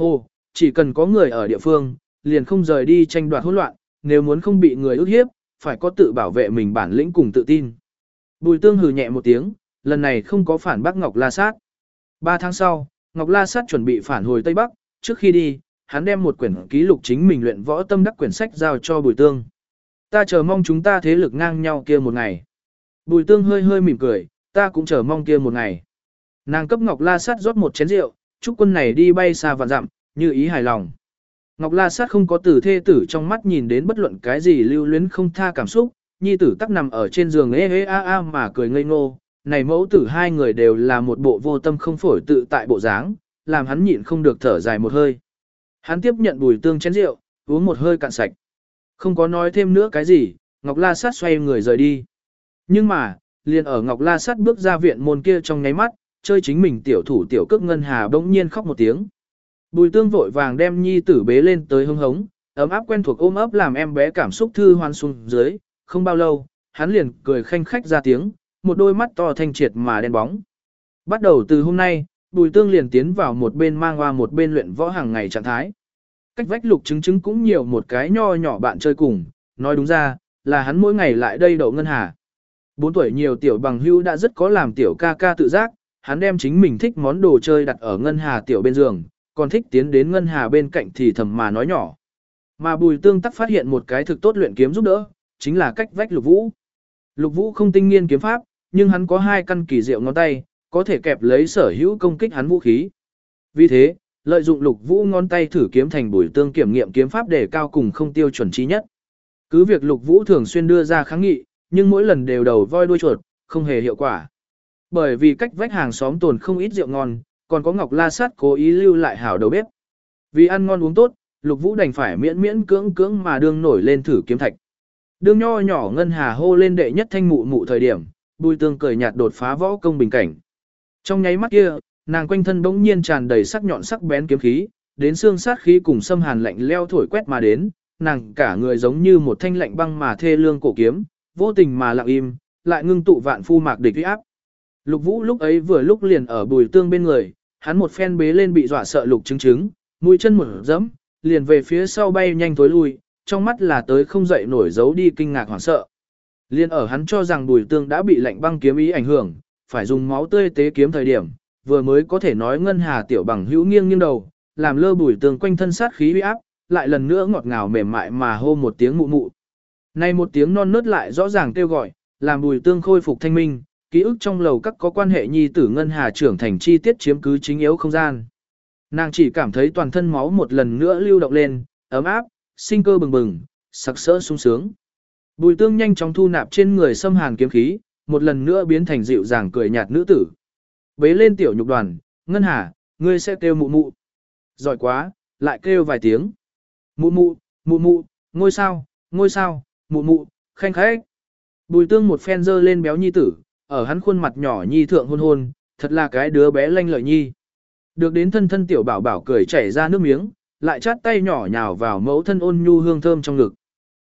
Hồ, chỉ cần có người ở địa phương, liền không rời đi tranh đoạt hỗn loạn, nếu muốn không bị người ức hiếp, phải có tự bảo vệ mình bản lĩnh cùng tự tin. Bùi tương hừ nhẹ một tiếng, lần này không có phản bác Ngọc La Sát. Ba tháng sau, Ngọc La Sát chuẩn bị phản hồi Tây Bắc, trước khi đi, hắn đem một quyển ký lục chính mình luyện võ tâm đắc quyển sách giao cho Bùi Tương. Ta chờ mong chúng ta thế lực ngang nhau kia một ngày. Bùi Tương hơi hơi mỉm cười, ta cũng chờ mong kia một ngày. Nàng cấp Ngọc La Sát rót một chén rượu, chúc quân này đi bay xa vạn dặm, như ý hài lòng. Ngọc La Sát không có tử thê tử trong mắt nhìn đến bất luận cái gì lưu luyến không tha cảm xúc, nhi tử tắc nằm ở trên giường ê ê a a mà cười ngây ngô, này mẫu tử hai người đều là một bộ vô tâm không phổi tự tại bộ dáng, làm hắn nhịn không được thở dài một hơi. Hắn tiếp nhận bùi tương chén rượu, uống một hơi cạn sạch. Không có nói thêm nữa cái gì, Ngọc La Sát xoay người rời đi. Nhưng mà, liền ở Ngọc La Sát bước ra viện môn kia trong nháy mắt, chơi chính mình tiểu thủ tiểu cước ngân hà bỗng nhiên khóc một tiếng. Bùi tương vội vàng đem nhi tử bế lên tới hưng hống, ấm áp quen thuộc ôm ấp làm em bé cảm xúc thư hoan xuống dưới, không bao lâu, hắn liền cười khanh khách ra tiếng, một đôi mắt to thanh triệt mà đen bóng. Bắt đầu từ hôm nay, bùi tương liền tiến vào một bên mang hoa một bên luyện võ hàng ngày trạng thái. Cách vách lục chứng chứng cũng nhiều một cái nho nhỏ bạn chơi cùng, nói đúng ra, là hắn mỗi ngày lại đây đậu ngân hà. Bốn tuổi nhiều tiểu bằng hưu đã rất có làm tiểu ca ca tự giác, hắn đem chính mình thích món đồ chơi đặt ở ngân hà tiểu bên giường, còn thích tiến đến ngân hà bên cạnh thì thầm mà nói nhỏ. Mà bùi tương tắc phát hiện một cái thực tốt luyện kiếm giúp đỡ, chính là cách vách lục vũ. Lục vũ không tinh nghiên kiếm pháp, nhưng hắn có hai căn kỳ diệu ngón tay, có thể kẹp lấy sở hữu công kích hắn vũ khí. Vì thế, lợi dụng lục vũ ngón tay thử kiếm thành bùi tương kiểm nghiệm kiếm pháp để cao cùng không tiêu chuẩn trí nhất. Cứ việc lục vũ thường xuyên đưa ra kháng nghị, nhưng mỗi lần đều đầu voi đuôi chuột, không hề hiệu quả. Bởi vì cách vách hàng xóm tồn không ít rượu ngon, còn có Ngọc La Sát cố ý lưu lại hảo đầu bếp. Vì ăn ngon uống tốt, Lục Vũ đành phải miễn miễn cưỡng cưỡng mà đương nổi lên thử kiếm thạch. Đương nho nhỏ ngân hà hô lên đệ nhất thanh mụ mụ thời điểm, Bùi Tương cười nhạt đột phá võ công bình cảnh. Trong nháy mắt kia, nàng quanh thân bỗng nhiên tràn đầy sắc nhọn sắc bén kiếm khí, đến xương sát khí cùng xâm hàn lạnh leo thổi quét mà đến, nàng cả người giống như một thanh lạnh băng mà thê lương cổ kiếm, vô tình mà lặng im, lại ngưng tụ vạn phu mạc địch uy áp. Lục Vũ lúc ấy vừa lúc liền ở Bùi Tương bên người, hắn một phen bế lên bị dọa sợ Lục Chứng Chứng, mũi chân một dẫm, liền về phía sau bay nhanh tối lui, trong mắt là tới không dậy nổi giấu đi kinh ngạc hoảng sợ. Liên ở hắn cho rằng Bùi Tương đã bị lạnh băng kiếm ý ảnh hưởng, phải dùng máu tươi tế kiếm thời điểm, vừa mới có thể nói ngân hà tiểu bằng hữu nghiêng nghiêng đầu, làm lơ Bùi Tương quanh thân sát khí uy áp, lại lần nữa ngọt ngào mềm mại mà hô một tiếng mụ mụ. Nay một tiếng non nớt lại rõ ràng kêu gọi, làm Bùi Tương khôi phục thanh minh, ký ức trong lầu các có quan hệ nhi tử ngân hà trưởng thành chi tiết chiếm cứ chính yếu không gian. Nàng chỉ cảm thấy toàn thân máu một lần nữa lưu động lên, ấm áp, sinh cơ bừng bừng, sặc sỡ sung sướng. Bùi tương nhanh chóng thu nạp trên người xâm hàn kiếm khí, một lần nữa biến thành dịu dàng cười nhạt nữ tử. Bế lên tiểu nhục đoàn, ngân hà, ngươi sẽ kêu mụ mụ. Giỏi quá, lại kêu vài tiếng. Mụ mụ, mụ mụ, ngôi sao, ngôi sao, mụ mụ, khanh khách. Bùi tương một phen dơ lên béo nhi tử, ở hắn khuôn mặt nhỏ nhi thượng hôn hôn, thật là cái đứa bé lanh lợi nhi. Được đến thân thân tiểu bảo bảo cười chảy ra nước miếng, lại chát tay nhỏ nhào vào mẫu thân ôn nhu hương thơm trong ngực.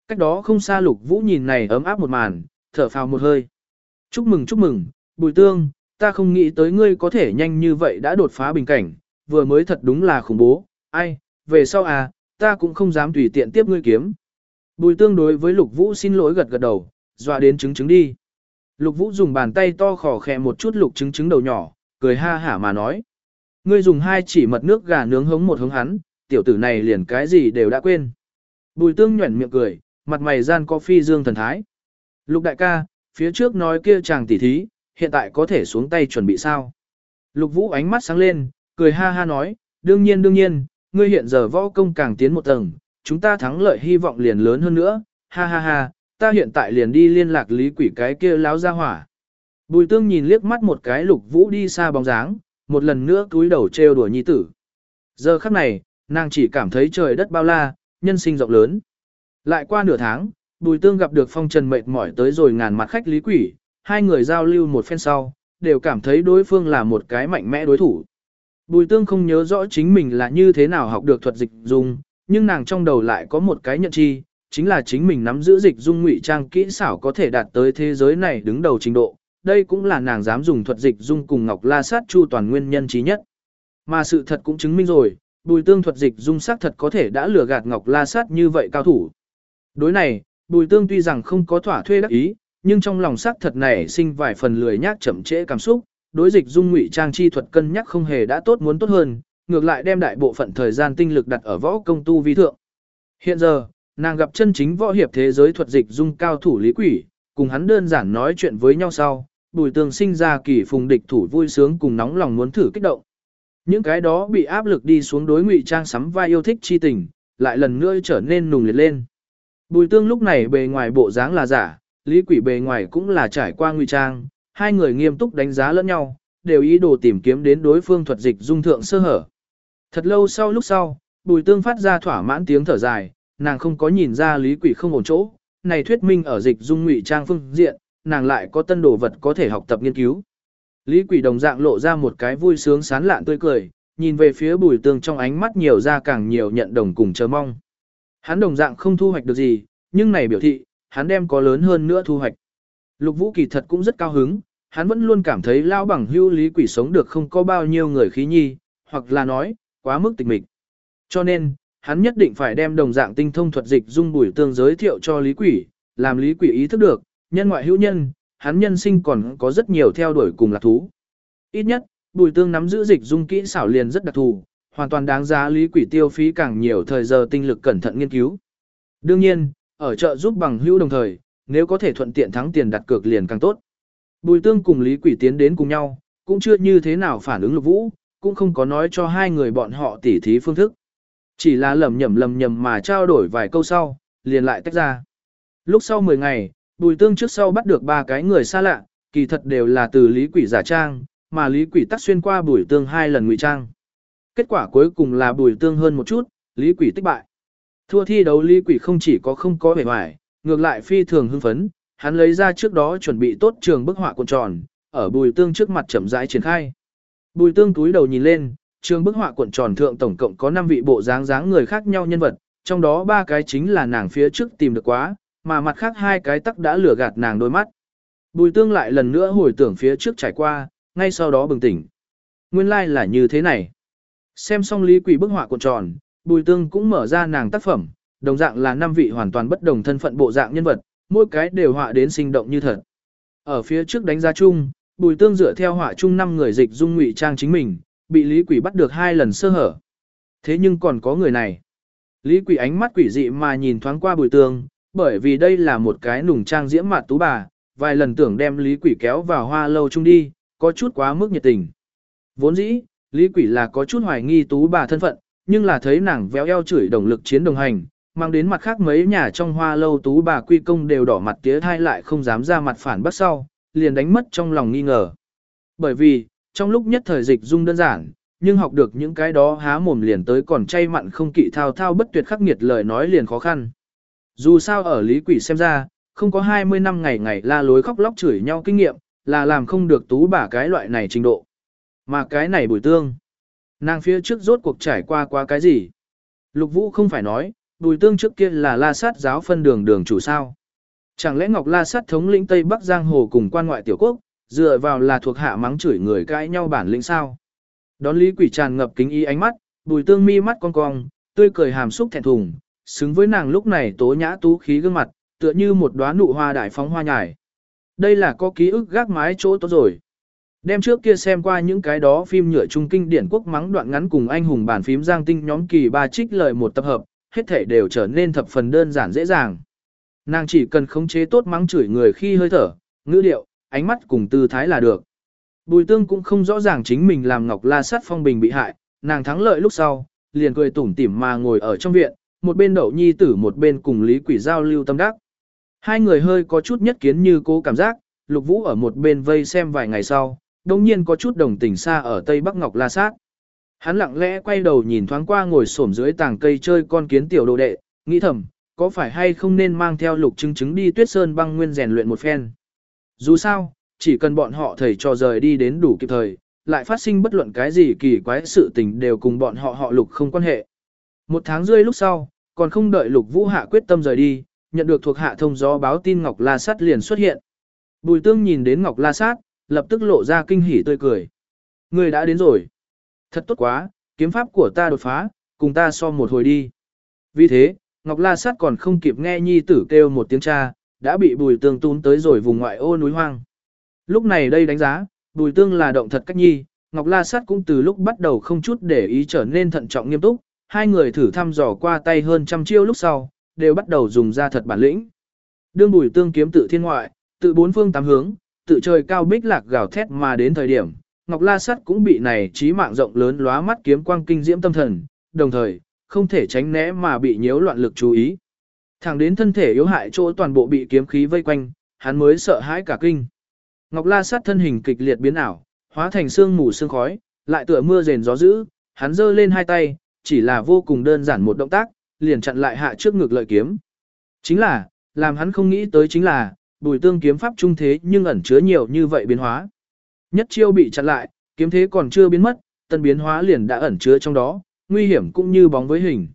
Cách đó không xa lục vũ nhìn này ấm áp một màn, thở phào một hơi. Chúc mừng chúc mừng, bùi tương, ta không nghĩ tới ngươi có thể nhanh như vậy đã đột phá bình cảnh, vừa mới thật đúng là khủng bố, ai, về sau à, ta cũng không dám tùy tiện tiếp ngươi kiếm. Bùi tương đối với lục vũ xin lỗi gật gật đầu, dọa đến chứng chứng đi. Lục Vũ dùng bàn tay to khò khè một chút lục trứng trứng đầu nhỏ, cười ha hả mà nói. Ngươi dùng hai chỉ mật nước gà nướng hống một hống hắn, tiểu tử này liền cái gì đều đã quên. Bùi tương nhuẩn miệng cười, mặt mày gian có phi dương thần thái. Lục đại ca, phía trước nói kia chàng tỉ thí, hiện tại có thể xuống tay chuẩn bị sao. Lục vũ ánh mắt sáng lên, cười ha ha nói, đương nhiên đương nhiên, ngươi hiện giờ võ công càng tiến một tầng, chúng ta thắng lợi hy vọng liền lớn hơn nữa, ha ha ha, ta hiện tại liền đi liên lạc lý quỷ cái kia láo ra hỏa. Bùi tương nhìn liếc mắt một cái lục vũ đi xa bóng dáng, một lần nữa cúi đầu trêu đùa nhi tử. Giờ khắc này, nàng chỉ cảm thấy trời đất bao la, nhân sinh rộng lớn. Lại qua nửa tháng, bùi tương gặp được phong trần mệt mỏi tới rồi ngàn mặt khách lý quỷ, hai người giao lưu một phen sau, đều cảm thấy đối phương là một cái mạnh mẽ đối thủ. Bùi tương không nhớ rõ chính mình là như thế nào học được thuật dịch dùng, nhưng nàng trong đầu lại có một cái nhận chi, chính là chính mình nắm giữ dịch dung ngụy trang kỹ xảo có thể đạt tới thế giới này đứng đầu trình độ. Đây cũng là nàng dám dùng thuật dịch dung cùng Ngọc La Sát Chu toàn nguyên nhân trí nhất. Mà sự thật cũng chứng minh rồi, bùi tương thuật dịch dung sắc thật có thể đã lừa gạt Ngọc La Sát như vậy cao thủ. Đối này, bùi tương tuy rằng không có thỏa thuê đắc ý, nhưng trong lòng sắc thật này sinh vài phần lười nhác chậm trễ cảm xúc, đối dịch dung ngụy trang chi thuật cân nhắc không hề đã tốt muốn tốt hơn, ngược lại đem đại bộ phận thời gian tinh lực đặt ở võ công tu vi thượng. Hiện giờ, nàng gặp chân chính võ hiệp thế giới thuật dịch dung cao thủ lý quỷ, cùng hắn đơn giản nói chuyện với nhau sau, bùi tương sinh ra kỳ phùng địch thủ vui sướng cùng nóng lòng muốn thử kích động. Những cái đó bị áp lực đi xuống đối ngụy trang sắm vai yêu thích chi tình, lại lần nữa trở nên nùng liệt lên. Bùi tương lúc này bề ngoài bộ dáng là giả, lý quỷ bề ngoài cũng là trải qua ngụy trang, hai người nghiêm túc đánh giá lẫn nhau, đều ý đồ tìm kiếm đến đối phương thuật dịch dung thượng sơ hở. Thật lâu sau lúc sau, bùi tương phát ra thỏa mãn tiếng thở dài, nàng không có nhìn ra lý quỷ không ổn chỗ, này thuyết minh ở dịch dung ngụy trang phương diện, nàng lại có tân đồ vật có thể học tập nghiên cứu. Lý quỷ đồng dạng lộ ra một cái vui sướng sán lạn tươi cười, nhìn về phía bùi tương trong ánh mắt nhiều ra càng nhiều nhận đồng cùng chờ mong. Hắn đồng dạng không thu hoạch được gì, nhưng này biểu thị, hắn đem có lớn hơn nữa thu hoạch. Lục vũ kỳ thật cũng rất cao hứng, hắn vẫn luôn cảm thấy lao bằng hưu lý quỷ sống được không có bao nhiêu người khí nhi, hoặc là nói, quá mức tịch mịch. Cho nên, hắn nhất định phải đem đồng dạng tinh thông thuật dịch dung bùi tương giới thiệu cho lý quỷ, làm lý quỷ ý thức được, nhân ngoại hữu nhân, hắn nhân sinh còn có rất nhiều theo đuổi cùng lạc thú. Ít nhất, bùi tương nắm giữ dịch dung kỹ xảo liền rất đặc thù, hoàn toàn đáng giá lý quỷ tiêu phí càng nhiều thời giờ tinh lực cẩn thận nghiên cứu. Đương nhiên, ở chợ giúp bằng hữu đồng thời, nếu có thể thuận tiện thắng tiền đặt cược liền càng tốt. Bùi tương cùng lý quỷ tiến đến cùng nhau, cũng chưa như thế nào phản ứng lục vũ, cũng không có nói cho hai người bọn họ tỉ thí phương thức. Chỉ là lầm nhầm lầm nhầm mà trao đổi vài câu sau, liền lại tách ra. Lúc sau 10 ngày, bùi tương trước sau bắt được ba cái người xa lạ, kỳ thật đều là từ lý quỷ giả trang, mà lý quỷ tắt xuyên qua bùi tương hai lần ngụy trang. Kết quả cuối cùng là bùi tương hơn một chút, lý quỷ tích bại. Thua thi đấu lý quỷ không chỉ có không có vẻ ngoài, ngược lại phi thường hưng phấn, hắn lấy ra trước đó chuẩn bị tốt trường bức họa cuộn tròn, ở bùi tương trước mặt chậm rãi triển khai. Bùi tương túi đầu nhìn lên, trường bức họa cuộn tròn thượng tổng cộng có 5 vị bộ dáng dáng người khác nhau nhân vật, trong đó ba cái chính là nàng phía trước tìm được quá, mà mặt khác hai cái tắc đã lừa gạt nàng đôi mắt. Bùi tương lại lần nữa hồi tưởng phía trước trải qua, ngay sau đó bừng tỉnh. Nguyên lai like là như thế này. Xem xong lý quỷ bức họa cuộn tròn, bùi tương cũng mở ra nàng tác phẩm, đồng dạng là năm vị hoàn toàn bất đồng thân phận bộ dạng nhân vật, mỗi cái đều họa đến sinh động như thật. Ở phía trước đánh giá chung, bùi tương dựa theo họa chung năm người dịch dung ngụy trang chính mình, bị lý quỷ bắt được hai lần sơ hở. Thế nhưng còn có người này. Lý quỷ ánh mắt quỷ dị mà nhìn thoáng qua bùi tường, bởi vì đây là một cái nùng trang diễm mặt tú bà, vài lần tưởng đem lý quỷ kéo vào hoa lâu chung đi, có chút quá mức nhiệt tình. Vốn dĩ, lý quỷ là có chút hoài nghi tú bà thân phận, nhưng là thấy nàng véo eo chửi đồng lực chiến đồng hành, mang đến mặt khác mấy nhà trong hoa lâu tú bà quy công đều đỏ mặt tía thai lại không dám ra mặt phản bắt sau, liền đánh mất trong lòng nghi ngờ. Bởi vì, trong lúc nhất thời dịch dung đơn giản, nhưng học được những cái đó há mồm liền tới còn chay mặn không kỵ thao thao bất tuyệt khắc nghiệt lời nói liền khó khăn. Dù sao ở lý quỷ xem ra, không có 20 năm ngày ngày la lối khóc lóc chửi nhau kinh nghiệm, là làm không được tú bà cái loại này trình độ. Mà cái này bùi tương. Nàng phía trước rốt cuộc trải qua qua cái gì? Lục vũ không phải nói, bùi tương trước kia là la sát giáo phân đường đường chủ sao. Chẳng lẽ Ngọc La Sát thống lĩnh Tây Bắc Giang Hồ cùng quan ngoại tiểu quốc, dựa vào là thuộc hạ mắng chửi người cãi nhau bản lĩnh sao? Đón Lý Quỷ tràn ngập kính ý ánh mắt, Bùi Tương mi mắt cong cong, tươi cười hàm xúc thẹn thùng, xứng với nàng lúc này tố nhã tú khí gương mặt, tựa như một đóa nụ hoa đại phóng hoa nhài. Đây là có ký ức gác mái chỗ tốt rồi. Đem trước kia xem qua những cái đó phim nhựa trung kinh điển quốc mắng đoạn ngắn cùng anh hùng bản phím giang tinh nhóm kỳ ba trích lời một tập hợp, hết thể đều trở nên thập phần đơn giản dễ dàng. Nàng chỉ cần khống chế tốt mắng chửi người khi hơi thở, ngữ điệu, ánh mắt cùng tư thái là được. Bùi tương cũng không rõ ràng chính mình làm ngọc la sát phong bình bị hại, nàng thắng lợi lúc sau, liền cười tủm tỉm mà ngồi ở trong viện, một bên đậu nhi tử một bên cùng lý quỷ giao lưu tâm đắc. Hai người hơi có chút nhất kiến như cố cảm giác, lục vũ ở một bên vây xem vài ngày sau, đồng nhiên có chút đồng tình xa ở tây bắc ngọc la sát. Hắn lặng lẽ quay đầu nhìn thoáng qua ngồi xổm dưới tàng cây chơi con kiến tiểu đồ đệ, nghĩ thầm, có phải hay không nên mang theo lục chứng chứng đi tuyết sơn băng nguyên rèn luyện một phen. Dù sao, chỉ cần bọn họ thầy cho rời đi đến đủ kịp thời, lại phát sinh bất luận cái gì kỳ quái sự tình đều cùng bọn họ họ lục không quan hệ. Một tháng rưỡi lúc sau, còn không đợi lục vũ hạ quyết tâm rời đi, nhận được thuộc hạ thông gió báo tin Ngọc La Sát liền xuất hiện. Bùi tương nhìn đến Ngọc La Sát, lập tức lộ ra kinh hỉ tươi cười. Người đã đến rồi. Thật tốt quá, kiếm pháp của ta đột phá, cùng ta so một hồi đi. Vì thế, Ngọc La Sát còn không kịp nghe nhi tử kêu một tiếng cha, đã bị bùi tương tún tới rồi vùng ngoại ô núi hoang. Lúc này đây đánh giá, bùi tương là động thật cách nhi, Ngọc La Sát cũng từ lúc bắt đầu không chút để ý trở nên thận trọng nghiêm túc, hai người thử thăm dò qua tay hơn trăm chiêu lúc sau, đều bắt đầu dùng ra thật bản lĩnh. Đương bùi tương kiếm tự thiên ngoại, tự bốn phương tám hướng, tự trời cao bích lạc gào thét mà đến thời điểm, Ngọc La Sắt cũng bị này trí mạng rộng lớn lóa mắt kiếm quang kinh diễm tâm thần, đồng thời, không thể tránh né mà bị nhiễu loạn lực chú ý. Thẳng đến thân thể yếu hại chỗ toàn bộ bị kiếm khí vây quanh, hắn mới sợ hãi cả kinh. Ngọc La sát thân hình kịch liệt biến ảo, hóa thành xương mù sương khói, lại tựa mưa rền gió dữ, hắn giơ lên hai tay, chỉ là vô cùng đơn giản một động tác, liền chặn lại hạ trước ngực lợi kiếm. Chính là, làm hắn không nghĩ tới chính là, bùi tương kiếm pháp trung thế nhưng ẩn chứa nhiều như vậy biến hóa. Nhất chiêu bị chặn lại, kiếm thế còn chưa biến mất, tân biến hóa liền đã ẩn chứa trong đó, nguy hiểm cũng như bóng với hình.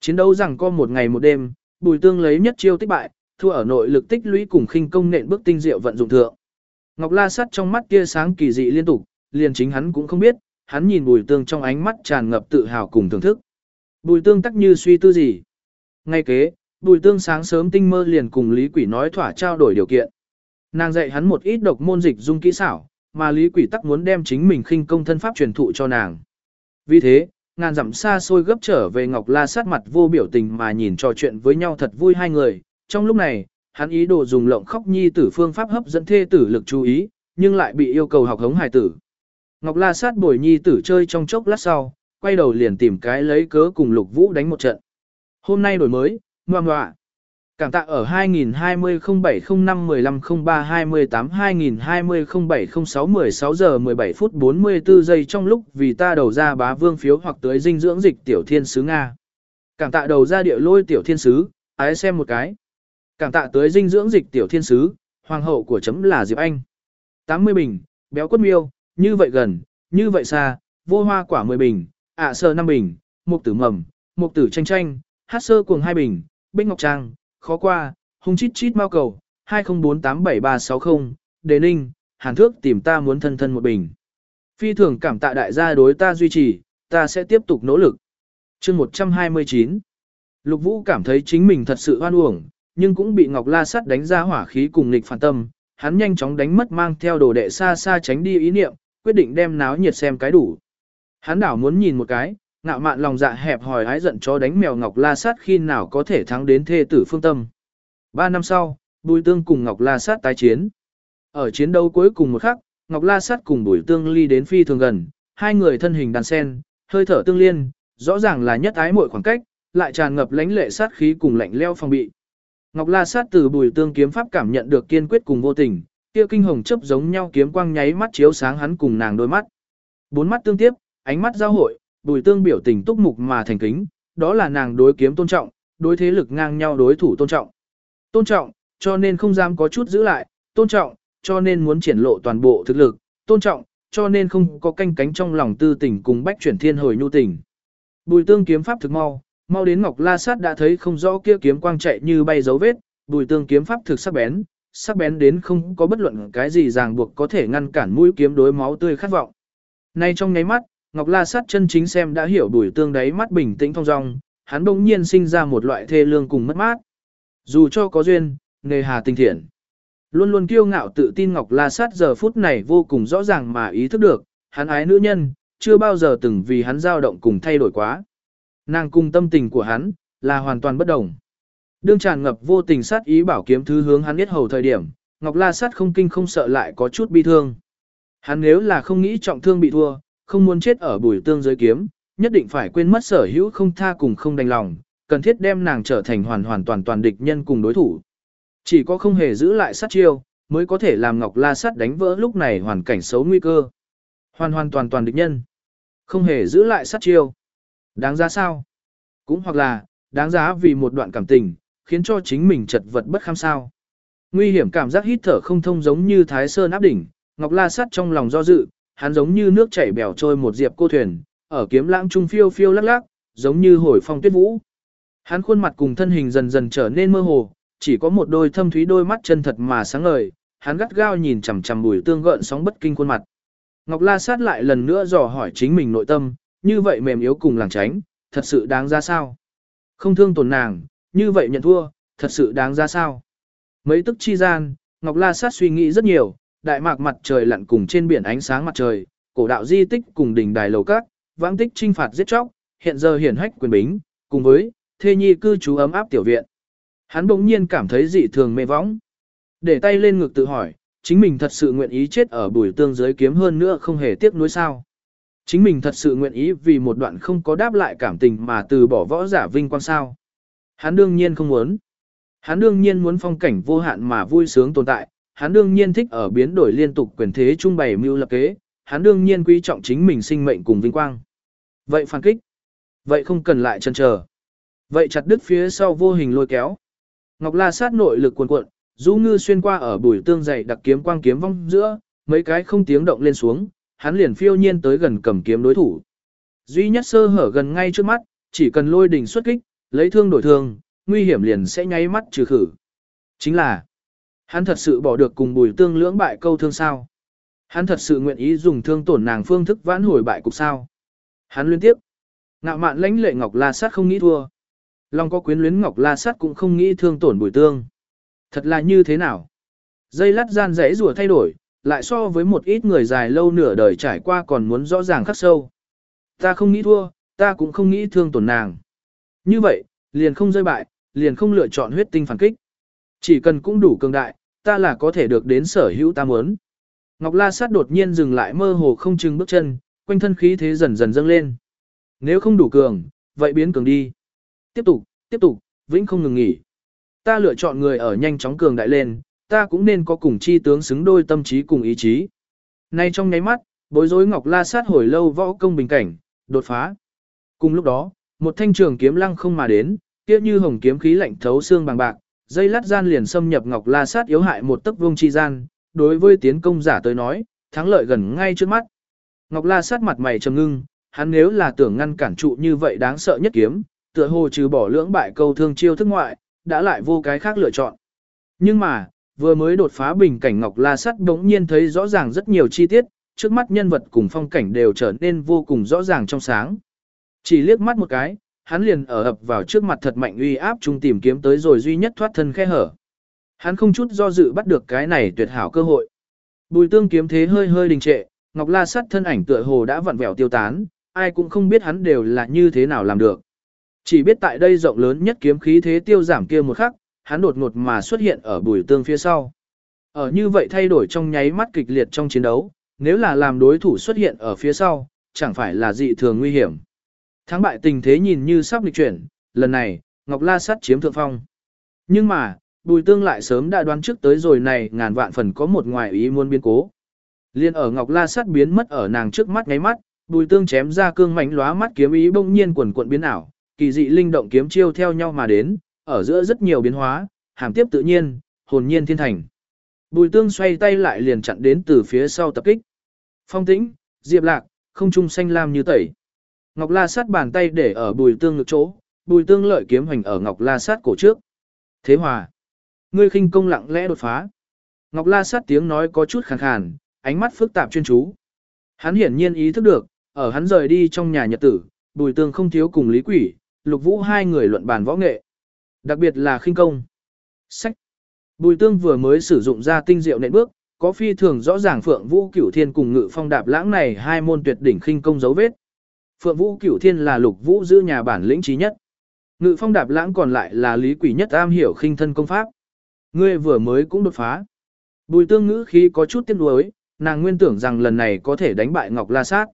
Chiến đấu rằng có một ngày một đêm, bùi tương lấy nhất chiêu tích bại, thua ở nội lực tích lũy cùng khinh công nện bước tinh diệu vận dụng thượng. Ngọc La Sắt trong mắt kia sáng kỳ dị liên tục, liền chính hắn cũng không biết, hắn nhìn bùi tương trong ánh mắt tràn ngập tự hào cùng thưởng thức. Bùi tương tắc như suy tư gì. Ngay kế, bùi tương sáng sớm tinh mơ liền cùng Lý Quỷ nói thỏa trao đổi điều kiện. Nàng dạy hắn một ít độc môn dịch dung kỹ xảo, mà Lý Quỷ tắc muốn đem chính mình khinh công thân pháp truyền thụ cho nàng. Vì thế, ngàn dặm xa xôi gấp trở về Ngọc La sát mặt vô biểu tình mà nhìn trò chuyện với nhau thật vui hai người. Trong lúc này, hắn ý đồ dùng lộng khóc nhi tử phương pháp hấp dẫn thê tử lực chú ý, nhưng lại bị yêu cầu học hống hài tử. Ngọc La sát bồi nhi tử chơi trong chốc lát sau, quay đầu liền tìm cái lấy cớ cùng Lục Vũ đánh một trận. Hôm nay đổi mới, ngoan ngoạ. Cảm tạ ở 2020-07-05-15-03-28-2020-07-06-16 giờ 17 phút 44 giây trong lúc vì ta đầu ra bá vương phiếu hoặc tới dinh dưỡng dịch tiểu thiên sứ Nga. Cảm tạ đầu ra địa lôi tiểu thiên sứ, ái xem một cái. Cảm tạ tới dinh dưỡng dịch tiểu thiên sứ, hoàng hậu của chấm là Diệp Anh. 80 bình, béo quất miêu, như vậy gần, như vậy xa, vô hoa quả 10 bình, ạ sơ 5 bình, mục tử mầm, mục tử tranh tranh, hát sơ cuồng 2 bình, bích ngọc trang, khó qua, hung chít chít mau cầu, 20487360, đề ninh, hàn thước tìm ta muốn thân thân một bình. Phi thường cảm tạ đại gia đối ta duy trì, ta sẽ tiếp tục nỗ lực. chương 129 Lục Vũ cảm thấy chính mình thật sự hoan uổng, nhưng cũng bị Ngọc La Sắt đánh ra hỏa khí cùng nghịch phản tâm, hắn nhanh chóng đánh mất mang theo đồ đệ xa xa tránh đi ý niệm, quyết định đem náo nhiệt xem cái đủ. Hắn đảo muốn nhìn một cái, ngạo mạn lòng dạ hẹp hòi hái giận cho đánh mèo Ngọc La Sát khi nào có thể thắng đến thê tử phương tâm. Ba năm sau, Bùi Tương cùng Ngọc La Sát tái chiến. Ở chiến đấu cuối cùng một khắc, Ngọc La Sát cùng Bùi Tương ly đến phi thường gần, hai người thân hình đàn sen, hơi thở tương liên, rõ ràng là nhất ái muội khoảng cách, lại tràn ngập lãnh lệ sát khí cùng lạnh leo phòng bị. Ngọc La Sát từ Bùi Tương kiếm pháp cảm nhận được kiên quyết cùng vô tình, kia kinh hồng chớp giống nhau kiếm quang nháy mắt chiếu sáng hắn cùng nàng đôi mắt. Bốn mắt tương tiếp, ánh mắt giao hội, bùi tương biểu tình túc mục mà thành kính, đó là nàng đối kiếm tôn trọng, đối thế lực ngang nhau đối thủ tôn trọng. Tôn trọng, cho nên không dám có chút giữ lại, tôn trọng, cho nên muốn triển lộ toàn bộ thực lực, tôn trọng, cho nên không có canh cánh trong lòng tư tình cùng bách chuyển thiên hồi nhu tình. Bùi tương kiếm pháp thực mau, mau đến Ngọc La Sát đã thấy không rõ kia kiếm quang chạy như bay dấu vết, bùi tương kiếm pháp thực sắc bén, sắc bén đến không có bất luận cái gì ràng buộc có thể ngăn cản mũi kiếm đối máu tươi khát vọng. Nay trong nháy mắt, Ngọc La Sát chân chính xem đã hiểu đuổi tương đáy mắt bình tĩnh thong dong, hắn bỗng nhiên sinh ra một loại thê lương cùng mất mát. Dù cho có duyên, nghề hà tinh thiện. Luôn luôn kiêu ngạo tự tin Ngọc La Sát giờ phút này vô cùng rõ ràng mà ý thức được, hắn ái nữ nhân, chưa bao giờ từng vì hắn dao động cùng thay đổi quá. Nàng cùng tâm tình của hắn, là hoàn toàn bất đồng. Đương tràn ngập vô tình sát ý bảo kiếm thứ hướng hắn biết hầu thời điểm, Ngọc La Sát không kinh không sợ lại có chút bi thương. Hắn nếu là không nghĩ trọng thương bị thua, không muốn chết ở bùi tương giới kiếm, nhất định phải quên mất sở hữu không tha cùng không đành lòng, cần thiết đem nàng trở thành hoàn hoàn toàn toàn địch nhân cùng đối thủ. Chỉ có không hề giữ lại sát chiêu, mới có thể làm Ngọc La Sát đánh vỡ lúc này hoàn cảnh xấu nguy cơ. Hoàn hoàn toàn toàn địch nhân. Không hề giữ lại sát chiêu. Đáng giá sao? Cũng hoặc là, đáng giá vì một đoạn cảm tình, khiến cho chính mình chật vật bất kham sao. Nguy hiểm cảm giác hít thở không thông giống như thái sơn áp đỉnh, Ngọc La Sát trong lòng do dự, hắn giống như nước chảy bèo trôi một diệp cô thuyền, ở kiếm lãng trung phiêu phiêu lắc lắc, giống như hồi phong tuyết vũ. Hắn khuôn mặt cùng thân hình dần dần trở nên mơ hồ, chỉ có một đôi thâm thúy đôi mắt chân thật mà sáng ngời, hắn gắt gao nhìn chằm chằm bùi tương gợn sóng bất kinh khuôn mặt. Ngọc La Sát lại lần nữa dò hỏi chính mình nội tâm, như vậy mềm yếu cùng làng tránh, thật sự đáng ra sao? Không thương tổn nàng, như vậy nhận thua, thật sự đáng ra sao? Mấy tức chi gian, Ngọc La Sát suy nghĩ rất nhiều, đại mạc mặt trời lặn cùng trên biển ánh sáng mặt trời, cổ đạo di tích cùng đỉnh đài lầu các, vãng tích trinh phạt giết chóc, hiện giờ hiển hách quyền bính, cùng với thê nhi cư trú ấm áp tiểu viện. Hắn bỗng nhiên cảm thấy dị thường mê võng. Để tay lên ngực tự hỏi, chính mình thật sự nguyện ý chết ở bùi tương giới kiếm hơn nữa không hề tiếc nuối sao. Chính mình thật sự nguyện ý vì một đoạn không có đáp lại cảm tình mà từ bỏ võ giả vinh quang sao. Hắn đương nhiên không muốn. Hắn đương nhiên muốn phong cảnh vô hạn mà vui sướng tồn tại, hắn đương nhiên thích ở biến đổi liên tục quyền thế trung bày mưu lập kế, hắn đương nhiên quý trọng chính mình sinh mệnh cùng vinh quang. Vậy phản kích. Vậy không cần lại chân chờ. Vậy chặt đứt phía sau vô hình lôi kéo. Ngọc La sát nội lực cuồn cuộn, Du Ngư xuyên qua ở bùi tương dày đặc kiếm quang kiếm vong giữa, mấy cái không tiếng động lên xuống, hắn liền phiêu nhiên tới gần cầm kiếm đối thủ. Duy nhất sơ hở gần ngay trước mắt, chỉ cần lôi đỉnh xuất kích, lấy thương đổi thương, nguy hiểm liền sẽ nháy mắt trừ khử. Chính là, hắn thật sự bỏ được cùng bùi tương lưỡng bại câu thương sao. Hắn thật sự nguyện ý dùng thương tổn nàng phương thức vãn hồi bại cục sao. Hắn liên tiếp, ngạo mạn lãnh lệ Ngọc La Sát không nghĩ thua. Long có quyến luyến Ngọc La Sát cũng không nghĩ thương tổn bùi tương. Thật là như thế nào? Dây lát gian rẽ rùa thay đổi, lại so với một ít người dài lâu nửa đời trải qua còn muốn rõ ràng khắc sâu. Ta không nghĩ thua, ta cũng không nghĩ thương tổn nàng. Như vậy, liền không rơi bại, liền không lựa chọn huyết tinh phản kích. Chỉ cần cũng đủ cường đại, ta là có thể được đến sở hữu ta muốn. Ngọc La Sát đột nhiên dừng lại mơ hồ không chừng bước chân, quanh thân khí thế dần dần dâng lên. Nếu không đủ cường, vậy biến cường đi. Tiếp tục, tiếp tục, vĩnh không ngừng nghỉ. Ta lựa chọn người ở nhanh chóng cường đại lên, ta cũng nên có cùng chi tướng xứng đôi tâm trí cùng ý chí. Nay trong nháy mắt, bối rối Ngọc La sát hồi lâu võ công bình cảnh, đột phá. Cùng lúc đó, một thanh trường kiếm lăng không mà đến, kia như hồng kiếm khí lạnh thấu xương bằng bạc, dây lát gian liền xâm nhập Ngọc La sát yếu hại một tấc vương chi gian, đối với tiến công giả tới nói, thắng lợi gần ngay trước mắt. Ngọc La sát mặt mày trầm ngưng, hắn nếu là tưởng ngăn cản trụ như vậy đáng sợ nhất kiếm, tựa hồ trừ bỏ lưỡng bại câu thương chiêu thức ngoại, đã lại vô cái khác lựa chọn. Nhưng mà, vừa mới đột phá bình cảnh Ngọc La Sắt đống nhiên thấy rõ ràng rất nhiều chi tiết, trước mắt nhân vật cùng phong cảnh đều trở nên vô cùng rõ ràng trong sáng. Chỉ liếc mắt một cái, hắn liền ở ập vào trước mặt thật mạnh uy áp trung tìm kiếm tới rồi duy nhất thoát thân khe hở. Hắn không chút do dự bắt được cái này tuyệt hảo cơ hội. Bùi tương kiếm thế hơi hơi đình trệ, Ngọc La Sắt thân ảnh tựa hồ đã vặn vẹo tiêu tán, ai cũng không biết hắn đều là như thế nào làm được. Chỉ biết tại đây rộng lớn nhất kiếm khí thế tiêu giảm kia một khắc, hắn đột ngột mà xuất hiện ở bùi tương phía sau. Ở như vậy thay đổi trong nháy mắt kịch liệt trong chiến đấu, nếu là làm đối thủ xuất hiện ở phía sau, chẳng phải là dị thường nguy hiểm. Thắng bại tình thế nhìn như sắp lịch chuyển, lần này, Ngọc La Sắt chiếm thượng phong. Nhưng mà, bùi tương lại sớm đã đoán trước tới rồi này ngàn vạn phần có một ngoài ý muốn biến cố. Liên ở Ngọc La Sắt biến mất ở nàng trước mắt ngáy mắt, bùi tương chém ra cương mảnh lóa mắt kiếm ý bỗng nhiên quần cuộn biến ảo, kỳ dị linh động kiếm chiêu theo nhau mà đến, ở giữa rất nhiều biến hóa, hàm tiếp tự nhiên, hồn nhiên thiên thành. Bùi tương xoay tay lại liền chặn đến từ phía sau tập kích. Phong tĩnh, diệp lạc, không trung xanh lam như tẩy. Ngọc la sát bàn tay để ở bùi tương ngực chỗ, bùi tương lợi kiếm hành ở ngọc la sát cổ trước. Thế hòa. Ngươi khinh công lặng lẽ đột phá. Ngọc la sát tiếng nói có chút khàn khàn, ánh mắt phức tạp chuyên chú. Hắn hiển nhiên ý thức được, ở hắn rời đi trong nhà nhật tử, bùi tương không thiếu cùng lý quỷ, lục vũ hai người luận bàn võ nghệ. Đặc biệt là khinh công. Sách. Bùi tương vừa mới sử dụng ra tinh diệu nện bước, có phi thường rõ ràng Phượng Vũ Cửu Thiên cùng Ngự Phong Đạp Lãng này hai môn tuyệt đỉnh khinh công dấu vết. Phượng Vũ Cửu Thiên là Lục Vũ giữ nhà bản lĩnh trí nhất. Ngự Phong Đạp Lãng còn lại là Lý Quỷ nhất am hiểu khinh thân công pháp. Ngươi vừa mới cũng đột phá. Bùi tương ngữ khí có chút tiếc nuối, nàng nguyên tưởng rằng lần này có thể đánh bại Ngọc La Sát.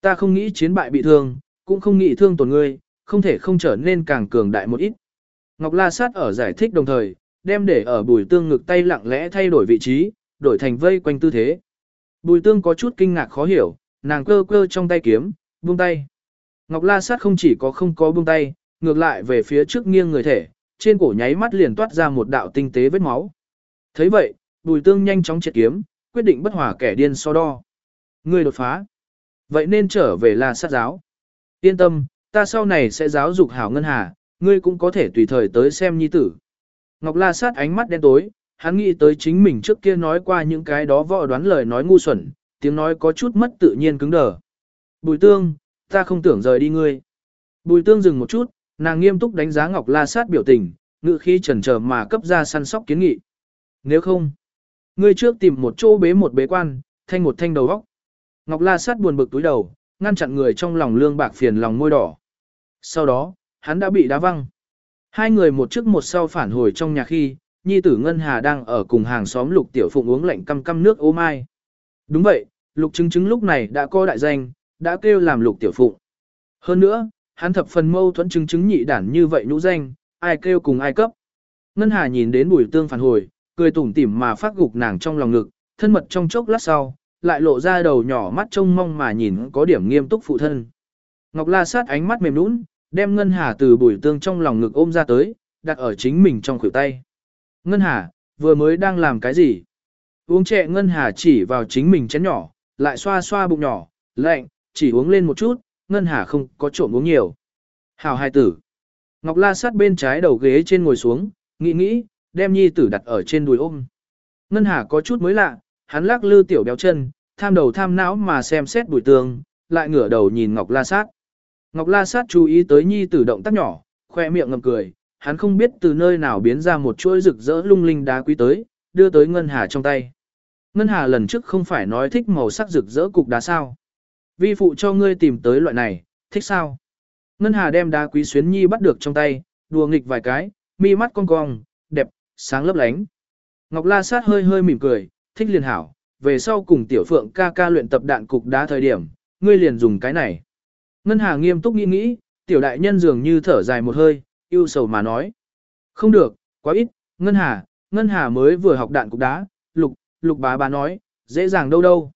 Ta không nghĩ chiến bại bị thương, cũng không nghĩ thương tổn ngươi, không thể không trở nên càng cường đại một ít. Ngọc La Sát ở giải thích đồng thời, đem để ở bùi tương ngực tay lặng lẽ thay đổi vị trí, đổi thành vây quanh tư thế. Bùi tương có chút kinh ngạc khó hiểu, nàng cơ cơ trong tay kiếm, buông tay. Ngọc La Sát không chỉ có không có buông tay, ngược lại về phía trước nghiêng người thể, trên cổ nháy mắt liền toát ra một đạo tinh tế vết máu. thấy vậy, bùi tương nhanh chóng triệt kiếm, quyết định bất hòa kẻ điên so đo. Ngươi đột phá. Vậy nên trở về La Sát giáo. Yên tâm, ta sau này sẽ giáo dục hảo ngân hà, ngươi cũng có thể tùy thời tới xem nhi tử. Ngọc La sát ánh mắt đen tối, hắn nghĩ tới chính mình trước kia nói qua những cái đó võ đoán lời nói ngu xuẩn, tiếng nói có chút mất tự nhiên cứng đờ. Bùi tương, ta không tưởng rời đi ngươi. Bùi tương dừng một chút, nàng nghiêm túc đánh giá Ngọc La Sát biểu tình, ngự khi chần chờ mà cấp ra săn sóc kiến nghị. Nếu không, ngươi trước tìm một chỗ bế một bế quan, thanh một thanh đầu góc. Ngọc La Sát buồn bực túi đầu, ngăn chặn người trong lòng lương bạc phiền lòng môi đỏ. Sau đó, hắn đã bị đá văng. Hai người một trước một sau phản hồi trong nhà khi, nhi tử Ngân Hà đang ở cùng hàng xóm Lục Tiểu Phụng uống lạnh căm căm nước ô mai. Đúng vậy, Lục Chứng Chứng lúc này đã có đại danh, đã kêu làm Lục Tiểu Phụng. Hơn nữa, hắn thập phần mâu thuẫn chứng chứng nhị đản như vậy nhũ danh, ai kêu cùng ai cấp. Ngân Hà nhìn đến bùi tương phản hồi, cười tủm tỉm mà phát gục nàng trong lòng ngực, thân mật trong chốc lát sau, lại lộ ra đầu nhỏ mắt trông mong mà nhìn có điểm nghiêm túc phụ thân. Ngọc La sát ánh mắt mềm nũng, đem Ngân Hà từ bùi tương trong lòng ngực ôm ra tới, đặt ở chính mình trong khuỷu tay. Ngân Hà, vừa mới đang làm cái gì? Uống trẻ Ngân Hà chỉ vào chính mình chén nhỏ, lại xoa xoa bụng nhỏ, lạnh, chỉ uống lên một chút, Ngân Hà không có trộm uống nhiều. Hào hai tử. Ngọc La sát bên trái đầu ghế trên ngồi xuống, nghĩ nghĩ, đem nhi tử đặt ở trên đùi ôm. Ngân Hà có chút mới lạ, hắn lắc lư tiểu béo chân, tham đầu tham não mà xem xét bùi tường, lại ngửa đầu nhìn Ngọc La sát. Ngọc La sát chú ý tới nhi tử động tác nhỏ, khoe miệng ngầm cười, hắn không biết từ nơi nào biến ra một chuỗi rực rỡ lung linh đá quý tới, đưa tới Ngân Hà trong tay. Ngân Hà lần trước không phải nói thích màu sắc rực rỡ cục đá sao. Vi phụ cho ngươi tìm tới loại này, thích sao? Ngân Hà đem đá quý xuyến nhi bắt được trong tay, đùa nghịch vài cái, mi mắt cong cong, đẹp, sáng lấp lánh. Ngọc La Sát hơi hơi mỉm cười, thích liền hảo, về sau cùng tiểu phượng ca ca luyện tập đạn cục đá thời điểm, ngươi liền dùng cái này. Ngân Hà nghiêm túc nghĩ nghĩ, tiểu đại nhân dường như thở dài một hơi, yêu sầu mà nói. Không được, quá ít, Ngân Hà, Ngân Hà mới vừa học đạn cục đá, lục, lục bá bá nói, dễ dàng đâu đâu.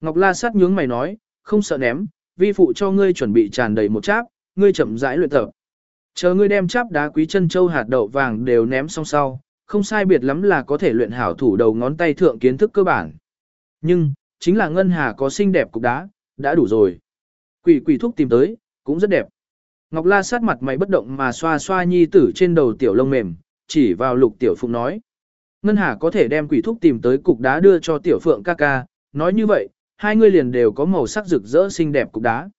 Ngọc La Sát nhướng mày nói, không sợ ném, vi phụ cho ngươi chuẩn bị tràn đầy một cháp, ngươi chậm rãi luyện tập. Chờ ngươi đem cháp đá quý chân châu hạt đậu vàng đều ném xong sau, không sai biệt lắm là có thể luyện hảo thủ đầu ngón tay thượng kiến thức cơ bản. Nhưng, chính là ngân hà có xinh đẹp cục đá, đã đủ rồi. Quỷ quỷ thúc tìm tới, cũng rất đẹp. Ngọc La sát mặt mày bất động mà xoa xoa nhi tử trên đầu tiểu lông mềm, chỉ vào lục tiểu phụng nói. Ngân hà có thể đem quỷ thúc tìm tới cục đá đưa cho tiểu phượng ca ca, nói như vậy, hai người liền đều có màu sắc rực rỡ xinh đẹp cục đá.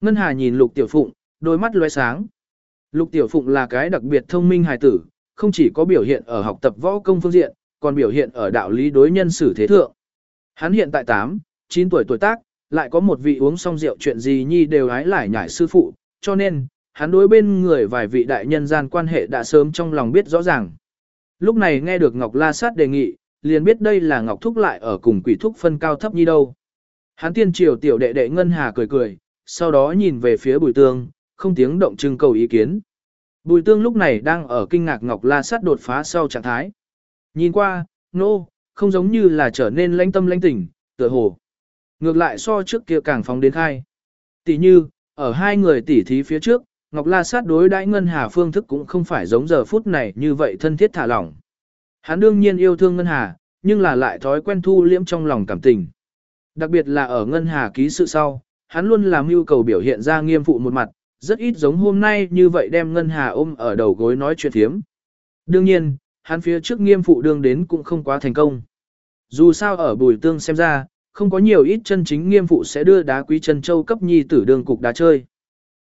Ngân hà nhìn lục tiểu phụng, đôi mắt lóe sáng. Lục Tiểu Phụng là cái đặc biệt thông minh hài tử, không chỉ có biểu hiện ở học tập võ công phương diện, còn biểu hiện ở đạo lý đối nhân xử thế thượng. Hắn hiện tại 8, 9 tuổi tuổi tác, lại có một vị uống xong rượu chuyện gì nhi đều hái lại nhảy sư phụ, cho nên, hắn đối bên người vài vị đại nhân gian quan hệ đã sớm trong lòng biết rõ ràng. Lúc này nghe được Ngọc La Sát đề nghị, liền biết đây là Ngọc Thúc lại ở cùng quỷ thúc phân cao thấp như đâu. Hán tiên triều tiểu đệ đệ Ngân Hà cười cười, sau đó nhìn về phía bùi tương, không tiếng động trưng cầu ý kiến. Bùi tương lúc này đang ở kinh ngạc Ngọc La Sát đột phá sau trạng thái. Nhìn qua, nô, no, không giống như là trở nên lãnh tâm lãnh tỉnh, tựa hồ. Ngược lại so trước kia càng phóng đến khai. Tỷ như, ở hai người tỷ thí phía trước, Ngọc La Sát đối đãi Ngân Hà phương thức cũng không phải giống giờ phút này như vậy thân thiết thả lỏng. Hắn đương nhiên yêu thương Ngân Hà, nhưng là lại thói quen thu liễm trong lòng cảm tình. Đặc biệt là ở Ngân Hà ký sự sau, hắn luôn làm yêu cầu biểu hiện ra nghiêm phụ một mặt, rất ít giống hôm nay như vậy đem Ngân Hà ôm ở đầu gối nói chuyện thiếm. Đương nhiên, hắn phía trước nghiêm phụ đương đến cũng không quá thành công. Dù sao ở bùi tương xem ra, không có nhiều ít chân chính nghiêm phụ sẽ đưa đá quý chân châu cấp nhi tử đường cục đá chơi.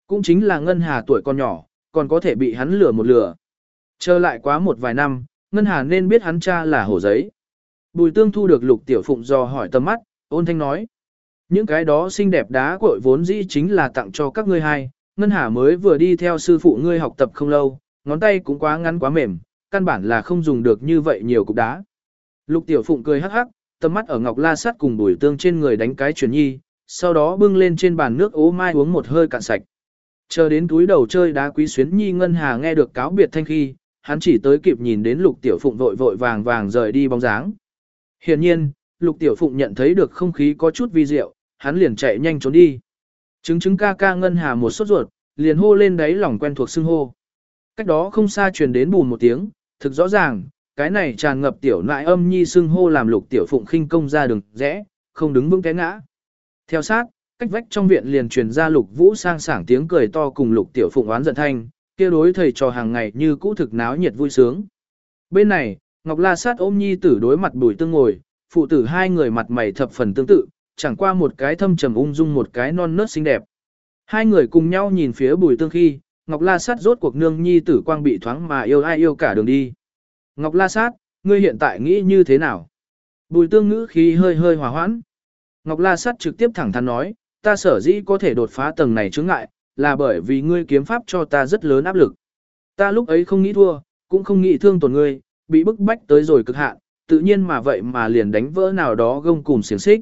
Cũng chính là Ngân Hà tuổi còn nhỏ, còn có thể bị hắn lừa một lừa. Chờ lại quá một vài năm, Ngân Hà nên biết hắn cha là hổ giấy. Bùi tương thu được lục tiểu phụng do hỏi tầm mắt, ôn thanh nói. Những cái đó xinh đẹp đá cội vốn dĩ chính là tặng cho các ngươi hai, Ngân Hà mới vừa đi theo sư phụ ngươi học tập không lâu, ngón tay cũng quá ngắn quá mềm, căn bản là không dùng được như vậy nhiều cục đá. Lục Tiểu Phụng cười hắc hắc, tầm mắt ở Ngọc La Sắt cùng bùi tương trên người đánh cái chuyển nhi, sau đó bưng lên trên bàn nước ố mai uống một hơi cạn sạch. Chờ đến túi đầu chơi đá quý xuyến nhi Ngân Hà nghe được cáo biệt thanh khi, hắn chỉ tới kịp nhìn đến Lục Tiểu Phụng vội vội vàng vàng rời đi bóng dáng. Hiển nhiên, Lục Tiểu Phụng nhận thấy được không khí có chút vi diệu, hắn liền chạy nhanh trốn đi. Chứng chứng ca ca ngân hà một sốt ruột, liền hô lên đáy lòng quen thuộc xưng hô. Cách đó không xa truyền đến bùn một tiếng, thực rõ ràng, cái này tràn ngập tiểu nại âm nhi xưng hô làm lục tiểu phụng khinh công ra đường rẽ, không đứng vững té ngã. Theo sát, cách vách trong viện liền truyền ra lục vũ sang sảng tiếng cười to cùng lục tiểu phụng oán giận thanh, kia đối thầy trò hàng ngày như cũ thực náo nhiệt vui sướng. Bên này, Ngọc La Sát ôm nhi tử đối mặt bùi tương ngồi, phụ tử hai người mặt mày thập phần tương tự, chẳng qua một cái thâm trầm ung dung một cái non nớt xinh đẹp. Hai người cùng nhau nhìn phía bùi tương khi, Ngọc La Sát rốt cuộc nương nhi tử quang bị thoáng mà yêu ai yêu cả đường đi. Ngọc La Sát, ngươi hiện tại nghĩ như thế nào? Bùi tương ngữ khí hơi hơi hòa hoãn. Ngọc La Sát trực tiếp thẳng thắn nói, ta sở dĩ có thể đột phá tầng này chướng ngại, là bởi vì ngươi kiếm pháp cho ta rất lớn áp lực. Ta lúc ấy không nghĩ thua, cũng không nghĩ thương tổn ngươi, bị bức bách tới rồi cực hạn, tự nhiên mà vậy mà liền đánh vỡ nào đó gông cùng xiềng xích.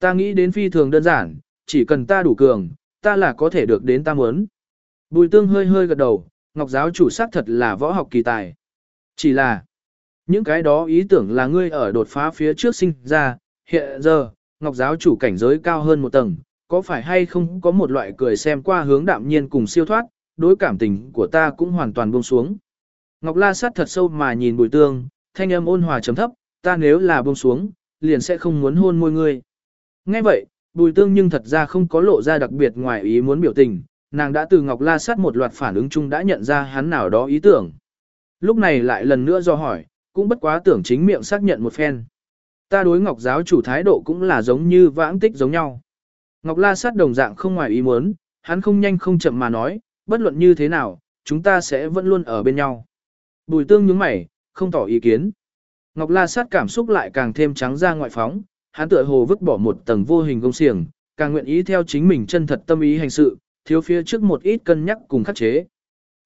Ta nghĩ đến phi thường đơn giản, chỉ cần ta đủ cường, ta là có thể được đến ta muốn. Bùi tương hơi hơi gật đầu, Ngọc giáo chủ xác thật là võ học kỳ tài. Chỉ là, những cái đó ý tưởng là ngươi ở đột phá phía trước sinh ra, hiện giờ, Ngọc giáo chủ cảnh giới cao hơn một tầng, có phải hay không có một loại cười xem qua hướng đạm nhiên cùng siêu thoát, đối cảm tình của ta cũng hoàn toàn buông xuống. Ngọc La sát thật sâu mà nhìn bùi tương, thanh âm ôn hòa trầm thấp, ta nếu là buông xuống, liền sẽ không muốn hôn môi ngươi. Nghe vậy, bùi tương nhưng thật ra không có lộ ra đặc biệt ngoài ý muốn biểu tình, nàng đã từ Ngọc La sát một loạt phản ứng chung đã nhận ra hắn nào đó ý tưởng. Lúc này lại lần nữa do hỏi, cũng bất quá tưởng chính miệng xác nhận một phen. Ta đối Ngọc giáo chủ thái độ cũng là giống như vãng tích giống nhau. Ngọc La sát đồng dạng không ngoài ý muốn, hắn không nhanh không chậm mà nói, bất luận như thế nào, chúng ta sẽ vẫn luôn ở bên nhau. Bùi tương nhướng mày, không tỏ ý kiến. Ngọc La sát cảm xúc lại càng thêm trắng ra ngoại phóng, hắn tựa hồ vứt bỏ một tầng vô hình công xiềng, càng nguyện ý theo chính mình chân thật tâm ý hành sự, thiếu phía trước một ít cân nhắc cùng khắc chế.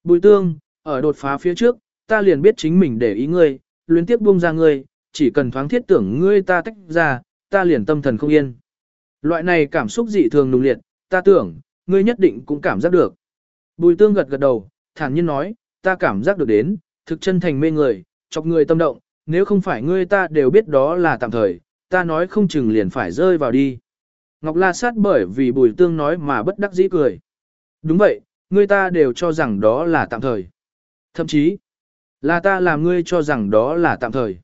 Bùi tương, ở đột phá phía trước, ta liền biết chính mình để ý ngươi, luyến tiếp buông ra ngươi, chỉ cần thoáng thiết tưởng ngươi ta tách ra, ta liền tâm thần không yên. Loại này cảm xúc dị thường nung liệt, ta tưởng, ngươi nhất định cũng cảm giác được. Bùi tương gật gật đầu, thản nhiên nói, ta cảm giác được đến, thực chân thành mê người, chọc người tâm động, nếu không phải ngươi ta đều biết đó là tạm thời, ta nói không chừng liền phải rơi vào đi. Ngọc La sát bởi vì bùi tương nói mà bất đắc dĩ cười. Đúng vậy, ngươi ta đều cho rằng đó là tạm thời. Thậm chí, là ta làm ngươi cho rằng đó là tạm thời.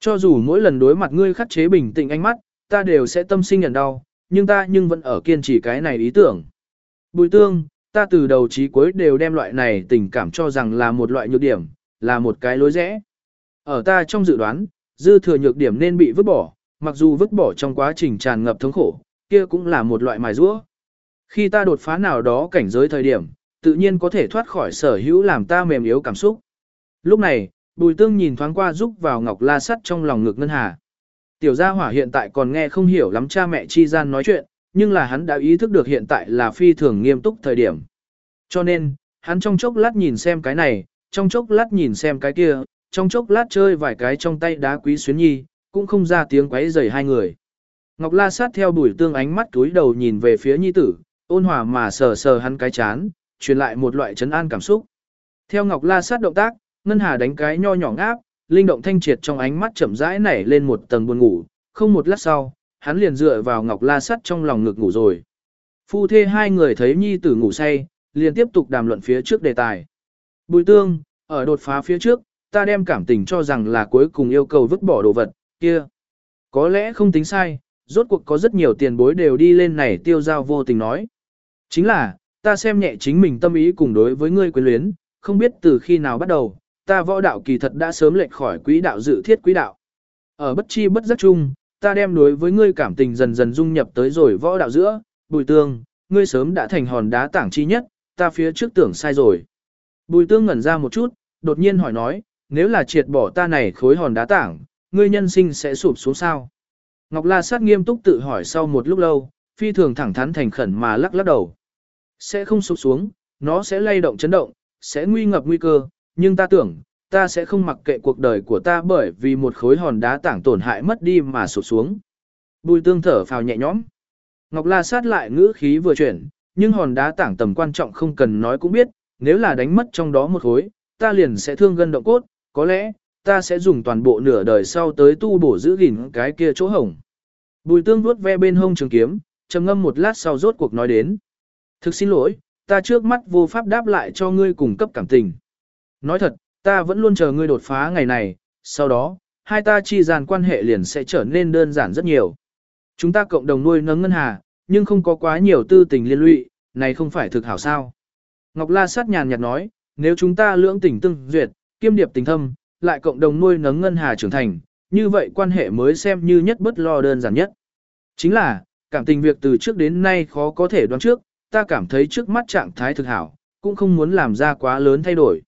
Cho dù mỗi lần đối mặt ngươi khắc chế bình tĩnh ánh mắt, ta đều sẽ tâm sinh nhận đau, nhưng ta nhưng vẫn ở kiên trì cái này ý tưởng. Bùi tương, ta từ đầu chí cuối đều đem loại này tình cảm cho rằng là một loại nhược điểm, là một cái lối rẽ. Ở ta trong dự đoán, dư thừa nhược điểm nên bị vứt bỏ, mặc dù vứt bỏ trong quá trình tràn ngập thống khổ, kia cũng là một loại mài rũa. Khi ta đột phá nào đó cảnh giới thời điểm, tự nhiên có thể thoát khỏi sở hữu làm ta mềm yếu cảm xúc. Lúc này, Bùi Tương nhìn thoáng qua giúp vào Ngọc La Sắt trong lòng ngực Ngân Hà. Tiểu gia hỏa hiện tại còn nghe không hiểu lắm cha mẹ chi gian nói chuyện, nhưng là hắn đã ý thức được hiện tại là phi thường nghiêm túc thời điểm. Cho nên, hắn trong chốc lát nhìn xem cái này, trong chốc lát nhìn xem cái kia, trong chốc lát chơi vài cái trong tay đá quý xuyến nhi, cũng không ra tiếng quấy rầy hai người. Ngọc La sát theo bùi tương ánh mắt túi đầu nhìn về phía nhi tử, ôn hòa mà sờ sờ hắn cái chán, truyền lại một loại trấn an cảm xúc. Theo Ngọc La sát động tác, Ngân Hà đánh cái nho nhỏ ngáp, linh động thanh triệt trong ánh mắt chậm rãi nảy lên một tầng buồn ngủ, không một lát sau, hắn liền dựa vào Ngọc La sát trong lòng ngực ngủ rồi. Phu thê hai người thấy nhi tử ngủ say, liền tiếp tục đàm luận phía trước đề tài. Bùi tương, ở đột phá phía trước, ta đem cảm tình cho rằng là cuối cùng yêu cầu vứt bỏ đồ vật, kia. Có lẽ không tính sai, rốt cuộc có rất nhiều tiền bối đều đi lên này tiêu giao vô tình nói. Chính là, ta xem nhẹ chính mình tâm ý cùng đối với ngươi quyến luyến, không biết từ khi nào bắt đầu, ta võ đạo kỳ thật đã sớm lệch khỏi quỹ đạo dự thiết quỹ đạo. Ở bất chi bất giác chung, ta đem đối với ngươi cảm tình dần dần dung nhập tới rồi võ đạo giữa, bùi tương, ngươi sớm đã thành hòn đá tảng chi nhất, ta phía trước tưởng sai rồi. Bùi tương ngẩn ra một chút, đột nhiên hỏi nói, nếu là triệt bỏ ta này khối hòn đá tảng, ngươi nhân sinh sẽ sụp xuống sao? Ngọc La sát nghiêm túc tự hỏi sau một lúc lâu, phi thường thẳng thắn thành khẩn mà lắc lắc đầu. Sẽ không sụp xuống, nó sẽ lay động chấn động, sẽ nguy ngập nguy cơ, nhưng ta tưởng, ta sẽ không mặc kệ cuộc đời của ta bởi vì một khối hòn đá tảng tổn hại mất đi mà sụp xuống. Bùi tương thở phào nhẹ nhõm. Ngọc La sát lại ngữ khí vừa chuyển, nhưng hòn đá tảng tầm quan trọng không cần nói cũng biết, nếu là đánh mất trong đó một khối, ta liền sẽ thương gân động cốt, có lẽ, ta sẽ dùng toàn bộ nửa đời sau tới tu bổ giữ gìn cái kia chỗ hổng. Bùi tương vuốt ve bên hông trường kiếm, trầm ngâm một lát sau rốt cuộc nói đến. Thực xin lỗi, ta trước mắt vô pháp đáp lại cho ngươi cung cấp cảm tình. Nói thật, ta vẫn luôn chờ ngươi đột phá ngày này, sau đó, hai ta chi dàn quan hệ liền sẽ trở nên đơn giản rất nhiều. Chúng ta cộng đồng nuôi nấng ngân hà, nhưng không có quá nhiều tư tình liên lụy, này không phải thực hảo sao. Ngọc La sát nhàn nhạt nói, nếu chúng ta lưỡng tình tương duyệt, kiêm điệp tình thâm, lại cộng đồng nuôi nấng ngân hà trưởng thành, như vậy quan hệ mới xem như nhất bất lo đơn giản nhất. Chính là, cảm tình việc từ trước đến nay khó có thể đoán trước, ta cảm thấy trước mắt trạng thái thực hảo, cũng không muốn làm ra quá lớn thay đổi.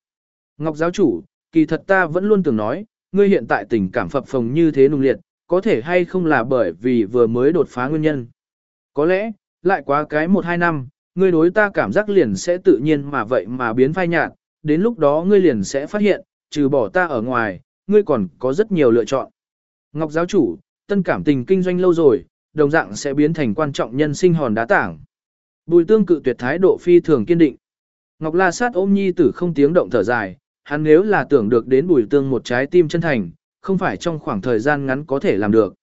Ngọc giáo chủ, kỳ thật ta vẫn luôn tưởng nói, ngươi hiện tại tình cảm phập phồng như thế nung liệt, có thể hay không là bởi vì vừa mới đột phá nguyên nhân. Có lẽ, lại quá cái 1-2 năm, ngươi đối ta cảm giác liền sẽ tự nhiên mà vậy mà biến phai nhạt, đến lúc đó ngươi liền sẽ phát hiện, trừ bỏ ta ở ngoài, ngươi còn có rất nhiều lựa chọn. Ngọc giáo chủ, tân cảm tình kinh doanh lâu rồi, đồng dạng sẽ biến thành quan trọng nhân sinh hòn đá tảng. Bùi tương cự tuyệt thái độ phi thường kiên định. Ngọc La Sát ôm nhi tử không tiếng động thở dài, hắn nếu là tưởng được đến bùi tương một trái tim chân thành, không phải trong khoảng thời gian ngắn có thể làm được.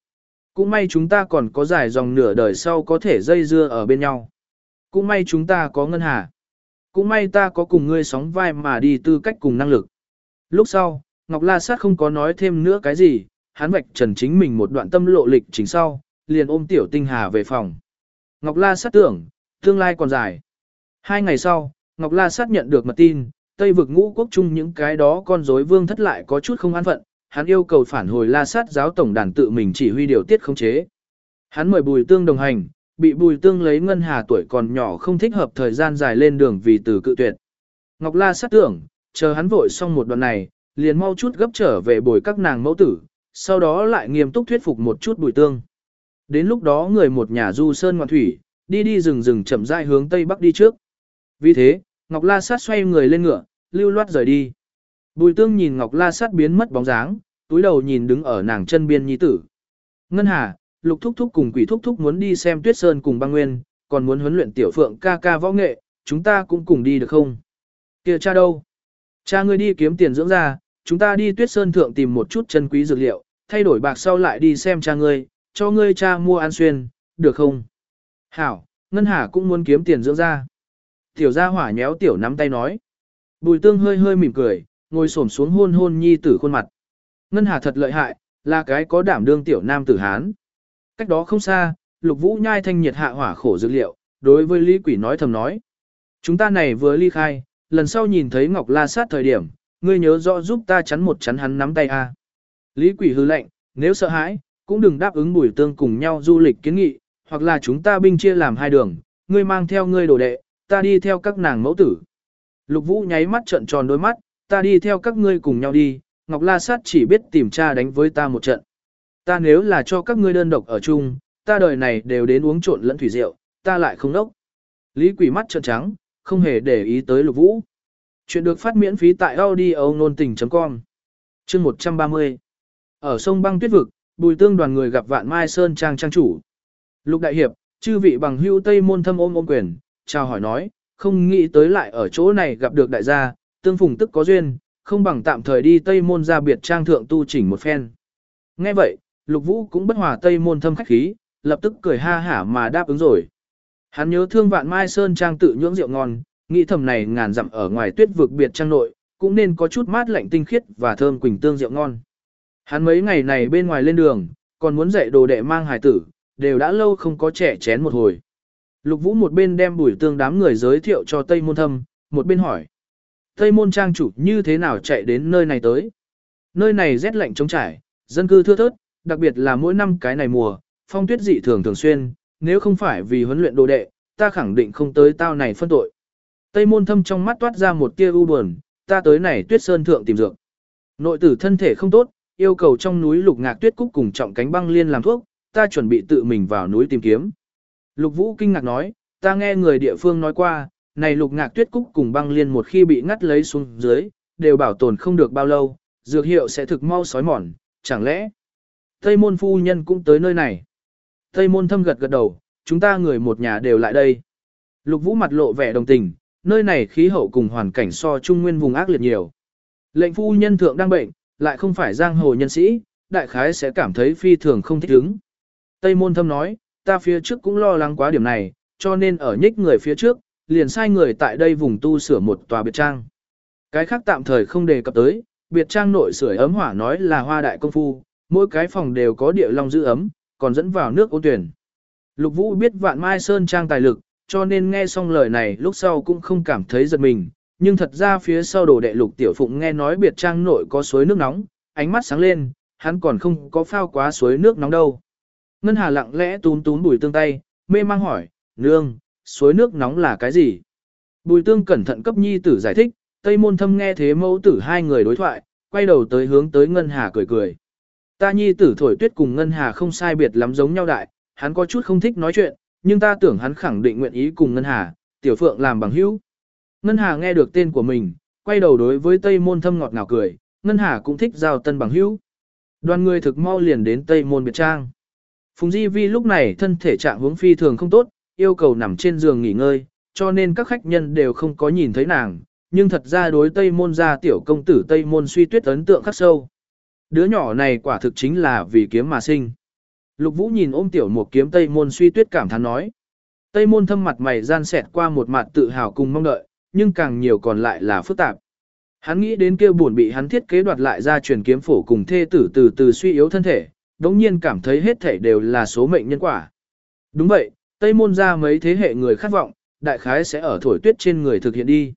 Cũng may chúng ta còn có dài dòng nửa đời sau có thể dây dưa ở bên nhau. Cũng may chúng ta có ngân hà. Cũng may ta có cùng ngươi sóng vai mà đi tư cách cùng năng lực. Lúc sau, Ngọc La Sát không có nói thêm nữa cái gì, hắn vạch trần chính mình một đoạn tâm lộ lịch chính sau, liền ôm tiểu tinh hà về phòng. Ngọc La Sát tưởng, tương lai còn dài. Hai ngày sau, Ngọc La Sát nhận được mật tin, Tây vực ngũ quốc chung những cái đó con rối vương thất lại có chút không an phận, hắn yêu cầu phản hồi La Sát giáo tổng đàn tự mình chỉ huy điều tiết khống chế. Hắn mời Bùi Tương đồng hành, bị Bùi Tương lấy ngân hà tuổi còn nhỏ không thích hợp thời gian dài lên đường vì từ cự tuyệt. Ngọc La Sát tưởng, chờ hắn vội xong một đoạn này, liền mau chút gấp trở về bồi các nàng mẫu tử, sau đó lại nghiêm túc thuyết phục một chút Bùi Tương. Đến lúc đó người một nhà du sơn ngoạn thủy, đi đi rừng rừng chậm rãi hướng tây bắc đi trước. Vì thế, Ngọc La Sát xoay người lên ngựa, lưu loát rời đi. Bùi tương nhìn Ngọc La Sát biến mất bóng dáng, túi đầu nhìn đứng ở nàng chân biên nhi tử. Ngân Hà, Lục Thúc Thúc cùng Quỷ Thúc Thúc muốn đi xem Tuyết Sơn cùng băng nguyên, còn muốn huấn luyện tiểu phượng ca ca võ nghệ, chúng ta cũng cùng đi được không? Kìa cha đâu? Cha ngươi đi kiếm tiền dưỡng ra, chúng ta đi Tuyết Sơn thượng tìm một chút chân quý dược liệu, thay đổi bạc sau lại đi xem cha ngươi, cho ngươi cha mua ăn xuyên, được không? Hảo, Ngân Hà cũng muốn kiếm tiền dưỡng ra. Tiểu gia hỏa nhéo tiểu nắm tay nói. Bùi tương hơi hơi mỉm cười, ngồi xổm xuống hôn hôn nhi tử khuôn mặt. Ngân Hà thật lợi hại, là cái có đảm đương tiểu nam tử Hán. Cách đó không xa, lục vũ nhai thanh nhiệt hạ hỏa khổ dữ liệu, đối với Lý Quỷ nói thầm nói. Chúng ta này vừa ly khai, lần sau nhìn thấy Ngọc La sát thời điểm, ngươi nhớ rõ giúp ta chắn một chắn hắn nắm tay a. Lý Quỷ hư lệnh, nếu sợ hãi, cũng đừng đáp ứng bùi tương cùng nhau du lịch kiến nghị, hoặc là chúng ta binh chia làm hai đường, ngươi mang theo ngươi đồ đệ, ta đi theo các nàng mẫu tử. Lục Vũ nháy mắt trợn tròn đôi mắt, ta đi theo các ngươi cùng nhau đi, Ngọc La Sát chỉ biết tìm cha đánh với ta một trận. Ta nếu là cho các ngươi đơn độc ở chung, ta đời này đều đến uống trộn lẫn thủy rượu, ta lại không đốc. Lý Quỷ mắt trợn trắng, không hề để ý tới Lục Vũ. Chuyện được phát miễn phí tại audio nôn tình.com Chương 130 Ở sông băng tuyết vực, bùi tương đoàn người gặp vạn mai sơn trang trang chủ. Lục Đại Hiệp, chư vị bằng hưu Tây môn thâm ôm ôm quyền, chào hỏi nói, không nghĩ tới lại ở chỗ này gặp được đại gia, tương phùng tức có duyên, không bằng tạm thời đi Tây môn ra biệt trang thượng tu chỉnh một phen. Nghe vậy, Lục Vũ cũng bất hòa Tây môn thâm khách khí, lập tức cười ha hả mà đáp ứng rồi. Hắn nhớ thương vạn mai sơn trang tự nhưỡng rượu ngon, nghĩ thầm này ngàn dặm ở ngoài tuyết vực biệt trang nội, cũng nên có chút mát lạnh tinh khiết và thơm quỳnh tương rượu ngon. Hắn mấy ngày này bên ngoài lên đường, còn muốn dạy đồ đệ mang hài tử, đều đã lâu không có trẻ chén một hồi. Lục Vũ một bên đem bùi tương đám người giới thiệu cho Tây Môn Thâm, một bên hỏi. Tây Môn Trang chủ như thế nào chạy đến nơi này tới? Nơi này rét lạnh trống trải, dân cư thưa thớt, đặc biệt là mỗi năm cái này mùa, phong tuyết dị thường thường xuyên, nếu không phải vì huấn luyện đồ đệ, ta khẳng định không tới tao này phân tội. Tây Môn Thâm trong mắt toát ra một tia u buồn, ta tới này tuyết sơn thượng tìm dược. Nội tử thân thể không tốt, yêu cầu trong núi lục ngạc tuyết cúc cùng trọng cánh băng liên làm thuốc, ta chuẩn bị tự mình vào núi tìm kiếm. Lục Vũ kinh ngạc nói, ta nghe người địa phương nói qua, này lục ngạc tuyết cúc cùng băng liên một khi bị ngắt lấy xuống dưới, đều bảo tồn không được bao lâu, dược hiệu sẽ thực mau sói mòn, chẳng lẽ Tây môn phu nhân cũng tới nơi này. Tây môn thâm gật gật đầu, chúng ta người một nhà đều lại đây. Lục Vũ mặt lộ vẻ đồng tình, nơi này khí hậu cùng hoàn cảnh so trung nguyên vùng ác liệt nhiều. Lệnh phu nhân thượng đang bệnh, lại không phải giang hồ nhân sĩ, đại khái sẽ cảm thấy phi thường không thích ứng. Tây môn thâm nói, ta phía trước cũng lo lắng quá điểm này, cho nên ở nhích người phía trước, liền sai người tại đây vùng tu sửa một tòa biệt trang. Cái khác tạm thời không đề cập tới, biệt trang nội sửa ấm hỏa nói là hoa đại công phu, mỗi cái phòng đều có địa long giữ ấm, còn dẫn vào nước ôn tuyển. Lục Vũ biết vạn mai sơn trang tài lực, cho nên nghe xong lời này lúc sau cũng không cảm thấy giật mình, nhưng thật ra phía sau đồ đệ lục tiểu phụng nghe nói biệt trang nội có suối nước nóng, ánh mắt sáng lên, hắn còn không có phao quá suối nước nóng đâu. Ngân Hà lặng lẽ túm túm bùi tương tay, mê mang hỏi, nương, suối nước nóng là cái gì? Bùi tương cẩn thận cấp nhi tử giải thích, Tây môn thâm nghe thế mẫu tử hai người đối thoại, quay đầu tới hướng tới Ngân Hà cười cười. Ta nhi tử thổi tuyết cùng Ngân Hà không sai biệt lắm giống nhau đại, hắn có chút không thích nói chuyện, nhưng ta tưởng hắn khẳng định nguyện ý cùng Ngân Hà, tiểu phượng làm bằng hữu. Ngân Hà nghe được tên của mình, quay đầu đối với Tây môn thâm ngọt ngào cười, Ngân Hà cũng thích giao tân bằng hữu. Đoàn người thực mau liền đến Tây môn biệt trang. Phùng Di Vi lúc này thân thể trạng hướng phi thường không tốt, yêu cầu nằm trên giường nghỉ ngơi, cho nên các khách nhân đều không có nhìn thấy nàng, nhưng thật ra đối Tây môn gia tiểu công tử Tây môn suy tuyết ấn tượng khắc sâu. Đứa nhỏ này quả thực chính là vì kiếm mà sinh. Lục Vũ nhìn ôm tiểu một kiếm Tây môn suy tuyết cảm thán nói. Tây môn thâm mặt mày gian xẹt qua một mặt tự hào cùng mong đợi, nhưng càng nhiều còn lại là phức tạp. Hắn nghĩ đến kia buồn bị hắn thiết kế đoạt lại ra truyền kiếm phổ cùng thê tử từ từ suy yếu thân thể, đống nhiên cảm thấy hết thể đều là số mệnh nhân quả. Đúng vậy, Tây môn ra mấy thế hệ người khát vọng, đại khái sẽ ở thổi tuyết trên người thực hiện đi.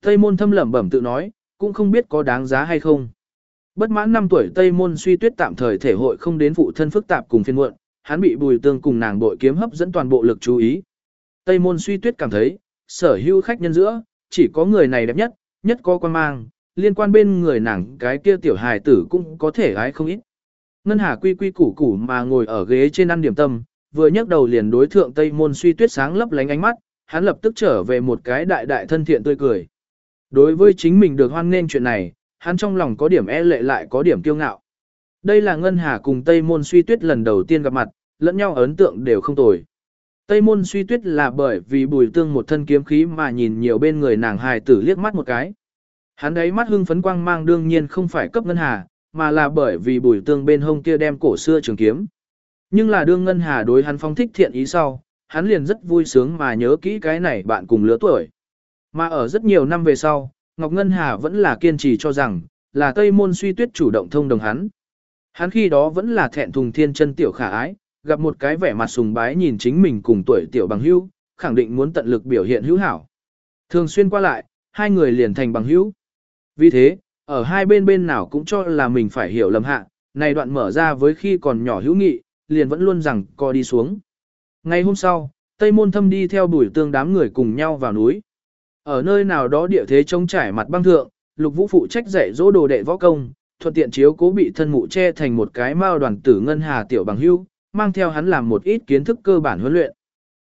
Tây môn thâm lẩm bẩm tự nói, cũng không biết có đáng giá hay không. Bất mãn 5 tuổi Tây môn suy tuyết tạm thời thể hội không đến phụ thân phức tạp cùng phiên muộn, hắn bị bùi tương cùng nàng bội kiếm hấp dẫn toàn bộ lực chú ý. Tây môn suy tuyết cảm thấy, sở hữu khách nhân giữa, chỉ có người này đẹp nhất, nhất có quan mang, liên quan bên người nàng cái kia tiểu hài tử cũng có thể gái không ít. Ngân Hà quy quy củ củ mà ngồi ở ghế trên ăn điểm tâm, vừa nhấc đầu liền đối thượng Tây môn suy tuyết sáng lấp lánh ánh mắt, hắn lập tức trở về một cái đại đại thân thiện tươi cười. Đối với chính mình được hoan nghênh chuyện này, hắn trong lòng có điểm e lệ lại có điểm kiêu ngạo. Đây là Ngân Hà cùng Tây Môn Suy Tuyết lần đầu tiên gặp mặt, lẫn nhau ấn tượng đều không tồi. Tây Môn Suy Tuyết là bởi vì bùi tương một thân kiếm khí mà nhìn nhiều bên người nàng hài tử liếc mắt một cái. Hắn ấy mắt hưng phấn quang mang đương nhiên không phải cấp Ngân Hà, mà là bởi vì bùi tương bên hông kia đem cổ xưa trường kiếm. Nhưng là đương Ngân Hà đối hắn phong thích thiện ý sau, hắn liền rất vui sướng mà nhớ kỹ cái này bạn cùng lứa tuổi. Mà ở rất nhiều năm về sau, Ngọc Ngân Hà vẫn là kiên trì cho rằng, là Tây Môn suy tuyết chủ động thông đồng hắn. Hắn khi đó vẫn là thẹn thùng thiên chân tiểu khả ái, gặp một cái vẻ mặt sùng bái nhìn chính mình cùng tuổi tiểu bằng hữu, khẳng định muốn tận lực biểu hiện hữu hảo. Thường xuyên qua lại, hai người liền thành bằng hữu. Vì thế, ở hai bên bên nào cũng cho là mình phải hiểu lầm hạ, này đoạn mở ra với khi còn nhỏ hữu nghị, liền vẫn luôn rằng co đi xuống. Ngày hôm sau, Tây Môn Thâm đi theo bùi tương đám người cùng nhau vào núi. Ở nơi nào đó địa thế trống trải mặt băng thượng, Lục Vũ phụ trách dạy dỗ đồ đệ võ công, thuận tiện chiếu cố bị thân mụ che thành một cái mao đoàn tử ngân hà tiểu bằng hưu, mang theo hắn làm một ít kiến thức cơ bản huấn luyện.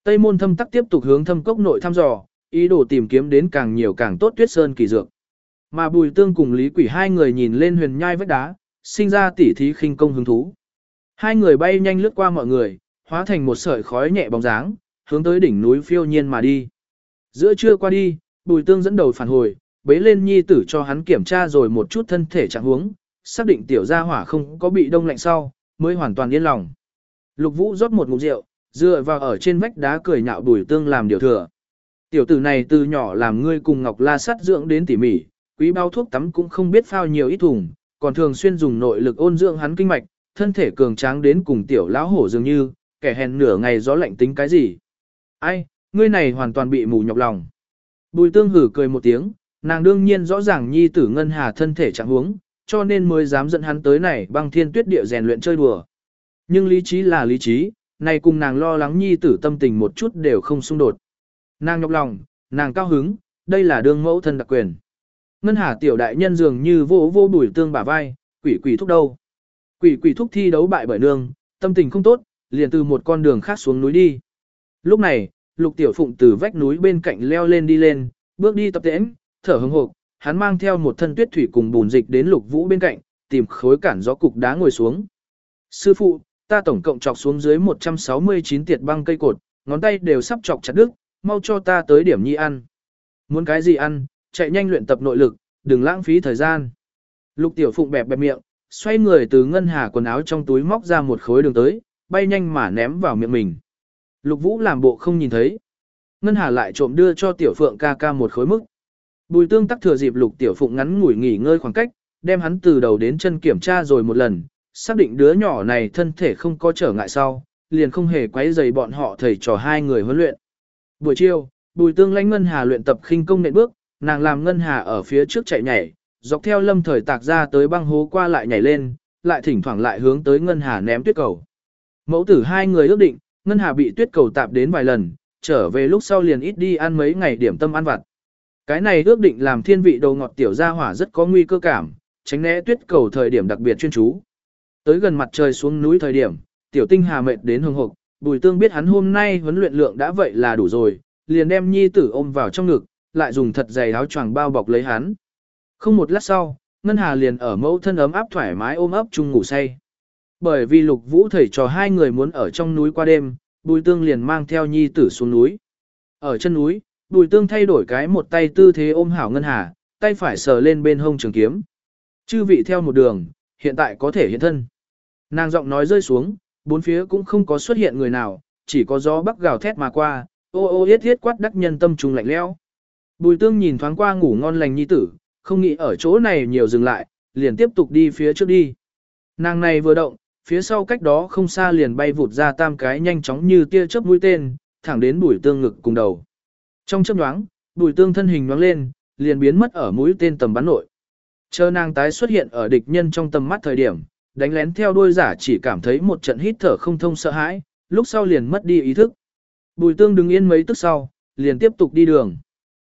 Tây môn thâm tắc tiếp tục hướng thâm cốc nội thăm dò, ý đồ tìm kiếm đến càng nhiều càng tốt tuyết sơn kỳ dược. Mà Bùi Tương cùng Lý Quỷ hai người nhìn lên huyền nhai vách đá, sinh ra tỉ thí khinh công hứng thú. Hai người bay nhanh lướt qua mọi người, hóa thành một sợi khói nhẹ bóng dáng, hướng tới đỉnh núi phiêu nhiên mà đi. Giữa trưa qua đi, Bùi Tương dẫn đầu phản hồi, bế lên nhi tử cho hắn kiểm tra rồi một chút thân thể trạng huống, xác định tiểu gia hỏa không có bị đông lạnh sau, mới hoàn toàn yên lòng. Lục Vũ rót một ngụm rượu, dựa vào ở trên vách đá cười nhạo Bùi Tương làm điều thừa. Tiểu tử này từ nhỏ làm ngươi cùng Ngọc La sát dưỡng đến tỉ mỉ, quý bao thuốc tắm cũng không biết phao nhiều ít thùng, còn thường xuyên dùng nội lực ôn dưỡng hắn kinh mạch, thân thể cường tráng đến cùng tiểu lão hổ dường như, kẻ hèn nửa ngày gió lạnh tính cái gì. Ai, ngươi này hoàn toàn bị mù nhọc lòng. Bùi tương hử cười một tiếng, nàng đương nhiên rõ ràng nhi tử ngân hà thân thể trạng huống, cho nên mới dám dẫn hắn tới này băng thiên tuyết địa rèn luyện chơi đùa. Nhưng lý trí là lý trí, này cùng nàng lo lắng nhi tử tâm tình một chút đều không xung đột. Nàng nhọc lòng, nàng cao hứng, đây là đương mẫu thân đặc quyền. Ngân hà tiểu đại nhân dường như vô vô bùi tương bả vai, quỷ quỷ thúc đâu. Quỷ quỷ thúc thi đấu bại bởi nương, tâm tình không tốt, liền từ một con đường khác xuống núi đi. Lúc này, lục tiểu phụng từ vách núi bên cạnh leo lên đi lên, bước đi tập tễnh, thở hừng hộp, hắn mang theo một thân tuyết thủy cùng bùn dịch đến lục vũ bên cạnh, tìm khối cản gió cục đá ngồi xuống. Sư phụ, ta tổng cộng chọc xuống dưới 169 tiệt băng cây cột, ngón tay đều sắp chọc chặt đứt, mau cho ta tới điểm nhi ăn. Muốn cái gì ăn, chạy nhanh luyện tập nội lực, đừng lãng phí thời gian. Lục tiểu phụng bẹp bẹp miệng, xoay người từ ngân hà quần áo trong túi móc ra một khối đường tới, bay nhanh mà ném vào miệng mình. Lục Vũ làm bộ không nhìn thấy. Ngân Hà lại trộm đưa cho Tiểu Phượng ca ca một khối mức. Bùi tương tắc thừa dịp Lục Tiểu Phụng ngắn ngủi nghỉ ngơi khoảng cách, đem hắn từ đầu đến chân kiểm tra rồi một lần, xác định đứa nhỏ này thân thể không có trở ngại sau, liền không hề quấy rầy bọn họ thầy trò hai người huấn luyện. Buổi chiều, Bùi Tương lãnh Ngân Hà luyện tập khinh công nện bước, nàng làm Ngân Hà ở phía trước chạy nhảy, dọc theo lâm thời tạc ra tới băng hố qua lại nhảy lên, lại thỉnh thoảng lại hướng tới Ngân Hà ném tuyết cầu. Mẫu tử hai người ước định, Ngân Hà bị tuyết cầu tạp đến vài lần, trở về lúc sau liền ít đi ăn mấy ngày điểm tâm ăn vặt. Cái này ước định làm thiên vị đầu ngọt tiểu gia hỏa rất có nguy cơ cảm, tránh né tuyết cầu thời điểm đặc biệt chuyên chú. Tới gần mặt trời xuống núi thời điểm, tiểu tinh hà mệt đến hồng hộc, bùi tương biết hắn hôm nay huấn luyện lượng đã vậy là đủ rồi, liền đem nhi tử ôm vào trong ngực, lại dùng thật dày áo choàng bao bọc lấy hắn. Không một lát sau, Ngân Hà liền ở mẫu thân ấm áp thoải mái ôm ấp chung ngủ say. Bởi vì lục vũ thầy trò hai người muốn ở trong núi qua đêm, bùi tương liền mang theo nhi tử xuống núi. Ở chân núi, bùi tương thay đổi cái một tay tư thế ôm hảo Ngân Hà, tay phải sờ lên bên hông trường kiếm. Chư vị theo một đường, hiện tại có thể hiện thân. Nàng giọng nói rơi xuống, bốn phía cũng không có xuất hiện người nào, chỉ có gió bắc gào thét mà qua, ô ô yết yết quát đắc nhân tâm trùng lạnh lẽo. Bùi tương nhìn thoáng qua ngủ ngon lành nhi tử, không nghĩ ở chỗ này nhiều dừng lại, liền tiếp tục đi phía trước đi. Nàng này vừa động, phía sau cách đó không xa liền bay vụt ra tam cái nhanh chóng như tia chớp mũi tên, thẳng đến bùi tương ngực cùng đầu. Trong chớp nhoáng, bùi tương thân hình nhoáng lên, liền biến mất ở mũi tên tầm bắn nội. Chờ nàng tái xuất hiện ở địch nhân trong tầm mắt thời điểm, đánh lén theo đuôi giả chỉ cảm thấy một trận hít thở không thông sợ hãi, lúc sau liền mất đi ý thức. Bùi tương đứng yên mấy tức sau, liền tiếp tục đi đường.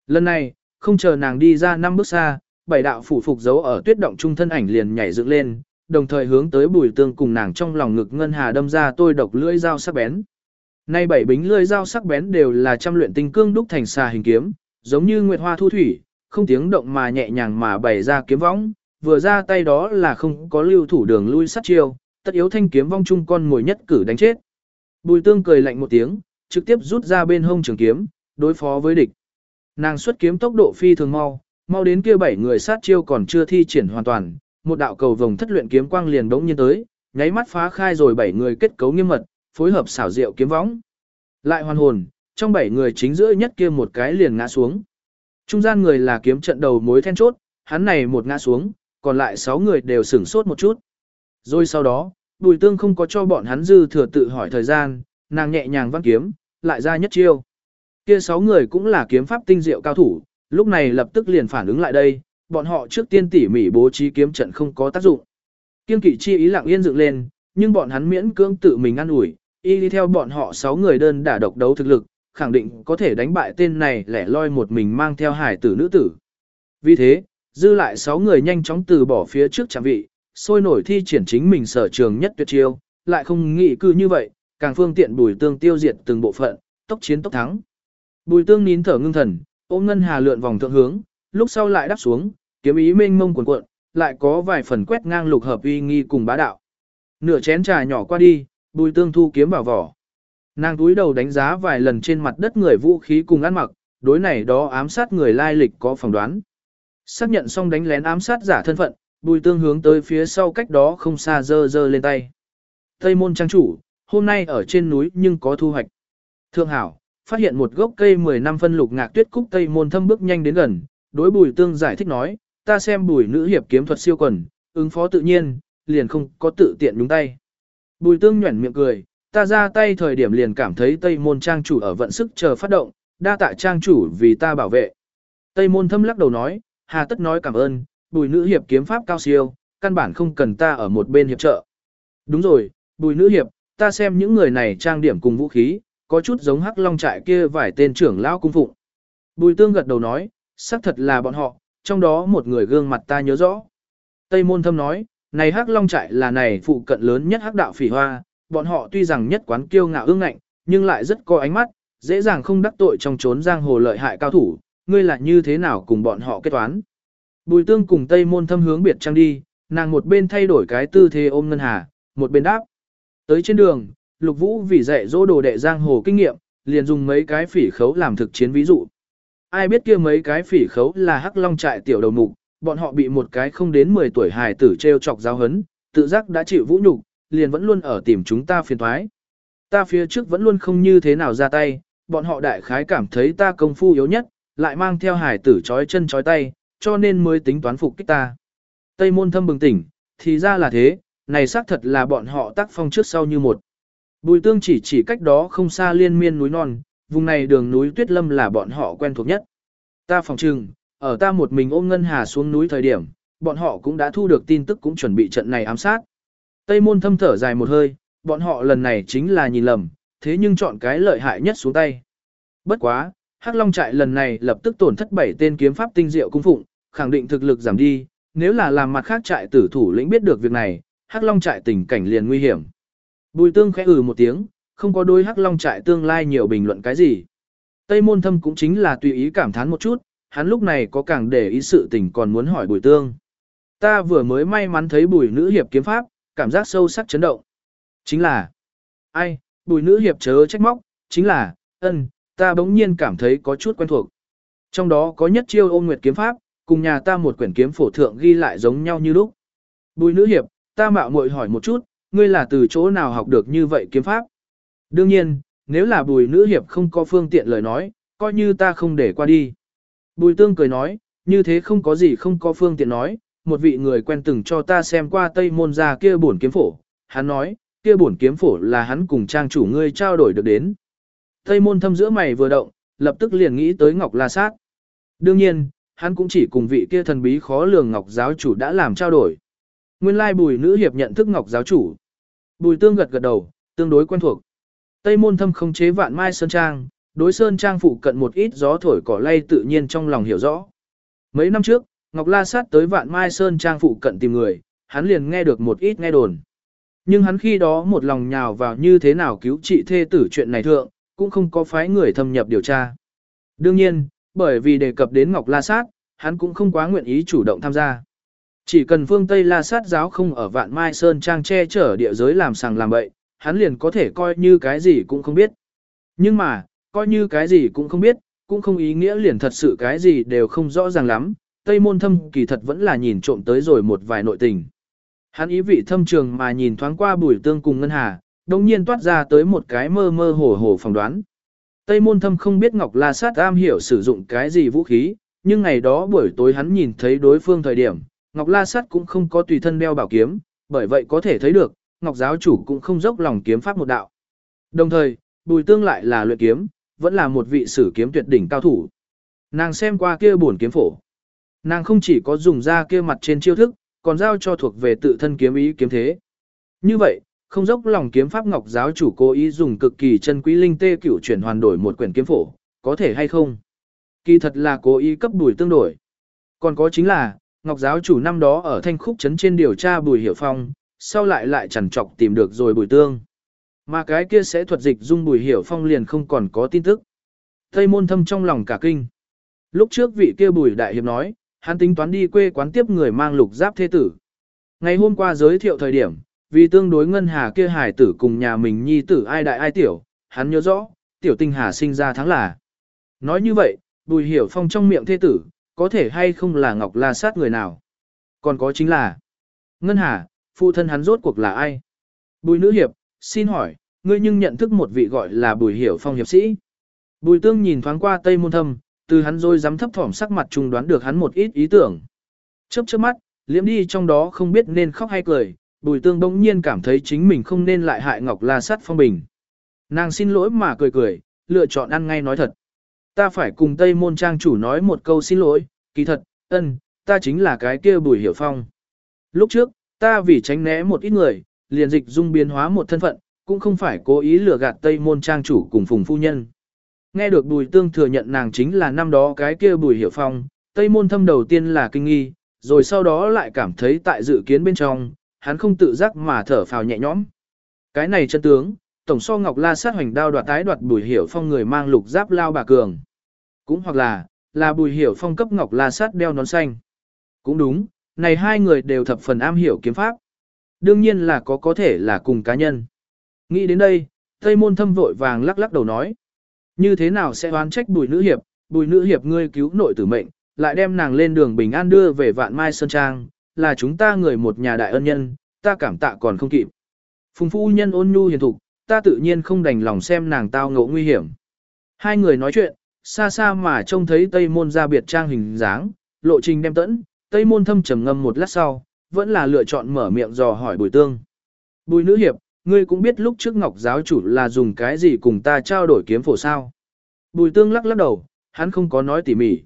Lần này, không chờ nàng đi ra năm bước xa, bảy đạo phủ phục giấu ở tuyết động trung thân ảnh liền nhảy dựng lên, đồng thời hướng tới bùi tương cùng nàng trong lòng ngực ngân hà đâm ra tôi độc lưỡi dao sắc bén. Nay bảy bính lưỡi dao sắc bén đều là trăm luyện tinh cương đúc thành xà hình kiếm, giống như nguyệt hoa thu thủy, không tiếng động mà nhẹ nhàng mà bày ra kiếm võng, vừa ra tay đó là không có lưu thủ đường lui sát chiêu, tất yếu thanh kiếm vong chung con ngồi nhất cử đánh chết. Bùi tương cười lạnh một tiếng, trực tiếp rút ra bên hông trường kiếm, đối phó với địch. Nàng xuất kiếm tốc độ phi thường mau, mau đến kia bảy người sát chiêu còn chưa thi triển hoàn toàn, một đạo cầu vồng thất luyện kiếm quang liền đống nhiên tới, nháy mắt phá khai rồi bảy người kết cấu nghiêm mật, phối hợp xảo diệu kiếm võng. Lại hoàn hồn, trong bảy người chính giữa nhất kia một cái liền ngã xuống. Trung gian người là kiếm trận đầu mối then chốt, hắn này một ngã xuống, còn lại sáu người đều sửng sốt một chút. Rồi sau đó, bùi tương không có cho bọn hắn dư thừa tự hỏi thời gian, nàng nhẹ nhàng văng kiếm, lại ra nhất chiêu. Kia sáu người cũng là kiếm pháp tinh diệu cao thủ, lúc này lập tức liền phản ứng lại đây, bọn họ trước tiên tỉ mỉ bố trí kiếm trận không có tác dụng. Kiên kỵ chi ý lặng yên dựng lên, nhưng bọn hắn miễn cưỡng tự mình ăn ủi, y đi theo bọn họ sáu người đơn đả độc đấu thực lực, khẳng định có thể đánh bại tên này lẻ loi một mình mang theo hải tử nữ tử. Vì thế, dư lại sáu người nhanh chóng từ bỏ phía trước trạm vị, sôi nổi thi triển chính mình sở trường nhất tuyệt chiêu, lại không nghĩ cư như vậy, càng phương tiện bùi tương tiêu diệt từng bộ phận, tốc chiến tốc thắng. Bùi tương nín thở ngưng thần, ôm ngân hà lượn vòng thượng hướng, lúc sau lại đáp xuống, kiếm ý mênh mông cuồn cuộn, lại có vài phần quét ngang lục hợp uy nghi cùng bá đạo. Nửa chén trà nhỏ qua đi, bùi tương thu kiếm vào vỏ. Nàng túi đầu đánh giá vài lần trên mặt đất người vũ khí cùng ăn mặc, đối này đó ám sát người lai lịch có phỏng đoán. Xác nhận xong đánh lén ám sát giả thân phận, bùi tương hướng tới phía sau cách đó không xa dơ dơ lên tay. Tây môn trang chủ, hôm nay ở trên núi nhưng có thu hoạch. thương hảo, phát hiện một gốc cây 10 năm phân lục ngạc tuyết cúc Tây môn thâm bước nhanh đến gần, đối bùi tương giải thích nói, ta xem bùi nữ hiệp kiếm thuật siêu quần, ứng phó tự nhiên, liền không có tự tiện nhúng tay. Bùi tương nhuẩn miệng cười, ta ra tay thời điểm liền cảm thấy Tây môn trang chủ ở vận sức chờ phát động, đa tạ trang chủ vì ta bảo vệ. Tây môn thâm lắc đầu nói, hà tất nói cảm ơn, bùi nữ hiệp kiếm pháp cao siêu, căn bản không cần ta ở một bên hiệp trợ. Đúng rồi, bùi nữ hiệp, ta xem những người này trang điểm cùng vũ khí, có chút giống hắc long trại kia vài tên trưởng lão cung phụng. Bùi tương gật đầu nói, xác thật là bọn họ, trong đó một người gương mặt ta nhớ rõ. Tây môn thâm nói, này hắc long trại là này phụ cận lớn nhất hắc đạo phỉ hoa, bọn họ tuy rằng nhất quán kiêu ngạo ương ngạnh, nhưng lại rất có ánh mắt, dễ dàng không đắc tội trong trốn giang hồ lợi hại cao thủ, ngươi là như thế nào cùng bọn họ kết toán. Bùi tương cùng Tây môn thâm hướng biệt trang đi, nàng một bên thay đổi cái tư thế ôm ngân hà, một bên đáp. Tới trên đường, Lục Vũ vì dạy dỗ đồ đệ giang hồ kinh nghiệm, liền dùng mấy cái phỉ khấu làm thực chiến ví dụ. Ai biết kia mấy cái phỉ khấu là hắc long trại tiểu đầu mục, bọn họ bị một cái không đến 10 tuổi hài tử treo chọc giáo hấn, tự giác đã chịu vũ nhục, liền vẫn luôn ở tìm chúng ta phiền thoái. Ta phía trước vẫn luôn không như thế nào ra tay, bọn họ đại khái cảm thấy ta công phu yếu nhất, lại mang theo hải tử trói chân trói tay, cho nên mới tính toán phục kích ta. Tây môn thâm bừng tỉnh, thì ra là thế, này xác thật là bọn họ tác phong trước sau như một. Bùi tương chỉ chỉ cách đó không xa liên miên núi non, vùng này đường núi tuyết lâm là bọn họ quen thuộc nhất. Ta phòng trừng, ở ta một mình ôm ngân hà xuống núi thời điểm, bọn họ cũng đã thu được tin tức cũng chuẩn bị trận này ám sát. Tây môn thâm thở dài một hơi, bọn họ lần này chính là nhìn lầm, thế nhưng chọn cái lợi hại nhất xuống tay. Bất quá, Hắc Long trại lần này lập tức tổn thất bảy tên kiếm pháp tinh diệu cung phụng, khẳng định thực lực giảm đi, nếu là làm mặt khác trại tử thủ lĩnh biết được việc này, Hắc Long trại tình cảnh liền nguy hiểm. Bùi Tương khẽ ừ một tiếng, không có đôi Hắc Long trại tương lai nhiều bình luận cái gì. Tây Môn Thâm cũng chính là tùy ý cảm thán một chút, hắn lúc này có càng để ý sự tình còn muốn hỏi Bùi Tương. Ta vừa mới may mắn thấy Bùi nữ hiệp kiếm pháp, cảm giác sâu sắc chấn động. Chính là, ai, Bùi nữ hiệp chớ trách móc, chính là, ân, ta bỗng nhiên cảm thấy có chút quen thuộc. Trong đó có nhất chiêu ôn nguyệt kiếm pháp, cùng nhà ta một quyển kiếm phổ thượng ghi lại giống nhau như lúc. Bùi nữ hiệp, ta mạo muội hỏi một chút, ngươi là từ chỗ nào học được như vậy kiếm pháp? Đương nhiên, nếu là bùi nữ hiệp không có phương tiện lời nói, coi như ta không để qua đi. Bùi tương cười nói, như thế không có gì không có phương tiện nói, một vị người quen từng cho ta xem qua tây môn ra kia bổn kiếm phổ, hắn nói, kia bổn kiếm phổ là hắn cùng trang chủ ngươi trao đổi được đến. Tây môn thâm giữa mày vừa động, lập tức liền nghĩ tới Ngọc La Sát. Đương nhiên, hắn cũng chỉ cùng vị kia thần bí khó lường Ngọc giáo chủ đã làm trao đổi. Nguyên lai bùi nữ hiệp nhận thức Ngọc giáo chủ. Bùi tương gật gật đầu, tương đối quen thuộc. Tây môn thâm không chế vạn mai sơn trang, đối sơn trang phụ cận một ít gió thổi cỏ lay tự nhiên trong lòng hiểu rõ. Mấy năm trước, Ngọc La Sát tới vạn mai sơn trang phụ cận tìm người, hắn liền nghe được một ít nghe đồn. Nhưng hắn khi đó một lòng nhào vào như thế nào cứu trị thê tử chuyện này thượng, cũng không có phái người thâm nhập điều tra. Đương nhiên, bởi vì đề cập đến Ngọc La Sát, hắn cũng không quá nguyện ý chủ động tham gia. Chỉ cần phương Tây La Sát giáo không ở Vạn Mai Sơn Trang che chở địa giới làm sàng làm bậy, hắn liền có thể coi như cái gì cũng không biết. Nhưng mà, coi như cái gì cũng không biết, cũng không ý nghĩa liền thật sự cái gì đều không rõ ràng lắm, Tây Môn Thâm kỳ thật vẫn là nhìn trộm tới rồi một vài nội tình. Hắn ý vị thâm trường mà nhìn thoáng qua bùi tương cùng Ngân Hà, đồng nhiên toát ra tới một cái mơ mơ hồ hồ phỏng đoán. Tây Môn Thâm không biết Ngọc La Sát am hiểu sử dụng cái gì vũ khí, nhưng ngày đó buổi tối hắn nhìn thấy đối phương thời điểm, Ngọc La Sát cũng không có tùy thân đeo bảo kiếm, bởi vậy có thể thấy được, Ngọc giáo chủ cũng không dốc lòng kiếm pháp một đạo. Đồng thời, Bùi Tương lại là luyện kiếm, vẫn là một vị sử kiếm tuyệt đỉnh cao thủ. Nàng xem qua kia bổn kiếm phổ. Nàng không chỉ có dùng ra kia mặt trên chiêu thức, còn giao cho thuộc về tự thân kiếm ý kiếm thế. Như vậy, không dốc lòng kiếm pháp Ngọc giáo chủ cố ý dùng cực kỳ chân quý linh tê cửu chuyển hoàn đổi một quyển kiếm phổ, có thể hay không? Kỳ thật là cố ý cấp Bùi Tương đổi. Còn có chính là, Ngọc giáo chủ năm đó ở thanh khúc trấn trên điều tra Bùi Hiểu Phong, sau lại lại chẳng trọc tìm được rồi Bùi Tương. Mà cái kia sẽ thuật dịch dung Bùi Hiểu Phong liền không còn có tin tức. Tây môn thâm trong lòng cả kinh. Lúc trước vị kia Bùi Đại Hiệp nói, hắn tính toán đi quê quán tiếp người mang lục giáp thế tử. Ngày hôm qua giới thiệu thời điểm, vì tương đối ngân hà kia hải tử cùng nhà mình nhi tử ai đại ai tiểu, hắn nhớ rõ, tiểu tinh hà sinh ra tháng là. Nói như vậy, Bùi Hiểu Phong trong miệng thế tử, có thể hay không là Ngọc La Sát người nào. Còn có chính là, Ngân Hà, phụ thân hắn rốt cuộc là ai? Bùi nữ hiệp, xin hỏi, ngươi nhưng nhận thức một vị gọi là Bùi Hiểu Phong hiệp sĩ. Bùi Tương nhìn thoáng qua Tây Môn Thâm, từ hắn rồi dám thấp thỏm sắc mặt trung đoán được hắn một ít ý tưởng. Chớp chớp mắt, liễm đi trong đó không biết nên khóc hay cười, Bùi Tương bỗng nhiên cảm thấy chính mình không nên lại hại Ngọc La Sát Phong Bình. Nàng xin lỗi mà cười cười, lựa chọn ăn ngay nói thật. Ta phải cùng Tây Môn Trang chủ nói một câu xin lỗi, kỳ thật, ân, ta chính là cái kia Bùi Hiểu Phong. Lúc trước, ta vì tránh né một ít người, liền dịch dung biến hóa một thân phận, cũng không phải cố ý lừa gạt Tây Môn Trang chủ cùng Phùng Phu Nhân. Nghe được Bùi Tương thừa nhận nàng chính là năm đó cái kia Bùi Hiểu Phong, Tây Môn thâm đầu tiên là kinh nghi, rồi sau đó lại cảm thấy tại dự kiến bên trong, hắn không tự giác mà thở phào nhẹ nhõm. Cái này chân tướng, tổng so Ngọc La sát hoành đao đoạt tái đoạt Bùi Hiểu Phong người mang lục giáp lao bà cường. Cũng hoặc là, là Bùi Hiểu Phong cấp Ngọc La sát đeo nón xanh. Cũng đúng, này hai người đều thập phần am hiểu kiếm pháp. Đương nhiên là có có thể là cùng cá nhân. Nghĩ đến đây, Tây Môn Thâm vội vàng lắc lắc đầu nói. Như thế nào sẽ oán trách bùi nữ hiệp, bùi nữ hiệp ngươi cứu nội tử mệnh, lại đem nàng lên đường bình an đưa về vạn mai sơn trang, là chúng ta người một nhà đại ân nhân, ta cảm tạ còn không kịp. Phùng phu nhân ôn nhu hiền thục, ta tự nhiên không đành lòng xem nàng tao ngộ nguy hiểm. Hai người nói chuyện, xa xa mà trông thấy Tây Môn ra biệt trang hình dáng, lộ trình đem tẫn, Tây Môn thâm trầm ngâm một lát sau, vẫn là lựa chọn mở miệng dò hỏi Bùi Tương. Bùi nữ hiệp, ngươi cũng biết lúc trước Ngọc giáo chủ là dùng cái gì cùng ta trao đổi kiếm phổ sao. Bùi Tương lắc lắc đầu, hắn không có nói tỉ mỉ.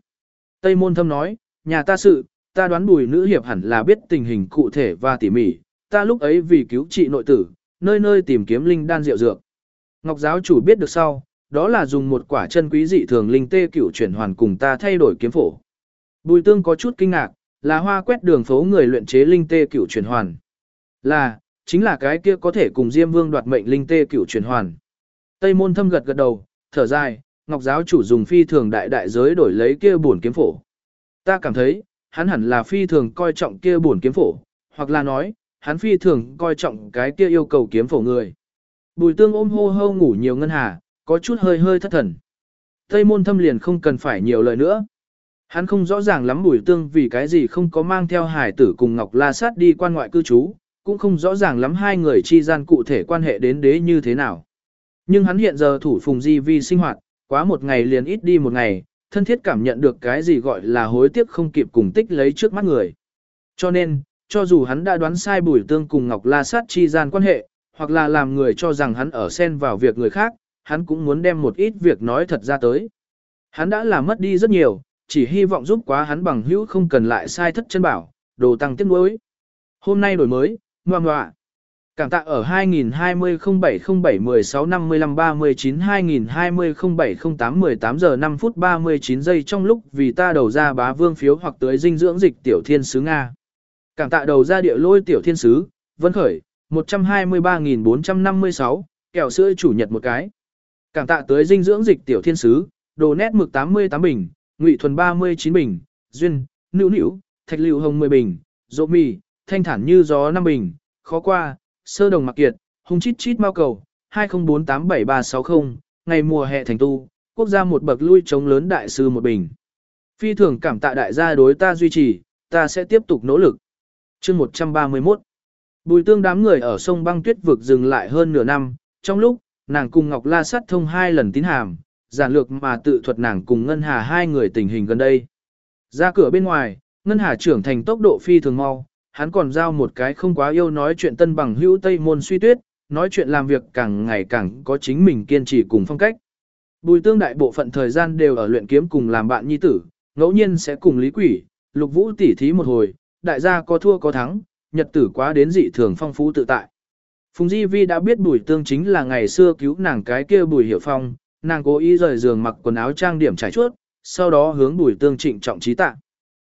Tây Môn thâm nói, nhà ta sự, ta đoán bùi nữ hiệp hẳn là biết tình hình cụ thể và tỉ mỉ, ta lúc ấy vì cứu trị nội tử, nơi nơi tìm kiếm linh đan rượu dược. Ngọc giáo chủ biết được sau, đó là dùng một quả chân quý dị thường linh tê cửu chuyển hoàn cùng ta thay đổi kiếm phổ. Bùi tương có chút kinh ngạc, là hoa quét đường phố người luyện chế linh tê cửu chuyển hoàn. Là, chính là cái kia có thể cùng Diêm Vương đoạt mệnh linh tê cửu chuyển hoàn. Tây môn thâm gật gật đầu, thở dài, ngọc giáo chủ dùng phi thường đại đại giới đổi lấy kia buồn kiếm phổ. Ta cảm thấy, hắn hẳn là phi thường coi trọng kia buồn kiếm phổ, hoặc là nói, hắn phi thường coi trọng cái kia yêu cầu kiếm phổ người. Bùi tương ôm hô hô ngủ nhiều ngân hà, có chút hơi hơi thất thần. Tây môn thâm liền không cần phải nhiều lời nữa. Hắn không rõ ràng lắm bùi tương vì cái gì không có mang theo hải tử cùng Ngọc La Sát đi quan ngoại cư trú, cũng không rõ ràng lắm hai người chi gian cụ thể quan hệ đến đế như thế nào. Nhưng hắn hiện giờ thủ phùng di vi sinh hoạt, quá một ngày liền ít đi một ngày, thân thiết cảm nhận được cái gì gọi là hối tiếc không kịp cùng tích lấy trước mắt người. Cho nên, cho dù hắn đã đoán sai bùi tương cùng Ngọc La Sát chi gian quan hệ, hoặc là làm người cho rằng hắn ở xen vào việc người khác, hắn cũng muốn đem một ít việc nói thật ra tới. Hắn đã làm mất đi rất nhiều, chỉ hy vọng giúp quá hắn bằng hữu không cần lại sai thất chân bảo, đồ tăng tiếc nuối. Hôm nay đổi mới, ngoan ngoạ. Cảm tạ ở 2020-07-07-16-55-39-2020-08-18 giờ 5 phút 39 giây trong lúc vì ta đầu ra bá vương phiếu hoặc tới dinh dưỡng dịch tiểu thiên sứ Nga. Cảm tạ đầu ra địa lôi tiểu thiên sứ, vân khởi, 123.456, kẹo sữa chủ nhật một cái. Cảm tạ tới dinh dưỡng dịch tiểu thiên sứ, đồ nét mực 88 bình, ngụy thuần 39 bình, duyên, nữu nữu, thạch lưu hồng 10 bình, rộ mì, thanh thản như gió 5 bình, khó qua, sơ đồng mặc kiệt, hung chít chít mau cầu, 20487360, ngày mùa hè thành tu, quốc gia một bậc lui chống lớn đại sư một bình. Phi thường cảm tạ đại gia đối ta duy trì, ta sẽ tiếp tục nỗ lực. chương 131 Bùi tương đám người ở sông băng tuyết vực dừng lại hơn nửa năm, trong lúc, nàng cùng Ngọc La Sát thông hai lần tín hàm, giản lược mà tự thuật nàng cùng Ngân Hà hai người tình hình gần đây. Ra cửa bên ngoài, Ngân Hà trưởng thành tốc độ phi thường mau, hắn còn giao một cái không quá yêu nói chuyện tân bằng hữu Tây Môn suy tuyết, nói chuyện làm việc càng ngày càng có chính mình kiên trì cùng phong cách. Bùi tương đại bộ phận thời gian đều ở luyện kiếm cùng làm bạn nhi tử, ngẫu nhiên sẽ cùng Lý Quỷ, Lục Vũ tỉ thí một hồi, đại gia có thua có thắng, nhật tử quá đến dị thường phong phú tự tại. Phùng Di Vi đã biết Bùi Tương chính là ngày xưa cứu nàng cái kia Bùi Hiểu Phong, nàng cố ý rời giường mặc quần áo trang điểm trải chuốt, sau đó hướng Bùi Tương trịnh trọng trí tạ.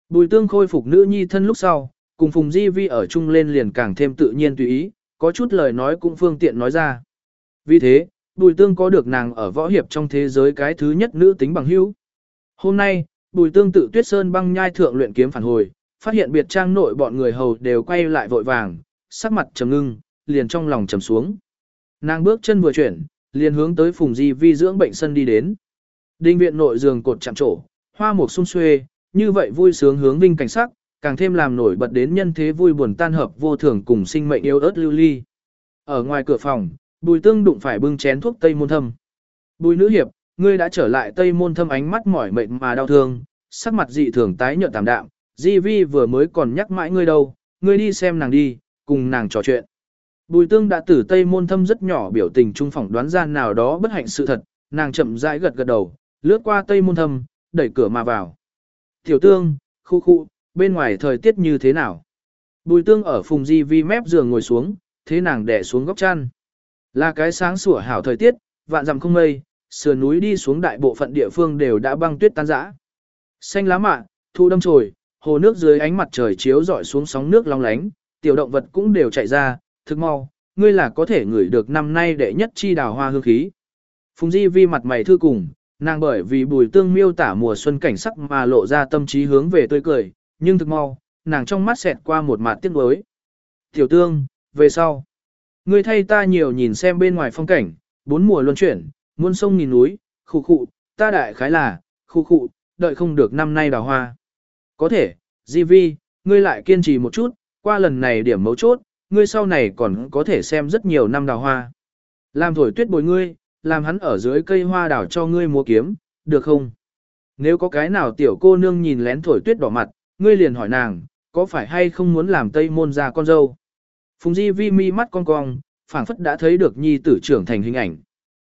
Bùi Tương khôi phục nữ nhi thân lúc sau, cùng Phùng Di Vi ở chung lên liền càng thêm tự nhiên tùy ý, có chút lời nói cũng phương tiện nói ra. Vì thế, Bùi Tương có được nàng ở võ hiệp trong thế giới cái thứ nhất nữ tính bằng hữu. Hôm nay, Bùi Tương tự Tuyết Sơn băng nhai thượng luyện kiếm phản hồi, phát hiện biệt trang nội bọn người hầu đều quay lại vội vàng, sắc mặt trầm ngưng, liền trong lòng trầm xuống. Nàng bước chân vừa chuyển, liền hướng tới Phùng Di Vi dưỡng bệnh sân đi đến. Đinh viện nội giường cột chạm trổ, hoa mục sung xuê, như vậy vui sướng hướng vinh cảnh sắc, càng thêm làm nổi bật đến nhân thế vui buồn tan hợp vô thường cùng sinh mệnh yêu ớt lưu ly. Ở ngoài cửa phòng, Bùi Tương đụng phải bưng chén thuốc Tây Môn Thâm. Bùi nữ hiệp, ngươi đã trở lại Tây Môn Thâm ánh mắt mỏi mệt mà đau thương, sắc mặt dị thường tái nhợt tạm đạm, Di Vi vừa mới còn nhắc mãi ngươi đâu, ngươi đi xem nàng đi, cùng nàng trò chuyện. Bùi tương đã từ Tây Môn Thâm rất nhỏ biểu tình trung phỏng đoán ra nào đó bất hạnh sự thật, nàng chậm rãi gật gật đầu, lướt qua Tây Môn Thâm, đẩy cửa mà vào. Tiểu tương, khu khu, bên ngoài thời tiết như thế nào? Bùi tương ở phùng di vi mép giường ngồi xuống, thế nàng đè xuống góc chăn. Là cái sáng sủa hảo thời tiết, vạn dặm không mây, sườn núi đi xuống đại bộ phận địa phương đều đã băng tuyết tan rã. Xanh lá mạ, thu đâm trồi, hồ nước dưới ánh mặt trời chiếu rọi xuống sóng nước long lánh, tiểu động vật cũng đều chạy ra, Thực mau, ngươi là có thể ngửi được năm nay đệ nhất chi đào hoa hương khí. Phùng Di Vi mặt mày thư cùng, nàng bởi vì bùi tương miêu tả mùa xuân cảnh sắc mà lộ ra tâm trí hướng về tươi cười, nhưng thực mau, nàng trong mắt xẹt qua một mặt tiếc nuối. Tiểu tương, về sau, ngươi thay ta nhiều nhìn xem bên ngoài phong cảnh, bốn mùa luân chuyển, muôn sông nghìn núi, khu khụ, ta đại khái là, khu khụ, đợi không được năm nay đào hoa. Có thể, Di Vi, ngươi lại kiên trì một chút, qua lần này điểm mấu chốt, ngươi sau này còn có thể xem rất nhiều năm đào hoa. Làm thổi tuyết bồi ngươi, làm hắn ở dưới cây hoa đào cho ngươi mua kiếm, được không? Nếu có cái nào tiểu cô nương nhìn lén thổi tuyết đỏ mặt, ngươi liền hỏi nàng, có phải hay không muốn làm tây môn ra con dâu? Phùng Di Vi mi mắt con cong, phảng phất đã thấy được nhi tử trưởng thành hình ảnh.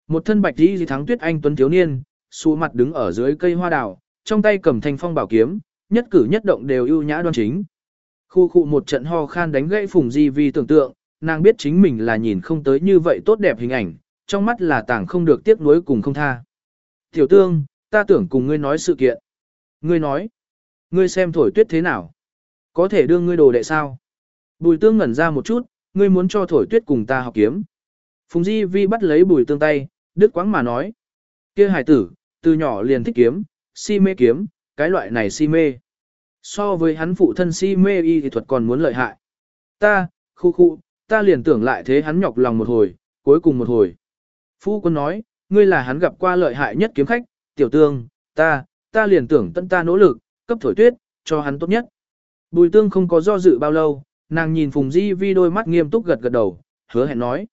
Một thân bạch đi thắng tuyết anh tuấn thiếu niên, xu mặt đứng ở dưới cây hoa đào, trong tay cầm thanh phong bảo kiếm, nhất cử nhất động đều ưu nhã đoan chính. Khu khu một trận ho khan đánh gãy Phùng Di Vi tưởng tượng, nàng biết chính mình là nhìn không tới như vậy tốt đẹp hình ảnh, trong mắt là tảng không được tiếc nuối cùng không tha. Tiểu tương, ta tưởng cùng ngươi nói sự kiện. Ngươi nói, ngươi xem thổi tuyết thế nào? Có thể đưa ngươi đồ đệ sao? Bùi tương ngẩn ra một chút, ngươi muốn cho thổi tuyết cùng ta học kiếm. Phùng Di Vi bắt lấy bùi tương tay, đứt quãng mà nói. kia hải tử, từ nhỏ liền thích kiếm, si mê kiếm, cái loại này si mê. So với hắn phụ thân si mê y thì thuật còn muốn lợi hại. Ta, khu khu, ta liền tưởng lại thế hắn nhọc lòng một hồi, cuối cùng một hồi. Phu quân nói, ngươi là hắn gặp qua lợi hại nhất kiếm khách, tiểu tương, ta, ta liền tưởng tận ta nỗ lực, cấp thổi tuyết, cho hắn tốt nhất. Bùi tương không có do dự bao lâu, nàng nhìn Phùng Di Vi đôi mắt nghiêm túc gật gật đầu, hứa hẹn nói.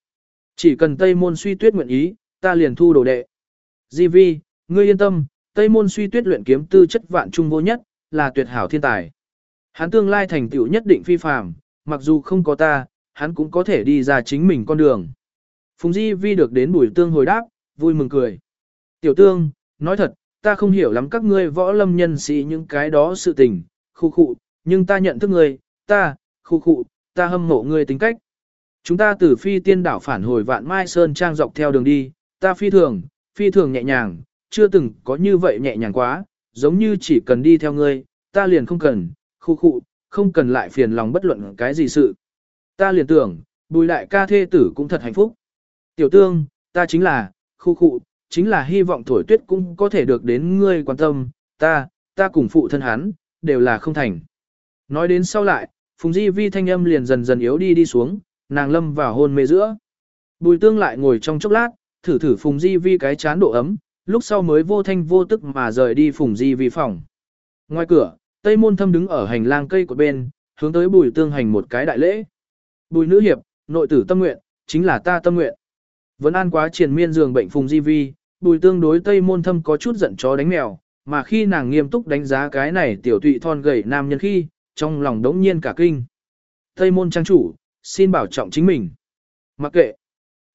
Chỉ cần Tây Môn suy tuyết nguyện ý, ta liền thu đồ đệ. Di Vi, ngươi yên tâm, Tây Môn suy tuyết luyện kiếm tư chất vạn trung vô nhất, là tuyệt hảo thiên tài. Hắn tương lai thành tựu nhất định phi phàm, mặc dù không có ta, hắn cũng có thể đi ra chính mình con đường. Phùng Di Vi được đến bùi tương hồi đáp, vui mừng cười. Tiểu tương, nói thật, ta không hiểu lắm các ngươi võ lâm nhân sĩ những cái đó sự tình, khu khụ, nhưng ta nhận thức ngươi, ta, khu khụ, ta hâm mộ ngươi tính cách. Chúng ta từ phi tiên đảo phản hồi vạn mai sơn trang dọc theo đường đi, ta phi thường, phi thường nhẹ nhàng, chưa từng có như vậy nhẹ nhàng quá, giống như chỉ cần đi theo ngươi, ta liền không cần, khu khu, không cần lại phiền lòng bất luận cái gì sự. Ta liền tưởng, bùi đại ca thê tử cũng thật hạnh phúc. Tiểu tương, ta chính là, khu khu, chính là hy vọng thổi tuyết cũng có thể được đến ngươi quan tâm, ta, ta cùng phụ thân hắn, đều là không thành. Nói đến sau lại, Phùng Di Vi thanh âm liền dần dần yếu đi đi xuống, nàng lâm vào hôn mê giữa. Bùi tương lại ngồi trong chốc lát, thử thử Phùng Di Vi cái chán độ ấm, lúc sau mới vô thanh vô tức mà rời đi Phùng Di Vi phòng. Ngoài cửa, Tây Môn Thâm đứng ở hành lang cây của bên, hướng tới bùi tương hành một cái đại lễ. Bùi nữ hiệp, nội tử tâm nguyện, chính là ta tâm nguyện. Vẫn an quá triền miên giường bệnh Phùng Di Vi, bùi tương đối Tây Môn Thâm có chút giận chó đánh mèo, mà khi nàng nghiêm túc đánh giá cái này tiểu tụy thon gầy nam nhân khi, trong lòng đống nhiên cả kinh. Tây Môn trang chủ, xin bảo trọng chính mình. Mặc kệ,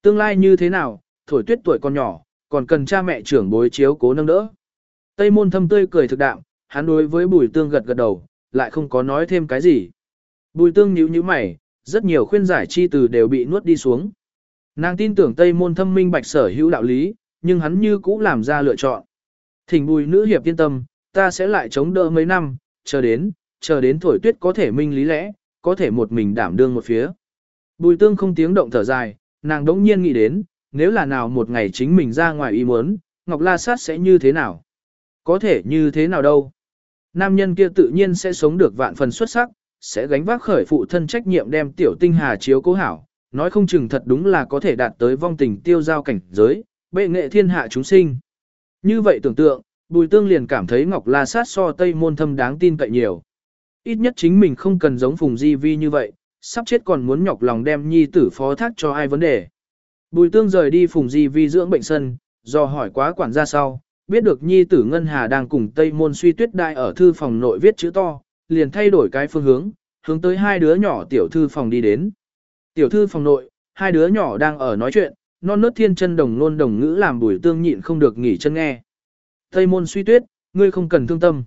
tương lai như thế nào, thổi tuyết tuổi còn nhỏ, còn cần cha mẹ trưởng bối chiếu cố nâng đỡ. Tây Môn Thâm tươi cười thực đạm, hắn đối với bùi tương gật gật đầu, lại không có nói thêm cái gì. Bùi tương nhíu nhíu mày, rất nhiều khuyên giải chi từ đều bị nuốt đi xuống. Nàng tin tưởng Tây Môn Thâm minh bạch sở hữu đạo lý, nhưng hắn như cũ làm ra lựa chọn. Thỉnh bùi nữ hiệp yên tâm, ta sẽ lại chống đỡ mấy năm, chờ đến, chờ đến thổi tuyết có thể minh lý lẽ, có thể một mình đảm đương một phía. Bùi tương không tiếng động thở dài, nàng đống nhiên nghĩ đến, nếu là nào một ngày chính mình ra ngoài ý muốn, Ngọc La Sát sẽ như thế nào? Có thể như thế nào đâu? Nam nhân kia tự nhiên sẽ sống được vạn phần xuất sắc, sẽ gánh vác khởi phụ thân trách nhiệm đem tiểu tinh hà chiếu cố hảo, nói không chừng thật đúng là có thể đạt tới vong tình tiêu giao cảnh giới, bệ nghệ thiên hạ chúng sinh. Như vậy tưởng tượng, Bùi Tương liền cảm thấy Ngọc La Sát so Tây Môn Thâm đáng tin cậy nhiều. Ít nhất chính mình không cần giống Phùng Di Vi như vậy, sắp chết còn muốn nhọc lòng đem nhi tử phó thác cho ai vấn đề. Bùi Tương rời đi Phùng Di Vi dưỡng bệnh sân, do hỏi quá quản gia sau, biết được nhi tử Ngân Hà đang cùng Tây Môn Suy Tuyết Đại ở thư phòng nội viết chữ to, liền thay đổi cái phương hướng, hướng tới hai đứa nhỏ tiểu thư phòng đi đến. Tiểu thư phòng nội, hai đứa nhỏ đang ở nói chuyện, non nớt thiên chân đồng nôn đồng ngữ làm bùi tương nhịn không được nghỉ chân nghe. Tây môn suy tuyết, ngươi không cần thương tâm.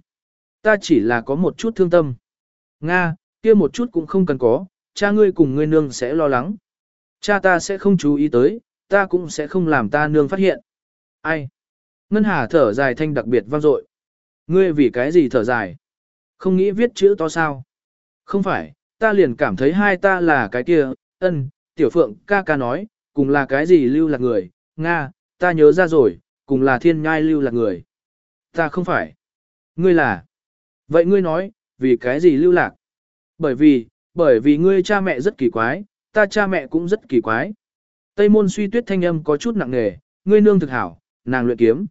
Ta chỉ là có một chút thương tâm. Nga, kia một chút cũng không cần có, cha ngươi cùng ngươi nương sẽ lo lắng. Cha ta sẽ không chú ý tới, ta cũng sẽ không làm ta nương phát hiện. Ai? Ngân Hà thở dài thanh đặc biệt vang dội. Ngươi vì cái gì thở dài? Không nghĩ viết chữ to sao? Không phải, ta liền cảm thấy hai ta là cái kia, ân, tiểu phượng ca ca nói, cùng là cái gì lưu lạc người, Nga, ta nhớ ra rồi, cùng là thiên nhai lưu lạc người. Ta không phải. Ngươi là. Vậy ngươi nói, vì cái gì lưu lạc? Bởi vì, bởi vì ngươi cha mẹ rất kỳ quái, ta cha mẹ cũng rất kỳ quái. Tây môn suy tuyết thanh âm có chút nặng nề, ngươi nương thực hảo, nàng luyện kiếm.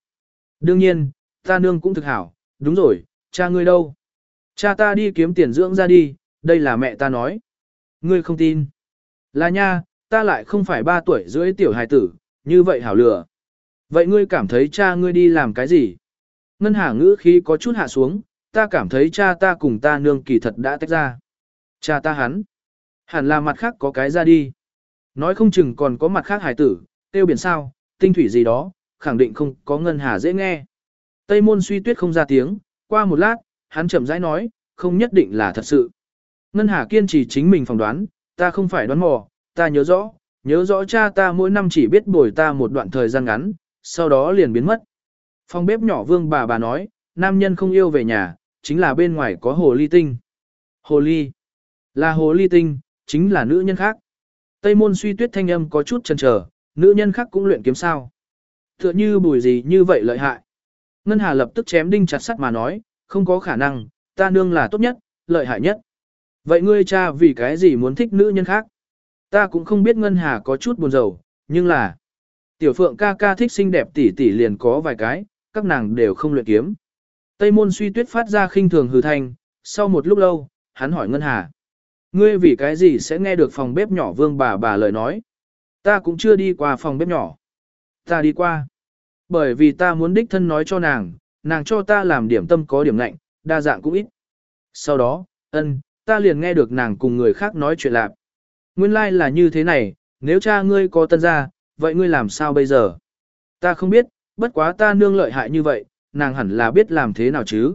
Đương nhiên, ta nương cũng thực hảo, đúng rồi, cha ngươi đâu? Cha ta đi kiếm tiền dưỡng ra đi, đây là mẹ ta nói. Ngươi không tin. Là nha, ta lại không phải ba tuổi rưỡi tiểu hài tử, như vậy hảo lừa. Vậy ngươi cảm thấy cha ngươi đi làm cái gì? Ngân hà ngữ khí có chút hạ xuống, ta cảm thấy cha ta cùng ta nương kỳ thật đã tách ra. Cha ta hắn. Hẳn là mặt khác có cái ra đi. Nói không chừng còn có mặt khác hải tử, tiêu biển sao, tinh thủy gì đó, khẳng định không có ngân hà dễ nghe. Tây môn suy tuyết không ra tiếng, qua một lát, hắn chậm rãi nói, không nhất định là thật sự. Ngân hà kiên trì chính mình phỏng đoán, ta không phải đoán mò, ta nhớ rõ, Nhớ rõ cha ta mỗi năm chỉ biết bồi ta một đoạn thời gian ngắn, sau đó liền biến mất. Phòng bếp nhỏ vương bà bà nói, nam nhân không yêu về nhà, chính là bên ngoài có hồ ly tinh. Hồ ly. Là hồ ly tinh, chính là nữ nhân khác. Tây môn suy tuyết thanh âm có chút chần chờ, nữ nhân khác cũng luyện kiếm sao. Tựa như bùi gì như vậy lợi hại. Ngân Hà lập tức chém đinh chặt sắt mà nói, không có khả năng, ta nương là tốt nhất, lợi hại nhất. Vậy ngươi cha vì cái gì muốn thích nữ nhân khác? Ta cũng không biết Ngân Hà có chút buồn rầu, nhưng là... Tiểu Phượng ca ca thích xinh đẹp tỷ tỷ liền có vài cái, các nàng đều không luyện kiếm. Tây môn suy tuyết phát ra khinh thường hừ thanh, sau một lúc lâu, hắn hỏi Ngân Hà. Ngươi vì cái gì sẽ nghe được phòng bếp nhỏ vương bà bà lời nói? Ta cũng chưa đi qua phòng bếp nhỏ. Ta đi qua. Bởi vì ta muốn đích thân nói cho nàng, nàng cho ta làm điểm tâm có điểm lạnh, đa dạng cũng ít. Sau đó, ân, ta liền nghe được nàng cùng người khác nói chuyện lạc. Nguyên lai like là như thế này, nếu cha ngươi có tân gia, vậy ngươi làm sao bây giờ? Ta không biết, bất quá ta nương lợi hại như vậy, nàng hẳn là biết làm thế nào chứ.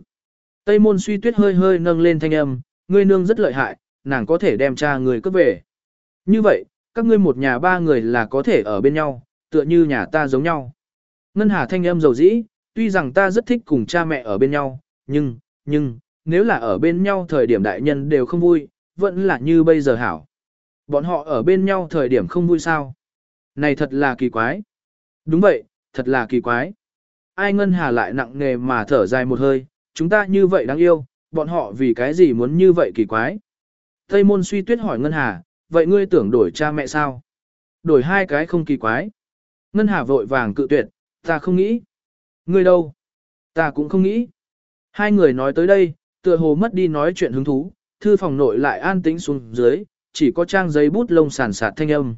Tây môn suy tuyết hơi hơi nâng lên thanh âm, ngươi nương rất lợi hại, nàng có thể đem cha người cướp về. Như vậy, các ngươi một nhà ba người là có thể ở bên nhau, tựa như nhà ta giống nhau. Ngân Hà thanh âm dầu dĩ, tuy rằng ta rất thích cùng cha mẹ ở bên nhau, nhưng, nhưng, nếu là ở bên nhau thời điểm đại nhân đều không vui, vẫn là như bây giờ hảo. Bọn họ ở bên nhau thời điểm không vui sao? Này thật là kỳ quái. Đúng vậy, thật là kỳ quái. Ai Ngân Hà lại nặng nề mà thở dài một hơi, chúng ta như vậy đáng yêu, bọn họ vì cái gì muốn như vậy kỳ quái. Tây môn suy tuyết hỏi Ngân Hà, vậy ngươi tưởng đổi cha mẹ sao? Đổi hai cái không kỳ quái. Ngân Hà vội vàng cự tuyệt, ta không nghĩ. Ngươi đâu? Ta cũng không nghĩ. Hai người nói tới đây, tựa hồ mất đi nói chuyện hứng thú, thư phòng nội lại an tĩnh xuống dưới, chỉ có trang giấy bút lông sàn sạt thanh âm.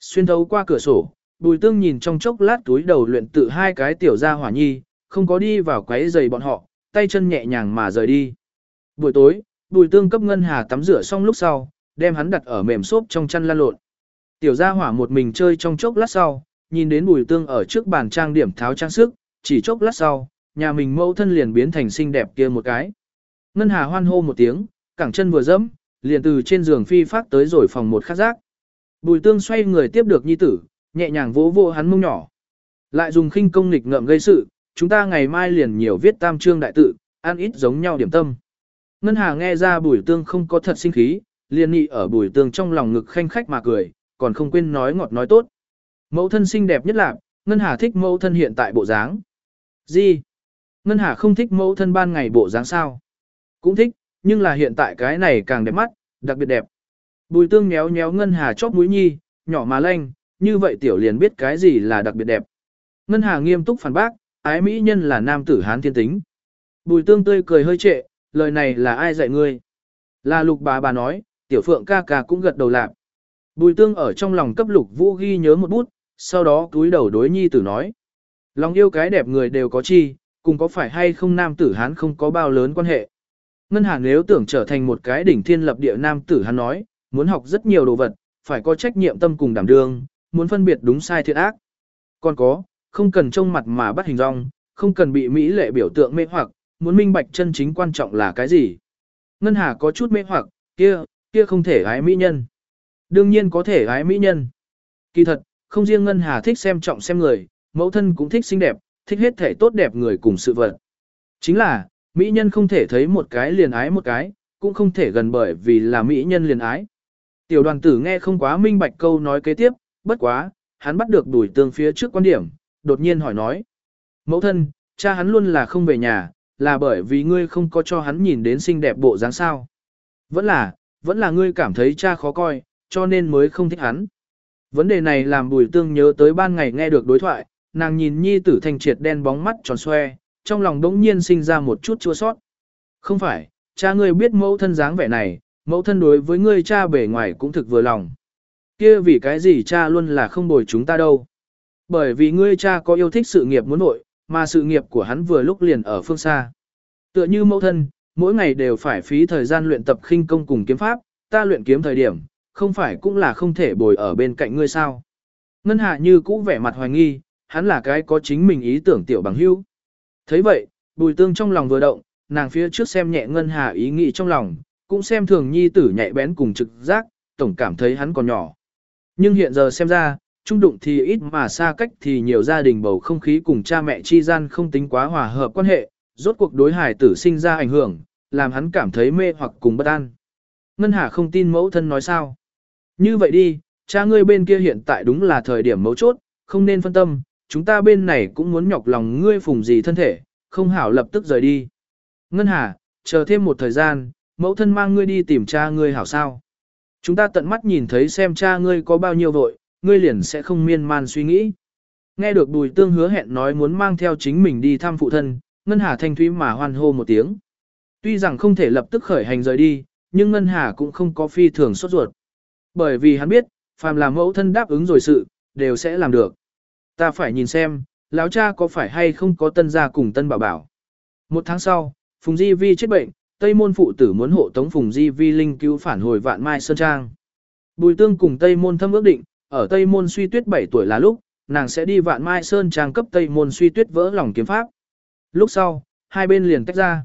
Xuyên thấu qua cửa sổ, bùi tương nhìn trong chốc lát túi đầu luyện tự hai cái tiểu gia hỏa nhi, không có đi vào quấy giày bọn họ, tay chân nhẹ nhàng mà rời đi. Buổi tối, bùi tương cấp ngân hà tắm rửa xong lúc sau, đem hắn đặt ở mềm xốp trong chăn lan lộn. Tiểu gia hỏa một mình chơi trong chốc lát sau, nhìn đến bùi tương ở trước bàn trang điểm tháo trang sức, chỉ chốc lát sau, nhà mình mẫu thân liền biến thành xinh đẹp kia một cái. Ngân hà hoan hô một tiếng, cẳng chân vừa dẫm, liền từ trên giường phi phát tới rồi phòng một khắc giác. Bùi tương xoay người tiếp được nhi tử, nhẹ nhàng vỗ vỗ hắn mông nhỏ. Lại dùng khinh công nghịch ngợm gây sự, chúng ta ngày mai liền nhiều viết tam chương đại tự, ăn ít giống nhau điểm tâm. Ngân Hà nghe ra bùi tương không có thật sinh khí, liền nhị ở bùi tương trong lòng ngực khanh khách mà cười, còn không quên nói ngọt nói tốt. Mẫu thân xinh đẹp nhất là, Ngân Hà thích mẫu thân hiện tại bộ dáng. Gì? Ngân Hà không thích mẫu thân ban ngày bộ dáng sao? Cũng thích, nhưng là hiện tại cái này càng đẹp mắt, đặc biệt đẹp. Bùi tương méo méo Ngân Hà chóp mũi nhi, nhỏ mà lanh, như vậy tiểu liền biết cái gì là đặc biệt đẹp. Ngân Hà nghiêm túc phản bác, ái mỹ nhân là nam tử hán thiên tính. Bùi tương tươi cười hơi trệ, lời này là ai dạy ngươi? Là lục bà bà nói, tiểu phượng ca ca cũng gật đầu lạc. Bùi tương ở trong lòng cấp lục vũ ghi nhớ một bút, sau đó túi đầu đối nhi tử nói. Lòng yêu cái đẹp người đều có chi, cùng có phải hay không nam tử hán không có bao lớn quan hệ. Ngân Hà nếu tưởng trở thành một cái đỉnh thiên lập địa nam tử hán nói, muốn học rất nhiều đồ vật, phải có trách nhiệm tâm cùng đảm đương, muốn phân biệt đúng sai thiện ác. Còn có, không cần trông mặt mà bắt hình rong, không cần bị mỹ lệ biểu tượng mê hoặc, muốn minh bạch chân chính quan trọng là cái gì. Ngân Hà có chút mê hoặc, kia, kia không thể gái mỹ nhân. Đương nhiên có thể gái mỹ nhân. Kỳ thật, không riêng Ngân Hà thích xem trọng xem người, mẫu thân cũng thích xinh đẹp, thích hết thể tốt đẹp người cùng sự vật. Chính là, mỹ nhân không thể thấy một cái liền ái một cái, cũng không thể gần bởi vì là mỹ nhân liền ái. Tiểu đoàn tử nghe không quá minh bạch câu nói kế tiếp, bất quá, hắn bắt được đuổi tương phía trước quan điểm, đột nhiên hỏi nói. Mẫu thân, cha hắn luôn là không về nhà, là bởi vì ngươi không có cho hắn nhìn đến xinh đẹp bộ dáng sao. Vẫn là, vẫn là ngươi cảm thấy cha khó coi, cho nên mới không thích hắn. Vấn đề này làm bùi tương nhớ tới ban ngày nghe được đối thoại, nàng nhìn nhi tử thanh triệt đen bóng mắt tròn xoe, trong lòng đống nhiên sinh ra một chút chua sót. Không phải, cha ngươi biết mẫu thân dáng vẻ này, mẫu thân đối với ngươi cha bề ngoài cũng thực vừa lòng. kia vì cái gì cha luôn là không bồi chúng ta đâu. Bởi vì ngươi cha có yêu thích sự nghiệp muốn nội, mà sự nghiệp của hắn vừa lúc liền ở phương xa. Tựa như mẫu thân, mỗi ngày đều phải phí thời gian luyện tập khinh công cùng kiếm pháp, ta luyện kiếm thời điểm, không phải cũng là không thể bồi ở bên cạnh ngươi sao. Ngân Hạ như cũ vẻ mặt hoài nghi, hắn là cái có chính mình ý tưởng tiểu bằng hữu. thấy vậy, bùi tương trong lòng vừa động, nàng phía trước xem nhẹ Ngân Hà ý nghĩ trong lòng, cũng xem thường nhi tử nhạy bén cùng trực giác, tổng cảm thấy hắn còn nhỏ. Nhưng hiện giờ xem ra, trung đụng thì ít mà xa cách thì nhiều gia đình bầu không khí cùng cha mẹ chi gian không tính quá hòa hợp quan hệ, rốt cuộc đối hải tử sinh ra ảnh hưởng, làm hắn cảm thấy mê hoặc cùng bất an. Ngân Hà không tin mẫu thân nói sao. Như vậy đi, cha ngươi bên kia hiện tại đúng là thời điểm mấu chốt, không nên phân tâm, chúng ta bên này cũng muốn nhọc lòng ngươi phùng gì thân thể, không hảo lập tức rời đi. Ngân Hà, chờ thêm một thời gian, mẫu thân mang ngươi đi tìm cha ngươi hảo sao. Chúng ta tận mắt nhìn thấy xem cha ngươi có bao nhiêu vội, ngươi liền sẽ không miên man suy nghĩ. Nghe được bùi tương hứa hẹn nói muốn mang theo chính mình đi thăm phụ thân, Ngân Hà thanh thúy mà hoan hô một tiếng. Tuy rằng không thể lập tức khởi hành rời đi, nhưng Ngân Hà cũng không có phi thường sốt ruột. Bởi vì hắn biết, phàm là mẫu thân đáp ứng rồi sự, đều sẽ làm được. Ta phải nhìn xem, lão cha có phải hay không có tân gia cùng tân bảo bảo. Một tháng sau, Phùng Di Vi chết bệnh, Tây Môn phụ tử muốn hộ tống Phùng Di Vi linh cứu phản hồi vạn mai sơn trang. Bùi tương cùng Tây Môn thâm ước định, ở Tây Môn suy tuyết 7 tuổi là lúc, nàng sẽ đi vạn mai sơn trang cấp Tây Môn suy tuyết vỡ lòng kiếm pháp. Lúc sau, hai bên liền tách ra.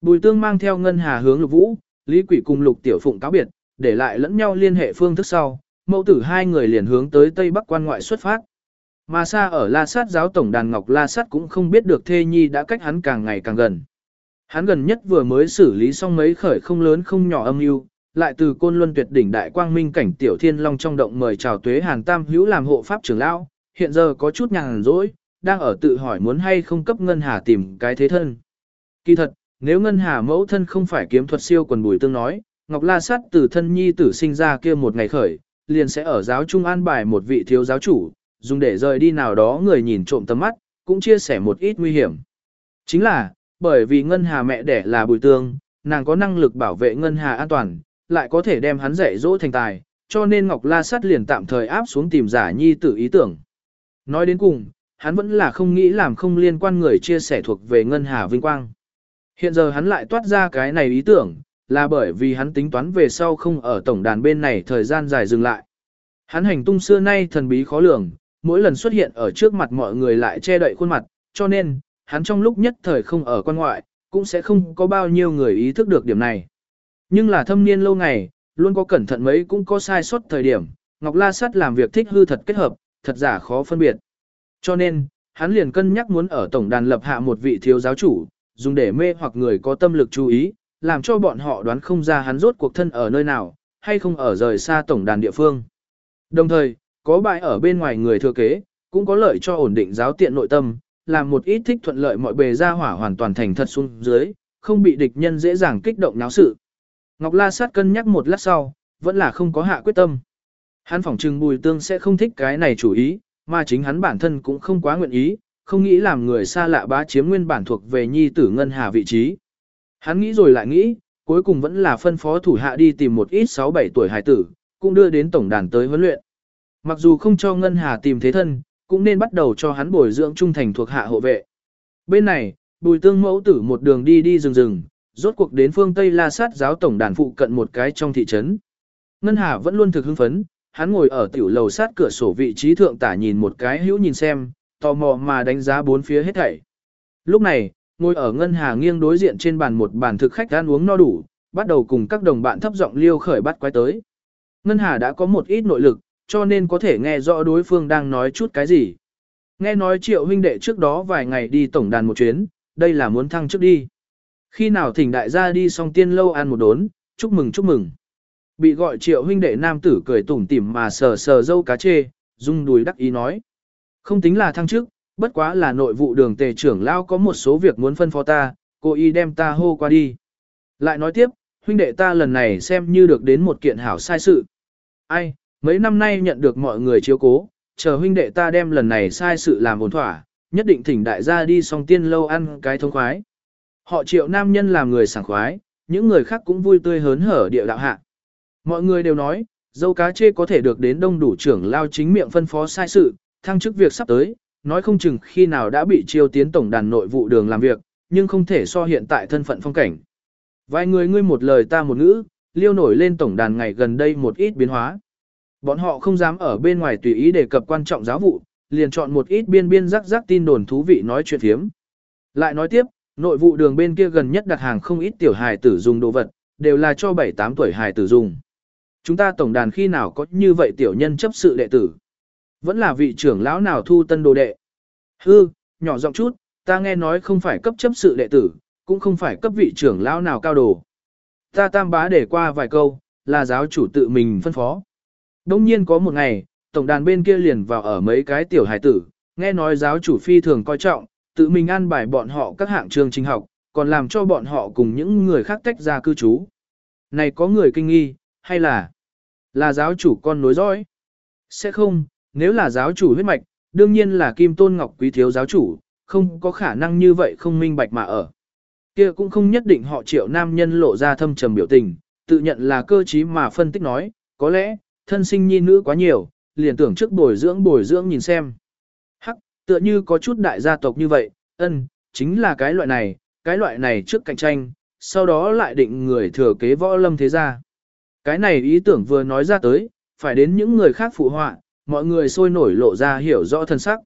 Bùi tương mang theo ngân hà hướng lục vũ, Lý Quỷ cùng lục tiểu phụng cáo biệt, để lại lẫn nhau liên hệ phương thức sau, mẫu tử hai người liền hướng tới Tây Bắc quan ngoại xuất phát. Mà xa ở La Sát giáo tổng đàn Ngọc La Sát cũng không biết được Thê Nhi đã cách hắn càng ngày càng gần. Hắn gần nhất vừa mới xử lý xong mấy khởi không lớn không nhỏ âm mưu, lại từ côn luân tuyệt đỉnh đại quang minh cảnh tiểu thiên long trong động mời chào tuế hàn tam hữu làm hộ pháp trưởng lão, hiện giờ có chút nhàn rỗi, đang ở tự hỏi muốn hay không cấp ngân hà tìm cái thế thân. Kỳ thật, nếu ngân hà mẫu thân không phải kiếm thuật siêu quần bùi tương nói, Ngọc La Sát từ thân nhi tử sinh ra kia một ngày khởi, liền sẽ ở giáo trung an bài một vị thiếu giáo chủ, dùng để rời đi nào đó người nhìn trộm tầm mắt, cũng chia sẻ một ít nguy hiểm. Chính là, bởi vì Ngân Hà mẹ đẻ là bùi tương, nàng có năng lực bảo vệ Ngân Hà an toàn, lại có thể đem hắn dạy dỗ thành tài, cho nên Ngọc La Sát liền tạm thời áp xuống tìm giả nhi tử ý tưởng. Nói đến cùng, hắn vẫn là không nghĩ làm không liên quan người chia sẻ thuộc về Ngân Hà vinh quang. Hiện giờ hắn lại toát ra cái này ý tưởng, là bởi vì hắn tính toán về sau không ở tổng đàn bên này thời gian dài dừng lại. Hắn hành tung xưa nay thần bí khó lường, mỗi lần xuất hiện ở trước mặt mọi người lại che đậy khuôn mặt, cho nên, hắn trong lúc nhất thời không ở quan ngoại, cũng sẽ không có bao nhiêu người ý thức được điểm này. Nhưng là thâm niên lâu ngày, luôn có cẩn thận mấy cũng có sai sót thời điểm, Ngọc La Sát làm việc thích hư thật kết hợp, thật giả khó phân biệt. Cho nên, hắn liền cân nhắc muốn ở tổng đàn lập hạ một vị thiếu giáo chủ, dùng để mê hoặc người có tâm lực chú ý, làm cho bọn họ đoán không ra hắn rốt cuộc thân ở nơi nào, hay không ở rời xa tổng đàn địa phương. Đồng thời, có bại ở bên ngoài người thừa kế, cũng có lợi cho ổn định giáo tiện nội tâm, làm một ít thích thuận lợi mọi bề ra hỏa hoàn toàn thành thật xuống dưới, không bị địch nhân dễ dàng kích động náo sự. Ngọc La Sát cân nhắc một lát sau, vẫn là không có hạ quyết tâm. Hắn phỏng trừng bùi tương sẽ không thích cái này chủ ý, mà chính hắn bản thân cũng không quá nguyện ý, không nghĩ làm người xa lạ bá chiếm nguyên bản thuộc về nhi tử ngân hà vị trí. Hắn nghĩ rồi lại nghĩ, cuối cùng vẫn là phân phó thủ hạ đi tìm một ít 6-7 tuổi hài tử, cũng đưa đến tổng đàn tới huấn luyện. Mặc dù không cho Ngân Hà tìm thế thân, cũng nên bắt đầu cho hắn bồi dưỡng trung thành thuộc hạ hộ vệ. Bên này, bùi tương mẫu tử một đường đi đi rừng rừng, rốt cuộc đến phương Tây La Sát giáo tổng đàn phụ cận một cái trong thị trấn. Ngân Hà vẫn luôn thực hưng phấn, hắn ngồi ở tiểu lầu sát cửa sổ vị trí thượng tả nhìn một cái hữu nhìn xem, tò mò mà đánh giá bốn phía hết thảy. Lúc này, ngồi ở Ngân Hà nghiêng đối diện trên bàn một bàn thực khách ăn uống no đủ, bắt đầu cùng các đồng bạn thấp giọng liêu khởi bắt quái tới. Ngân Hà đã có một ít nội lực, cho nên có thể nghe rõ đối phương đang nói chút cái gì. Nghe nói triệu huynh đệ trước đó vài ngày đi tổng đàn một chuyến, đây là muốn thăng trước đi. Khi nào thỉnh đại gia đi xong tiên lâu ăn một đốn, chúc mừng chúc mừng. Bị gọi triệu huynh đệ nam tử cười tủm tỉm mà sờ sờ dâu cá chê, rung đùi đắc ý nói. Không tính là thăng chức, bất quá là nội vụ đường tề trưởng lao có một số việc muốn phân phó ta, cô y đem ta hô qua đi. Lại nói tiếp, huynh đệ ta lần này xem như được đến một kiện hảo sai sự. Ai, mấy năm nay nhận được mọi người chiếu cố, chờ huynh đệ ta đem lần này sai sự làm ổn thỏa, nhất định thỉnh đại gia đi song tiên lâu ăn cái thông khoái. Họ triệu nam nhân làm người sảng khoái, những người khác cũng vui tươi hớn hở địa đạo hạ. Mọi người đều nói, dâu cá chê có thể được đến đông đủ trưởng lao chính miệng phân phó sai sự, thăng chức việc sắp tới, nói không chừng khi nào đã bị chiêu tiến tổng đàn nội vụ đường làm việc, nhưng không thể so hiện tại thân phận phong cảnh. Vài người ngươi một lời ta một ngữ, liêu nổi lên tổng đàn ngày gần đây một ít biến hóa. Bọn họ không dám ở bên ngoài tùy ý đề cập quan trọng giáo vụ, liền chọn một ít biên biên rắc rắc tin đồn thú vị nói chuyện thiếm. Lại nói tiếp, nội vụ đường bên kia gần nhất đặt hàng không ít tiểu hài tử dùng đồ vật, đều là cho 7-8 tuổi hài tử dùng. Chúng ta tổng đàn khi nào có như vậy tiểu nhân chấp sự đệ tử? Vẫn là vị trưởng lão nào thu tân đồ đệ? Hư, nhỏ giọng chút, ta nghe nói không phải cấp chấp sự đệ tử, cũng không phải cấp vị trưởng lão nào cao đồ. Ta tam bá để qua vài câu, là giáo chủ tự mình phân phó. Đông nhiên có một ngày, tổng đàn bên kia liền vào ở mấy cái tiểu hài tử, nghe nói giáo chủ phi thường coi trọng, tự mình an bài bọn họ các hạng trường trình học, còn làm cho bọn họ cùng những người khác tách ra cư trú. Này có người kinh nghi, hay là là giáo chủ con nối dõi? Sẽ không, nếu là giáo chủ huyết mạch, đương nhiên là Kim Tôn Ngọc Quý thiếu giáo chủ, không có khả năng như vậy không minh bạch mà ở. Kia cũng không nhất định họ triệu nam nhân lộ ra thâm trầm biểu tình, tự nhận là cơ trí mà phân tích nói, có lẽ, thân sinh nhi nữ quá nhiều, liền tưởng trước bồi dưỡng bồi dưỡng nhìn xem. Tựa như có chút đại gia tộc như vậy, ân, chính là cái loại này, cái loại này trước cạnh tranh, sau đó lại định người thừa kế võ lâm thế gia. Cái này ý tưởng vừa nói ra tới, phải đến những người khác phụ họa, mọi người sôi nổi lộ ra hiểu rõ thân sắc.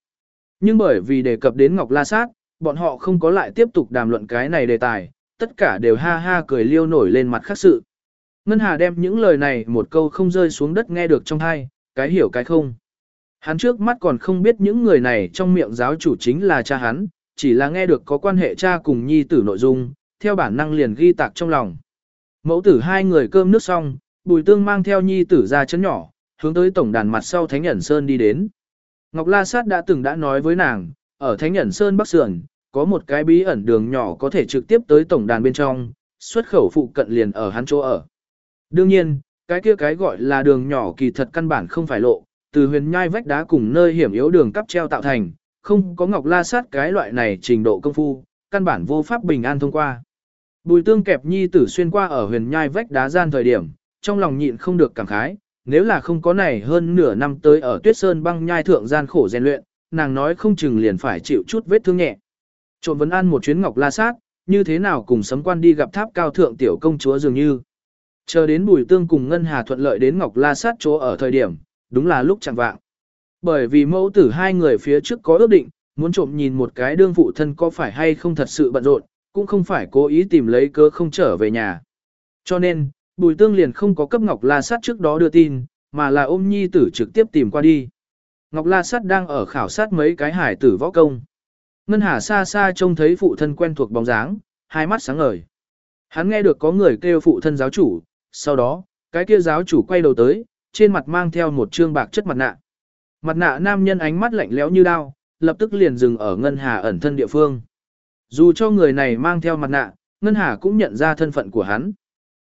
Nhưng bởi vì đề cập đến Ngọc La Sát, bọn họ không có lại tiếp tục đàm luận cái này đề tài, tất cả đều ha ha cười liêu nổi lên mặt khác sự. Ngân Hà đem những lời này một câu không rơi xuống đất nghe được trong hai, cái hiểu cái không. Hắn trước mắt còn không biết những người này trong miệng giáo chủ chính là cha hắn, chỉ là nghe được có quan hệ cha cùng nhi tử nội dung, theo bản năng liền ghi tạc trong lòng. Mẫu tử hai người cơm nước xong, bùi tương mang theo nhi tử ra chấn nhỏ, hướng tới tổng đàn mặt sau Thánh Nhẫn Sơn đi đến. Ngọc La Sát đã từng đã nói với nàng, ở Thánh Nhẫn Sơn Bắc Sườn, có một cái bí ẩn đường nhỏ có thể trực tiếp tới tổng đàn bên trong, xuất khẩu phụ cận liền ở hắn chỗ ở. Đương nhiên, cái kia cái gọi là đường nhỏ kỳ thật căn bản không phải lộ, từ huyền nhai vách đá cùng nơi hiểm yếu đường cắp treo tạo thành, không có Ngọc La Sát cái loại này trình độ công phu, căn bản vô pháp bình an thông qua. Bùi tương kẹp nhi tử xuyên qua ở huyền nhai vách đá gian thời điểm, trong lòng nhịn không được cảm khái, nếu là không có này hơn nửa năm tới ở tuyết sơn băng nhai thượng gian khổ rèn luyện, nàng nói không chừng liền phải chịu chút vết thương nhẹ. Trộn vấn ăn một chuyến ngọc la sát, như thế nào cùng sấm quan đi gặp tháp cao thượng tiểu công chúa dường như. Chờ đến bùi tương cùng Ngân Hà thuận lợi đến ngọc la sát chỗ ở thời điểm, đúng là lúc chẳng vạng. Bởi vì mẫu tử hai người phía trước có ước định, muốn trộm nhìn một cái đương phụ thân có phải hay không thật sự bận rộn, cũng không phải cố ý tìm lấy cớ không trở về nhà. Cho nên, Bùi Tương liền không có cấp Ngọc La Sát trước đó đưa tin, mà là ôm nhi tử trực tiếp tìm qua đi. Ngọc La Sát đang ở khảo sát mấy cái hải tử võ công. Ngân Hà xa xa trông thấy phụ thân quen thuộc bóng dáng, hai mắt sáng ngời. Hắn nghe được có người kêu phụ thân giáo chủ, sau đó, cái kia giáo chủ quay đầu tới, trên mặt mang theo một trương bạc chất mặt nạ. Mặt nạ nam nhân ánh mắt lạnh lẽo như đao, lập tức liền dừng ở Ngân Hà ẩn thân địa phương. Dù cho người này mang theo mặt nạ, Ngân Hà cũng nhận ra thân phận của hắn.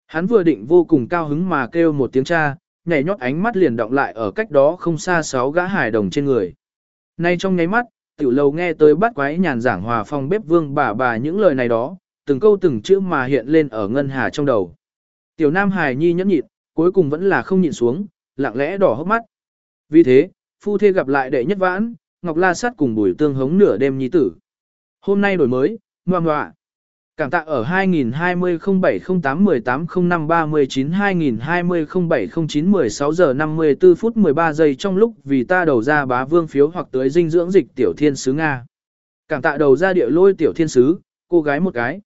Hắn vừa định vô cùng cao hứng mà kêu một tiếng cha, nhảy nhót ánh mắt liền động lại ở cách đó không xa sáu gã hải đồng trên người. Nay trong nháy mắt, tiểu lầu nghe tới bắt quái nhàn giảng hòa phong bếp vương bà bà những lời này đó, từng câu từng chữ mà hiện lên ở ngân hà trong đầu. Tiểu nam hải nhi nhẫn nhịn, cuối cùng vẫn là không nhịn xuống, lặng lẽ đỏ hốc mắt. Vì thế, phu thê gặp lại đệ nhất vãn, Ngọc La Sát cùng bùi tương hống nửa đêm nhi tử. Hôm nay đổi mới, ngoan ngoạ. Cảm tạ ở 2020-07-08-18-15-39-2020-07-09-16 giờ 54 phút 13 giây trong lúc vì ta đầu ra bá vương phiếu hoặc tới dinh dưỡng dịch tiểu thiên sứ Nga. Cảm tạ đầu ra địa lôi tiểu thiên sứ, cô gái một cái.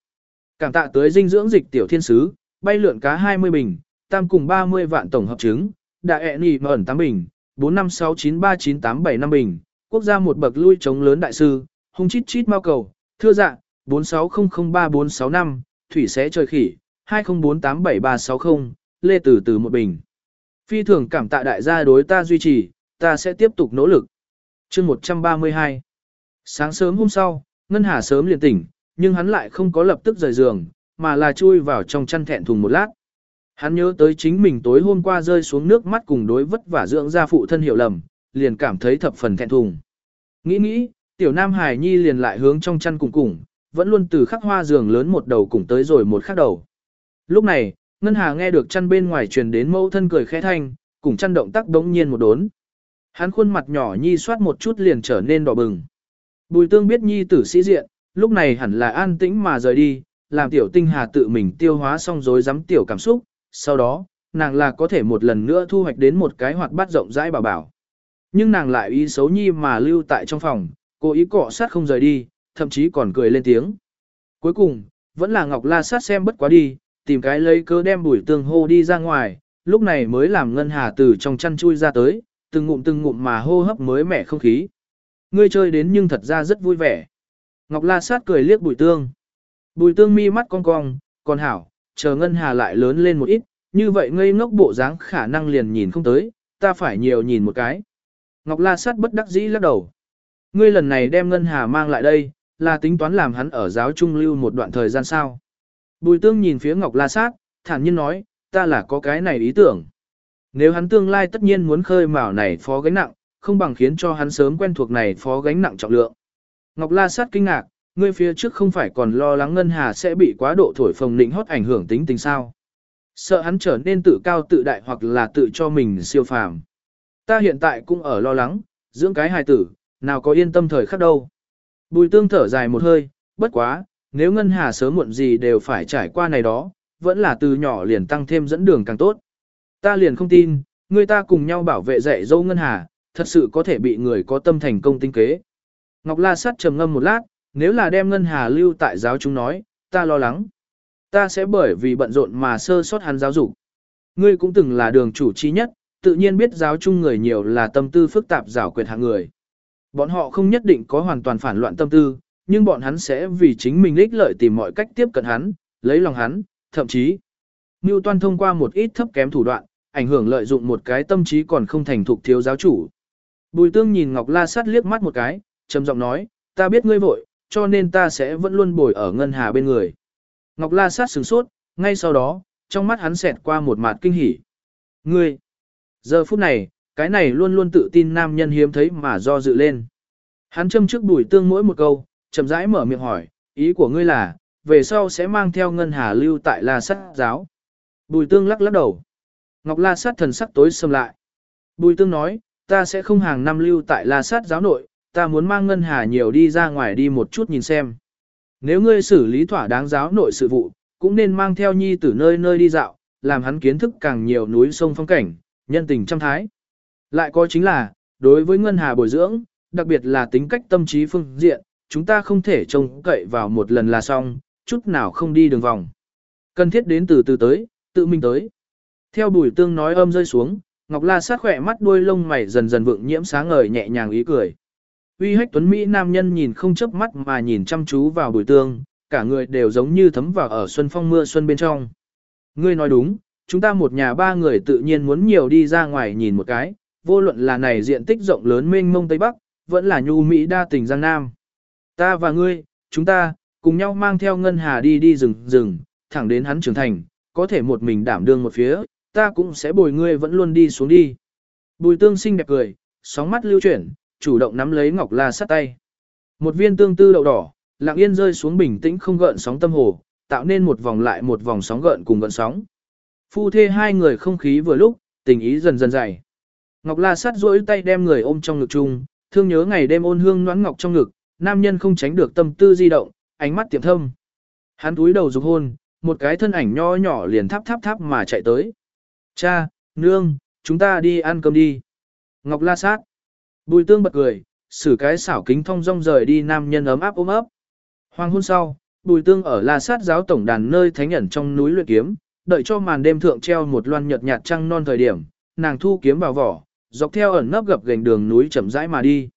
Cảm tạ tới dinh dưỡng dịch tiểu thiên sứ, bay lượn cá 20 bình, tam cùng 30 vạn tổng hợp trứng, đại ẹ nì ẩn 8 bình, 45693985 bình, quốc gia một bậc lui chống lớn đại sư, hung chít chít mau cầu, thưa dạ, 46003465, thủy sẽ trời khỉ, 20487360, lê từ từ một bình. Phi thường cảm tạ đại gia đối ta duy trì, ta sẽ tiếp tục nỗ lực. chương 132 Sáng sớm hôm sau, Ngân Hà sớm liền tỉnh, nhưng hắn lại không có lập tức rời giường, mà là chui vào trong chăn thẹn thùng một lát. Hắn nhớ tới chính mình tối hôm qua rơi xuống nước mắt cùng đối vất vả dưỡng ra phụ thân hiểu lầm, liền cảm thấy thập phần thẹn thùng. Nghĩ nghĩ, tiểu nam hải nhi liền lại hướng trong chăn cùng cùng, vẫn luôn từ khắc hoa giường lớn một đầu cùng tới rồi một khắc đầu. Lúc này, Ngân Hà nghe được chăn bên ngoài truyền đến mẫu thân cười khẽ thanh, cùng chăn động tác đống nhiên một đốn. Hắn khuôn mặt nhỏ nhi soát một chút liền trở nên đỏ bừng. Bùi tương biết nhi tử sĩ diện, lúc này hẳn là an tĩnh mà rời đi, làm tiểu tinh hà tự mình tiêu hóa xong rồi dám tiểu cảm xúc, sau đó, nàng là có thể một lần nữa thu hoạch đến một cái hoạt bát rộng rãi bảo bảo. Nhưng nàng lại ý xấu nhi mà lưu tại trong phòng, cố ý cọ sát không rời đi, thậm chí còn cười lên tiếng. Cuối cùng, vẫn là Ngọc La sát xem bất quá đi, tìm cái lấy cớ đem bùi tương hô đi ra ngoài, lúc này mới làm ngân hà từ trong chăn chui ra tới, từng ngụm từng ngụm mà hô hấp mới mẻ không khí. Ngươi chơi đến nhưng thật ra rất vui vẻ. Ngọc La Sát cười liếc Bùi Tương. Bùi Tương mi mắt cong cong, còn hảo, chờ ngân hà lại lớn lên một ít, như vậy ngây ngốc bộ dáng khả năng liền nhìn không tới, ta phải nhiều nhìn một cái. Ngọc La Sát bất đắc dĩ lắc đầu. Ngươi lần này đem ngân hà mang lại đây, là tính toán làm hắn ở giáo trung lưu một đoạn thời gian sao. Bùi Tương nhìn phía Ngọc La Sát, thản nhiên nói, ta là có cái này ý tưởng. Nếu hắn tương lai tất nhiên muốn khơi mào này phó gánh nặng, không bằng khiến cho hắn sớm quen thuộc này phó gánh nặng trọng lượng. Ngọc La Sát kinh ngạc, ngươi phía trước không phải còn lo lắng Ngân Hà sẽ bị quá độ thổi phồng nịnh hót ảnh hưởng tính tình sao. Sợ hắn trở nên tự cao tự đại hoặc là tự cho mình siêu phàm. Ta hiện tại cũng ở lo lắng, dưỡng cái hài tử, nào có yên tâm thời khắc đâu. Bùi tương thở dài một hơi, bất quá, nếu Ngân Hà sớm muộn gì đều phải trải qua này đó, vẫn là từ nhỏ liền tăng thêm dẫn đường càng tốt. Ta liền không tin, người ta cùng nhau bảo vệ dạy dâu Ngân Hà, thật sự có thể bị người có tâm thành công tinh kế. Ngọc La Sát trầm ngâm một lát, nếu là đem Ngân Hà lưu tại giáo chúng nói, ta lo lắng. Ta sẽ bởi vì bận rộn mà sơ sót hắn giáo dục. Ngươi cũng từng là đường chủ chi nhất, tự nhiên biết giáo chung người nhiều là tâm tư phức tạp giảo quyệt hạng người. Bọn họ không nhất định có hoàn toàn phản loạn tâm tư, nhưng bọn hắn sẽ vì chính mình ích lợi tìm mọi cách tiếp cận hắn, lấy lòng hắn, thậm chí Ngưu Toan thông qua một ít thấp kém thủ đoạn, ảnh hưởng lợi dụng một cái tâm trí còn không thành thục thiếu giáo chủ. Bùi tương nhìn Ngọc La Sát liếc mắt một cái, trầm giọng nói, ta biết ngươi vội, cho nên ta sẽ vẫn luôn bồi ở ngân hà bên người. Ngọc La Sát sửng sốt, ngay sau đó, trong mắt hắn xẹt qua một mặt kinh hỉ. Ngươi! Giờ phút này, cái này luôn luôn tự tin nam nhân hiếm thấy mà do dự lên. Hắn châm trước bùi tương mỗi một câu, chậm rãi mở miệng hỏi, ý của ngươi là, về sau sẽ mang theo ngân hà lưu tại La Sát giáo. Bùi tương lắc lắc đầu. Ngọc La Sát thần sắc tối xâm lại. Bùi tương nói, ta sẽ không hàng năm lưu tại La Sát giáo nội, ta muốn mang ngân hà nhiều đi ra ngoài đi một chút nhìn xem. Nếu ngươi xử lý thỏa đáng giáo nội sự vụ, cũng nên mang theo nhi tử nơi nơi đi dạo, làm hắn kiến thức càng nhiều núi sông phong cảnh, nhân tình trăm thái. Lại có chính là, đối với ngân hà bồi dưỡng, đặc biệt là tính cách tâm trí phương diện, chúng ta không thể trông cậy vào một lần là xong, chút nào không đi đường vòng. Cần thiết đến từ từ tới, tự mình tới. Theo bùi tương nói âm rơi xuống, Ngọc La sát khỏe mắt đuôi lông mày dần dần vượng nhiễm sáng ngời nhẹ nhàng ý cười. Uy hách tuấn Mỹ nam nhân nhìn không chớp mắt mà nhìn chăm chú vào bùi tương, cả người đều giống như thấm vào ở xuân phong mưa xuân bên trong. Ngươi nói đúng, chúng ta một nhà ba người tự nhiên muốn nhiều đi ra ngoài nhìn một cái, vô luận là này diện tích rộng lớn mênh mông Tây Bắc, vẫn là nhu Mỹ đa tình Giang Nam. Ta và ngươi, chúng ta, cùng nhau mang theo ngân hà đi đi rừng rừng, thẳng đến hắn trưởng thành, có thể một mình đảm đương một phía, ta cũng sẽ bồi ngươi vẫn luôn đi xuống đi. Bùi tương xinh đẹp cười, sóng mắt lưu chuyển, chủ động nắm lấy Ngọc La sát tay. Một viên tương tư đậu đỏ, lặng yên rơi xuống bình tĩnh không gợn sóng tâm hồ, tạo nên một vòng lại một vòng sóng gợn cùng gợn sóng. Phu thê hai người không khí vừa lúc, tình ý dần dần dày. Ngọc La sát duỗi tay đem người ôm trong ngực chung, thương nhớ ngày đêm ôn hương noãn ngọc trong ngực, nam nhân không tránh được tâm tư di động, ánh mắt tiệm thâm. Hắn túi đầu dục hôn, một cái thân ảnh nho nhỏ liền tháp tháp tháp mà chạy tới. Cha, nương, chúng ta đi ăn cơm đi. Ngọc la sát. Bùi tương bật cười, xử cái xảo kính thông rong rời đi nam nhân ấm áp ôm ấp. Hoàng hôn sau, bùi tương ở la sát giáo tổng đàn nơi thánh ẩn trong núi luyện kiếm, đợi cho màn đêm thượng treo một loan nhật nhạt trăng non thời điểm, nàng thu kiếm vào vỏ, dọc theo ẩn nấp gập gành đường núi chậm rãi mà đi.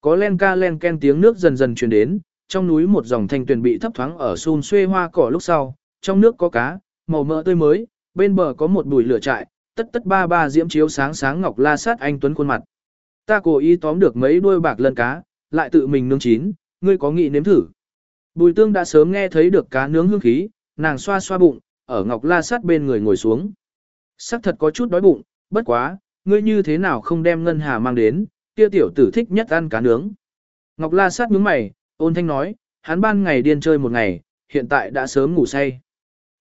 Có len ca len ken tiếng nước dần dần truyền đến, trong núi một dòng thanh tuyền bị thấp thoáng ở xun xuê hoa cỏ lúc sau, trong nước có cá, màu mỡ tươi mới, bên bờ có một bụi lửa trại, tất tất ba ba diễm chiếu sáng sáng ngọc la sát anh tuấn khuôn mặt. Ta cố ý tóm được mấy đuôi bạc lân cá, lại tự mình nướng chín, ngươi có nghĩ nếm thử. Bùi tương đã sớm nghe thấy được cá nướng hương khí, nàng xoa xoa bụng, ở ngọc la sát bên người ngồi xuống. Sắc thật có chút đói bụng, bất quá, ngươi như thế nào không đem ngân hà mang đến, kia tiểu tử thích nhất ăn cá nướng. Ngọc la sát nhướng mày, ôn thanh nói, hắn ban ngày điên chơi một ngày, hiện tại đã sớm ngủ say.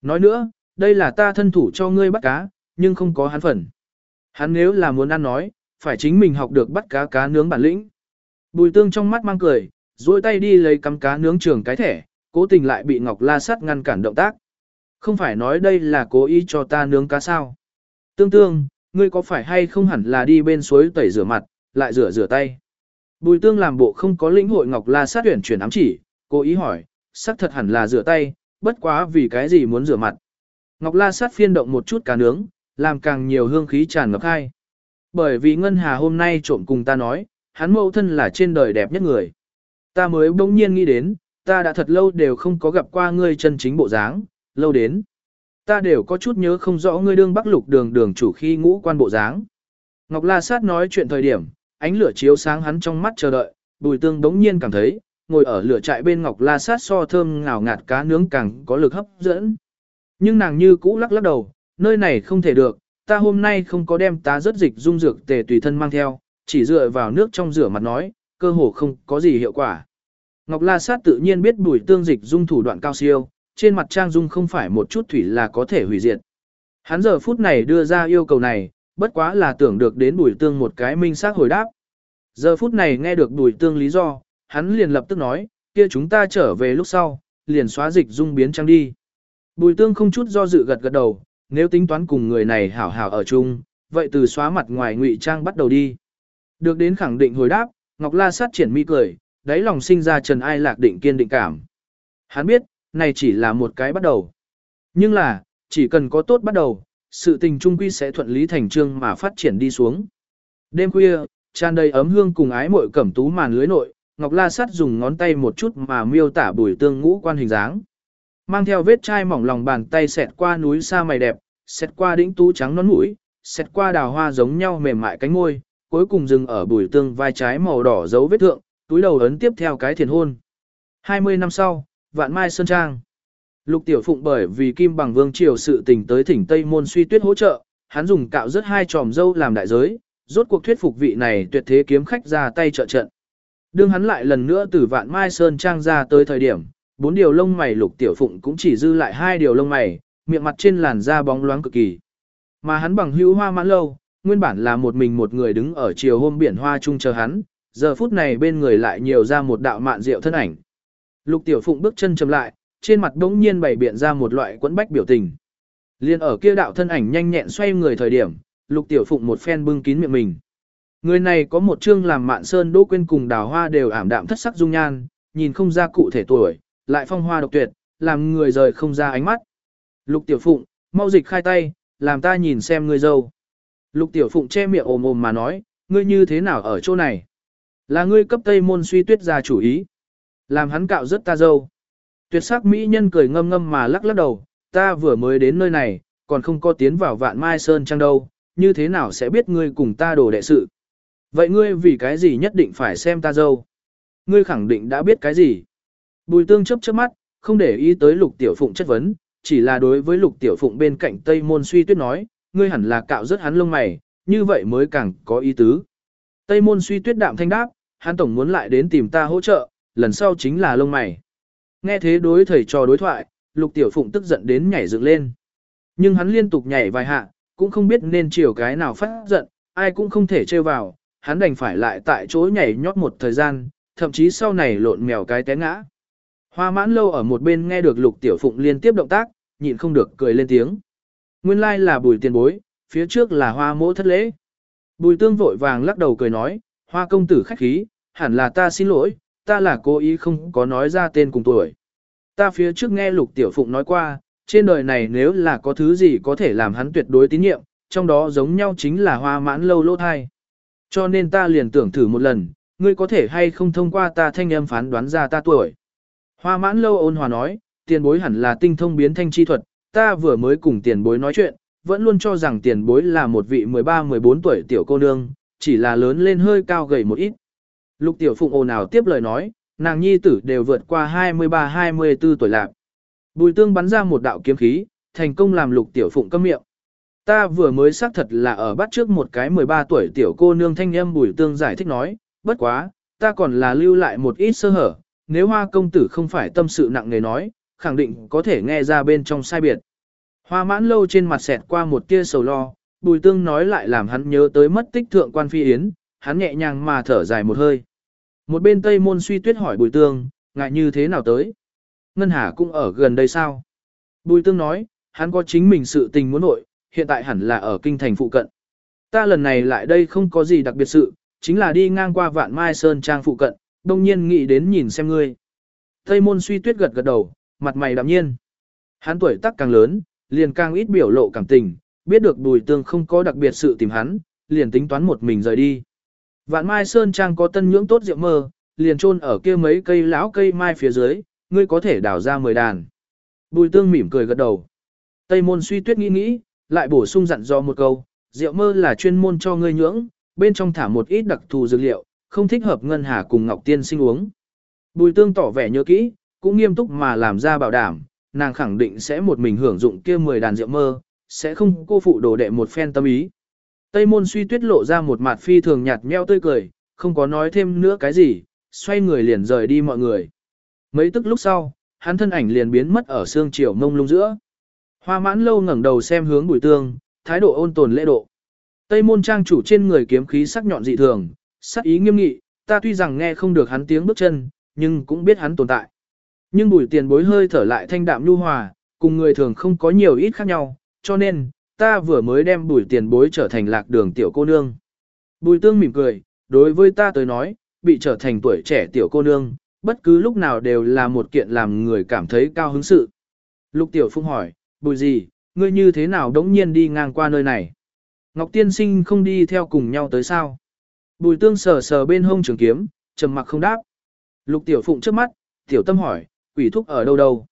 Nói nữa, đây là ta thân thủ cho ngươi bắt cá, nhưng không có hắn phần. Hắn nếu là muốn ăn nói, phải chính mình học được bắt cá cá nướng bản lĩnh. Bùi tương trong mắt mang cười, duỗi tay đi lấy cắm cá nướng trường cái thẻ, cố tình lại bị Ngọc La Sắt ngăn cản động tác. Không phải nói đây là cố ý cho ta nướng cá sao. Tương tương, ngươi có phải hay không hẳn là đi bên suối tẩy rửa mặt, lại rửa rửa tay. Bùi tương làm bộ không có lĩnh hội Ngọc La Sát tuyển chuyển ám chỉ, cố ý hỏi, sắc thật hẳn là rửa tay, bất quá vì cái gì muốn rửa mặt. Ngọc La Sát phiên động một chút cá nướng, làm càng nhiều hương khí tràn ngập hai. Bởi vì Ngân Hà hôm nay trộm cùng ta nói, hắn mẫu thân là trên đời đẹp nhất người. Ta mới bỗng nhiên nghĩ đến, ta đã thật lâu đều không có gặp qua ngươi chân chính bộ dáng, lâu đến. Ta đều có chút nhớ không rõ ngươi đương bắc lục đường đường chủ khi ngũ quan bộ dáng. Ngọc La Sát nói chuyện thời điểm, ánh lửa chiếu sáng hắn trong mắt chờ đợi, bùi tương đống nhiên cảm thấy, ngồi ở lửa trại bên Ngọc La Sát so thơm ngào ngạt cá nướng càng có lực hấp dẫn. Nhưng nàng như cũ lắc lắc đầu, nơi này không thể được, ta hôm nay không có đem tá rất dịch dung dược tề tùy thân mang theo, chỉ dựa vào nước trong rửa mặt nói, cơ hồ không có gì hiệu quả. Ngọc La Sát tự nhiên biết bùi tương dịch dung thủ đoạn cao siêu, trên mặt trang dung không phải một chút thủy là có thể hủy diệt. Hắn giờ phút này đưa ra yêu cầu này, bất quá là tưởng được đến bùi tương một cái minh xác hồi đáp. Giờ phút này nghe được bùi tương lý do, hắn liền lập tức nói, kia chúng ta trở về lúc sau, liền xóa dịch dung biến trang đi. Bùi tương không chút do dự gật gật đầu, nếu tính toán cùng người này hảo hảo ở chung, vậy từ xóa mặt ngoài ngụy trang bắt đầu đi. Được đến khẳng định hồi đáp, Ngọc La sát triển mi cười, đáy lòng sinh ra Trần Ai Lạc định kiên định cảm. Hắn biết, này chỉ là một cái bắt đầu. Nhưng là, chỉ cần có tốt bắt đầu, sự tình trung quy sẽ thuận lý thành trương mà phát triển đi xuống. Đêm khuya, tràn đầy ấm hương cùng ái mội cẩm tú màn lưới nội, Ngọc La Sát dùng ngón tay một chút mà miêu tả bùi tương ngũ quan hình dáng. Mang theo vết chai mỏng lòng bàn tay xẹt qua núi xa mày đẹp, xẹt qua đỉnh tú trắng nón mũi, xẹt qua đào hoa giống nhau mềm mại cánh môi, cuối cùng dừng ở bùi tương vai trái màu đỏ dấu vết thượng, túi đầu ấn tiếp theo cái thiền hôn. 20 năm sau, Vạn Mai Sơn Trang. Lục Tiểu Phụng bởi vì Kim Bằng Vương triều sự tình tới thỉnh Tây Môn Suy Tuyết hỗ trợ, hắn dùng cạo rất hai tròm dâu làm đại giới, rốt cuộc thuyết phục vị này tuyệt thế kiếm khách ra tay trợ trận. Đương hắn lại lần nữa từ Vạn Mai Sơn Trang ra tới thời điểm, bốn điều lông mày Lục Tiểu Phụng cũng chỉ dư lại hai điều lông mày, miệng mặt trên làn da bóng loáng cực kỳ. Mà hắn bằng hữu hoa mãn lâu, nguyên bản là một mình một người đứng ở chiều hôm biển hoa chung chờ hắn, giờ phút này bên người lại nhiều ra một đạo mạn rượu thân ảnh. Lục Tiểu Phụng bước chân chậm lại, trên mặt đống nhiên bày biện ra một loại quẫn bách biểu tình. Liên ở kia đạo thân ảnh nhanh nhẹn xoay người thời điểm, Lục Tiểu Phụng một phen bưng kín miệng mình. Người này có một chương làm mạn sơn đỗ quên cùng đào hoa đều ảm đạm thất sắc dung nhan, nhìn không ra cụ thể tuổi, lại phong hoa độc tuyệt, làm người rời không ra ánh mắt. Lục Tiểu Phụng, mau dịch khai tay, làm ta nhìn xem ngươi dâu. Lục Tiểu Phụng che miệng ồm ồm mà nói, ngươi như thế nào ở chỗ này? Là ngươi cấp tây môn suy tuyết ra chủ ý. Làm hắn cạo rất ta dâu. Tuyệt sắc mỹ nhân cười ngâm ngâm mà lắc lắc đầu, ta vừa mới đến nơi này, còn không có tiến vào vạn mai sơn trang đâu, như thế nào sẽ biết ngươi cùng ta đổ đệ sự. Vậy ngươi vì cái gì nhất định phải xem ta dâu? Ngươi khẳng định đã biết cái gì? Bùi tương chấp chớp mắt, không để ý tới lục tiểu phụng chất vấn, chỉ là đối với lục tiểu phụng bên cạnh tây môn suy tuyết nói, ngươi hẳn là cạo rất hắn lông mày, như vậy mới càng có ý tứ. Tây môn suy tuyết đạm thanh đáp, hắn tổng muốn lại đến tìm ta hỗ trợ, lần sau chính là lông mày. Nghe thế đối thầy trò đối thoại, lục tiểu phụng tức giận đến nhảy dựng lên. Nhưng hắn liên tục nhảy vài hạ, cũng không biết nên chiều cái nào phát giận, ai cũng không thể trêu vào, hắn đành phải lại tại chỗ nhảy nhót một thời gian, thậm chí sau này lộn mèo cái té ngã. Hoa mãn lâu ở một bên nghe được lục tiểu phụng liên tiếp động tác, nhịn không được cười lên tiếng. Nguyên lai là bùi tiền bối, phía trước là hoa mỗ thất lễ. Bùi tương vội vàng lắc đầu cười nói, hoa công tử khách khí, hẳn là ta xin lỗi, ta là cố ý không có nói ra tên cùng tuổi. Ta phía trước nghe lục tiểu phụng nói qua, trên đời này nếu là có thứ gì có thể làm hắn tuyệt đối tín nhiệm, trong đó giống nhau chính là hoa mãn lâu lô thai. Cho nên ta liền tưởng thử một lần, ngươi có thể hay không thông qua ta thanh âm phán đoán ra ta tuổi. Hoa mãn lâu ôn hòa nói, tiền bối hẳn là tinh thông biến thanh chi thuật, ta vừa mới cùng tiền bối nói chuyện, vẫn luôn cho rằng tiền bối là một vị 13-14 tuổi tiểu cô nương, chỉ là lớn lên hơi cao gầy một ít. Lục tiểu phụng ồn ào tiếp lời nói, nàng nhi tử đều vượt qua 23-24 tuổi lạc. Bùi tương bắn ra một đạo kiếm khí, thành công làm lục tiểu phụng câm miệng. Ta vừa mới xác thật là ở bắt trước một cái 13 tuổi tiểu cô nương thanh âm bùi tương giải thích nói, bất quá, ta còn là lưu lại một ít sơ hở, nếu hoa công tử không phải tâm sự nặng nề nói, khẳng định có thể nghe ra bên trong sai biệt. Hoa mãn lâu trên mặt xẹt qua một tia sầu lo, bùi tương nói lại làm hắn nhớ tới mất tích thượng quan phi yến, hắn nhẹ nhàng mà thở dài một hơi. Một bên tây môn suy tuyết hỏi bùi tương, ngại như thế nào tới? Ngân Hà cũng ở gần đây sao? Bùi tương nói, hắn có chính mình sự tình muốn nội, hiện tại hẳn là ở kinh thành phụ cận. Ta lần này lại đây không có gì đặc biệt sự, chính là đi ngang qua vạn mai sơn trang phụ cận, đông nhiên nghĩ đến nhìn xem ngươi. Tây môn suy tuyết gật gật đầu, mặt mày đạm nhiên. Hắn tuổi tác càng lớn, liền càng ít biểu lộ cảm tình, biết được bùi tương không có đặc biệt sự tìm hắn, liền tính toán một mình rời đi. Vạn Mai Sơn Trang có tân nhưỡng tốt rượu mơ, liền chôn ở kia mấy cây lão cây mai phía dưới, ngươi có thể đào ra mười đàn. Bùi tương mỉm cười gật đầu. Tây môn suy tuyết nghĩ nghĩ, lại bổ sung dặn dò một câu, rượu mơ là chuyên môn cho ngươi nhưỡng, bên trong thả một ít đặc thù dược liệu, không thích hợp ngân hà cùng ngọc tiên sinh uống. Bùi tương tỏ vẻ nhớ kỹ, cũng nghiêm túc mà làm ra bảo đảm, nàng khẳng định sẽ một mình hưởng dụng kia 10 đàn rượu mơ, sẽ không cô phụ đồ đệ một phen tâm ý. Tây môn suy tuyết lộ ra một mặt phi thường nhạt nheo tươi cười, không có nói thêm nữa cái gì, xoay người liền rời đi mọi người. Mấy tức lúc sau, hắn thân ảnh liền biến mất ở xương chiều mông lung giữa. Hoa mãn lâu ngẩng đầu xem hướng bùi tương, thái độ ôn tồn lễ độ. Tây môn trang chủ trên người kiếm khí sắc nhọn dị thường, sắc ý nghiêm nghị, ta tuy rằng nghe không được hắn tiếng bước chân, nhưng cũng biết hắn tồn tại. Nhưng bùi tiền bối hơi thở lại thanh đạm nhu hòa, cùng người thường không có nhiều ít khác nhau, cho nên, ta vừa mới đem bùi tiền bối trở thành lạc đường tiểu cô nương. Bùi tương mỉm cười, đối với ta tới nói, bị trở thành tuổi trẻ tiểu cô nương, bất cứ lúc nào đều là một kiện làm người cảm thấy cao hứng sự. Lục tiểu phung hỏi, bùi gì, ngươi như thế nào đống nhiên đi ngang qua nơi này? Ngọc tiên sinh không đi theo cùng nhau tới sao? Bùi tương sờ sờ bên hông trường kiếm, trầm mặc không đáp. Lục tiểu phụng trước mắt, tiểu tâm hỏi, quỷ thúc ở đâu đâu?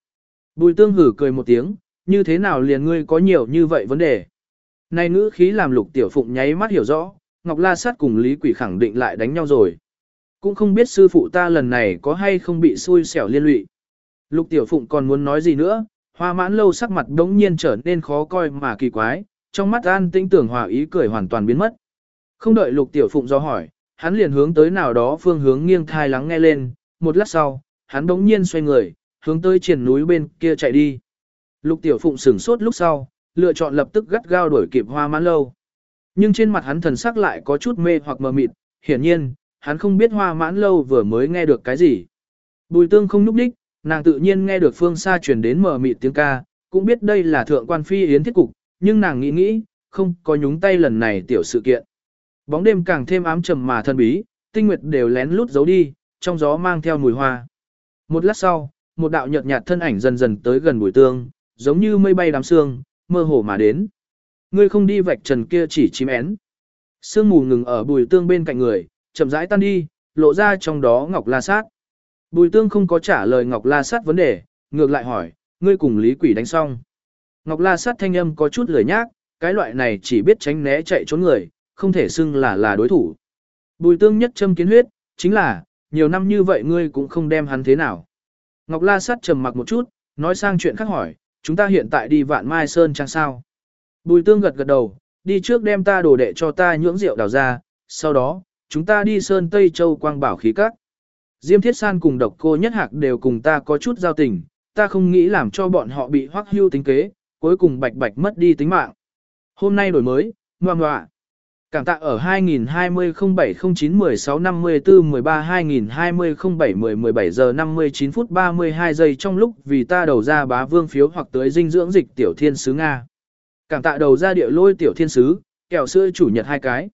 Bùi tương hử cười một tiếng, như thế nào liền ngươi có nhiều như vậy vấn đề? Này ngữ khí làm lục tiểu phụng nháy mắt hiểu rõ, Ngọc La Sát cùng Lý Quỷ khẳng định lại đánh nhau rồi. Cũng không biết sư phụ ta lần này có hay không bị xui xẻo liên lụy. Lục tiểu phụng còn muốn nói gì nữa, hoa mãn lâu sắc mặt đống nhiên trở nên khó coi mà kỳ quái, trong mắt an tĩnh tưởng hòa ý cười hoàn toàn biến mất. Không đợi lục tiểu phụng do hỏi, hắn liền hướng tới nào đó phương hướng nghiêng thai lắng nghe lên, một lát sau, hắn đống nhiên xoay người, hướng tới triển núi bên kia chạy đi. Lục tiểu phụng sửng sốt lúc sau, lựa chọn lập tức gắt gao đuổi kịp hoa mãn lâu. Nhưng trên mặt hắn thần sắc lại có chút mê hoặc mờ mịt, hiển nhiên, hắn không biết hoa mãn lâu vừa mới nghe được cái gì. Bùi tương không núp đích, nàng tự nhiên nghe được phương xa truyền đến mờ mịt tiếng ca, cũng biết đây là thượng quan phi yến thiết cục, nhưng nàng nghĩ nghĩ, không có nhúng tay lần này tiểu sự kiện. Bóng đêm càng thêm ám trầm mà thân bí, tinh nguyệt đều lén lút giấu đi, trong gió mang theo mùi hoa. Một lát sau, một đạo nhợt nhạt thân ảnh dần dần tới gần bùi tương, giống như mây bay đám sương, mơ hồ mà đến. Ngươi không đi vạch trần kia chỉ chim én. Sương mù ngừng ở bùi tương bên cạnh người, chậm rãi tan đi, lộ ra trong đó Ngọc La Sát. Bùi tương không có trả lời Ngọc La Sát vấn đề, ngược lại hỏi, ngươi cùng Lý Quỷ đánh xong. Ngọc La Sát thanh âm có chút lười nhác, cái loại này chỉ biết tránh né chạy trốn người, không thể xưng là là đối thủ. Bùi tương nhất châm kiến huyết, chính là, nhiều năm như vậy ngươi cũng không đem hắn thế nào. Ngọc La Sát trầm mặc một chút, nói sang chuyện khác hỏi, chúng ta hiện tại đi vạn mai sơn trang sao. Bùi tương gật gật đầu, đi trước đem ta đồ đệ cho ta nhưỡng rượu đào ra, sau đó, chúng ta đi sơn Tây Châu quang bảo khí các. Diêm Thiết San cùng độc cô nhất hạc đều cùng ta có chút giao tình, ta không nghĩ làm cho bọn họ bị hoắc hưu tính kế, cuối cùng bạch bạch mất đi tính mạng. Hôm nay đổi mới, ngoan ngoạ. Cảm tạ ở 2020-07-09-16-54-13-2020-07-10-17 giờ 59 phút 32 giây trong lúc vì ta đầu ra bá vương phiếu hoặc tới dinh dưỡng dịch tiểu thiên sứ Nga. Cảm tạ đầu ra địa lôi tiểu thiên sứ, kẹo sữa chủ nhật hai cái.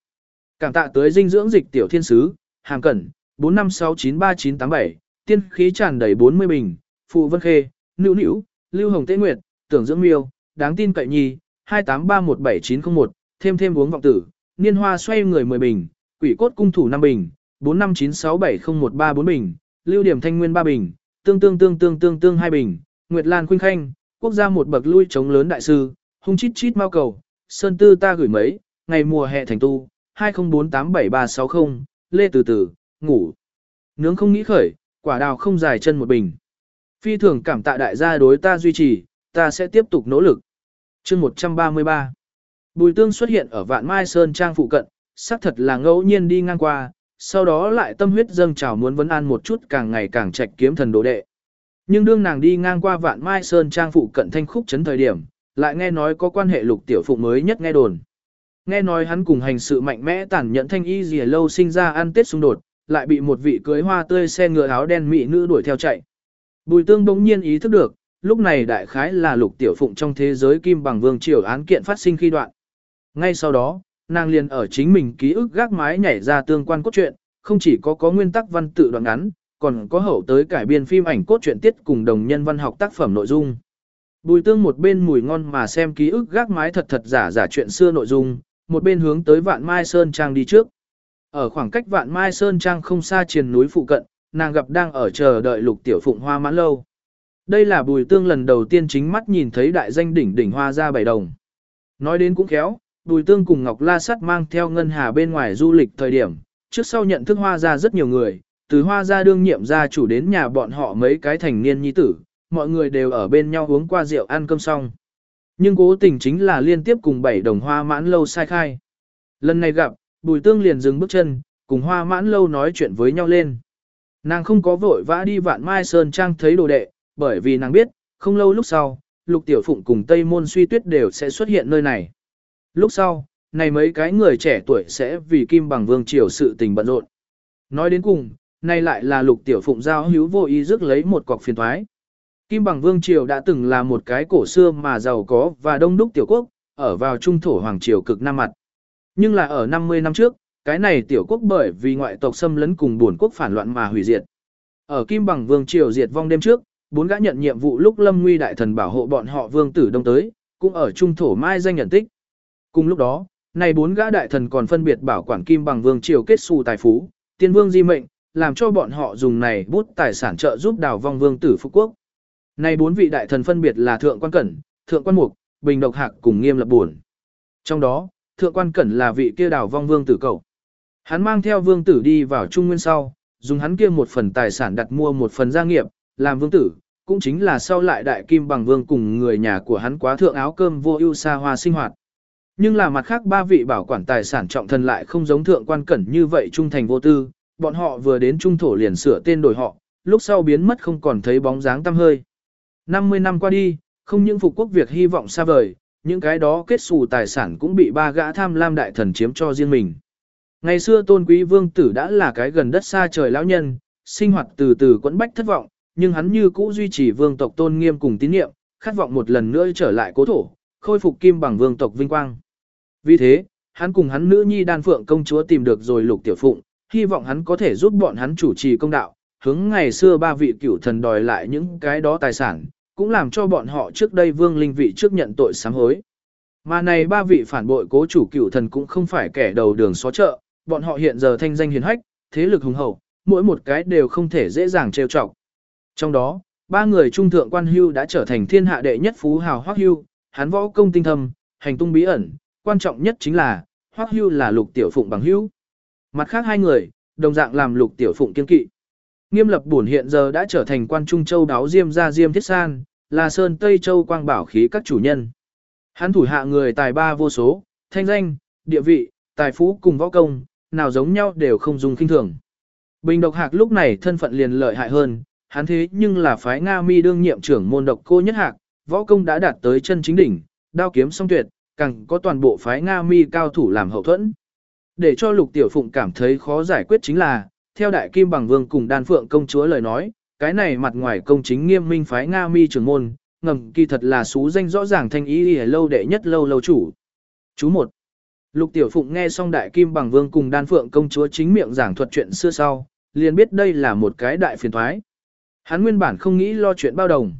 Cảm tạ tới dinh dưỡng dịch tiểu thiên sứ, hàng cẩn, 45693987, tiên khí tràn đầy 40 bình, phụ vân khê, nữ nữ, lưu hồng tế nguyệt, tưởng dưỡng miêu, đáng tin cậy nhi, 28317901, thêm thêm uống vọng tử, niên hoa xoay người 10 bình, quỷ cốt cung thủ 5 bình, 45967013 bình, lưu điểm thanh nguyên 3 bình, tương tương tương tương tương tương 2 bình, nguyệt lan khuynh khanh, quốc gia một bậc lui chống lớn đại sư, hung chít chít mau cầu, sơn tư ta gửi mấy, ngày mùa hè thành tu, 20487360, lê từ từ, ngủ. Nướng không nghĩ khởi, quả đào không dài chân một bình. Phi thường cảm tạ đại gia đối ta duy trì, ta sẽ tiếp tục nỗ lực. chương 133 Bùi tương xuất hiện ở vạn mai sơn trang phụ cận, xác thật là ngẫu nhiên đi ngang qua, sau đó lại tâm huyết dâng trào muốn vấn an một chút càng ngày càng trạch kiếm thần đồ đệ. Nhưng đương nàng đi ngang qua vạn mai sơn trang phụ cận thanh khúc chấn thời điểm, lại nghe nói có quan hệ lục tiểu phụ mới nhất nghe đồn. Nghe nói hắn cùng hành sự mạnh mẽ tản nhẫn thanh y gì lâu sinh ra ăn tết xung đột, lại bị một vị cưới hoa tươi xe ngựa áo đen mỹ nữ đuổi theo chạy. Bùi tương bỗng nhiên ý thức được, lúc này đại khái là lục tiểu phụng trong thế giới kim bằng vương triều án kiện phát sinh khi đoạn. Ngay sau đó, nàng liền ở chính mình ký ức gác mái nhảy ra tương quan cốt truyện, không chỉ có có nguyên tắc văn tự đoạn ngắn, còn có hậu tới cải biên phim ảnh cốt truyện tiết cùng đồng nhân văn học tác phẩm nội dung. Bùi tương một bên mùi ngon mà xem ký ức gác mái thật thật giả giả chuyện xưa nội dung, một bên hướng tới vạn mai sơn trang đi trước. Ở khoảng cách vạn mai sơn trang không xa triền núi phụ cận, nàng gặp đang ở chờ đợi lục tiểu phụng hoa mãn lâu. Đây là bùi tương lần đầu tiên chính mắt nhìn thấy đại danh đỉnh đỉnh hoa ra bảy đồng. Nói đến cũng khéo, bùi tương cùng Ngọc La Sắt mang theo ngân hà bên ngoài du lịch thời điểm, trước sau nhận thức hoa gia rất nhiều người, từ hoa gia đương nhiệm gia chủ đến nhà bọn họ mấy cái thành niên nhi tử, mọi người đều ở bên nhau uống qua rượu ăn cơm xong. Nhưng cố tình chính là liên tiếp cùng bảy đồng hoa mãn lâu sai khai. Lần này gặp, bùi tương liền dừng bước chân, cùng hoa mãn lâu nói chuyện với nhau lên. Nàng không có vội vã đi vạn mai sơn trang thấy đồ đệ, bởi vì nàng biết, không lâu lúc sau, lục tiểu phụng cùng Tây Môn suy tuyết đều sẽ xuất hiện nơi này. Lúc sau, này mấy cái người trẻ tuổi sẽ vì kim bằng vương triều sự tình bận rộn. Nói đến cùng, nay lại là lục tiểu phụng giao hữu vô ý rước lấy một cọc phiền thoái. Kim bằng vương triều đã từng là một cái cổ xưa mà giàu có và đông đúc tiểu quốc, ở vào trung thổ hoàng triều cực nam mặt. Nhưng là ở 50 năm trước, cái này tiểu quốc bởi vì ngoại tộc xâm lấn cùng buồn quốc phản loạn mà hủy diệt. Ở Kim bằng vương triều diệt vong đêm trước, bốn gã nhận nhiệm vụ lúc lâm nguy đại thần bảo hộ bọn họ vương tử đông tới, cũng ở trung thổ mai danh nhận tích. Cùng lúc đó, này bốn gã đại thần còn phân biệt bảo quản kim bằng vương triều kết xu tài phú, tiên vương di mệnh, làm cho bọn họ dùng này bút tài sản trợ giúp đào vong vương tử phú quốc. Này bốn vị đại thần phân biệt là thượng quan cẩn, thượng quan mục, bình độc hạc cùng nghiêm lập buồn. Trong đó, thượng quan cẩn là vị kia đào vong vương tử cầu. Hắn mang theo vương tử đi vào trung nguyên sau, dùng hắn kia một phần tài sản đặt mua một phần gia nghiệp, làm vương tử, cũng chính là sau lại đại kim bằng vương cùng người nhà của hắn quá thượng áo cơm vô ưu xa hoa sinh hoạt. Nhưng là mặt khác ba vị bảo quản tài sản trọng thần lại không giống thượng quan cẩn như vậy trung thành vô tư, bọn họ vừa đến trung thổ liền sửa tên đổi họ, lúc sau biến mất không còn thấy bóng dáng tăm hơi. 50 năm qua đi, không những phục quốc việc hy vọng xa vời, những cái đó kết xù tài sản cũng bị ba gã tham lam đại thần chiếm cho riêng mình. Ngày xưa tôn quý vương tử đã là cái gần đất xa trời lão nhân, sinh hoạt từ từ quẫn bách thất vọng, nhưng hắn như cũ duy trì vương tộc tôn nghiêm cùng tín niệm, khát vọng một lần nữa trở lại cố thổ, khôi phục kim bằng vương tộc vinh quang. Vì thế, hắn cùng hắn nữ nhi đan phượng công chúa tìm được rồi lục tiểu phụng, hy vọng hắn có thể giúp bọn hắn chủ trì công đạo, hướng ngày xưa ba vị cửu thần đòi lại những cái đó tài sản, cũng làm cho bọn họ trước đây vương linh vị trước nhận tội sám hối. Mà này ba vị phản bội cố chủ cửu thần cũng không phải kẻ đầu đường xó chợ, bọn họ hiện giờ thanh danh hiền hách, thế lực hùng hậu, mỗi một cái đều không thể dễ dàng trêu chọc. Trong đó, ba người trung thượng quan hưu đã trở thành thiên hạ đệ nhất phú hào hoắc hưu, hắn võ công tinh thâm, hành tung bí ẩn, quan trọng nhất chính là, hoắc hưu là lục tiểu phụng bằng hữu. Mặt khác hai người, đồng dạng làm lục tiểu phụng kiên kỵ. Nghiêm lập bổn hiện giờ đã trở thành quan trung châu đáo diêm gia diêm thiết san, là sơn Tây Châu quang bảo khí các chủ nhân. Hắn thủ hạ người tài ba vô số, thanh danh, địa vị, tài phú cùng võ công, nào giống nhau đều không dùng kinh thường. Bình độc hạc lúc này thân phận liền lợi hại hơn, hắn thế nhưng là phái Nga mi đương nhiệm trưởng môn độc cô nhất hạc, võ công đã đạt tới chân chính đỉnh, đao kiếm song tuyệt, càng có toàn bộ phái Nga mi cao thủ làm hậu thuẫn. Để cho lục tiểu phụng cảm thấy khó giải quyết chính là, theo đại kim bằng vương cùng đan phượng công chúa lời nói, cái này mặt ngoài công chính nghiêm minh phái Nga mi trưởng môn, ngầm kỳ thật là xú danh rõ ràng thanh ý y lâu đệ nhất lâu lâu chủ. Chú một Lục tiểu phụng nghe xong đại kim bằng vương cùng đan phượng công chúa chính miệng giảng thuật chuyện xưa sau, liền biết đây là một cái đại phiền thoái. Hắn nguyên bản không nghĩ lo chuyện bao đồng.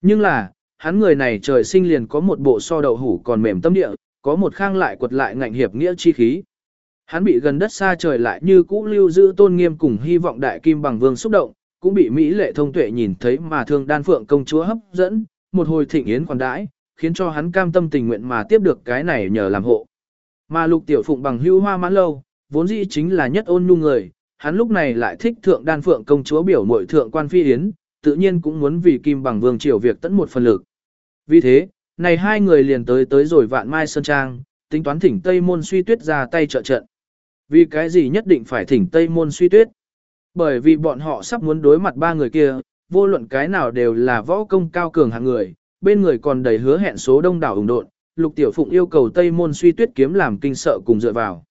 Nhưng là, hắn người này trời sinh liền có một bộ so đậu hủ còn mềm tâm địa, có một khang lại quật lại ngạnh hiệp nghĩa chi khí. Hắn bị gần đất xa trời lại như cũ lưu giữ tôn nghiêm cùng hy vọng đại kim bằng vương xúc động, cũng bị Mỹ lệ thông tuệ nhìn thấy mà thương đan phượng công chúa hấp dẫn, một hồi thịnh yến còn đãi, khiến cho hắn cam tâm tình nguyện mà tiếp được cái này nhờ làm hộ. Mà lục tiểu phụng bằng hưu hoa mãn lâu, vốn dĩ chính là nhất ôn nhu người, hắn lúc này lại thích thượng đan phượng công chúa biểu mội thượng quan phi yến, tự nhiên cũng muốn vì kim bằng vương triều việc tận một phần lực. Vì thế, này hai người liền tới tới rồi vạn mai sơn trang, tính toán thỉnh Tây Môn suy tuyết ra tay trợ trận. Vì cái gì nhất định phải thỉnh Tây Môn suy tuyết? Bởi vì bọn họ sắp muốn đối mặt ba người kia, vô luận cái nào đều là võ công cao cường hạng người, bên người còn đầy hứa hẹn số đông đảo ủng độn, Lục Tiểu Phụng yêu cầu Tây Môn suy tuyết kiếm làm kinh sợ cùng dựa vào.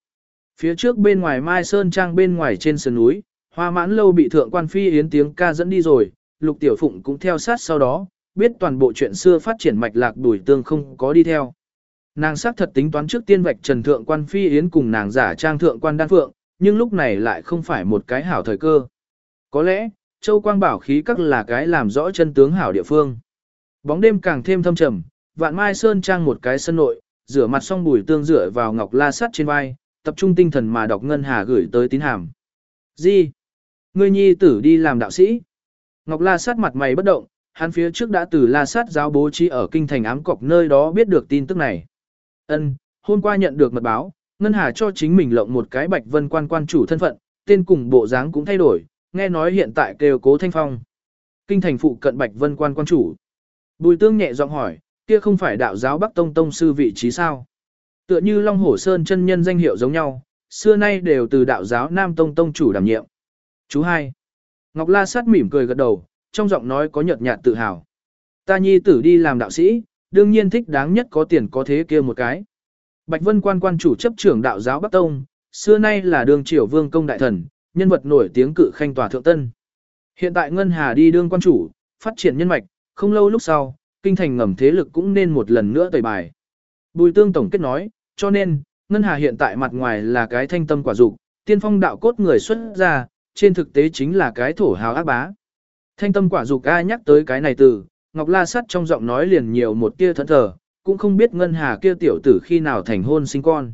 Phía trước bên ngoài Mai Sơn Trang bên ngoài trên sườn núi, hoa mãn lâu bị thượng quan phi yến tiếng ca dẫn đi rồi, Lục Tiểu Phụng cũng theo sát sau đó, biết toàn bộ chuyện xưa phát triển mạch lạc đuổi tương không có đi theo. Nàng xác thật tính toán trước tiên vạch trần thượng quan phi yến cùng nàng giả trang thượng quan đan phượng, nhưng lúc này lại không phải một cái hảo thời cơ. Có lẽ, Châu Quang bảo khí các là cái làm rõ chân tướng hảo địa phương. Bóng đêm càng thêm thâm trầm, vạn mai sơn trang một cái sân nội, rửa mặt xong bùi tương rửa vào ngọc la sắt trên vai, tập trung tinh thần mà đọc ngân hà gửi tới tín hàm. Gì? Ngươi nhi tử đi làm đạo sĩ. Ngọc la sắt mặt mày bất động, hắn phía trước đã từ la sát giáo bố trí ở kinh thành ám cọc nơi đó biết được tin tức này. Ân, hôm qua nhận được mật báo, Ngân Hà cho chính mình lộng một cái bạch vân quan quan chủ thân phận, tên cùng bộ dáng cũng thay đổi, nghe nói hiện tại kêu cố thanh phong. Kinh thành phụ cận bạch vân quan quan chủ. Bùi tương nhẹ giọng hỏi, kia không phải đạo giáo Bắc Tông Tông sư vị trí sao? Tựa như Long Hổ Sơn chân nhân danh hiệu giống nhau, xưa nay đều từ đạo giáo Nam Tông Tông chủ đảm nhiệm. Chú hai. Ngọc La Sát mỉm cười gật đầu, trong giọng nói có nhợt nhạt tự hào. Ta nhi tử đi làm đạo sĩ, đương nhiên thích đáng nhất có tiền có thế kia một cái. Bạch Vân quan quan chủ chấp trưởng đạo giáo Bắc Tông, xưa nay là đường triều vương công đại thần, nhân vật nổi tiếng cự khanh tòa thượng tân. Hiện tại Ngân Hà đi đương quan chủ, phát triển nhân mạch, không lâu lúc sau, kinh thành ngầm thế lực cũng nên một lần nữa tẩy bài. Bùi tương tổng kết nói, cho nên, Ngân Hà hiện tại mặt ngoài là cái thanh tâm quả dục, tiên phong đạo cốt người xuất ra, trên thực tế chính là cái thổ hào ác bá. Thanh tâm quả dục ai nhắc tới cái này từ, Ngọc La Sắt trong giọng nói liền nhiều một tia thẫn thờ, cũng không biết Ngân Hà kia tiểu tử khi nào thành hôn sinh con.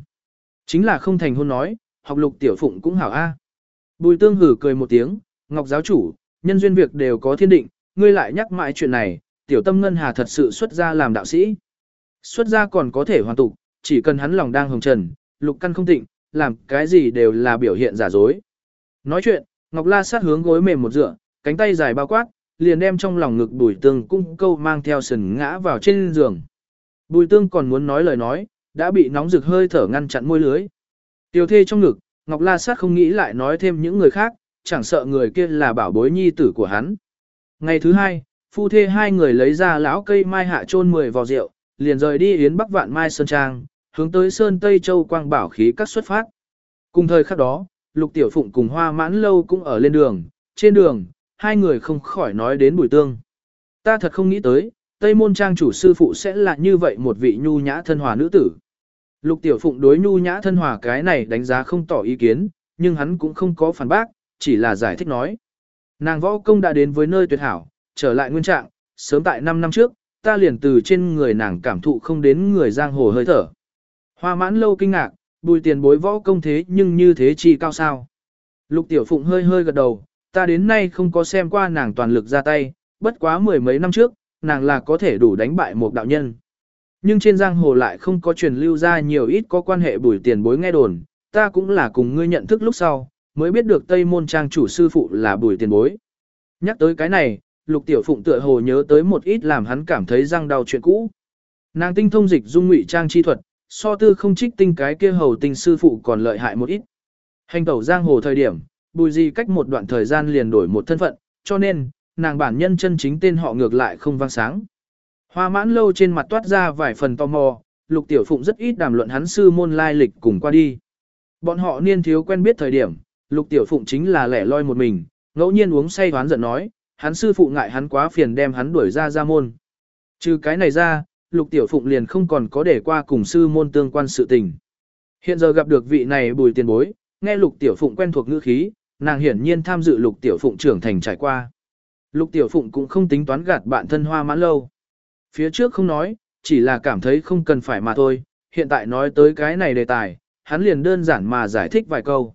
Chính là không thành hôn nói, học lục tiểu phụng cũng hảo a. Bùi tương hử cười một tiếng, Ngọc giáo chủ, nhân duyên việc đều có thiên định, ngươi lại nhắc mãi chuyện này, tiểu tâm Ngân Hà thật sự xuất gia làm đạo sĩ. Xuất gia còn có thể hoàn tục, chỉ cần hắn lòng đang hồng trần, lục căn không tịnh, làm cái gì đều là biểu hiện giả dối. Nói chuyện, Ngọc La sát hướng gối mềm một dựa, cánh tay dài bao quát, liền đem trong lòng ngực bùi tương cung câu mang theo sần ngã vào trên giường. Bùi tương còn muốn nói lời nói, đã bị nóng rực hơi thở ngăn chặn môi lưới. Tiểu thê trong ngực, Ngọc La Sát không nghĩ lại nói thêm những người khác, chẳng sợ người kia là bảo bối nhi tử của hắn. Ngày thứ hai, phu thê hai người lấy ra lão cây mai hạ trôn 10 vò rượu, liền rời đi yến bắc vạn mai sơn trang, hướng tới sơn Tây Châu quang bảo khí các xuất phát. Cùng thời khắc đó, Lục Tiểu Phụng cùng Hoa Mãn Lâu cũng ở lên đường, trên đường, hai người không khỏi nói đến bùi tương. Ta thật không nghĩ tới, Tây môn trang chủ sư phụ sẽ là như vậy một vị nhu nhã thân hòa nữ tử. Lục tiểu phụng đối nhu nhã thân hòa cái này đánh giá không tỏ ý kiến, nhưng hắn cũng không có phản bác, chỉ là giải thích nói. Nàng võ công đã đến với nơi tuyệt hảo, trở lại nguyên trạng, sớm tại 5 năm trước, ta liền từ trên người nàng cảm thụ không đến người giang hồ hơi thở. Hoa mãn lâu kinh ngạc, bùi tiền bối võ công thế nhưng như thế chi cao sao. Lục tiểu phụng hơi hơi gật đầu, ta đến nay không có xem qua nàng toàn lực ra tay, bất quá mười mấy năm trước, nàng là có thể đủ đánh bại một đạo nhân. Nhưng trên giang hồ lại không có truyền lưu ra nhiều ít có quan hệ bùi tiền bối nghe đồn, ta cũng là cùng ngươi nhận thức lúc sau, mới biết được Tây Môn Trang chủ sư phụ là bùi tiền bối. Nhắc tới cái này, Lục Tiểu Phụng tựa hồ nhớ tới một ít làm hắn cảm thấy răng đau chuyện cũ. Nàng tinh thông dịch dung ngụy trang chi thuật, so tư không trích tinh cái kia hầu tinh sư phụ còn lợi hại một ít. Hành tẩu giang hồ thời điểm, bùi gì cách một đoạn thời gian liền đổi một thân phận, cho nên, nàng bản nhân chân chính tên họ ngược lại không vang sáng. Hoa mãn lâu trên mặt toát ra vài phần tò mò, lục tiểu phụng rất ít đàm luận hắn sư môn lai lịch cùng qua đi. Bọn họ niên thiếu quen biết thời điểm, lục tiểu phụng chính là lẻ loi một mình, ngẫu nhiên uống say hoán giận nói, hắn sư phụ ngại hắn quá phiền đem hắn đuổi ra ra môn. Trừ cái này ra, lục tiểu phụng liền không còn có để qua cùng sư môn tương quan sự tình. Hiện giờ gặp được vị này bùi tiền bối, nghe lục tiểu phụng quen thuộc ngữ khí, nàng hiển nhiên tham dự lục tiểu phụng trưởng thành trải qua. Lục Tiểu Phụng cũng không tính toán gạt bạn thân hoa mãn lâu. Phía trước không nói, chỉ là cảm thấy không cần phải mà thôi, hiện tại nói tới cái này đề tài, hắn liền đơn giản mà giải thích vài câu.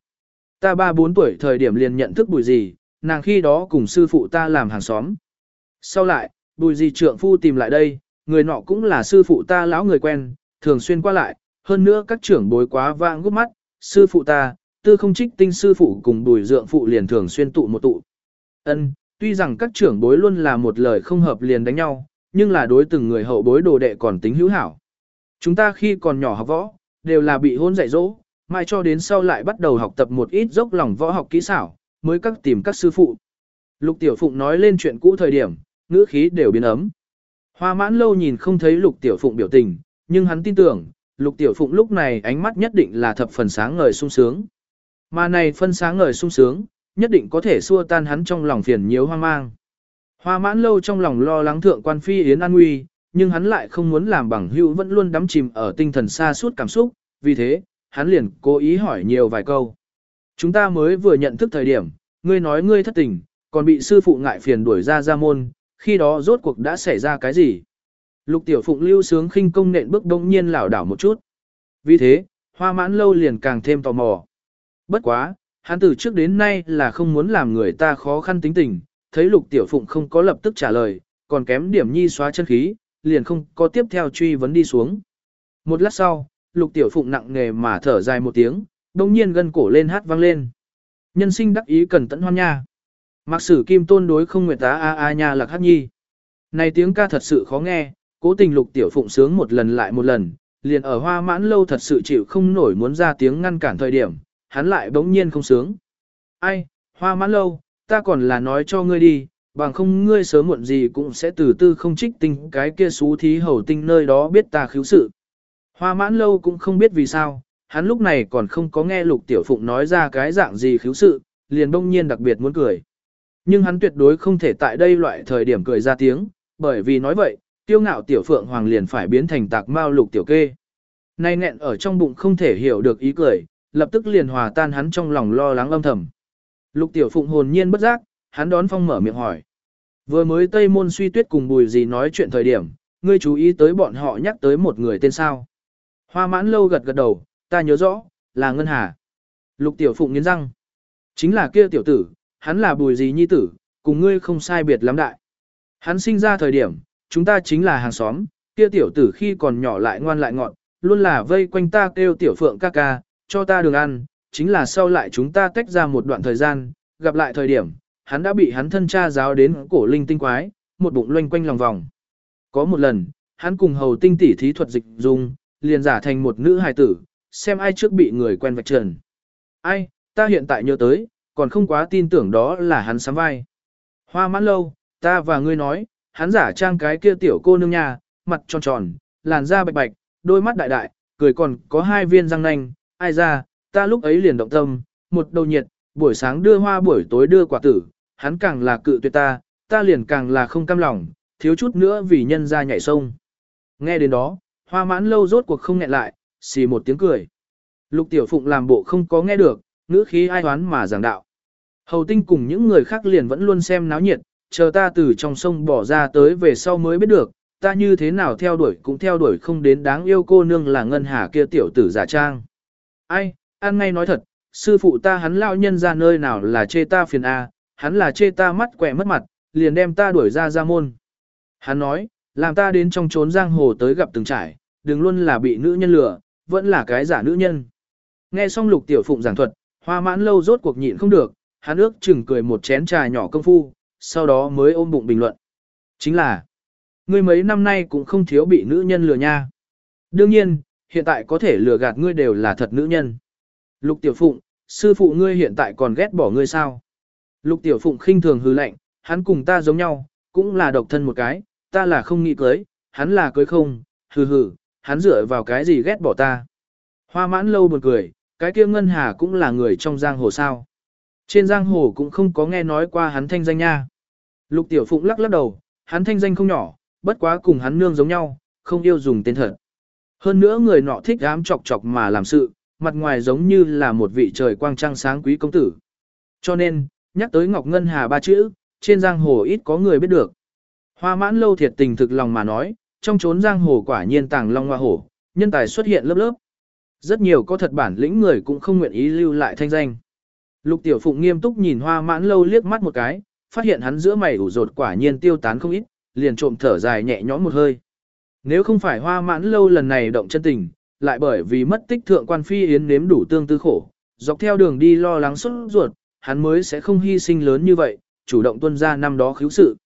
Ta ba bốn tuổi thời điểm liền nhận thức bùi gì, nàng khi đó cùng sư phụ ta làm hàng xóm. Sau lại, bùi gì trượng phu tìm lại đây, người nọ cũng là sư phụ ta lão người quen, thường xuyên qua lại, hơn nữa các trưởng bối quá vang gút mắt, sư phụ ta, tư không trích tinh sư phụ cùng bùi dượng phụ liền thường xuyên tụ một tụ. Ân, Tuy rằng các trưởng bối luôn là một lời không hợp liền đánh nhau, nhưng là đối từng người hậu bối đồ đệ còn tính hữu hảo. Chúng ta khi còn nhỏ học võ, đều là bị hôn dạy dỗ, mai cho đến sau lại bắt đầu học tập một ít dốc lòng võ học kỹ xảo, mới các tìm các sư phụ. Lục Tiểu Phụng nói lên chuyện cũ thời điểm, ngữ khí đều biến ấm. Hoa mãn lâu nhìn không thấy Lục Tiểu Phụng biểu tình, nhưng hắn tin tưởng, Lục Tiểu Phụng lúc này ánh mắt nhất định là thập phần sáng ngời sung sướng. Mà này phân sáng ngời sung sướng, nhất định có thể xua tan hắn trong lòng phiền nhiễu hoang mang. Hoa mãn lâu trong lòng lo lắng thượng quan phi yến an nguy, nhưng hắn lại không muốn làm bằng hữu vẫn luôn đắm chìm ở tinh thần xa suốt cảm xúc, vì thế, hắn liền cố ý hỏi nhiều vài câu. Chúng ta mới vừa nhận thức thời điểm, ngươi nói ngươi thất tình, còn bị sư phụ ngại phiền đuổi ra ra môn, khi đó rốt cuộc đã xảy ra cái gì? Lục tiểu phụng lưu sướng khinh công nện bước đông nhiên lảo đảo một chút. Vì thế, hoa mãn lâu liền càng thêm tò mò. Bất quá, hắn từ trước đến nay là không muốn làm người ta khó khăn tính tình, thấy lục tiểu phụng không có lập tức trả lời, còn kém điểm nhi xóa chân khí, liền không có tiếp theo truy vấn đi xuống. Một lát sau, lục tiểu phụng nặng nề mà thở dài một tiếng, đồng nhiên gân cổ lên hát vang lên. Nhân sinh đắc ý cần tận hoan nha. Mặc sử kim tôn đối không nguyệt tá a a nha lạc hát nhi. Này tiếng ca thật sự khó nghe, cố tình lục tiểu phụng sướng một lần lại một lần, liền ở hoa mãn lâu thật sự chịu không nổi muốn ra tiếng ngăn cản thời điểm, hắn lại bỗng nhiên không sướng. Ai, hoa mãn lâu, ta còn là nói cho ngươi đi, bằng không ngươi sớm muộn gì cũng sẽ từ tư không trích tinh cái kia xú thí hầu tinh nơi đó biết ta khiếu sự. Hoa mãn lâu cũng không biết vì sao, hắn lúc này còn không có nghe lục tiểu phụng nói ra cái dạng gì khiếu sự, liền bỗng nhiên đặc biệt muốn cười. Nhưng hắn tuyệt đối không thể tại đây loại thời điểm cười ra tiếng, bởi vì nói vậy, tiêu ngạo tiểu phượng hoàng liền phải biến thành tạc mao lục tiểu kê. Nay nghẹn ở trong bụng không thể hiểu được ý cười, lập tức liền hòa tan hắn trong lòng lo lắng âm thầm. Lục tiểu phụng hồn nhiên bất giác, hắn đón phong mở miệng hỏi. Vừa mới Tây Môn suy tuyết cùng bùi gì nói chuyện thời điểm, ngươi chú ý tới bọn họ nhắc tới một người tên sao. Hoa mãn lâu gật gật đầu, ta nhớ rõ, là Ngân Hà. Lục tiểu phụng nghiến răng. Chính là kia tiểu tử, hắn là bùi gì nhi tử, cùng ngươi không sai biệt lắm đại. Hắn sinh ra thời điểm, chúng ta chính là hàng xóm, kia tiểu tử khi còn nhỏ lại ngoan lại ngọn, luôn là vây quanh ta kêu tiểu phượng ca ca, cho ta đường ăn, chính là sau lại chúng ta tách ra một đoạn thời gian, gặp lại thời điểm, hắn đã bị hắn thân cha giáo đến cổ linh tinh quái, một bụng loanh quanh lòng vòng. Có một lần, hắn cùng hầu tinh tỷ thí thuật dịch dung, liền giả thành một nữ hài tử, xem ai trước bị người quen vạch trần. Ai, ta hiện tại nhớ tới, còn không quá tin tưởng đó là hắn sắm vai. Hoa mãn lâu, ta và ngươi nói, hắn giả trang cái kia tiểu cô nương nhà, mặt tròn tròn, làn da bạch bạch, đôi mắt đại đại, cười còn có hai viên răng nanh, ai ra, ta lúc ấy liền động tâm, một đầu nhiệt, buổi sáng đưa hoa buổi tối đưa quả tử, hắn càng là cự tuyệt ta, ta liền càng là không cam lòng, thiếu chút nữa vì nhân ra nhảy sông. Nghe đến đó, hoa mãn lâu rốt cuộc không nghẹn lại, xì một tiếng cười. Lục tiểu phụng làm bộ không có nghe được, ngữ khí ai hoán mà giảng đạo. Hầu tinh cùng những người khác liền vẫn luôn xem náo nhiệt, chờ ta từ trong sông bỏ ra tới về sau mới biết được, ta như thế nào theo đuổi cũng theo đuổi không đến đáng yêu cô nương là ngân hà kia tiểu tử giả trang. Ai, ăn ngay nói thật, sư phụ ta hắn lao nhân ra nơi nào là chê ta phiền A, hắn là chê ta mắt quẻ mất mặt, liền đem ta đuổi ra ra môn. Hắn nói, làm ta đến trong trốn giang hồ tới gặp từng trải, đừng luôn là bị nữ nhân lừa, vẫn là cái giả nữ nhân. Nghe xong lục tiểu phụng giảng thuật, hoa mãn lâu rốt cuộc nhịn không được, hắn ước chừng cười một chén trà nhỏ công phu, sau đó mới ôm bụng bình luận. Chính là, ngươi mấy năm nay cũng không thiếu bị nữ nhân lừa nha. Đương nhiên, hiện tại có thể lừa gạt ngươi đều là thật nữ nhân. Lục tiểu phụng, sư phụ ngươi hiện tại còn ghét bỏ ngươi sao? Lục tiểu phụng khinh thường hư lạnh, hắn cùng ta giống nhau, cũng là độc thân một cái, ta là không nghĩ cưới, hắn là cưới không, hừ hừ, hắn dựa vào cái gì ghét bỏ ta. Hoa mãn lâu buồn cười, cái kia ngân hà cũng là người trong giang hồ sao. Trên giang hồ cũng không có nghe nói qua hắn thanh danh nha. Lục tiểu phụng lắc lắc đầu, hắn thanh danh không nhỏ, bất quá cùng hắn nương giống nhau, không yêu dùng tên thật. Hơn nữa người nọ thích ám chọc chọc mà làm sự, mặt ngoài giống như là một vị trời quang trăng sáng quý công tử. Cho nên, nhắc tới Ngọc Ngân Hà ba chữ, trên giang hồ ít có người biết được. Hoa mãn lâu thiệt tình thực lòng mà nói, trong chốn giang hồ quả nhiên tàng long hoa hổ, nhân tài xuất hiện lớp lớp. Rất nhiều có thật bản lĩnh người cũng không nguyện ý lưu lại thanh danh. Lục Tiểu Phụng nghiêm túc nhìn Hoa Mãn Lâu liếc mắt một cái, phát hiện hắn giữa mày ủ rột quả nhiên tiêu tán không ít, liền trộm thở dài nhẹ nhõm một hơi. Nếu không phải Hoa Mãn Lâu lần này động chân tình, lại bởi vì mất tích thượng quan phi yến nếm đủ tương tư khổ, dọc theo đường đi lo lắng xuất ruột, hắn mới sẽ không hy sinh lớn như vậy, chủ động tuân ra năm đó khiếu sự.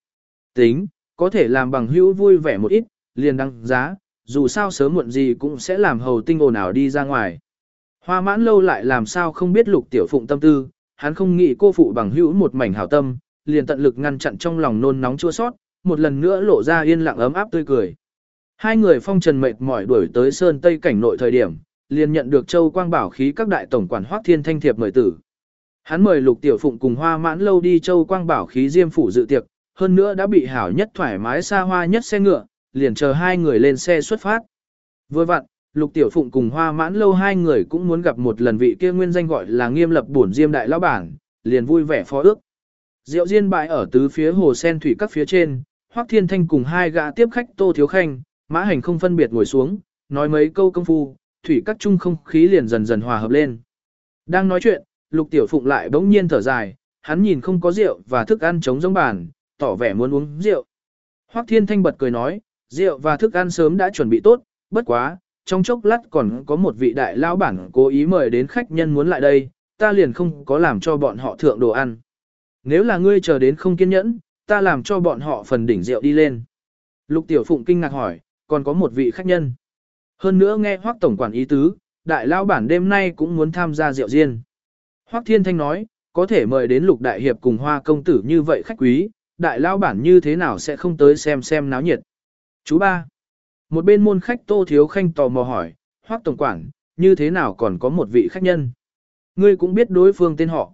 Tính, có thể làm bằng hữu vui vẻ một ít, liền đăng giá, dù sao sớm muộn gì cũng sẽ làm hầu tinh ồn ào đi ra ngoài. Hoa mãn lâu lại làm sao không biết lục tiểu phụng tâm tư, hắn không nghĩ cô phụ bằng hữu một mảnh hảo tâm, liền tận lực ngăn chặn trong lòng nôn nóng chua sót, một lần nữa lộ ra yên lặng ấm áp tươi cười. Hai người phong trần mệt mỏi đuổi tới sơn tây cảnh nội thời điểm, liền nhận được châu quang bảo khí các đại tổng quản hoác thiên thanh thiệp mời tử. Hắn mời lục tiểu phụng cùng hoa mãn lâu đi châu quang bảo khí diêm phủ dự tiệc, hơn nữa đã bị hảo nhất thoải mái xa hoa nhất xe ngựa, liền chờ hai người lên xe xuất phát. Vừa vặn, Lục Tiểu Phụng cùng Hoa Mãn Lâu hai người cũng muốn gặp một lần vị kia nguyên danh gọi là nghiêm lập bổn diêm đại lão bản, liền vui vẻ phó ước. Diệu diên bại ở tứ phía hồ sen thủy các phía trên, Hoắc Thiên Thanh cùng hai gã tiếp khách Tô Thiếu Khanh, Mã Hành không phân biệt ngồi xuống, nói mấy câu công phu, thủy các chung không khí liền dần dần hòa hợp lên. Đang nói chuyện, Lục Tiểu Phụng lại bỗng nhiên thở dài, hắn nhìn không có rượu và thức ăn chống giống bàn, tỏ vẻ muốn uống rượu. Hoắc Thiên Thanh bật cười nói, rượu và thức ăn sớm đã chuẩn bị tốt, bất quá, trong chốc lát còn có một vị đại lão bản cố ý mời đến khách nhân muốn lại đây, ta liền không có làm cho bọn họ thượng đồ ăn. Nếu là ngươi chờ đến không kiên nhẫn, ta làm cho bọn họ phần đỉnh rượu đi lên. Lục Tiểu Phụng kinh ngạc hỏi, còn có một vị khách nhân. Hơn nữa nghe Hoắc tổng quản ý tứ, đại lão bản đêm nay cũng muốn tham gia rượu riêng. Hoắc Thiên Thanh nói, có thể mời đến Lục đại hiệp cùng Hoa công tử như vậy khách quý, đại lão bản như thế nào sẽ không tới xem xem náo nhiệt. Chú ba. Một bên môn khách Tô Thiếu Khanh tò mò hỏi, Hoắc tổng quản, như thế nào còn có một vị khách nhân? Ngươi cũng biết đối phương tên họ.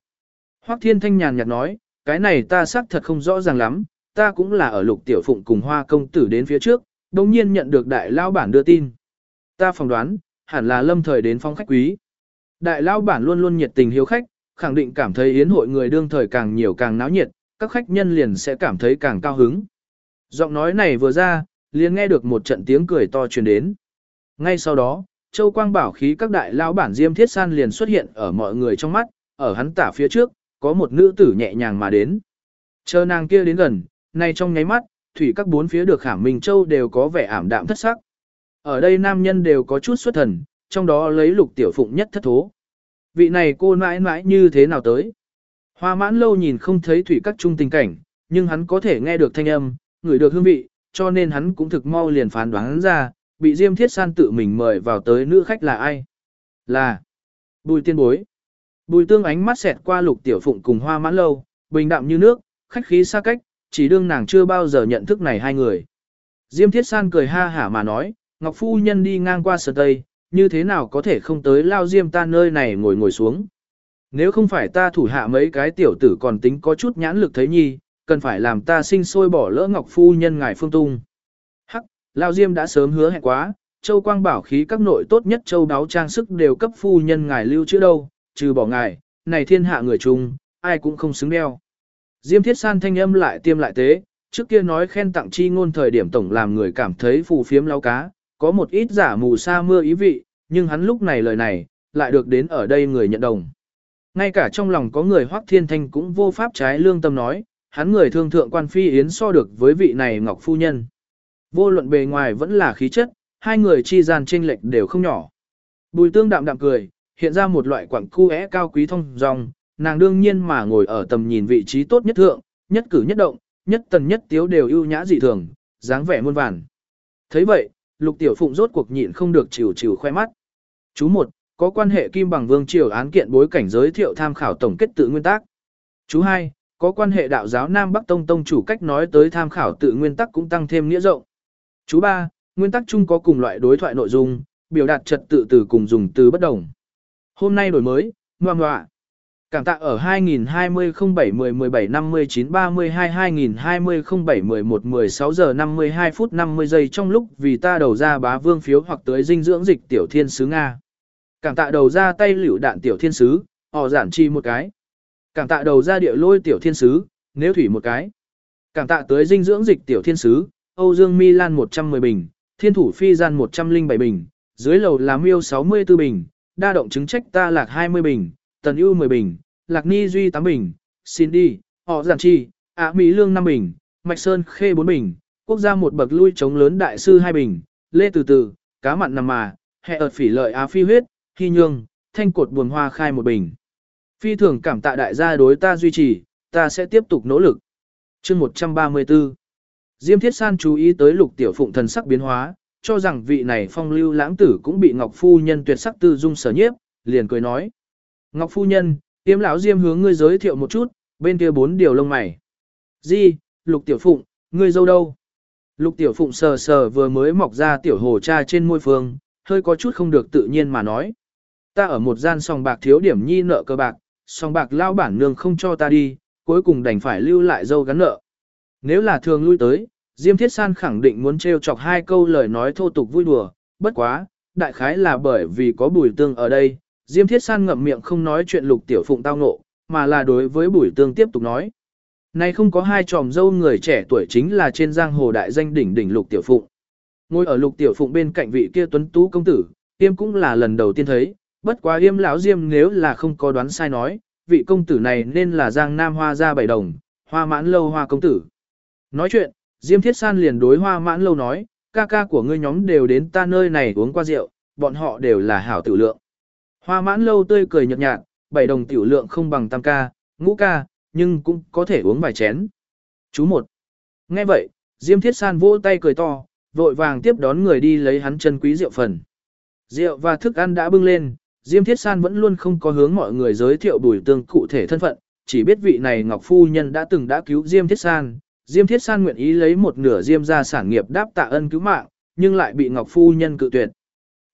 Hoắc Thiên Thanh nhàn nhạt nói, cái này ta xác thật không rõ ràng lắm, ta cũng là ở lục tiểu phụng cùng hoa công tử đến phía trước, đồng nhiên nhận được đại lao bản đưa tin. Ta phỏng đoán, hẳn là lâm thời đến phong khách quý. Đại lao bản luôn luôn nhiệt tình hiếu khách, khẳng định cảm thấy yến hội người đương thời càng nhiều càng náo nhiệt, các khách nhân liền sẽ cảm thấy càng cao hứng. Giọng nói này vừa ra, liền nghe được một trận tiếng cười to truyền đến. Ngay sau đó, Châu Quang bảo khí các đại lao bản Diêm Thiết San liền xuất hiện ở mọi người trong mắt, ở hắn tả phía trước, có một nữ tử nhẹ nhàng mà đến. Chờ nàng kia đến gần, nay trong nháy mắt, thủy các bốn phía được khảm Minh Châu đều có vẻ ảm đạm thất sắc. Ở đây nam nhân đều có chút xuất thần, trong đó lấy lục tiểu phụng nhất thất thố. Vị này cô mãi mãi như thế nào tới? Hoa mãn lâu nhìn không thấy thủy các trung tình cảnh, nhưng hắn có thể nghe được thanh âm, ngửi được hương vị, cho nên hắn cũng thực mau liền phán đoán ra, bị Diêm Thiết San tự mình mời vào tới nữ khách là ai? Là Bùi Tiên Bối. Bùi Tương ánh mắt xẹt qua Lục Tiểu Phụng cùng Hoa Mãn Lâu, bình đạm như nước, khách khí xa cách, chỉ đương nàng chưa bao giờ nhận thức này hai người. Diêm Thiết San cười ha hả mà nói, Ngọc Phu Nhân đi ngang qua sở Tây, như thế nào có thể không tới lao Diêm ta nơi này ngồi ngồi xuống. Nếu không phải ta thủ hạ mấy cái tiểu tử còn tính có chút nhãn lực thấy nhi, cần phải làm ta sinh sôi bỏ lỡ Ngọc Phu Nhân ngài phương tung. Hắc, lao Diêm đã sớm hứa hẹn quá, châu quang bảo khí các nội tốt nhất châu đáo trang sức đều cấp phu nhân ngài lưu chữ đâu, trừ bỏ ngài, này thiên hạ người chung, ai cũng không xứng đeo. Diêm thiết san thanh âm lại tiêm lại tế, trước kia nói khen tặng chi ngôn thời điểm tổng làm người cảm thấy phù phiếm lau cá, có một ít giả mù sa mưa ý vị, nhưng hắn lúc này lời này, lại được đến ở đây người nhận đồng. Ngay cả trong lòng có người hoác thiên thanh cũng vô pháp trái lương tâm nói, hắn người thương thượng quan phi yến so được với vị này ngọc phu nhân. Vô luận bề ngoài vẫn là khí chất, hai người chi gian chênh lệch đều không nhỏ. Bùi tương đạm đạm cười, hiện ra một loại quảng cu é cao quý thông dòng nàng đương nhiên mà ngồi ở tầm nhìn vị trí tốt nhất thượng, nhất cử nhất động, nhất tần nhất tiếu đều ưu nhã dị thường, dáng vẻ muôn vàn. thấy vậy, lục tiểu phụng rốt cuộc nhịn không được chịu chịu khoe mắt. Chú một, có quan hệ kim bằng vương triều án kiện bối cảnh giới thiệu tham khảo tổng kết tự nguyên tắc. Chú hai, có quan hệ đạo giáo Nam Bắc Tông Tông chủ cách nói tới tham khảo tự nguyên tắc cũng tăng thêm nghĩa rộng. Chú ba, nguyên tắc chung có cùng loại đối thoại nội dung, biểu đạt trật tự từ cùng dùng từ bất đồng. Hôm nay đổi mới, ngoan ngoạ. Cảm tạ ở 2020 07 10 17 59 32 2020 07 11 16 giờ 52 phút 50 giây trong lúc vì ta đầu ra bá vương phiếu hoặc tới dinh dưỡng dịch tiểu thiên sứ Nga. Cảm tạ đầu ra tay liễu đạn tiểu thiên sứ, họ giản chi một cái. Cảm tạ đầu ra địa lôi tiểu thiên sứ, nếu thủy một cái. Cảm tạ tới dinh dưỡng dịch tiểu thiên sứ, Âu Dương Milan 110 bình, thiên thủ phi gian 107 bình, dưới lầu là miêu 64 bình, đa động chứng trách ta lạc 20 bình, tần ưu 10 bình, lạc ni duy 8 bình, xin đi, họ giản chi, ạ Mỹ lương 5 bình, mạch sơn khê 4 bình, quốc gia một bậc lui chống lớn đại sư 2 bình, lê từ từ, cá mặn nằm mà, hệ ợt phỉ lợi á phi huyết, hy nhương, thanh cột buồn hoa khai một bình. Phi thường cảm tạ đại gia đối ta duy trì, ta sẽ tiếp tục nỗ lực. chương 134 Diêm Thiết San chú ý tới lục tiểu phụng thần sắc biến hóa, cho rằng vị này phong lưu lãng tử cũng bị Ngọc Phu Nhân tuyệt sắc tư dung sở nhiếp, liền cười nói. Ngọc Phu Nhân, tiêm lão Diêm hướng ngươi giới thiệu một chút, bên kia bốn điều lông mày. Di, lục tiểu phụng, ngươi dâu đâu? Lục tiểu phụng sờ sờ vừa mới mọc ra tiểu hồ cha trên môi phương, hơi có chút không được tự nhiên mà nói. Ta ở một gian sòng bạc thiếu điểm nhi nợ cơ bạc, sòng bạc lao bản nương không cho ta đi, cuối cùng đành phải lưu lại dâu gắn nợ. Nếu là thường lui tới, Diêm Thiết San khẳng định muốn trêu chọc hai câu lời nói thô tục vui đùa, bất quá, đại khái là bởi vì có bùi tương ở đây, Diêm Thiết San ngậm miệng không nói chuyện lục tiểu phụng tao ngộ, mà là đối với bùi tương tiếp tục nói. Này không có hai tròm dâu người trẻ tuổi chính là trên giang hồ đại danh đỉnh đỉnh lục tiểu phụng. Ngồi ở lục tiểu phụng bên cạnh vị kia tuấn tú công tử, yêm cũng là lần đầu tiên thấy, bất quá yêm lão diêm nếu là không có đoán sai nói, vị công tử này nên là giang nam hoa gia bảy đồng, hoa mãn lâu hoa công tử. Nói chuyện, diêm thiết san liền đối hoa mãn lâu nói, ca ca của ngươi nhóm đều đến ta nơi này uống qua rượu, bọn họ đều là hảo tử lượng. Hoa mãn lâu tươi cười nhợt nhạt, bảy đồng tiểu lượng không bằng tam ca, ngũ ca, nhưng cũng có thể uống vài chén. Chú một. Nghe vậy, Diêm Thiết San vỗ tay cười to, vội vàng tiếp đón người đi lấy hắn chân quý rượu phần. Rượu và thức ăn đã bưng lên, Diêm Thiết San vẫn luôn không có hướng mọi người giới thiệu bùi tương cụ thể thân phận, chỉ biết vị này Ngọc Phu Nhân đã từng đã cứu Diêm Thiết San. Diêm Thiết San nguyện ý lấy một nửa Diêm ra sản nghiệp đáp tạ ân cứu mạng, nhưng lại bị Ngọc Phu Nhân cự tuyệt.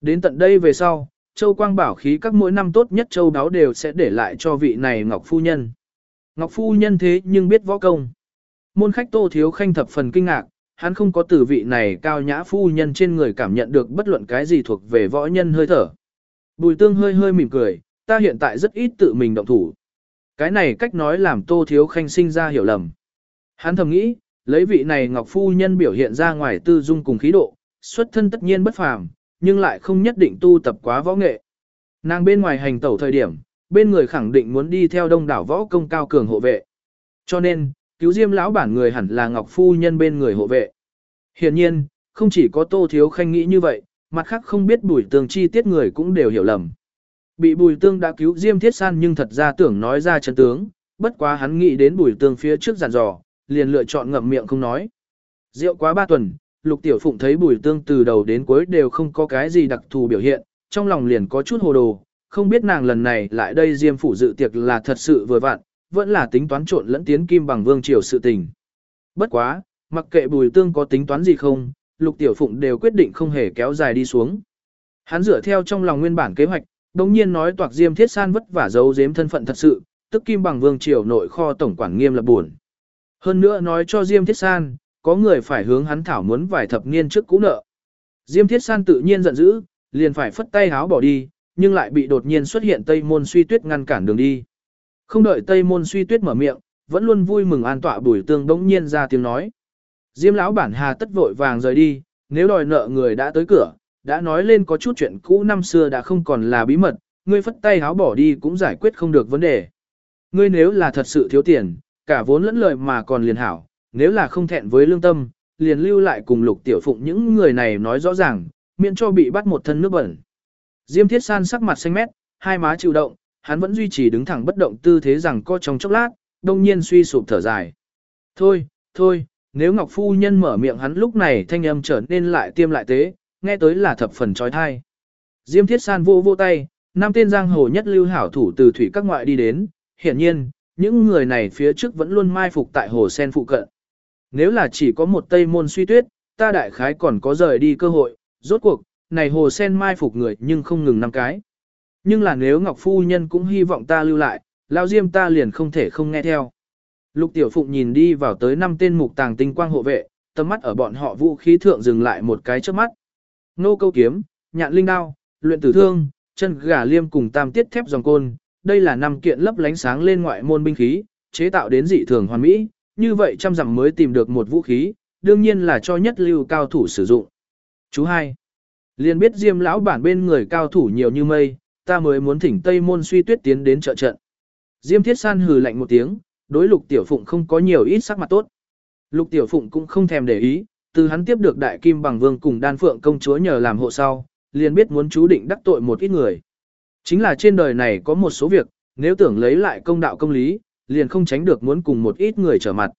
Đến tận đây về sau, Châu Quang bảo khí các mỗi năm tốt nhất Châu Đáo đều sẽ để lại cho vị này Ngọc Phu Nhân. Ngọc Phu Nhân thế nhưng biết võ công. Môn khách Tô Thiếu Khanh thập phần kinh ngạc, hắn không có từ vị này cao nhã Phu Nhân trên người cảm nhận được bất luận cái gì thuộc về võ nhân hơi thở. Bùi tương hơi hơi mỉm cười, ta hiện tại rất ít tự mình động thủ. Cái này cách nói làm Tô Thiếu Khanh sinh ra hiểu lầm. Hắn thầm nghĩ, lấy vị này Ngọc Phu Nhân biểu hiện ra ngoài tư dung cùng khí độ, xuất thân tất nhiên bất phàm, nhưng lại không nhất định tu tập quá võ nghệ. Nàng bên ngoài hành tẩu thời điểm, bên người khẳng định muốn đi theo đông đảo võ công cao cường hộ vệ. Cho nên, cứu diêm lão bản người hẳn là Ngọc Phu Nhân bên người hộ vệ. Hiện nhiên, không chỉ có Tô Thiếu Khanh nghĩ như vậy, mặt khác không biết bùi tương chi tiết người cũng đều hiểu lầm. Bị bùi tương đã cứu diêm thiết san nhưng thật ra tưởng nói ra chân tướng, bất quá hắn nghĩ đến bùi tương phía trước giàn giò, liền lựa chọn ngậm miệng không nói. Rượu quá ba tuần, Lục Tiểu Phụng thấy Bùi Tương từ đầu đến cuối đều không có cái gì đặc thù biểu hiện, trong lòng liền có chút hồ đồ, không biết nàng lần này lại đây Diêm phủ dự tiệc là thật sự vừa vặn, vẫn là tính toán trộn lẫn tiến kim bằng vương triều sự tình. Bất quá, mặc kệ Bùi Tương có tính toán gì không, Lục Tiểu Phụng đều quyết định không hề kéo dài đi xuống. Hắn dựa theo trong lòng nguyên bản kế hoạch, đồng nhiên nói toạc Diêm Thiết San vất vả giấu giếm thân phận thật sự, tức kim bằng vương triều nội kho tổng quản nghiêm là buồn. Hơn nữa nói cho Diêm Thiết San, có người phải hướng hắn thảo muốn vài thập niên trước cũ nợ. Diêm Thiết San tự nhiên giận dữ, liền phải phất tay háo bỏ đi, nhưng lại bị đột nhiên xuất hiện Tây Môn Suy Tuyết ngăn cản đường đi. Không đợi Tây Môn Suy Tuyết mở miệng, vẫn luôn vui mừng an tọa bùi tương đống nhiên ra tiếng nói. Diêm lão bản hà tất vội vàng rời đi, nếu đòi nợ người đã tới cửa, đã nói lên có chút chuyện cũ năm xưa đã không còn là bí mật, ngươi phất tay háo bỏ đi cũng giải quyết không được vấn đề. Ngươi nếu là thật sự thiếu tiền, cả vốn lẫn lời mà còn liền hảo, nếu là không thẹn với lương tâm, liền lưu lại cùng lục tiểu phụng những người này nói rõ ràng, miễn cho bị bắt một thân nước bẩn. Diêm thiết san sắc mặt xanh mét, hai má chịu động, hắn vẫn duy trì đứng thẳng bất động tư thế rằng co trong chốc lát, đông nhiên suy sụp thở dài. Thôi, thôi, nếu Ngọc Phu Nhân mở miệng hắn lúc này thanh âm trở nên lại tiêm lại tế, nghe tới là thập phần trói thai. Diêm thiết san vô vô tay, năm tên giang hồ nhất lưu hảo thủ từ thủy các ngoại đi đến, hiển nhiên, những người này phía trước vẫn luôn mai phục tại hồ sen phụ cận. Nếu là chỉ có một tây môn suy tuyết, ta đại khái còn có rời đi cơ hội, rốt cuộc, này hồ sen mai phục người nhưng không ngừng năm cái. Nhưng là nếu Ngọc Phu Nhân cũng hy vọng ta lưu lại, lao diêm ta liền không thể không nghe theo. Lục Tiểu Phụng nhìn đi vào tới năm tên mục tàng tinh quang hộ vệ, tầm mắt ở bọn họ vũ khí thượng dừng lại một cái trước mắt. Nô câu kiếm, nhạn linh đao, luyện tử thương, chân gà liêm cùng tam tiết thép dòng côn, đây là năm kiện lấp lánh sáng lên ngoại môn binh khí, chế tạo đến dị thường hoàn mỹ, như vậy trăm dặm mới tìm được một vũ khí, đương nhiên là cho nhất lưu cao thủ sử dụng. Chú hai, liền biết Diêm lão bản bên người cao thủ nhiều như mây, ta mới muốn thỉnh Tây môn suy tuyết tiến đến trợ trận. Diêm Thiết San hừ lạnh một tiếng, đối Lục Tiểu Phụng không có nhiều ít sắc mặt tốt. Lục Tiểu Phụng cũng không thèm để ý, từ hắn tiếp được Đại Kim Bằng Vương cùng Đan Phượng công chúa nhờ làm hộ sau, liền biết muốn chú định đắc tội một ít người. Chính là trên đời này có một số việc, nếu tưởng lấy lại công đạo công lý, liền không tránh được muốn cùng một ít người trở mặt.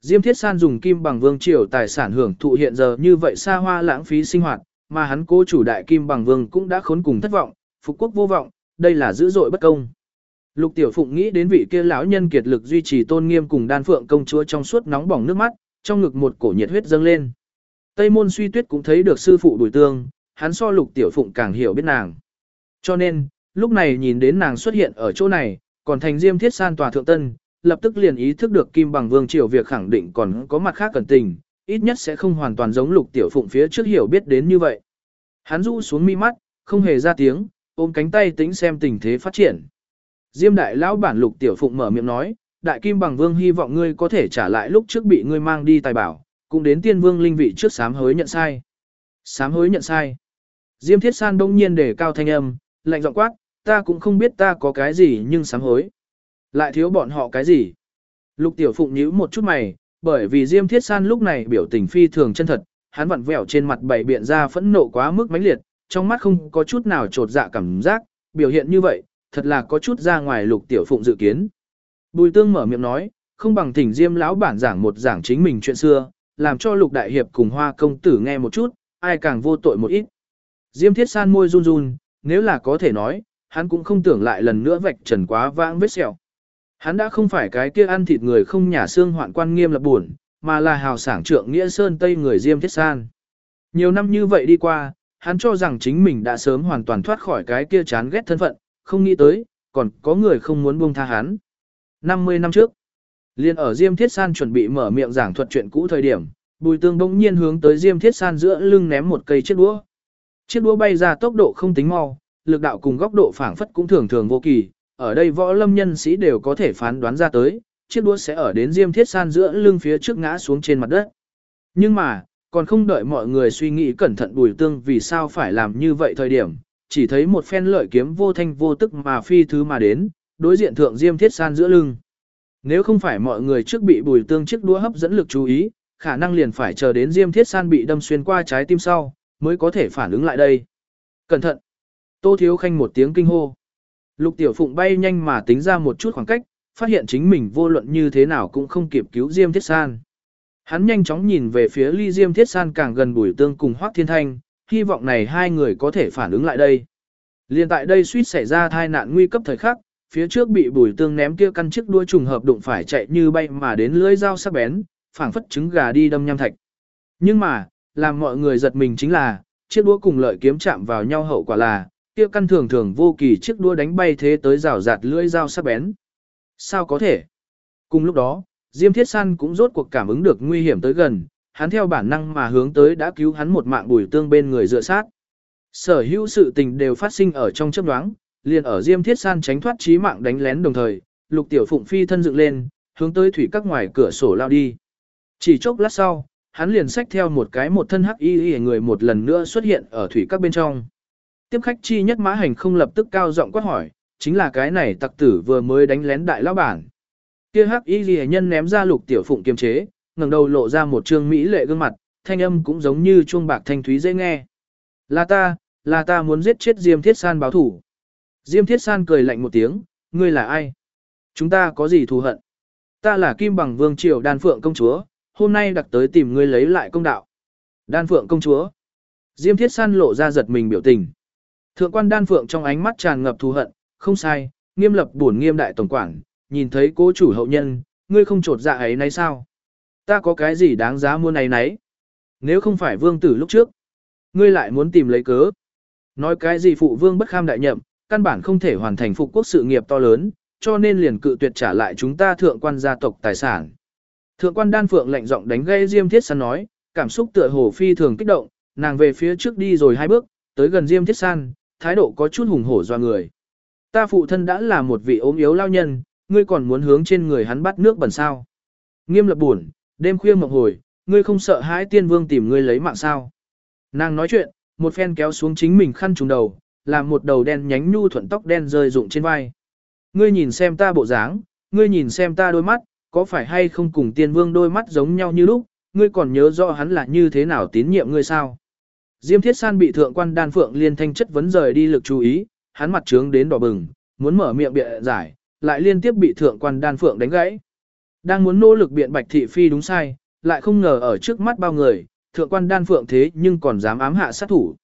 Diêm Thiết San dùng kim bằng vương triều tài sản hưởng thụ hiện giờ như vậy xa hoa lãng phí sinh hoạt, mà hắn cố chủ đại kim bằng vương cũng đã khốn cùng thất vọng, phục quốc vô vọng, đây là dữ dội bất công. Lục Tiểu Phụng nghĩ đến vị kia lão nhân kiệt lực duy trì tôn nghiêm cùng đan phượng công chúa trong suốt nóng bỏng nước mắt, trong ngực một cổ nhiệt huyết dâng lên. Tây môn suy tuyết cũng thấy được sư phụ đuổi tương, hắn so Lục Tiểu Phụng càng hiểu biết nàng. Cho nên, lúc này nhìn đến nàng xuất hiện ở chỗ này, còn thành diêm thiết san tòa thượng tân, lập tức liền ý thức được Kim Bằng Vương Triều việc khẳng định còn có mặt khác cẩn tình, ít nhất sẽ không hoàn toàn giống lục tiểu phụng phía trước hiểu biết đến như vậy. Hắn rũ xuống mi mắt, không hề ra tiếng, ôm cánh tay tính xem tình thế phát triển. Diêm đại lão bản lục tiểu phụng mở miệng nói, đại kim bằng vương hy vọng ngươi có thể trả lại lúc trước bị ngươi mang đi tài bảo, cũng đến tiên vương linh vị trước sám hối nhận sai. Sám hối nhận sai. Diêm Thiết San đông nhiên để cao thanh âm, lạnh giọng quát, ta cũng không biết ta có cái gì nhưng sám hối. Lại thiếu bọn họ cái gì? Lục Tiểu Phụng nhíu một chút mày, bởi vì Diêm Thiết San lúc này biểu tình phi thường chân thật, hắn vặn vẹo trên mặt bảy biện ra phẫn nộ quá mức mãnh liệt, trong mắt không có chút nào trột dạ cảm giác, biểu hiện như vậy, thật là có chút ra ngoài Lục Tiểu Phụng dự kiến. Bùi Tương mở miệng nói, không bằng thỉnh Diêm lão bản giảng một giảng chính mình chuyện xưa, làm cho Lục Đại Hiệp cùng Hoa Công Tử nghe một chút, ai càng vô tội một ít. Diêm Thiết San môi run run, nếu là có thể nói, hắn cũng không tưởng lại lần nữa vạch trần quá vãng vết sẹo. Hắn đã không phải cái kia ăn thịt người không nhà xương hoạn quan nghiêm lập buồn, mà là hào sảng trượng nghĩa sơn tây người Diêm Thiết San. Nhiều năm như vậy đi qua, hắn cho rằng chính mình đã sớm hoàn toàn thoát khỏi cái kia chán ghét thân phận, không nghĩ tới, còn có người không muốn buông tha hắn. 50 năm trước, liền ở Diêm Thiết San chuẩn bị mở miệng giảng thuật chuyện cũ thời điểm, Bùi Tương bỗng nhiên hướng tới Diêm Thiết San giữa lưng ném một cây chiếc đũa. Chiếc đũa bay ra tốc độ không tính mau, lực đạo cùng góc độ phảng phất cũng thường thường vô kỳ, ở đây võ lâm nhân sĩ đều có thể phán đoán ra tới, chiếc đũa sẽ ở đến Diêm Thiết San giữa lưng phía trước ngã xuống trên mặt đất. Nhưng mà, còn không đợi mọi người suy nghĩ cẩn thận Bùi Tương vì sao phải làm như vậy thời điểm, chỉ thấy một phen lợi kiếm vô thanh vô tức mà phi thứ mà đến, đối diện thượng Diêm Thiết San giữa lưng. Nếu không phải mọi người trước bị Bùi Tương chiếc đũa hấp dẫn lực chú ý, khả năng liền phải chờ đến Diêm Thiết San bị đâm xuyên qua trái tim sau, mới có thể phản ứng lại đây. Cẩn thận! Tô Thiếu Khanh một tiếng kinh hô. Lục Tiểu Phụng bay nhanh mà tính ra một chút khoảng cách, phát hiện chính mình vô luận như thế nào cũng không kịp cứu Diêm Thiết San. Hắn nhanh chóng nhìn về phía ly Diêm Thiết San càng gần Bùi Tương cùng Hoắc Thiên Thanh, hy vọng này hai người có thể phản ứng lại đây. Liên tại đây suýt xảy ra tai nạn nguy cấp thời khắc, phía trước bị Bùi Tương ném kia căn chiếc đuôi trùng hợp đụng phải chạy như bay mà đến lưỡi dao sắc bén, phảng phất trứng gà đi đâm nham thạch. Nhưng mà, làm mọi người giật mình chính là, chiếc đũa cùng lợi kiếm chạm vào nhau hậu quả là, kia căn thường thường vô kỳ chiếc đua đánh bay thế tới rào rạt lưỡi dao sắc bén. Sao có thể? Cùng lúc đó, Diêm Thiết San cũng rốt cuộc cảm ứng được nguy hiểm tới gần, hắn theo bản năng mà hướng tới đã cứu hắn một mạng bùi tương bên người dựa sát. Sở hữu sự tình đều phát sinh ở trong chớp đoáng, liền ở Diêm Thiết San tránh thoát chí mạng đánh lén đồng thời, Lục Tiểu Phụng phi thân dựng lên, hướng tới thủy các ngoài cửa sổ lao đi. Chỉ chốc lát sau, hắn liền xách theo một cái một thân hắc y y người một lần nữa xuất hiện ở thủy các bên trong. Tiếp khách chi nhất mã hành không lập tức cao giọng quát hỏi, chính là cái này tặc tử vừa mới đánh lén đại lão bản. Kia hắc y ghi nhân ném ra lục tiểu phụng kiềm chế, ngẩng đầu lộ ra một trương mỹ lệ gương mặt, thanh âm cũng giống như chuông bạc thanh thúy dễ nghe. Là ta, là ta muốn giết chết Diêm Thiết San báo thủ. Diêm Thiết San cười lạnh một tiếng, ngươi là ai? Chúng ta có gì thù hận? Ta là Kim Bằng Vương Triều Đan Phượng Công Chúa, hôm nay đặc tới tìm ngươi lấy lại công đạo. Đan Phượng công chúa. Diêm Thiết San lộ ra giật mình biểu tình. Thượng quan Đan Phượng trong ánh mắt tràn ngập thù hận, không sai, nghiêm lập bổn nghiêm đại tổng quản, nhìn thấy cố chủ hậu nhân, ngươi không trột dạ ấy nấy sao? Ta có cái gì đáng giá mua này nấy? Nếu không phải vương tử lúc trước, ngươi lại muốn tìm lấy cớ. Nói cái gì phụ vương bất kham đại nhậm, căn bản không thể hoàn thành phục quốc sự nghiệp to lớn, cho nên liền cự tuyệt trả lại chúng ta thượng quan gia tộc tài sản. Thượng quan đan phượng lạnh giọng đánh gây Diêm Thiết San nói, cảm xúc tựa hồ phi thường kích động, nàng về phía trước đi rồi hai bước, tới gần Diêm Thiết San, thái độ có chút hùng hổ doa người. Ta phụ thân đã là một vị ốm yếu lao nhân, ngươi còn muốn hướng trên người hắn bắt nước bẩn sao. Nghiêm lập buồn, đêm khuya mộng hồi, ngươi không sợ hãi tiên vương tìm ngươi lấy mạng sao. Nàng nói chuyện, một phen kéo xuống chính mình khăn trùng đầu, làm một đầu đen nhánh nhu thuận tóc đen rơi rụng trên vai. Ngươi nhìn xem ta bộ dáng, ngươi nhìn xem ta đôi mắt, có phải hay không cùng tiên vương đôi mắt giống nhau như lúc, ngươi còn nhớ rõ hắn là như thế nào tín nhiệm ngươi sao? Diêm Thiết San bị thượng quan đan phượng liên thanh chất vấn rời đi lực chú ý, hắn mặt trướng đến đỏ bừng, muốn mở miệng biện giải, lại liên tiếp bị thượng quan đan phượng đánh gãy. Đang muốn nỗ lực biện bạch thị phi đúng sai, lại không ngờ ở trước mắt bao người, thượng quan đan phượng thế nhưng còn dám ám hạ sát thủ.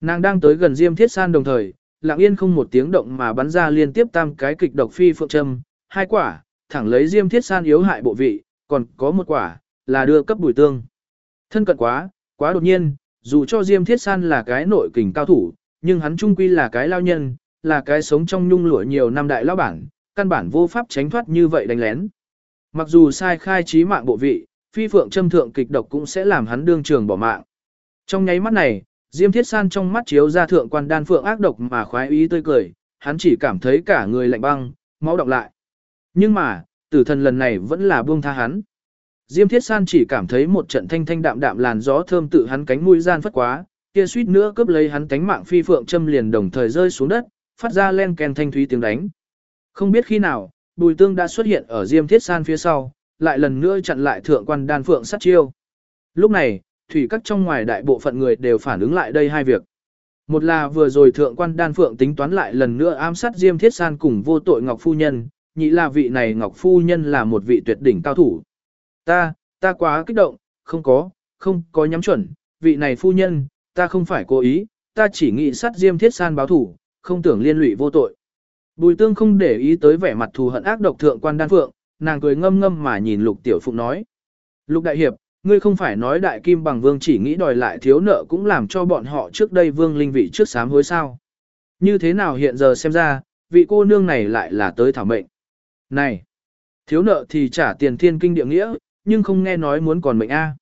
Nàng đang tới gần Diêm Thiết San đồng thời, lặng yên không một tiếng động mà bắn ra liên tiếp tam cái kịch độc phi phượng châm, hai quả, thẳng lấy diêm thiết san yếu hại bộ vị, còn có một quả, là đưa cấp bùi tương. Thân cận quá, quá đột nhiên, dù cho diêm thiết san là cái nội kình cao thủ, nhưng hắn trung quy là cái lao nhân, là cái sống trong nhung lụa nhiều năm đại lao bản, căn bản vô pháp tránh thoát như vậy đánh lén. Mặc dù sai khai trí mạng bộ vị, phi phượng châm thượng kịch độc cũng sẽ làm hắn đương trường bỏ mạng. Trong nháy mắt này, Diêm Thiết San trong mắt chiếu ra thượng quan đan phượng ác độc mà khoái ý tươi cười, hắn chỉ cảm thấy cả người lạnh băng, máu đọng lại. Nhưng mà, tử thần lần này vẫn là buông tha hắn. Diêm Thiết San chỉ cảm thấy một trận thanh thanh đạm đạm làn gió thơm tự hắn cánh mũi gian phất quá, kia suýt nữa cướp lấy hắn cánh mạng phi phượng châm liền đồng thời rơi xuống đất, phát ra len ken thanh thúy tiếng đánh. Không biết khi nào, Bùi Tương đã xuất hiện ở Diêm Thiết San phía sau, lại lần nữa chặn lại thượng quan đan phượng sát chiêu. Lúc này, thủy các trong ngoài đại bộ phận người đều phản ứng lại đây hai việc. Một là vừa rồi thượng quan đan phượng tính toán lại lần nữa ám sát Diêm Thiết San cùng vô tội Ngọc Phu Nhân, nhị là vị này Ngọc Phu Nhân là một vị tuyệt đỉnh cao thủ. Ta, ta quá kích động, không có, không có nhắm chuẩn, vị này Phu Nhân, ta không phải cố ý, ta chỉ nghĩ sát Diêm Thiết San báo thủ, không tưởng liên lụy vô tội. Bùi tương không để ý tới vẻ mặt thù hận ác độc thượng quan đan phượng, nàng cười ngâm ngâm mà nhìn lục tiểu phụng nói. Lục đại hiệp, ngươi không phải nói đại kim bằng vương chỉ nghĩ đòi lại thiếu nợ cũng làm cho bọn họ trước đây vương linh vị trước sám hối sao. Như thế nào hiện giờ xem ra, vị cô nương này lại là tới thảo mệnh. Này, thiếu nợ thì trả tiền thiên kinh địa nghĩa, nhưng không nghe nói muốn còn mệnh A.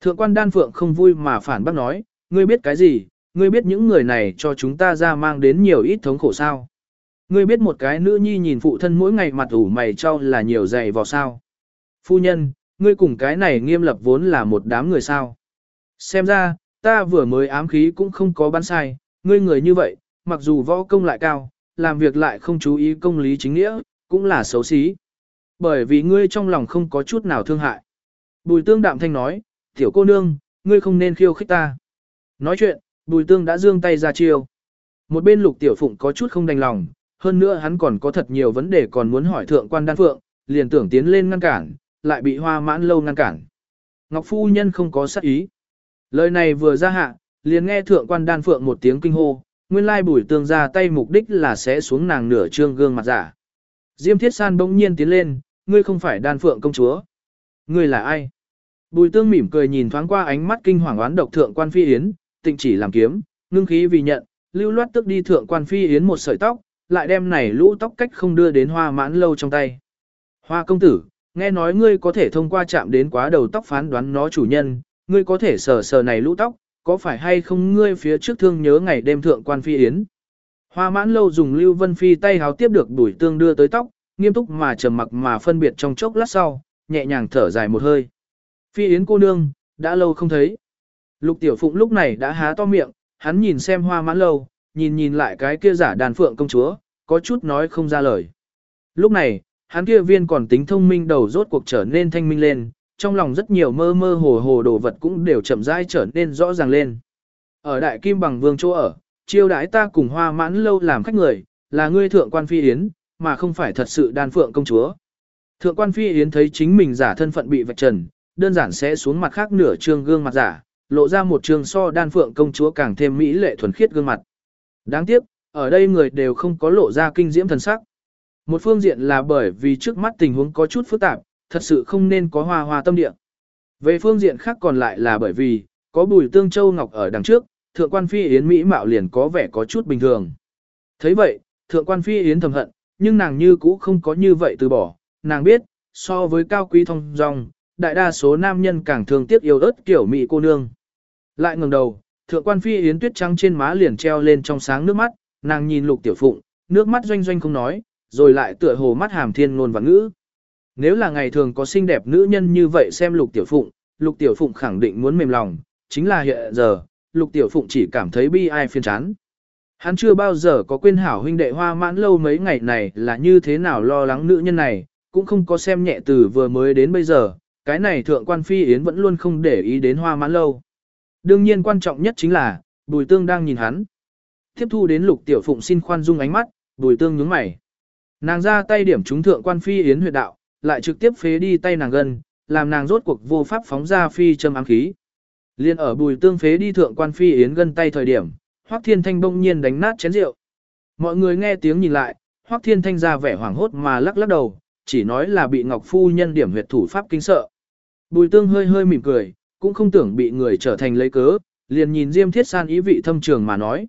Thượng quan đan phượng không vui mà phản bác nói, ngươi biết cái gì, ngươi biết những người này cho chúng ta ra mang đến nhiều ít thống khổ sao. Ngươi biết một cái nữ nhi nhìn phụ thân mỗi ngày mặt ủ mày cho là nhiều dày vào sao. Phu nhân, ngươi cùng cái này nghiêm lập vốn là một đám người sao. Xem ra, ta vừa mới ám khí cũng không có bắn sai, ngươi người như vậy, mặc dù võ công lại cao, làm việc lại không chú ý công lý chính nghĩa, cũng là xấu xí. Bởi vì ngươi trong lòng không có chút nào thương hại. Bùi tương đạm thanh nói, tiểu cô nương, ngươi không nên khiêu khích ta. Nói chuyện, bùi tương đã dương tay ra chiêu. Một bên lục tiểu phụng có chút không đành lòng, hơn nữa hắn còn có thật nhiều vấn đề còn muốn hỏi thượng quan đan phượng, liền tưởng tiến lên ngăn cản, lại bị hoa mãn lâu ngăn cản. Ngọc phu nhân không có sắc ý. Lời này vừa ra hạ, liền nghe thượng quan đan phượng một tiếng kinh hô, nguyên lai bùi tương ra tay mục đích là sẽ xuống nàng nửa trương gương mặt giả. Diêm thiết san bỗng nhiên tiến lên, ngươi không phải đan phượng công chúa. Ngươi là ai? Bùi tương mỉm cười nhìn thoáng qua ánh mắt kinh hoàng oán độc thượng quan phi yến, tịnh chỉ làm kiếm, ngưng khí vì nhận, lưu loát tức đi thượng quan phi yến một sợi tóc, lại đem này lũ tóc cách không đưa đến hoa mãn lâu trong tay. Hoa công tử, nghe nói ngươi có thể thông qua chạm đến quá đầu tóc phán đoán nó chủ nhân, ngươi có thể sờ sờ này lũ tóc, có phải hay không ngươi phía trước thương nhớ ngày đêm thượng quan phi yến. Hoa mãn lâu dùng lưu vân phi tay háo tiếp được bùi tương đưa tới tóc, nghiêm túc mà trầm mặc mà phân biệt trong chốc lát sau, nhẹ nhàng thở dài một hơi. Phi yến cô nương, đã lâu không thấy. Lục tiểu phụng lúc này đã há to miệng, hắn nhìn xem hoa mãn lâu, nhìn nhìn lại cái kia giả đàn phượng công chúa, có chút nói không ra lời. Lúc này, hắn kia viên còn tính thông minh đầu rốt cuộc trở nên thanh minh lên, trong lòng rất nhiều mơ mơ hồ hồ đồ vật cũng đều chậm rãi trở nên rõ ràng lên. Ở đại kim bằng vương chỗ ở, chiêu đãi ta cùng hoa mãn lâu làm khách người, là ngươi thượng quan phi yến, mà không phải thật sự đan phượng công chúa. Thượng quan phi yến thấy chính mình giả thân phận bị vạch trần, đơn giản sẽ xuống mặt khác nửa trương gương mặt giả, lộ ra một trường so đan phượng công chúa càng thêm mỹ lệ thuần khiết gương mặt. Đáng tiếc, ở đây người đều không có lộ ra kinh diễm thần sắc. Một phương diện là bởi vì trước mắt tình huống có chút phức tạp, thật sự không nên có hoa hoa tâm địa. Về phương diện khác còn lại là bởi vì, có bùi tương châu ngọc ở đằng trước, thượng quan phi yến Mỹ mạo liền có vẻ có chút bình thường. thấy vậy, thượng quan phi yến thầm hận, nhưng nàng như cũ không có như vậy từ bỏ, nàng biết, so với cao quý thông dong, đại đa số nam nhân càng thường tiếc yêu ớt kiểu Mỹ cô nương. Lại ngẩng đầu, thượng quan phi yến tuyết trắng trên má liền treo lên trong sáng nước mắt, nàng nhìn lục tiểu phụng, nước mắt doanh doanh không nói, rồi lại tựa hồ mắt hàm thiên ngôn và ngữ. Nếu là ngày thường có xinh đẹp nữ nhân như vậy xem lục tiểu phụng, lục tiểu phụng khẳng định muốn mềm lòng, chính là hiện giờ, lục tiểu phụng chỉ cảm thấy bi ai phiền chán. Hắn chưa bao giờ có quên hảo huynh đệ hoa mãn lâu mấy ngày này là như thế nào lo lắng nữ nhân này, cũng không có xem nhẹ từ vừa mới đến bây giờ, cái này thượng quan phi yến vẫn luôn không để ý đến hoa mãn lâu. Đương nhiên quan trọng nhất chính là, bùi tương đang nhìn hắn. Tiếp thu đến lục tiểu phụng xin khoan dung ánh mắt, bùi tương nhướng mày. Nàng ra tay điểm trúng thượng quan phi yến huyệt đạo, lại trực tiếp phế đi tay nàng gần, làm nàng rốt cuộc vô pháp phóng ra phi châm ám khí. Liên ở bùi tương phế đi thượng quan phi yến gân tay thời điểm, Hoắc Thiên Thanh bỗng nhiên đánh nát chén rượu. Mọi người nghe tiếng nhìn lại, Hoắc Thiên Thanh ra vẻ hoảng hốt mà lắc lắc đầu, chỉ nói là bị Ngọc Phu nhân điểm huyệt thủ pháp kinh sợ. Bùi tương hơi hơi mỉm cười, cũng không tưởng bị người trở thành lấy cớ, liền nhìn Diêm Thiết San ý vị thâm trường mà nói.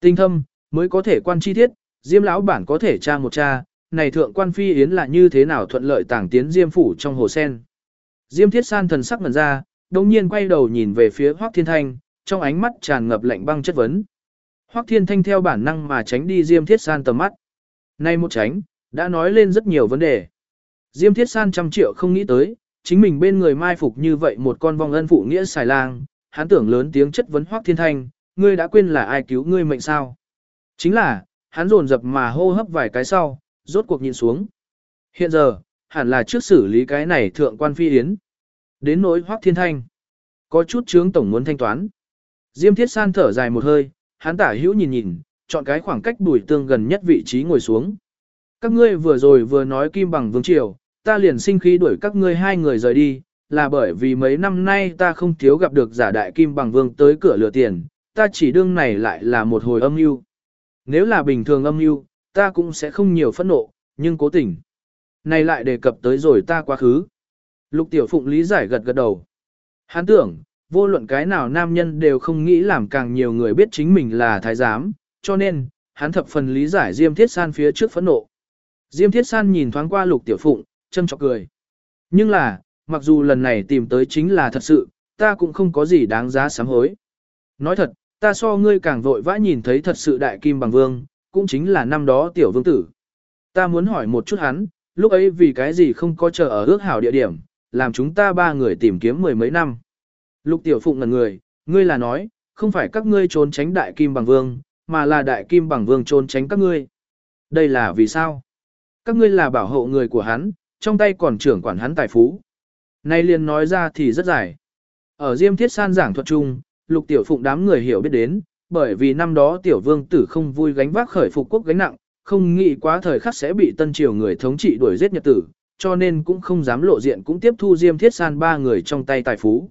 Tinh thâm, mới có thể quan chi thiết, Diêm lão bản có thể tra một tra, này thượng quan phi yến là như thế nào thuận lợi tàng tiến Diêm phủ trong hồ sen. Diêm Thiết San thần sắc mẩn ra, đồng nhiên quay đầu nhìn về phía Hoắc Thiên Thanh, trong ánh mắt tràn ngập lạnh băng chất vấn. Hoắc Thiên Thanh theo bản năng mà tránh đi Diêm Thiết San tầm mắt. Nay một tránh, đã nói lên rất nhiều vấn đề. Diêm Thiết San trăm triệu không nghĩ tới, chính mình bên người mai phục như vậy một con vong ân phụ nghĩa xài lang, hắn tưởng lớn tiếng chất vấn Hoắc Thiên Thanh, ngươi đã quên là ai cứu ngươi mệnh sao? Chính là, hắn dồn dập mà hô hấp vài cái sau, rốt cuộc nhìn xuống. Hiện giờ, hẳn là trước xử lý cái này thượng quan phi yến. Đến nỗi Hoắc Thiên Thanh, có chút chướng tổng muốn thanh toán. Diêm Thiết San thở dài một hơi, hắn tả hữu nhìn nhìn, chọn cái khoảng cách bùi tương gần nhất vị trí ngồi xuống. Các ngươi vừa rồi vừa nói kim bằng vương triều, ta liền sinh khí đuổi các ngươi hai người rời đi, là bởi vì mấy năm nay ta không thiếu gặp được giả đại kim bằng vương tới cửa lừa tiền, ta chỉ đương này lại là một hồi âm mưu. Nếu là bình thường âm mưu, ta cũng sẽ không nhiều phẫn nộ, nhưng cố tình. Này lại đề cập tới rồi ta quá khứ. Lục tiểu phụng lý giải gật gật đầu. Hắn tưởng, vô luận cái nào nam nhân đều không nghĩ làm càng nhiều người biết chính mình là thái giám, cho nên, hắn thập phần lý giải Diêm Thiết San phía trước phẫn nộ. Diêm Thiết San nhìn thoáng qua lục tiểu phụng, châm chọc cười. Nhưng là, mặc dù lần này tìm tới chính là thật sự, ta cũng không có gì đáng giá sám hối. Nói thật, ta so ngươi càng vội vã nhìn thấy thật sự đại kim bằng vương, cũng chính là năm đó tiểu vương tử. Ta muốn hỏi một chút hắn, lúc ấy vì cái gì không có chờ ở ước hảo địa điểm, làm chúng ta ba người tìm kiếm mười mấy năm. Lục tiểu phụng ngần người, ngươi là nói, không phải các ngươi trốn tránh đại kim bằng vương, mà là đại kim bằng vương trốn tránh các ngươi. Đây là vì sao? Các ngươi là bảo hộ người của hắn, trong tay còn trưởng quản hắn tài phú. Nay liền nói ra thì rất dài. Ở Diêm Thiết San giảng thuật chung, lục tiểu phụng đám người hiểu biết đến, bởi vì năm đó tiểu vương tử không vui gánh vác khởi phục quốc gánh nặng, không nghĩ quá thời khắc sẽ bị tân triều người thống trị đuổi giết nhật tử, cho nên cũng không dám lộ diện cũng tiếp thu Diêm Thiết San ba người trong tay tài phú.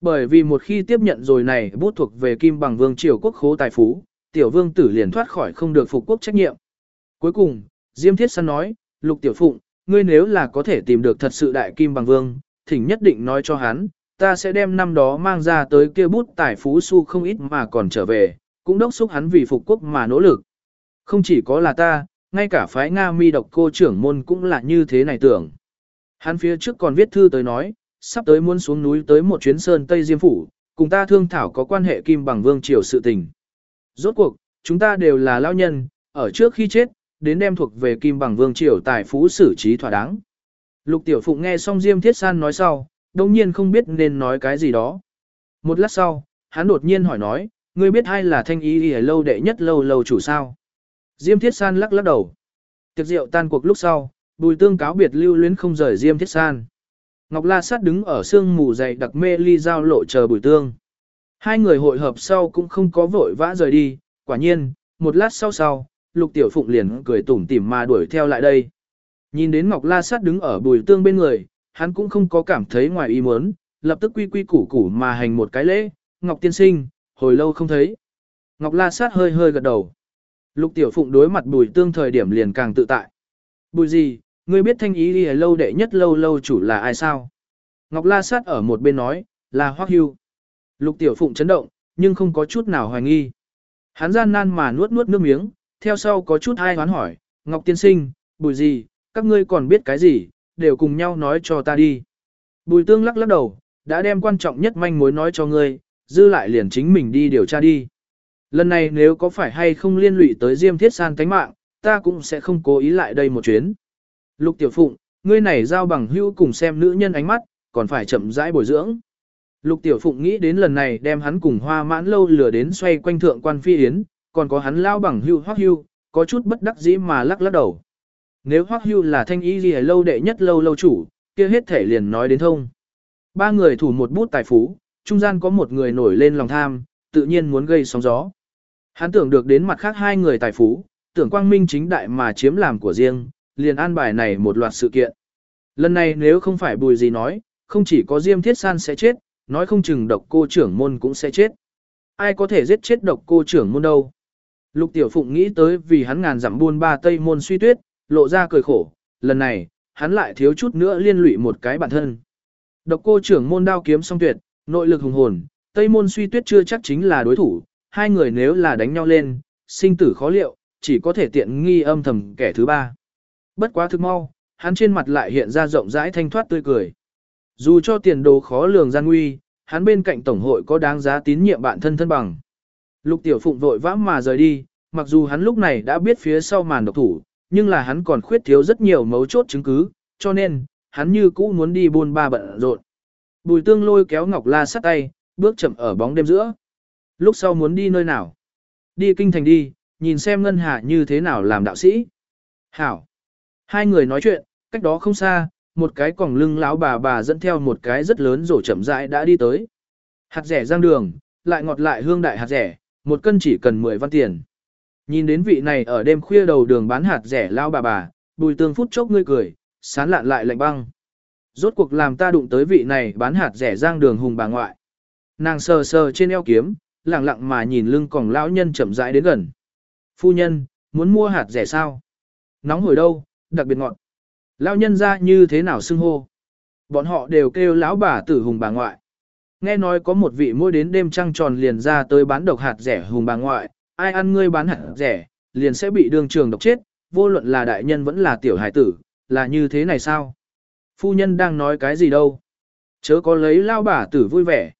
Bởi vì một khi tiếp nhận rồi này bút thuộc về kim bằng vương triều quốc khố tài phú, tiểu vương tử liền thoát khỏi không được phục quốc trách nhiệm. Cuối cùng, Diêm Thiết San nói, Lục Tiểu Phụng, ngươi nếu là có thể tìm được thật sự đại kim bằng vương, thỉnh nhất định nói cho hắn, ta sẽ đem năm đó mang ra tới kia bút tài phú su không ít mà còn trở về, cũng đốc xúc hắn vì phục quốc mà nỗ lực. Không chỉ có là ta, ngay cả phái Nga mi độc cô trưởng môn cũng là như thế này tưởng. Hắn phía trước còn viết thư tới nói, sắp tới muốn xuống núi tới một chuyến sơn Tây Diêm Phủ, cùng ta thương thảo có quan hệ kim bằng vương triều sự tình. Rốt cuộc, chúng ta đều là lao nhân, ở trước khi chết, đến đem thuộc về kim bằng vương triều tài phú xử trí thỏa đáng. Lục Tiểu Phụng nghe xong Diêm Thiết San nói sau, đồng nhiên không biết nên nói cái gì đó. Một lát sau, hắn đột nhiên hỏi nói, ngươi biết ai là thanh ý ở lâu đệ nhất lâu lâu chủ sao? Diêm Thiết San lắc lắc đầu. Tiệc rượu tan cuộc lúc sau, bùi tương cáo biệt lưu luyến không rời Diêm Thiết San. Ngọc La Sát đứng ở sương mù dày đặc mê ly giao lộ chờ bùi tương. Hai người hội hợp sau cũng không có vội vã rời đi, quả nhiên, một lát sau sau, Lục Tiểu Phụng liền cười tủm tỉm mà đuổi theo lại đây. Nhìn đến Ngọc La Sát đứng ở bùi tương bên người, hắn cũng không có cảm thấy ngoài ý muốn, lập tức quy quy củ củ mà hành một cái lễ, Ngọc Tiên Sinh, hồi lâu không thấy. Ngọc La Sát hơi hơi gật đầu. Lục Tiểu Phụng đối mặt bùi tương thời điểm liền càng tự tại. Bùi gì, ngươi biết thanh ý đi lâu đệ nhất lâu lâu chủ là ai sao? Ngọc La Sát ở một bên nói, là Hoắc Hưu. Lục Tiểu Phụng chấn động, nhưng không có chút nào hoài nghi. Hắn gian nan mà nuốt nuốt nước miếng, theo sau có chút hai hoán hỏi, Ngọc Tiên Sinh, bùi gì, các ngươi còn biết cái gì, đều cùng nhau nói cho ta đi. Bùi tương lắc lắc đầu, đã đem quan trọng nhất manh mối nói cho ngươi, dư lại liền chính mình đi điều tra đi. Lần này nếu có phải hay không liên lụy tới Diêm Thiết San tánh mạng, ta cũng sẽ không cố ý lại đây một chuyến. Lục Tiểu Phụng, ngươi này giao bằng hữu cùng xem nữ nhân ánh mắt, còn phải chậm rãi bồi dưỡng. Lục Tiểu Phụng nghĩ đến lần này đem hắn cùng hoa mãn lâu lừa đến xoay quanh thượng quan phi yến, còn có hắn lao bằng hưu hoắc hưu, có chút bất đắc dĩ mà lắc lắc đầu. Nếu hoắc hưu là thanh y gì lâu đệ nhất lâu lâu chủ, kia hết thể liền nói đến thông. Ba người thủ một bút tài phú, trung gian có một người nổi lên lòng tham, tự nhiên muốn gây sóng gió. Hắn tưởng được đến mặt khác hai người tài phú, tưởng quang minh chính đại mà chiếm làm của riêng, liền an bài này một loạt sự kiện. Lần này nếu không phải bùi gì nói, không chỉ có Diêm Thiết San sẽ chết, nói không chừng độc cô trưởng môn cũng sẽ chết. Ai có thể giết chết độc cô trưởng môn đâu? Lục Tiểu Phụng nghĩ tới vì hắn ngàn dặm buôn ba tây môn suy tuyết, lộ ra cười khổ, lần này, hắn lại thiếu chút nữa liên lụy một cái bản thân. Độc cô trưởng môn đao kiếm song tuyệt, nội lực hùng hồn, tây môn suy tuyết chưa chắc chính là đối thủ, hai người nếu là đánh nhau lên, sinh tử khó liệu, chỉ có thể tiện nghi âm thầm kẻ thứ ba. Bất quá thực mau, hắn trên mặt lại hiện ra rộng rãi thanh thoát tươi cười. Dù cho tiền đồ khó lường gian nguy, hắn bên cạnh tổng hội có đáng giá tín nhiệm bạn thân thân bằng. Lục Tiểu Phụng vội vã mà rời đi, mặc dù hắn lúc này đã biết phía sau màn độc thủ, nhưng là hắn còn khuyết thiếu rất nhiều mấu chốt chứng cứ, cho nên, hắn như cũ muốn đi buôn ba bận rộn. Bùi tương lôi kéo Ngọc La sát tay, bước chậm ở bóng đêm giữa. Lúc sau muốn đi nơi nào? Đi kinh thành đi, nhìn xem Ngân Hà như thế nào làm đạo sĩ. Hảo. Hai người nói chuyện, cách đó không xa, một cái còng lưng lão bà bà dẫn theo một cái rất lớn rổ chậm rãi đã đi tới. Hạt rẻ giang đường, lại ngọt lại hương đại hạt rẻ, một cân chỉ cần 10 văn tiền. Nhìn đến vị này ở đêm khuya đầu đường bán hạt rẻ lao bà bà, bùi tương phút chốc ngươi cười, sán lạn lại lạnh băng. Rốt cuộc làm ta đụng tới vị này bán hạt rẻ giang đường hùng bà ngoại. Nàng sờ sờ trên eo kiếm, lặng lặng mà nhìn lưng còng lão nhân chậm rãi đến gần. Phu nhân, muốn mua hạt rẻ sao? Nóng hồi đâu, đặc biệt ngọt. Lão nhân ra như thế nào xưng hô? Bọn họ đều kêu lão bà tử hùng bà ngoại. Nghe nói có một vị mỗi đến đêm trăng tròn liền ra tới bán độc hạt rẻ hùng bà ngoại, ai ăn ngươi bán hạt rẻ, liền sẽ bị đường trường độc chết, vô luận là đại nhân vẫn là tiểu hải tử, là như thế này sao? Phu nhân đang nói cái gì đâu? Chớ có lấy lao bà tử vui vẻ.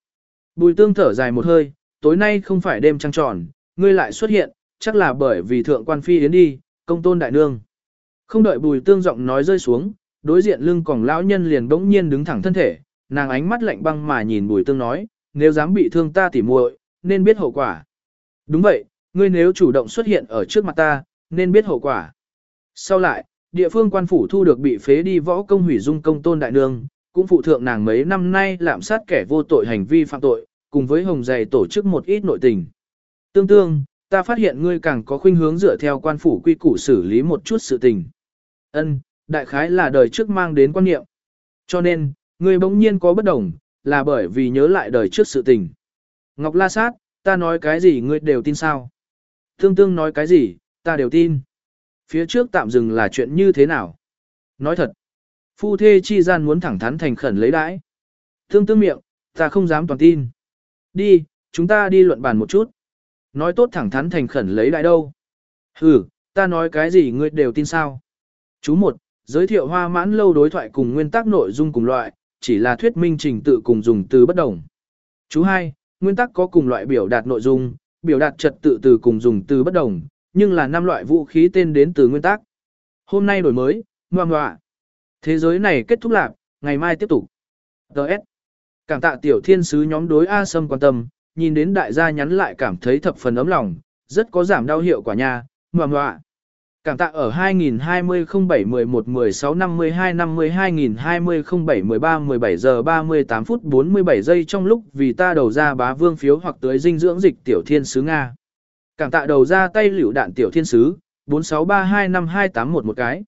Bùi tương thở dài một hơi, tối nay không phải đêm trăng tròn, ngươi lại xuất hiện, chắc là bởi vì thượng quan phi yến đi, công tôn đại nương. Không đợi bùi tương giọng nói rơi xuống, đối diện lưng còng lão nhân liền bỗng nhiên đứng thẳng thân thể, nàng ánh mắt lạnh băng mà nhìn bùi tương nói, nếu dám bị thương ta tỉ muội, nên biết hậu quả. Đúng vậy, ngươi nếu chủ động xuất hiện ở trước mặt ta, nên biết hậu quả. Sau lại, địa phương quan phủ thu được bị phế đi võ công hủy dung công tôn đại nương, cũng phụ thượng nàng mấy năm nay lạm sát kẻ vô tội hành vi phạm tội, cùng với hồng dày tổ chức một ít nội tình. Tương tương, ta phát hiện ngươi càng có khuynh hướng dựa theo quan phủ quy củ xử lý một chút sự tình. Ân, đại khái là đời trước mang đến quan niệm. Cho nên, ngươi bỗng nhiên có bất đồng, là bởi vì nhớ lại đời trước sự tình. Ngọc La Sát, ta nói cái gì ngươi đều tin sao? Tương tương nói cái gì, ta đều tin. Phía trước tạm dừng là chuyện như thế nào? Nói thật, phu thê chi gian muốn thẳng thắn thành khẩn lấy đãi. Tương tương miệng, ta không dám toàn tin. Đi, chúng ta đi luận bàn một chút. Nói tốt thẳng thắn thành khẩn lấy đãi đâu. Ừ, ta nói cái gì ngươi đều tin sao? Chú một, giới thiệu hoa mãn lâu đối thoại cùng nguyên tắc nội dung cùng loại, chỉ là thuyết minh trình tự cùng dùng từ bất đồng. Chú hai, nguyên tắc có cùng loại biểu đạt nội dung, biểu đạt trật tự từ cùng dùng từ bất đồng, nhưng là năm loại vũ khí tên đến từ nguyên tắc. Hôm nay đổi mới, ngoan ngoạ. Thế giới này kết thúc lạc, ngày mai tiếp tục. Đợt. Cảm tạ tiểu thiên sứ nhóm đối A Sâm quan tâm, nhìn đến đại gia nhắn lại cảm thấy thập phần ấm lòng, rất có giảm đau hiệu quả nha, ngoan ngoạ. Cảm tạ ở 2020-07-11-16-52-52-2020-07-13-17 giờ 38 phút 47 giây trong lúc vì ta đầu ra bá vương phiếu hoặc tới dinh dưỡng dịch tiểu thiên sứ Nga. Cảm tạ đầu ra tay liễu đạn tiểu thiên sứ, 46325281 một cái.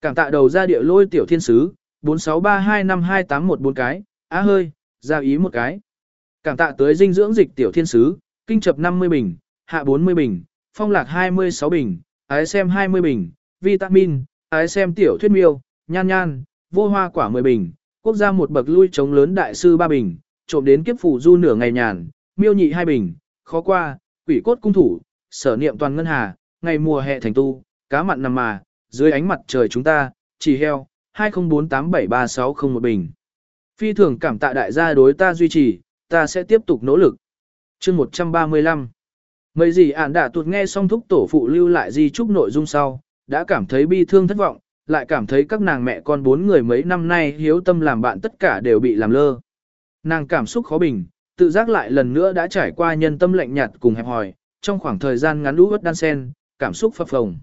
Cảm tạ đầu ra địa lôi tiểu thiên sứ, 463252811 cái, á hơi, ra ý một cái. Cảm tạ tới dinh dưỡng dịch tiểu thiên sứ, kinh chập 50 bình, hạ 40 bình, phong lạc 26 bình, ái xem 20 bình, vitamin, ái xem tiểu thuyết miêu, nhan nhan, vô hoa quả 10 bình, quốc gia một bậc lui chống lớn đại sư 3 bình, trộm đến kiếp phủ du nửa ngày nhàn, miêu nhị 2 bình, khó qua, quỷ cốt cung thủ, sở niệm toàn ngân hà, ngày mùa hè thành tu, cá mặn nằm mà, dưới ánh mặt trời chúng ta, chỉ heo, 20487360 một bình. Phi thường cảm tạ đại gia đối ta duy trì, ta sẽ tiếp tục nỗ lực. chương 135 Mấy gì ản đã tuột nghe xong thúc tổ phụ lưu lại di chúc nội dung sau, đã cảm thấy bi thương thất vọng, lại cảm thấy các nàng mẹ con bốn người mấy năm nay hiếu tâm làm bạn tất cả đều bị làm lơ. Nàng cảm xúc khó bình, tự giác lại lần nữa đã trải qua nhân tâm lạnh nhạt cùng hẹp hòi, trong khoảng thời gian ngắn lũ ớt đan sen, cảm xúc phập phồng.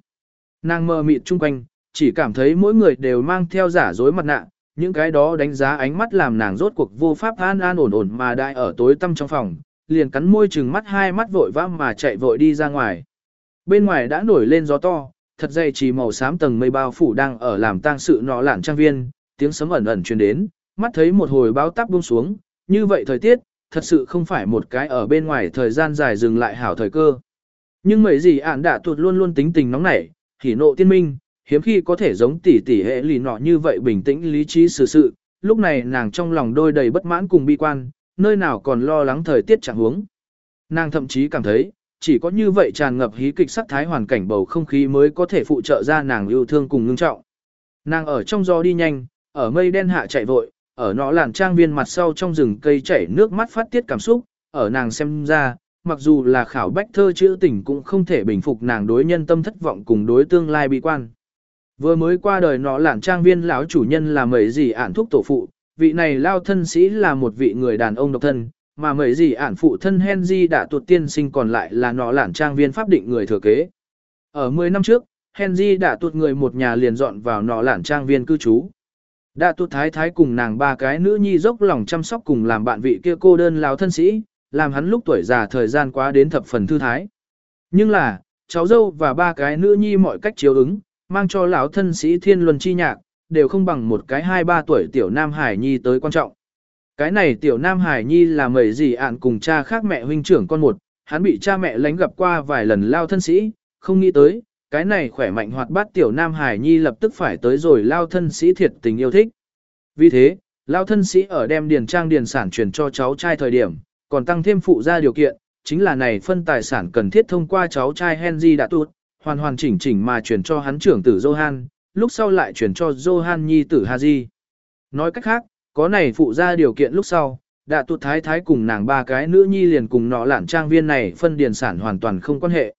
Nàng mơ mịt chung quanh, chỉ cảm thấy mỗi người đều mang theo giả dối mặt nạ, những cái đó đánh giá ánh mắt làm nàng rốt cuộc vô pháp an an ổn ổn mà đại ở tối tăm trong phòng, liền cắn môi chừng mắt hai mắt vội vã mà chạy vội đi ra ngoài. Bên ngoài đã nổi lên gió to, thật dày chỉ màu xám tầng mây bao phủ đang ở làm tang sự nọ lản trang viên, tiếng sấm ẩn ẩn truyền đến, mắt thấy một hồi báo táp buông xuống, như vậy thời tiết, thật sự không phải một cái ở bên ngoài thời gian dài dừng lại hảo thời cơ. Nhưng mấy gì ản đã tuột luôn luôn tính tình nóng nảy, hỉ nộ tiên minh, hiếm khi có thể giống tỷ tỷ hệ lì nọ như vậy bình tĩnh lý trí xử sự, lúc này nàng trong lòng đôi đầy bất mãn cùng bi quan, nơi nào còn lo lắng thời tiết chẳng huống. Nàng thậm chí cảm thấy, chỉ có như vậy tràn ngập hí kịch sắc thái hoàn cảnh bầu không khí mới có thể phụ trợ ra nàng yêu thương cùng ngưng trọng. Nàng ở trong gió đi nhanh, ở mây đen hạ chạy vội, ở nọ làn trang viên mặt sau trong rừng cây chảy nước mắt phát tiết cảm xúc, ở nàng xem ra, mặc dù là khảo bách thơ chữ tình cũng không thể bình phục nàng đối nhân tâm thất vọng cùng đối tương lai bi quan. Vừa mới qua đời nọ làn trang viên lão chủ nhân là mấy gì ản thúc tổ phụ, vị này lao thân sĩ là một vị người đàn ông độc thân, mà mấy gì ản phụ thân Henry đã tuột tiên sinh còn lại là nọ lản trang viên pháp định người thừa kế. Ở 10 năm trước, Henry đã tuột người một nhà liền dọn vào nọ lản trang viên cư trú. Đã tuột thái thái cùng nàng ba cái nữ nhi dốc lòng chăm sóc cùng làm bạn vị kia cô đơn lao thân sĩ, làm hắn lúc tuổi già thời gian quá đến thập phần thư thái. Nhưng là, cháu dâu và ba cái nữ nhi mọi cách chiếu ứng, mang cho lão thân sĩ thiên luân chi nhạc, đều không bằng một cái hai ba tuổi tiểu nam hải nhi tới quan trọng. Cái này tiểu nam hải nhi là mẩy gì ạn cùng cha khác mẹ huynh trưởng con một, hắn bị cha mẹ lánh gặp qua vài lần lao thân sĩ, không nghĩ tới, cái này khỏe mạnh hoạt bát tiểu nam hải nhi lập tức phải tới rồi lao thân sĩ thiệt tình yêu thích. Vì thế, lao thân sĩ ở đem điền trang điền sản truyền cho cháu trai thời điểm, còn tăng thêm phụ ra điều kiện, chính là này phân tài sản cần thiết thông qua cháu trai Henry đã tuột, hoàn hoàn chỉnh chỉnh mà chuyển cho hắn trưởng tử Johan, lúc sau lại chuyển cho Johan nhi tử Haji. Nói cách khác, có này phụ ra điều kiện lúc sau, đã tụt thái thái cùng nàng ba cái nữ nhi liền cùng nọ lản trang viên này phân điền sản hoàn toàn không quan hệ.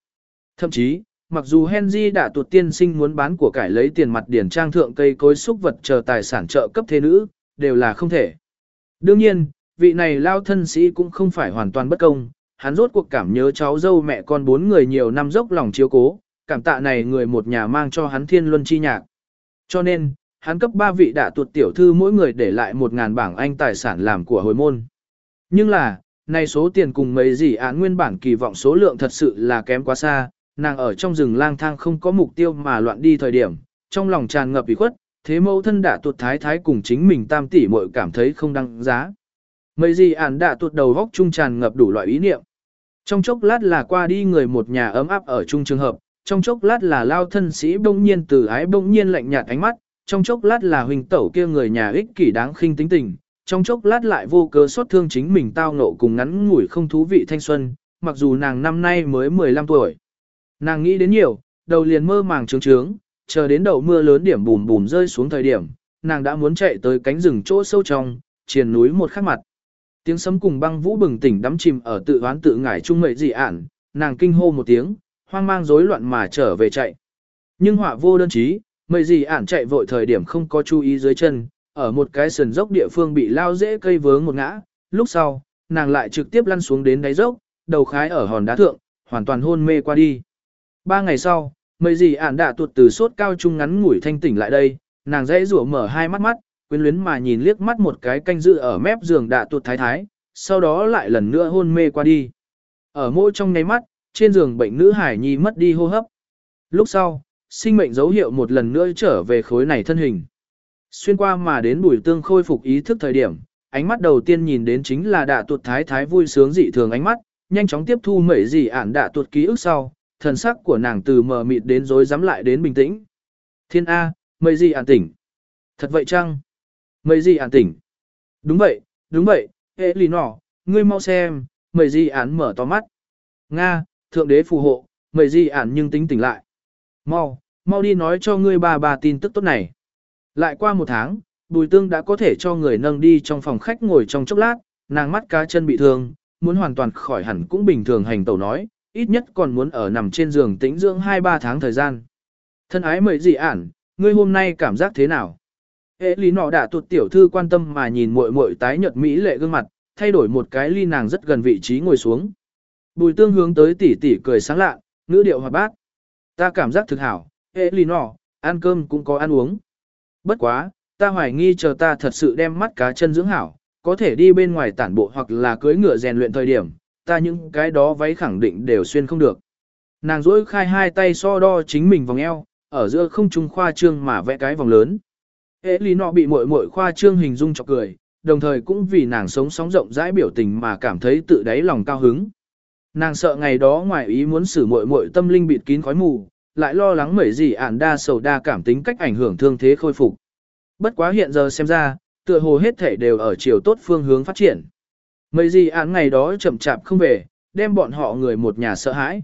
Thậm chí, mặc dù Henry đã tụt tiên sinh muốn bán của cải lấy tiền mặt điền trang thượng cây cối xúc vật chờ tài sản trợ cấp thế nữ, đều là không thể. Đương nhiên, vị này lao thân sĩ cũng không phải hoàn toàn bất công, hắn rốt cuộc cảm nhớ cháu dâu mẹ con bốn người nhiều năm dốc lòng chiếu cố, cảm tạ này người một nhà mang cho hắn thiên luân chi nhạc. Cho nên, hắn cấp ba vị đã tuột tiểu thư mỗi người để lại một ngàn bảng anh tài sản làm của hồi môn. Nhưng là, này số tiền cùng mấy gì án nguyên bản kỳ vọng số lượng thật sự là kém quá xa, nàng ở trong rừng lang thang không có mục tiêu mà loạn đi thời điểm, trong lòng tràn ngập ủy khuất, thế mẫu thân đã tuột thái thái cùng chính mình tam tỷ muội cảm thấy không đăng giá. Mấy gì án đã tuột đầu góc trung tràn ngập đủ loại ý niệm. Trong chốc lát là qua đi người một nhà ấm áp ở chung trường hợp, trong chốc lát là lao thân sĩ bỗng nhiên từ ái bỗng nhiên lạnh nhạt ánh mắt, trong chốc lát là huynh tẩu kia người nhà ích kỷ đáng khinh tính tình, trong chốc lát lại vô cớ xót thương chính mình tao nộ cùng ngắn ngủi không thú vị thanh xuân, mặc dù nàng năm nay mới 15 tuổi. Nàng nghĩ đến nhiều, đầu liền mơ màng trướng trướng, chờ đến đầu mưa lớn điểm bùm bùm rơi xuống thời điểm, nàng đã muốn chạy tới cánh rừng chỗ sâu trong, triền núi một khắc mặt. Tiếng sấm cùng băng vũ bừng tỉnh đắm chìm ở tự oán tự ngải trung mệ dị ản, nàng kinh hô một tiếng, hoang mang rối loạn mà trở về chạy. Nhưng họa vô đơn chí, mệ gì ản chạy vội thời điểm không có chú ý dưới chân, ở một cái sườn dốc địa phương bị lao dễ cây vướng một ngã, lúc sau, nàng lại trực tiếp lăn xuống đến đáy dốc, đầu khái ở hòn đá thượng, hoàn toàn hôn mê qua đi. Ba ngày sau, mây gì ản đã tuột từ sốt cao trung ngắn ngủi thanh tỉnh lại đây, nàng dễ rủa mở hai mắt mắt, quyến luyến mà nhìn liếc mắt một cái canh dự ở mép giường đã tuột thái thái, sau đó lại lần nữa hôn mê qua đi. Ở mỗi trong nháy mắt, trên giường bệnh nữ hải nhi mất đi hô hấp. Lúc sau, sinh mệnh dấu hiệu một lần nữa trở về khối này thân hình. Xuyên qua mà đến bùi tương khôi phục ý thức thời điểm, ánh mắt đầu tiên nhìn đến chính là đạ tuột thái thái vui sướng dị thường ánh mắt, nhanh chóng tiếp thu mẩy gì ản đạ tuột ký ức sau, thần sắc của nàng từ mờ mịt đến rối rắm lại đến bình tĩnh. Thiên A, mây gì ản tỉnh? Thật vậy chăng? Mây gì ản tỉnh? Đúng vậy, đúng vậy, hệ lì nỏ, ngươi mau xem, mây gì ản mở to mắt. Nga, thượng đế phù hộ, mây gì ản nhưng tính tỉnh lại. Mau, mau đi nói cho ngươi bà bà tin tức tốt này. Lại qua một tháng, Bùi Tương đã có thể cho người nâng đi trong phòng khách ngồi trong chốc lát, nàng mắt cá chân bị thương, muốn hoàn toàn khỏi hẳn cũng bình thường hành tẩu nói, ít nhất còn muốn ở nằm trên giường tĩnh dưỡng 2-3 tháng thời gian. Thân ái mời gì ản, ngươi hôm nay cảm giác thế nào? Hệ lý nọ đã tuột tiểu thư quan tâm mà nhìn muội muội tái nhợt mỹ lệ gương mặt, thay đổi một cái ly nàng rất gần vị trí ngồi xuống. Bùi tương hướng tới tỷ tỷ cười sáng lạ, ngữ điệu hoạt bát. Ta cảm giác thực hảo, hệ lì nọ, ăn cơm cũng có ăn uống. Bất quá, ta hoài nghi chờ ta thật sự đem mắt cá chân dưỡng hảo, có thể đi bên ngoài tản bộ hoặc là cưới ngựa rèn luyện thời điểm, ta những cái đó váy khẳng định đều xuyên không được. Nàng dỗi khai hai tay so đo chính mình vòng eo, ở giữa không trung khoa trương mà vẽ cái vòng lớn. Hệ lý nọ bị muội muội khoa trương hình dung chọc cười, đồng thời cũng vì nàng sống sóng rộng rãi biểu tình mà cảm thấy tự đáy lòng cao hứng. Nàng sợ ngày đó ngoài ý muốn xử muội muội tâm linh bịt kín khói mù, lại lo lắng mẩy gì ản đa sầu đa cảm tính cách ảnh hưởng thương thế khôi phục. Bất quá hiện giờ xem ra, tựa hồ hết thể đều ở chiều tốt phương hướng phát triển. Mẩy gì ản ngày đó chậm chạp không về, đem bọn họ người một nhà sợ hãi.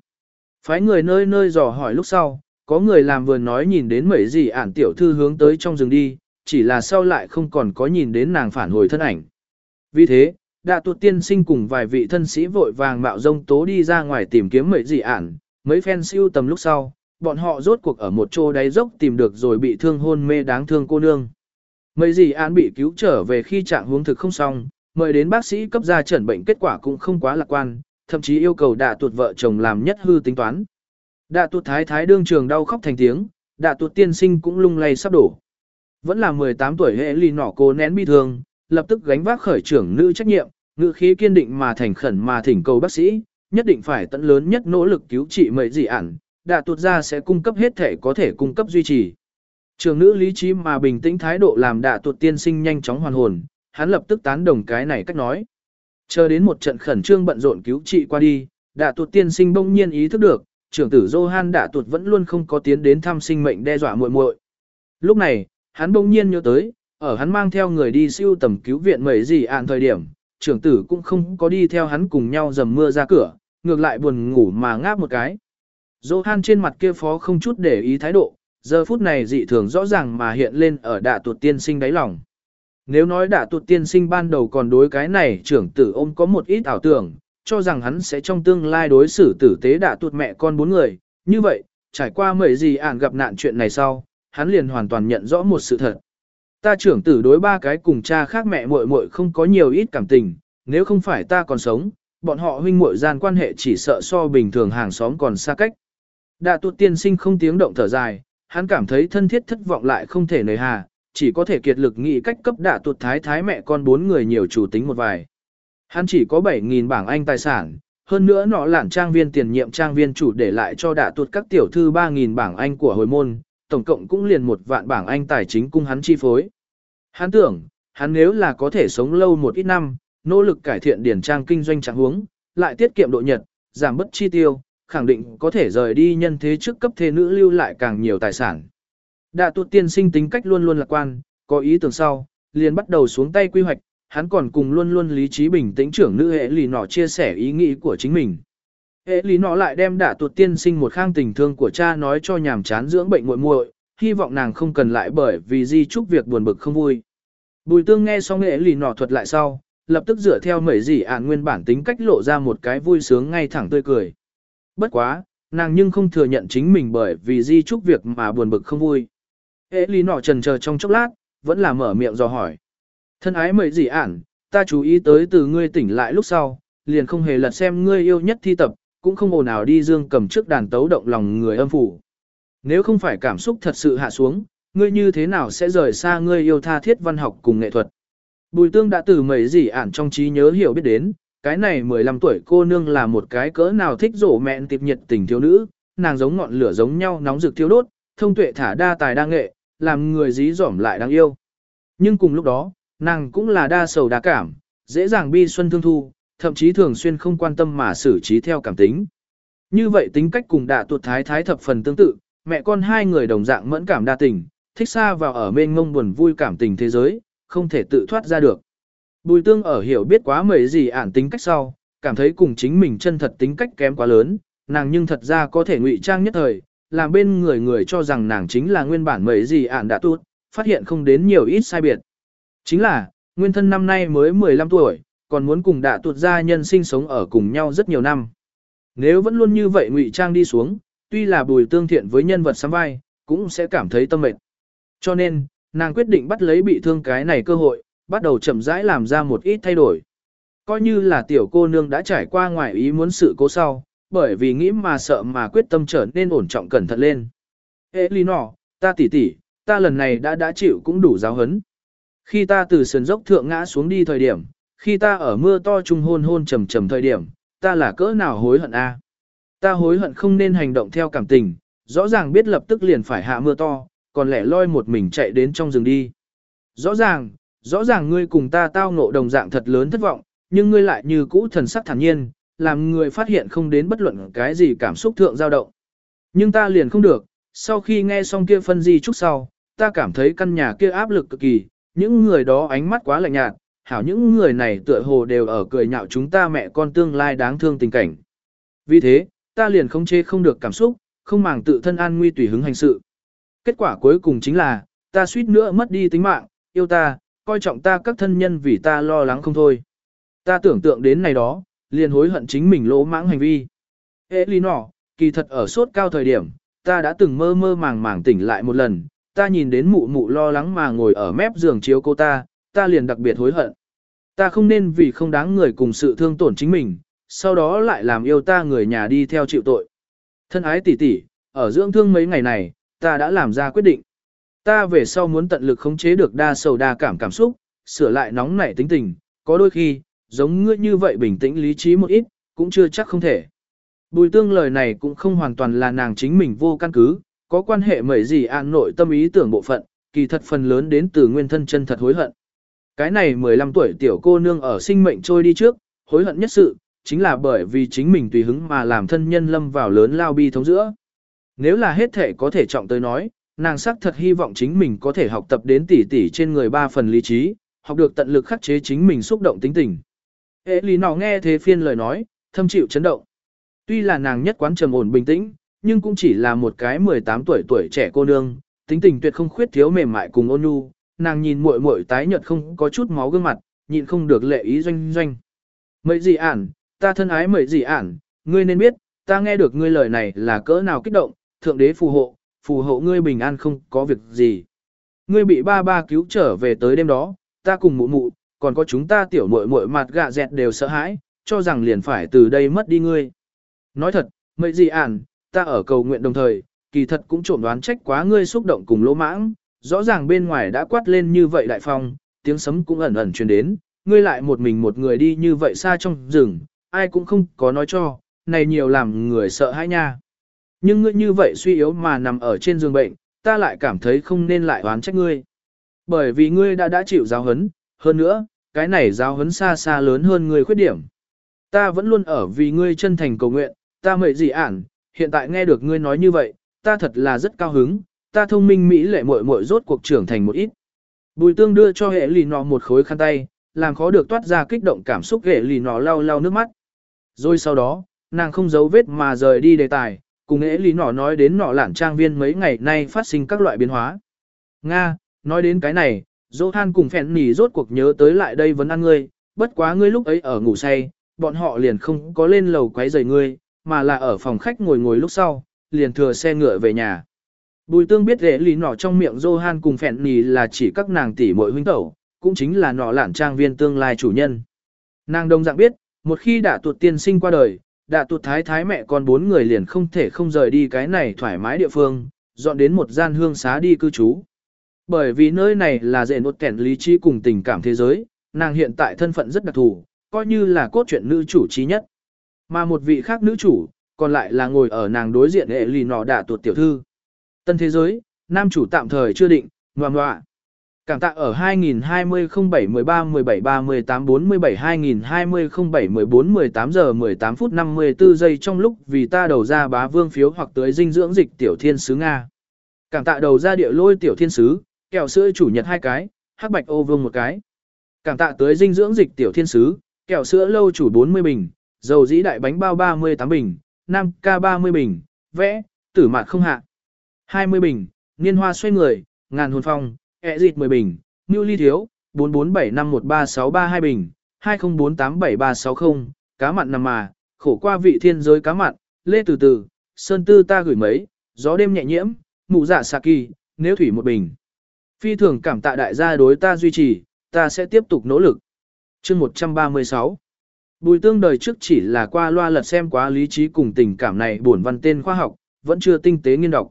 Phái người nơi nơi dò hỏi lúc sau, có người làm vườn nói nhìn đến mẩy gì ản tiểu thư hướng tới trong rừng đi, chỉ là sau lại không còn có nhìn đến nàng phản hồi thân ảnh. Vì thế, đạ tuột tiên sinh cùng vài vị thân sĩ vội vàng mạo dông tố đi ra ngoài tìm kiếm mấy dị ản, mấy phen siêu tầm lúc sau, bọn họ rốt cuộc ở một chỗ đáy dốc tìm được rồi bị thương hôn mê đáng thương cô nương. Mấy dị ản bị cứu trở về khi trạng huống thực không xong, mời đến bác sĩ cấp ra chẩn bệnh kết quả cũng không quá lạc quan, thậm chí yêu cầu đạ tuột vợ chồng làm nhất hư tính toán. Đạ tuột thái thái đương trường đau khóc thành tiếng, đạ tuột tiên sinh cũng lung lay sắp đổ. Vẫn là 18 tuổi hệ lì nỏ cô nén bi thương, lập tức gánh vác khởi trưởng nữ trách nhiệm, ngữ khí kiên định mà thành khẩn mà thỉnh cầu bác sĩ, nhất định phải tận lớn nhất nỗ lực cứu trị mấy dị ản, đã tuột ra sẽ cung cấp hết thể có thể cung cấp duy trì. Trường nữ lý trí mà bình tĩnh thái độ làm đạ tuột tiên sinh nhanh chóng hoàn hồn, hắn lập tức tán đồng cái này cách nói. Chờ đến một trận khẩn trương bận rộn cứu trị qua đi, đạ tuột tiên sinh bỗng nhiên ý thức được, trưởng tử Johan đạ tuột vẫn luôn không có tiến đến thăm sinh mệnh đe dọa muội muội. Lúc này, hắn bỗng nhiên nhớ tới, ở hắn mang theo người đi siêu tầm cứu viện mấy gì ạn thời điểm, trưởng tử cũng không có đi theo hắn cùng nhau dầm mưa ra cửa, ngược lại buồn ngủ mà ngáp một cái. Johan trên mặt kia phó không chút để ý thái độ, giờ phút này dị thường rõ ràng mà hiện lên ở đạ tuột tiên sinh đáy lòng. Nếu nói đạ tuột tiên sinh ban đầu còn đối cái này trưởng tử ôm có một ít ảo tưởng, cho rằng hắn sẽ trong tương lai đối xử tử tế đạ tuột mẹ con bốn người, như vậy, trải qua mấy gì ản gặp nạn chuyện này sau, hắn liền hoàn toàn nhận rõ một sự thật. Ta trưởng tử đối ba cái cùng cha khác mẹ muội muội không có nhiều ít cảm tình, nếu không phải ta còn sống, bọn họ huynh muội gian quan hệ chỉ sợ so bình thường hàng xóm còn xa cách. Đạ tuột tiên sinh không tiếng động thở dài, hắn cảm thấy thân thiết thất vọng lại không thể nời hà, chỉ có thể kiệt lực nghĩ cách cấp đạ tuột thái thái mẹ con bốn người nhiều chủ tính một vài. Hắn chỉ có 7.000 bảng Anh tài sản, hơn nữa nọ lản trang viên tiền nhiệm trang viên chủ để lại cho đạ tuột các tiểu thư 3.000 bảng Anh của hồi môn, tổng cộng cũng liền một vạn bảng Anh tài chính cung hắn chi phối. Hắn tưởng, hắn nếu là có thể sống lâu một ít năm, nỗ lực cải thiện điển trang kinh doanh trạng huống, lại tiết kiệm độ nhật, giảm bất chi tiêu, khẳng định có thể rời đi nhân thế trước cấp thế nữ lưu lại càng nhiều tài sản. Đạ tuột tiên sinh tính cách luôn luôn lạc quan, có ý tưởng sau, liền bắt đầu xuống tay quy hoạch, hắn còn cùng luôn luôn lý trí bình tĩnh trưởng nữ hệ lì nọ chia sẻ ý nghĩ của chính mình. Hệ lý nọ lại đem đạ tuột tiên sinh một khang tình thương của cha nói cho nhàm chán dưỡng bệnh muội muội, hy vọng nàng không cần lại bởi vì di chúc việc buồn bực không vui. Bùi tương nghe xong nghệ lì nọ thuật lại sau, lập tức dựa theo mẩy gì ạn nguyên bản tính cách lộ ra một cái vui sướng ngay thẳng tươi cười. Bất quá, nàng nhưng không thừa nhận chính mình bởi vì di chúc việc mà buồn bực không vui. Hệ lý nọ trần chờ trong chốc lát, vẫn là mở miệng dò hỏi. Thân ái mẩy gì ản, ta chú ý tới từ ngươi tỉnh lại lúc sau, liền không hề lật xem ngươi yêu nhất thi tập, cũng không ồn nào đi dương cầm trước đàn tấu động lòng người âm phủ. Nếu không phải cảm xúc thật sự hạ xuống, ngươi như thế nào sẽ rời xa ngươi yêu tha thiết văn học cùng nghệ thuật. Bùi tương đã từ mấy gì ản trong trí nhớ hiểu biết đến, cái này 15 tuổi cô nương là một cái cỡ nào thích rổ mẹn tiệp nhiệt tình thiếu nữ, nàng giống ngọn lửa giống nhau nóng rực thiêu đốt, thông tuệ thả đa tài đa nghệ, làm người dí dỏm lại đáng yêu. Nhưng cùng lúc đó, nàng cũng là đa sầu đa cảm, dễ dàng bi xuân thương thu, thậm chí thường xuyên không quan tâm mà xử trí theo cảm tính. Như vậy tính cách cùng đạ tuột thái thái thập phần tương tự, mẹ con hai người đồng dạng mẫn cảm đa tình, thích xa vào ở bên ngông buồn vui cảm tình thế giới, không thể tự thoát ra được. Bùi tương ở hiểu biết quá mấy gì ản tính cách sau, cảm thấy cùng chính mình chân thật tính cách kém quá lớn, nàng nhưng thật ra có thể ngụy trang nhất thời, làm bên người người cho rằng nàng chính là nguyên bản mấy gì ản đã tốt, phát hiện không đến nhiều ít sai biệt. Chính là, nguyên thân năm nay mới 15 tuổi, còn muốn cùng đã tuột gia nhân sinh sống ở cùng nhau rất nhiều năm. Nếu vẫn luôn như vậy ngụy trang đi xuống, tuy là bùi tương thiện với nhân vật sắm vai, cũng sẽ cảm thấy tâm mệt. Cho nên, nàng quyết định bắt lấy bị thương cái này cơ hội, bắt đầu chậm rãi làm ra một ít thay đổi. Coi như là tiểu cô nương đã trải qua ngoài ý muốn sự cố sau, bởi vì nghĩ mà sợ mà quyết tâm trở nên ổn trọng cẩn thận lên. Ê lý nọ, ta tỉ tỉ, ta lần này đã đã chịu cũng đủ giáo hấn. Khi ta từ sườn dốc thượng ngã xuống đi thời điểm, khi ta ở mưa to trung hôn hôn trầm trầm thời điểm, ta là cỡ nào hối hận a? Ta hối hận không nên hành động theo cảm tình, rõ ràng biết lập tức liền phải hạ mưa to, còn lẻ loi một mình chạy đến trong rừng đi. Rõ ràng, rõ ràng ngươi cùng ta tao ngộ đồng dạng thật lớn thất vọng, nhưng ngươi lại như cũ thần sắc thản nhiên, làm người phát hiện không đến bất luận cái gì cảm xúc thượng dao động. Nhưng ta liền không được, sau khi nghe xong kia phân di chút sau, ta cảm thấy căn nhà kia áp lực cực kỳ, những người đó ánh mắt quá lạnh nhạt, hảo những người này tựa hồ đều ở cười nhạo chúng ta mẹ con tương lai đáng thương tình cảnh. Vì thế, ta liền không chê không được cảm xúc, không màng tự thân an nguy tùy hứng hành sự. Kết quả cuối cùng chính là, ta suýt nữa mất đi tính mạng, yêu ta, coi trọng ta các thân nhân vì ta lo lắng không thôi. Ta tưởng tượng đến này đó, liền hối hận chính mình lỗ mãng hành vi. Ê lý nọ, kỳ thật ở suốt cao thời điểm, ta đã từng mơ mơ màng màng tỉnh lại một lần, ta nhìn đến mụ mụ lo lắng mà ngồi ở mép giường chiếu cô ta, ta liền đặc biệt hối hận. Ta không nên vì không đáng người cùng sự thương tổn chính mình, sau đó lại làm yêu ta người nhà đi theo chịu tội. Thân ái tỷ tỷ, ở dưỡng thương mấy ngày này, ta đã làm ra quyết định. Ta về sau muốn tận lực khống chế được đa sầu đa cảm cảm xúc, sửa lại nóng nảy tính tình, có đôi khi, giống ngươi như vậy bình tĩnh lý trí một ít, cũng chưa chắc không thể. Bùi tương lời này cũng không hoàn toàn là nàng chính mình vô căn cứ, có quan hệ mấy gì an nội tâm ý tưởng bộ phận, kỳ thật phần lớn đến từ nguyên thân chân thật hối hận. Cái này 15 tuổi tiểu cô nương ở sinh mệnh trôi đi trước, hối hận nhất sự, chính là bởi vì chính mình tùy hứng mà làm thân nhân lâm vào lớn lao bi thống giữa. Nếu là hết thể có thể trọng tới nói, nàng sắc thật hy vọng chính mình có thể học tập đến tỉ tỉ trên người ba phần lý trí, học được tận lực khắc chế chính mình xúc động tính tình. Ế lý nọ nghe thế phiên lời nói, thâm chịu chấn động. Tuy là nàng nhất quán trầm ổn bình tĩnh, nhưng cũng chỉ là một cái 18 tuổi tuổi trẻ cô nương, tính tình tuyệt không khuyết thiếu mềm mại cùng ôn nhu, nàng nhìn muội muội tái nhợt không có chút máu gương mặt, nhịn không được lệ ý doanh doanh. Mấy gì ản, ta thân ái mấy gì ản, ngươi nên biết, ta nghe được ngươi lời này là cỡ nào kích động, thượng đế phù hộ, phù hộ ngươi bình an không có việc gì. Ngươi bị ba ba cứu trở về tới đêm đó, ta cùng mụ mụ, còn có chúng ta tiểu muội muội mặt gạ dẹt đều sợ hãi, cho rằng liền phải từ đây mất đi ngươi. Nói thật, mấy gì ản, ta ở cầu nguyện đồng thời, kỳ thật cũng trộm đoán trách quá ngươi xúc động cùng lỗ mãng, rõ ràng bên ngoài đã quát lên như vậy đại phong, tiếng sấm cũng ẩn ẩn truyền đến, ngươi lại một mình một người đi như vậy xa trong rừng, ai cũng không có nói cho, này nhiều làm người sợ hãi nha. Nhưng ngươi như vậy suy yếu mà nằm ở trên giường bệnh, ta lại cảm thấy không nên lại oán trách ngươi. Bởi vì ngươi đã đã chịu giáo hấn, hơn nữa, cái này giáo hấn xa xa lớn hơn ngươi khuyết điểm. Ta vẫn luôn ở vì ngươi chân thành cầu nguyện, ta mệt gì ản, hiện tại nghe được ngươi nói như vậy, ta thật là rất cao hứng, ta thông minh mỹ lệ muội muội rốt cuộc trưởng thành một ít. Bùi tương đưa cho hệ lì nọ một khối khăn tay, làm khó được toát ra kích động cảm xúc hệ lì nọ lau lau nước mắt. Rồi sau đó, nàng không giấu vết mà rời đi đề tài, cùng hệ lý nọ nói đến nọ lản trang viên mấy ngày nay phát sinh các loại biến hóa. Nga, nói đến cái này, Johan cùng phèn nỉ rốt cuộc nhớ tới lại đây vấn ăn ngươi, bất quá ngươi lúc ấy ở ngủ say, bọn họ liền không có lên lầu quấy rầy ngươi, mà là ở phòng khách ngồi ngồi lúc sau, liền thừa xe ngựa về nhà. Bùi tương biết rễ lý nọ trong miệng Johan cùng phèn nì là chỉ các nàng tỷ muội huynh tẩu, cũng chính là nọ lản trang viên tương lai chủ nhân. Nàng đông dạng biết, một khi đã tuột tiên sinh qua đời, đã tuột thái thái mẹ con bốn người liền không thể không rời đi cái này thoải mái địa phương, dọn đến một gian hương xá đi cư trú. Bởi vì nơi này là dễ nốt kẻn lý trí cùng tình cảm thế giới, nàng hiện tại thân phận rất đặc thù, coi như là cốt truyện nữ chủ trí nhất. Mà một vị khác nữ chủ, còn lại là ngồi ở nàng đối diện hệ lì nọ đạ tuột tiểu thư. Tân thế giới, nam chủ tạm thời chưa định, ngoà ngoạ. Cảm tạ ở 2020 07 13 17 38 47 2020 07 14 18 giờ 18 phút 54 giây trong lúc vì ta đầu ra bá vương phiếu hoặc tới dinh dưỡng dịch tiểu thiên sứ Nga. Cảm tạ đầu ra địa lôi tiểu thiên sứ, kẹo sữa chủ nhật hai cái, hắc bạch ô vương một cái. Cảm tạ tới dinh dưỡng dịch tiểu thiên sứ, kẹo sữa lâu chủ 40 bình, dầu dĩ đại bánh bao 38 bình, nam ca 30 bình, vẽ, tử mạt không hạ. 20 bình, niên hoa xoay người, ngàn hồn phong, ẹ dịt 10 bình, Ngưu Ly Thiếu, 4475136332 bình, 20487360, cá mặn nằm mà, khổ qua vị thiên giới cá mặn, lê từ từ, sơn tư ta gửi mấy, gió đêm nhẹ nhiễm, mụ dạ kỳ, nếu thủy một bình. Phi thường cảm tạ đại gia đối ta duy trì, ta sẽ tiếp tục nỗ lực. chương 136 Bùi tương đời trước chỉ là qua loa lật xem quá lý trí cùng tình cảm này buồn văn tên khoa học, vẫn chưa tinh tế nghiên đọc.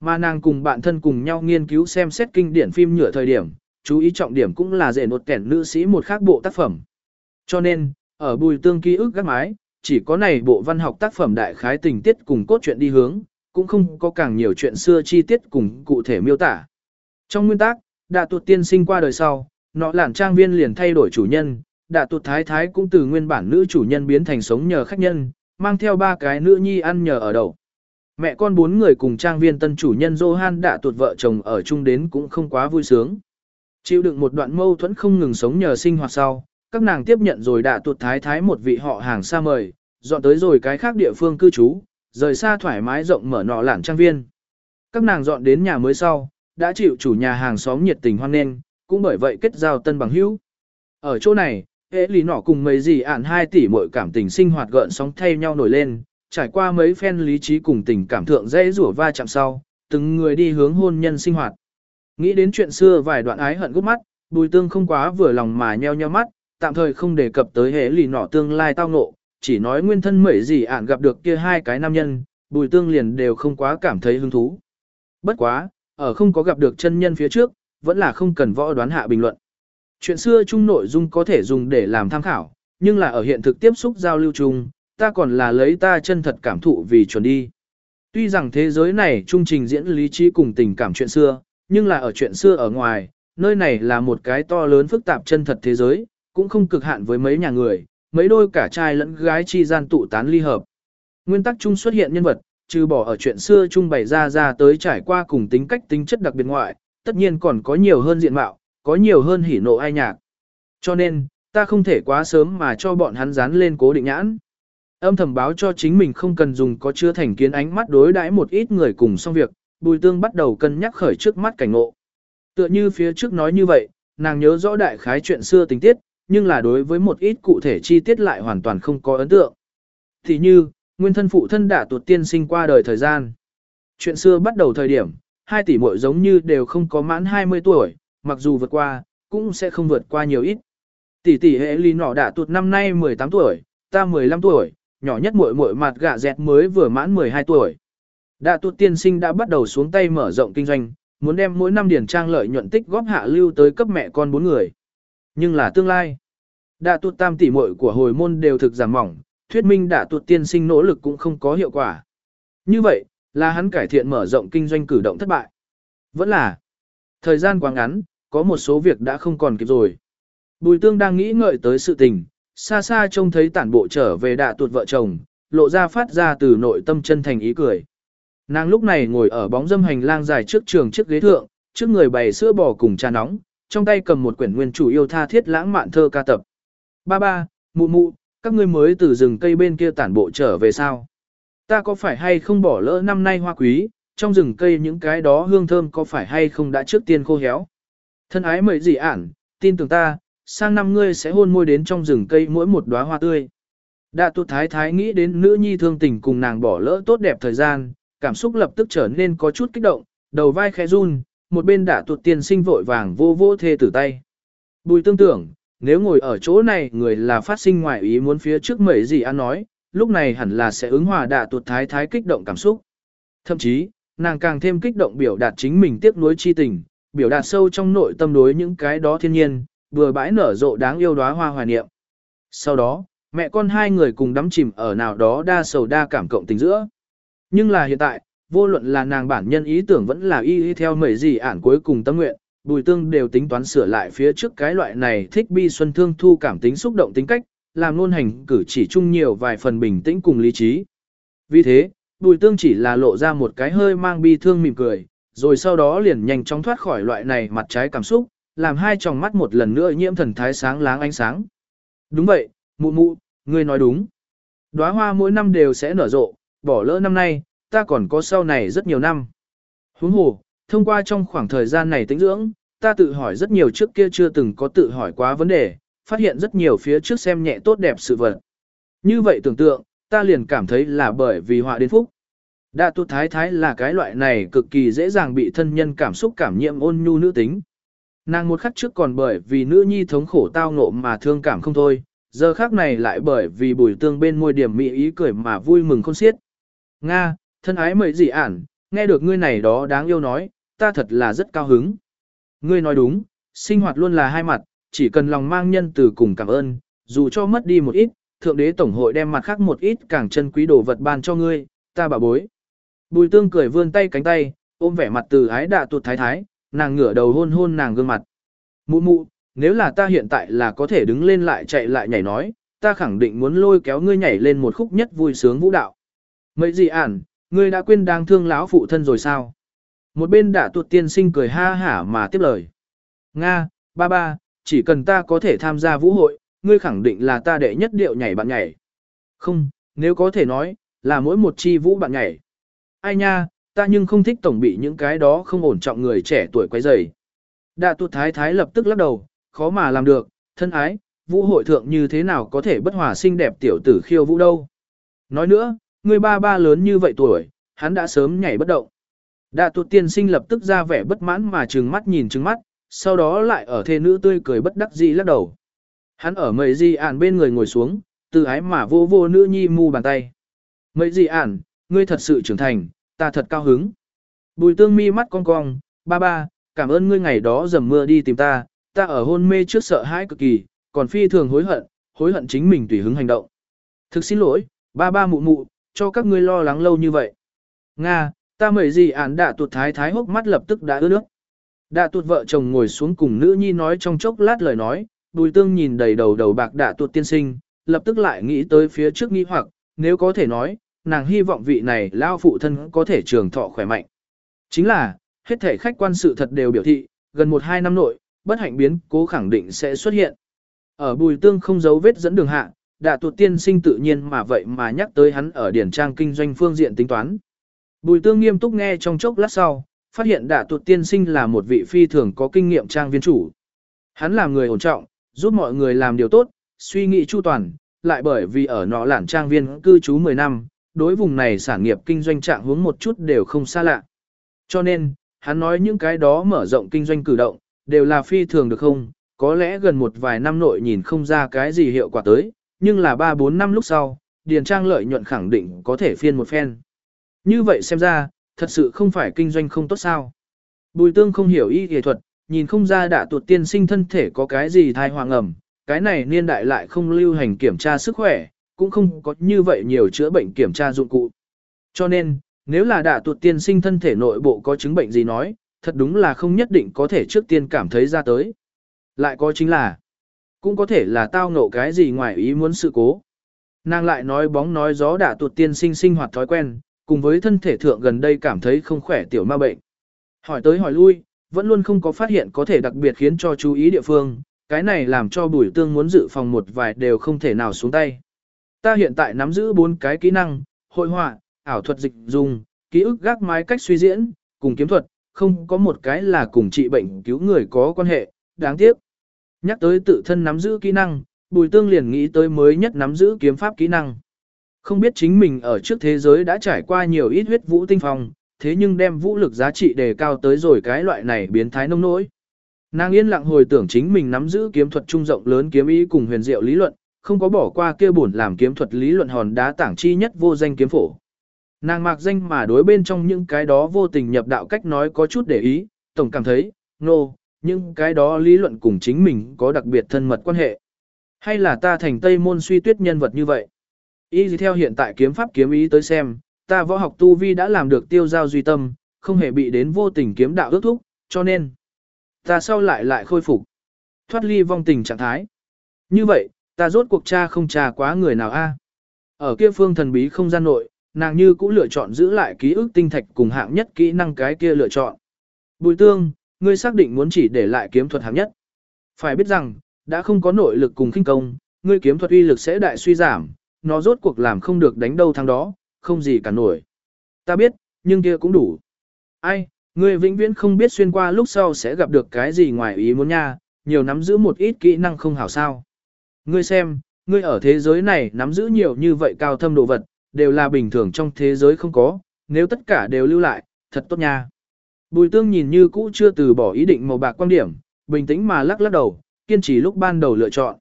Mà nàng cùng bạn thân cùng nhau nghiên cứu xem xét kinh điển phim nhựa thời điểm, chú ý trọng điểm cũng là dễ nột kẻn nữ sĩ một khác bộ tác phẩm. Cho nên, ở bùi tương ký ức gác mái, chỉ có này bộ văn học tác phẩm đại khái tình tiết cùng cốt truyện đi hướng, cũng không có càng nhiều chuyện xưa chi tiết cùng cụ thể miêu tả. Trong nguyên tắc, đã tuột tiên sinh qua đời sau, nọ lản trang viên liền thay đổi chủ nhân, đã tuột thái thái cũng từ nguyên bản nữ chủ nhân biến thành sống nhờ khách nhân, mang theo ba cái nữ nhi ăn nhờ ở đầu. Mẹ con bốn người cùng trang viên tân chủ nhân Johan đã tuột vợ chồng ở chung đến cũng không quá vui sướng. Chịu đựng một đoạn mâu thuẫn không ngừng sống nhờ sinh hoạt sau, các nàng tiếp nhận rồi đã tuột thái thái một vị họ hàng xa mời, dọn tới rồi cái khác địa phương cư trú, rời xa thoải mái rộng mở nọ lản trang viên. Các nàng dọn đến nhà mới sau, đã chịu chủ nhà hàng xóm nhiệt tình hoan nghênh, cũng bởi vậy kết giao tân bằng hữu. Ở chỗ này, hệ lý nọ cùng mấy gì ản hai tỷ mỗi cảm tình sinh hoạt gợn sóng thay nhau nổi lên, trải qua mấy phen lý trí cùng tình cảm thượng dễ rủa va chạm sau, từng người đi hướng hôn nhân sinh hoạt. Nghĩ đến chuyện xưa vài đoạn ái hận gút mắt, bùi tương không quá vừa lòng mà nheo nheo mắt, tạm thời không đề cập tới hệ lì nọ tương lai tao ngộ, chỉ nói nguyên thân mẩy gì ạn gặp được kia hai cái nam nhân, bùi tương liền đều không quá cảm thấy hứng thú. Bất quá, ở không có gặp được chân nhân phía trước, vẫn là không cần võ đoán hạ bình luận. Chuyện xưa chung nội dung có thể dùng để làm tham khảo, nhưng là ở hiện thực tiếp xúc giao lưu chung, ta còn là lấy ta chân thật cảm thụ vì chuẩn đi. Tuy rằng thế giới này trung trình diễn lý trí cùng tình cảm chuyện xưa, nhưng là ở chuyện xưa ở ngoài, nơi này là một cái to lớn phức tạp chân thật thế giới, cũng không cực hạn với mấy nhà người, mấy đôi cả trai lẫn gái chi gian tụ tán ly hợp. Nguyên tắc chung xuất hiện nhân vật, trừ bỏ ở chuyện xưa chung bày ra ra tới trải qua cùng tính cách tính chất đặc biệt ngoại, tất nhiên còn có nhiều hơn diện mạo, có nhiều hơn hỉ nộ ai nhạc. Cho nên, ta không thể quá sớm mà cho bọn hắn dán lên cố định nhãn. Âm thầm báo cho chính mình không cần dùng có chứa thành kiến ánh mắt đối đãi một ít người cùng xong việc, bùi tương bắt đầu cân nhắc khởi trước mắt cảnh ngộ. Tựa như phía trước nói như vậy, nàng nhớ rõ đại khái chuyện xưa tình tiết, nhưng là đối với một ít cụ thể chi tiết lại hoàn toàn không có ấn tượng. Thì như, nguyên thân phụ thân đã tuột tiên sinh qua đời thời gian. Chuyện xưa bắt đầu thời điểm, hai tỷ muội giống như đều không có mãn 20 tuổi, mặc dù vượt qua, cũng sẽ không vượt qua nhiều ít. Tỷ tỷ hệ lý nọ đã tuột năm nay 18 tuổi, ta 15 tuổi, nhỏ nhất muội muội mặt gạ dẹt mới vừa mãn 12 tuổi. Đạ tuột tiên sinh đã bắt đầu xuống tay mở rộng kinh doanh, muốn đem mỗi năm điển trang lợi nhuận tích góp hạ lưu tới cấp mẹ con bốn người. Nhưng là tương lai. Đạ tuột tam tỷ muội của hồi môn đều thực giảm mỏng, thuyết minh đạ tuột tiên sinh nỗ lực cũng không có hiệu quả. Như vậy, là hắn cải thiện mở rộng kinh doanh cử động thất bại. Vẫn là, thời gian quá ngắn, có một số việc đã không còn kịp rồi. Bùi tương đang nghĩ ngợi tới sự tình, xa xa trông thấy tản bộ trở về đạ tuột vợ chồng, lộ ra phát ra từ nội tâm chân thành ý cười. Nàng lúc này ngồi ở bóng dâm hành lang dài trước trường chiếc ghế thượng, trước người bày sữa bò cùng trà nóng, trong tay cầm một quyển nguyên chủ yêu tha thiết lãng mạn thơ ca tập. Ba ba, mụ mụ, các ngươi mới từ rừng cây bên kia tản bộ trở về sao? Ta có phải hay không bỏ lỡ năm nay hoa quý, trong rừng cây những cái đó hương thơm có phải hay không đã trước tiên khô héo? Thân ái mời dị ản, tin tưởng ta, sang năm ngươi sẽ hôn môi đến trong rừng cây mỗi một đóa hoa tươi. Đạ tuột thái thái nghĩ đến nữ nhi thương tình cùng nàng bỏ lỡ tốt đẹp thời gian, cảm xúc lập tức trở nên có chút kích động, đầu vai khẽ run, một bên đạ tuột tiền sinh vội vàng vô vô thê tử tay. Bùi tương tưởng, nếu ngồi ở chỗ này người là phát sinh ngoại ý muốn phía trước mấy gì ăn nói, lúc này hẳn là sẽ ứng hòa đạ tuột thái thái kích động cảm xúc. Thậm chí, nàng càng thêm kích động biểu đạt chính mình tiếc nuối chi tình, biểu đạt sâu trong nội tâm đối những cái đó thiên nhiên, vừa bãi nở rộ đáng yêu đóa hoa hoài niệm. Sau đó, mẹ con hai người cùng đắm chìm ở nào đó đa sầu đa cảm cộng tình giữa. Nhưng là hiện tại, vô luận là nàng bản nhân ý tưởng vẫn là y y theo mấy gì ản cuối cùng tâm nguyện, bùi tương đều tính toán sửa lại phía trước cái loại này thích bi xuân thương thu cảm tính xúc động tính cách, làm luôn hành cử chỉ chung nhiều vài phần bình tĩnh cùng lý trí. Vì thế, bùi tương chỉ là lộ ra một cái hơi mang bi thương mỉm cười, rồi sau đó liền nhanh chóng thoát khỏi loại này mặt trái cảm xúc, làm hai tròng mắt một lần nữa nhiễm thần thái sáng láng ánh sáng. Đúng vậy, mụ mụ, ngươi nói đúng. Đóa hoa mỗi năm đều sẽ nở rộ, bỏ lỡ năm nay, ta còn có sau này rất nhiều năm. Huống hồ, thông qua trong khoảng thời gian này tĩnh dưỡng, ta tự hỏi rất nhiều trước kia chưa từng có tự hỏi quá vấn đề, phát hiện rất nhiều phía trước xem nhẹ tốt đẹp sự vật. Như vậy tưởng tượng, ta liền cảm thấy là bởi vì họa đến phúc. Đa tu thái thái là cái loại này cực kỳ dễ dàng bị thân nhân cảm xúc cảm nhiễm ôn nhu nữ tính. Nàng một khắc trước còn bởi vì nữ nhi thống khổ tao ngộ mà thương cảm không thôi, giờ khác này lại bởi vì bùi tương bên môi điểm mỹ ý cười mà vui mừng khôn xiết. Nga, thân ái mời dị ản, nghe được ngươi này đó đáng yêu nói, ta thật là rất cao hứng. Ngươi nói đúng, sinh hoạt luôn là hai mặt, chỉ cần lòng mang nhân từ cùng cảm ơn, dù cho mất đi một ít, thượng đế tổng hội đem mặt khác một ít càng chân quý đồ vật ban cho ngươi, ta bảo bối. Bùi tương cười vươn tay cánh tay, ôm vẻ mặt từ ái đạ tuột thái thái, nàng ngửa đầu hôn hôn nàng gương mặt. Mụ mụ, nếu là ta hiện tại là có thể đứng lên lại chạy lại nhảy nói, ta khẳng định muốn lôi kéo ngươi nhảy lên một khúc nhất vui sướng vũ đạo. Mấy gì ản, ngươi đã quên đang thương lão phụ thân rồi sao? Một bên đã tuột tiên sinh cười ha hả mà tiếp lời. Nga, ba ba, chỉ cần ta có thể tham gia vũ hội, ngươi khẳng định là ta đệ nhất điệu nhảy bạn nhảy. Không, nếu có thể nói, là mỗi một chi vũ bạn nhảy. Ai nha, ta nhưng không thích tổng bị những cái đó không ổn trọng người trẻ tuổi quấy rầy. Đạ tuột thái thái lập tức lắc đầu, khó mà làm được, thân ái, vũ hội thượng như thế nào có thể bất hòa xinh đẹp tiểu tử khiêu vũ đâu. Nói nữa, Người ba ba lớn như vậy tuổi, hắn đã sớm nhảy bất động. Đạ tuột tiên sinh lập tức ra vẻ bất mãn mà trừng mắt nhìn trừng mắt, sau đó lại ở thê nữ tươi cười bất đắc dĩ lắc đầu. Hắn ở mầy di ản bên người ngồi xuống, từ ái mà vô vô nữ nhi mu bàn tay. Mầy di ản, ngươi thật sự trưởng thành, ta thật cao hứng. Bùi tương mi mắt cong cong, ba ba, cảm ơn ngươi ngày đó dầm mưa đi tìm ta, ta ở hôn mê trước sợ hãi cực kỳ, còn phi thường hối hận, hối hận chính mình tùy hứng hành động. Thực xin lỗi, ba ba mụ mụ, cho các ngươi lo lắng lâu như vậy. Nga, ta mời gì án đã tuột thái thái hốc mắt lập tức đã ướt nước. Đã tuột vợ chồng ngồi xuống cùng nữ nhi nói trong chốc lát lời nói, bùi tương nhìn đầy đầu đầu bạc đã tuột tiên sinh, lập tức lại nghĩ tới phía trước nghi hoặc, nếu có thể nói, nàng hy vọng vị này lao phụ thân có thể trường thọ khỏe mạnh. Chính là, hết thể khách quan sự thật đều biểu thị, gần 1-2 năm nội, bất hạnh biến cố khẳng định sẽ xuất hiện. Ở bùi tương không giấu vết dẫn đường hạ, đã tuột tiên sinh tự nhiên mà vậy mà nhắc tới hắn ở điển trang kinh doanh phương diện tính toán. Bùi tương nghiêm túc nghe trong chốc lát sau, phát hiện đã tuột tiên sinh là một vị phi thường có kinh nghiệm trang viên chủ. Hắn là người ổn trọng, giúp mọi người làm điều tốt, suy nghĩ chu toàn, lại bởi vì ở nọ lản trang viên cư trú 10 năm, đối vùng này sản nghiệp kinh doanh trạng hướng một chút đều không xa lạ. Cho nên, hắn nói những cái đó mở rộng kinh doanh cử động, đều là phi thường được không, có lẽ gần một vài năm nội nhìn không ra cái gì hiệu quả tới, nhưng là 3-4 năm lúc sau, điền trang lợi nhuận khẳng định có thể phiên một phen. Như vậy xem ra, thật sự không phải kinh doanh không tốt sao. Bùi tương không hiểu y nghệ thuật, nhìn không ra đã tuột tiên sinh thân thể có cái gì thai hoàng ẩm, cái này niên đại lại không lưu hành kiểm tra sức khỏe, cũng không có như vậy nhiều chữa bệnh kiểm tra dụng cụ. Cho nên, nếu là đạ tuột tiên sinh thân thể nội bộ có chứng bệnh gì nói, thật đúng là không nhất định có thể trước tiên cảm thấy ra tới. Lại có chính là, cũng có thể là tao ngộ cái gì ngoài ý muốn sự cố. Nàng lại nói bóng nói gió đã tuột tiên sinh sinh hoạt thói quen, cùng với thân thể thượng gần đây cảm thấy không khỏe tiểu ma bệnh. Hỏi tới hỏi lui, vẫn luôn không có phát hiện có thể đặc biệt khiến cho chú ý địa phương, cái này làm cho bùi tương muốn dự phòng một vài đều không thể nào xuống tay. Ta hiện tại nắm giữ bốn cái kỹ năng, hội họa, ảo thuật dịch dùng, ký ức gác mái cách suy diễn, cùng kiếm thuật, không có một cái là cùng trị bệnh cứu người có quan hệ, đáng tiếc. Nhắc tới tự thân nắm giữ kỹ năng, Bùi Tương liền nghĩ tới mới nhất nắm giữ kiếm pháp kỹ năng. Không biết chính mình ở trước thế giới đã trải qua nhiều ít huyết vũ tinh phong, thế nhưng đem vũ lực giá trị đề cao tới rồi cái loại này biến thái nông nỗi. Nàng yên lặng hồi tưởng chính mình nắm giữ kiếm thuật trung rộng lớn kiếm ý cùng huyền diệu lý luận, không có bỏ qua kia bổn làm kiếm thuật lý luận hòn đá tảng chi nhất vô danh kiếm phổ. Nàng mạc danh mà đối bên trong những cái đó vô tình nhập đạo cách nói có chút để ý, tổng cảm thấy, nô, no, những cái đó lý luận cùng chính mình có đặc biệt thân mật quan hệ. Hay là ta thành tây môn suy tuyết nhân vật như vậy? Ý gì theo hiện tại kiếm pháp kiếm ý tới xem, ta võ học tu vi đã làm được tiêu giao duy tâm, không hề bị đến vô tình kiếm đạo ước thúc, cho nên, ta sau lại lại khôi phục, thoát ly vong tình trạng thái. Như vậy, ta rốt cuộc cha không cha quá người nào a? Ở kia phương thần bí không gian nội, nàng như cũng lựa chọn giữ lại ký ức tinh thạch cùng hạng nhất kỹ năng cái kia lựa chọn. Bùi tương, ngươi xác định muốn chỉ để lại kiếm thuật hạng nhất. Phải biết rằng, đã không có nội lực cùng kinh công, ngươi kiếm thuật uy lực sẽ đại suy giảm, nó rốt cuộc làm không được đánh đâu thắng đó, không gì cả nổi. Ta biết, nhưng kia cũng đủ. Ai, ngươi vĩnh viễn không biết xuyên qua lúc sau sẽ gặp được cái gì ngoài ý muốn nha, nhiều nắm giữ một ít kỹ năng không hảo sao. Ngươi xem, ngươi ở thế giới này nắm giữ nhiều như vậy cao thâm đồ vật, đều là bình thường trong thế giới không có, nếu tất cả đều lưu lại, thật tốt nha. Bùi tương nhìn như cũ chưa từ bỏ ý định màu bạc quan điểm, bình tĩnh mà lắc lắc đầu, kiên trì lúc ban đầu lựa chọn.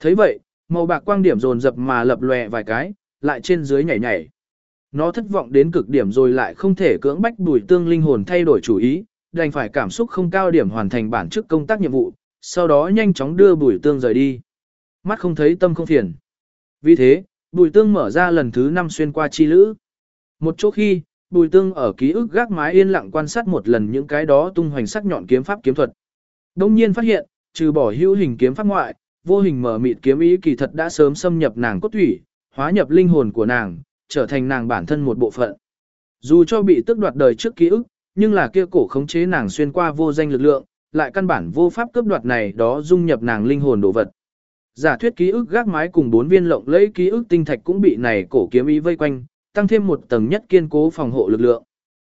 thấy vậy, màu bạc quang điểm dồn dập mà lập lòe vài cái, lại trên dưới nhảy nhảy. Nó thất vọng đến cực điểm rồi lại không thể cưỡng bách bùi tương linh hồn thay đổi chủ ý, đành phải cảm xúc không cao điểm hoàn thành bản chức công tác nhiệm vụ, sau đó nhanh chóng đưa bùi tương rời đi. Mắt không thấy tâm không phiền. Vì thế, bùi tương mở ra lần thứ năm xuyên qua chi lữ. Một chỗ khi, bùi tương ở ký ức gác mái yên lặng quan sát một lần những cái đó tung hoành sắc nhọn kiếm pháp kiếm thuật. Đông nhiên phát hiện, trừ bỏ hữu hình kiếm pháp ngoại, vô hình mở mịt kiếm ý kỳ thật đã sớm xâm nhập nàng cốt thủy, hóa nhập linh hồn của nàng, trở thành nàng bản thân một bộ phận. Dù cho bị tước đoạt đời trước ký ức, nhưng là kia cổ khống chế nàng xuyên qua vô danh lực lượng, lại căn bản vô pháp cướp đoạt này đó dung nhập nàng linh hồn đồ vật. Giả thuyết ký ức gác mái cùng bốn viên lộng lẫy ký ức tinh thạch cũng bị này cổ kiếm ý vây quanh, tăng thêm một tầng nhất kiên cố phòng hộ lực lượng.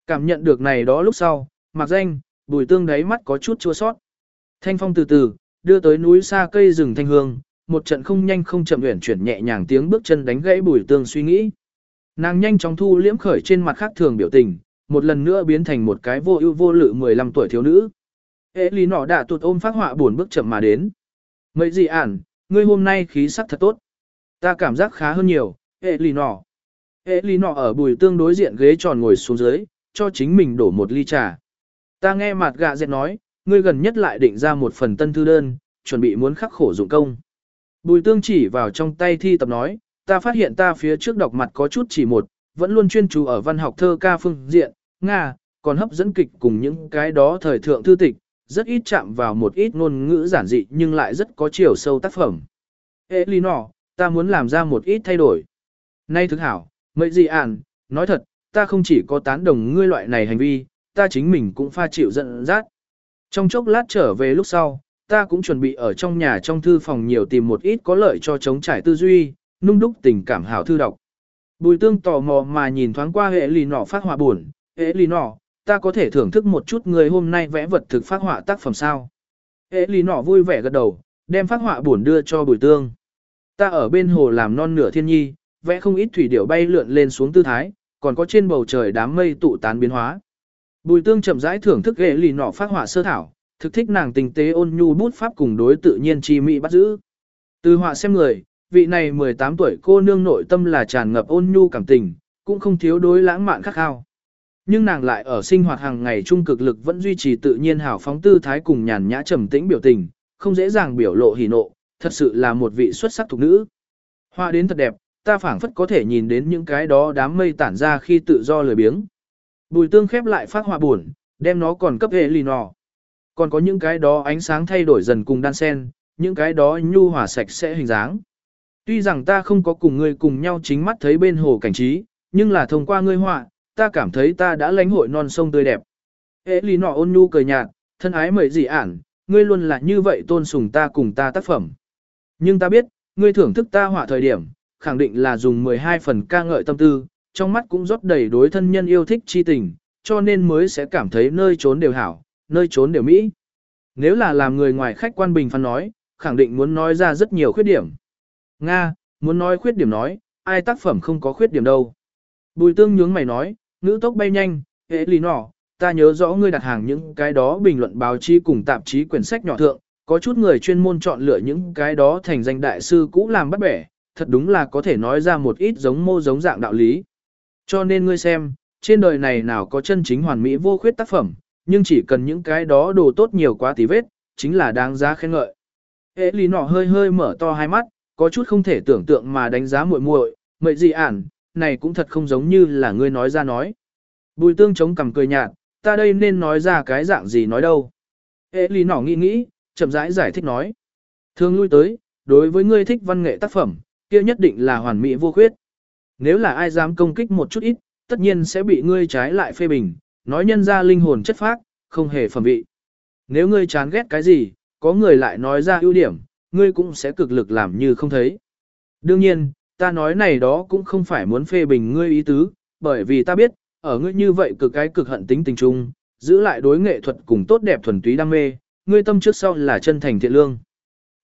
Cảm nhận được này đó lúc sau, mặc danh, bùi tương đáy mắt có chút chua sót. Thanh phong từ từ, đưa tới núi xa cây rừng thanh hương, một trận không nhanh không chậm uyển chuyển nhẹ nhàng tiếng bước chân đánh gãy bùi tương suy nghĩ. Nàng nhanh chóng thu liễm khởi trên mặt khác thường biểu tình, một lần nữa biến thành một cái vô ưu vô lự 15 tuổi thiếu nữ. Ế lý nọ đã tụt ôm phát họa buồn bước chậm mà đến. Mấy gì ản, ngươi hôm nay khí sắc thật tốt. Ta cảm giác khá hơn nhiều, hệ lì nọ. Hệ lì nọ ở bùi tương đối diện ghế tròn ngồi xuống dưới, cho chính mình đổ một ly trà. Ta nghe mặt gạ dẹt nói, ngươi gần nhất lại định ra một phần tân thư đơn, chuẩn bị muốn khắc khổ dụng công. Bùi tương chỉ vào trong tay thi tập nói, ta phát hiện ta phía trước đọc mặt có chút chỉ một, vẫn luôn chuyên chú ở văn học thơ ca phương diện, Nga, còn hấp dẫn kịch cùng những cái đó thời thượng thư tịch, rất ít chạm vào một ít ngôn ngữ giản dị nhưng lại rất có chiều sâu tác phẩm. Ê lý nọ, ta muốn làm ra một ít thay đổi. Nay thức hảo, mấy gì ản, nói thật, ta không chỉ có tán đồng ngươi loại này hành vi, ta chính mình cũng pha chịu giận dắt. Trong chốc lát trở về lúc sau, ta cũng chuẩn bị ở trong nhà trong thư phòng nhiều tìm một ít có lợi cho chống trải tư duy, nung đúc tình cảm hảo thư đọc. Bùi tương tò mò mà nhìn thoáng qua hệ lì nọ phát họa buồn, hệ lì nọ, ta có thể thưởng thức một chút người hôm nay vẽ vật thực phát họa tác phẩm sao. Hệ lì nọ vui vẻ gật đầu, đem phát họa buồn đưa cho bùi tương. Ta ở bên hồ làm non nửa thiên nhi, vẽ không ít thủy điểu bay lượn lên xuống tư thái, còn có trên bầu trời đám mây tụ tán biến hóa. Bùi tương chậm rãi thưởng thức ghệ lì nọ phát họa sơ thảo, thực thích nàng tình tế ôn nhu bút pháp cùng đối tự nhiên chi mỹ bắt giữ. Từ họa xem người, vị này 18 tuổi cô nương nội tâm là tràn ngập ôn nhu cảm tình, cũng không thiếu đối lãng mạn khắc khao. Nhưng nàng lại ở sinh hoạt hàng ngày trung cực lực vẫn duy trì tự nhiên hào phóng tư thái cùng nhàn nhã trầm tĩnh biểu tình, không dễ dàng biểu lộ hỉ nộ, thật sự là một vị xuất sắc thuộc nữ. Hoa đến thật đẹp, ta phảng phất có thể nhìn đến những cái đó đám mây tản ra khi tự do lười biếng. Bùi tương khép lại phát họa buồn, đem nó còn cấp hệ lì nò. Còn có những cái đó ánh sáng thay đổi dần cùng đan sen, những cái đó nhu hòa sạch sẽ hình dáng. Tuy rằng ta không có cùng ngươi cùng nhau chính mắt thấy bên hồ cảnh trí, nhưng là thông qua ngươi họa, ta cảm thấy ta đã lãnh hội non sông tươi đẹp. Ế lý nọ ôn nhu cười nhạt, thân ái mời dị ản, ngươi luôn là như vậy tôn sùng ta cùng ta tác phẩm. Nhưng ta biết, ngươi thưởng thức ta họa thời điểm, khẳng định là dùng 12 phần ca ngợi tâm tư, trong mắt cũng rót đầy đối thân nhân yêu thích chi tình, cho nên mới sẽ cảm thấy nơi trốn đều hảo, nơi trốn đều mỹ. Nếu là làm người ngoài khách quan bình phán nói, khẳng định muốn nói ra rất nhiều khuyết điểm. Nga, muốn nói khuyết điểm nói, ai tác phẩm không có khuyết điểm đâu. Bùi tương nhướng mày nói, ngữ tốc bay nhanh, hệ Lý Nỏ, ta nhớ rõ ngươi đặt hàng những cái đó bình luận báo chí cùng tạp chí quyển sách nhỏ thượng, có chút người chuyên môn chọn lựa những cái đó thành danh đại sư cũ làm bắt bẻ, thật đúng là có thể nói ra một ít giống mô giống dạng đạo lý. Cho nên ngươi xem, trên đời này nào có chân chính hoàn mỹ vô khuyết tác phẩm, nhưng chỉ cần những cái đó đồ tốt nhiều quá tí vết, chính là đáng giá khen ngợi. Hệ lý nọ hơi hơi mở to hai mắt, có chút không thể tưởng tượng mà đánh giá muội muội, mệnh gì ản, này cũng thật không giống như là ngươi nói ra nói. Bùi tương chống cằm cười nhạt, ta đây nên nói ra cái dạng gì nói đâu. Ê lý nỏ nghĩ nghĩ, chậm rãi giải thích nói. Thường lui tới, đối với ngươi thích văn nghệ tác phẩm, kia nhất định là hoàn mỹ vô khuyết. Nếu là ai dám công kích một chút ít, tất nhiên sẽ bị ngươi trái lại phê bình, nói nhân ra linh hồn chất phác, không hề phẩm vị. Nếu ngươi chán ghét cái gì, có người lại nói ra ưu điểm, ngươi cũng sẽ cực lực làm như không thấy. Đương nhiên, ta nói này đó cũng không phải muốn phê bình ngươi ý tứ, bởi vì ta biết, ở ngươi như vậy cực cái cực hận tính tình trung, giữ lại đối nghệ thuật cùng tốt đẹp thuần túy đam mê, ngươi tâm trước sau là chân thành thiện lương.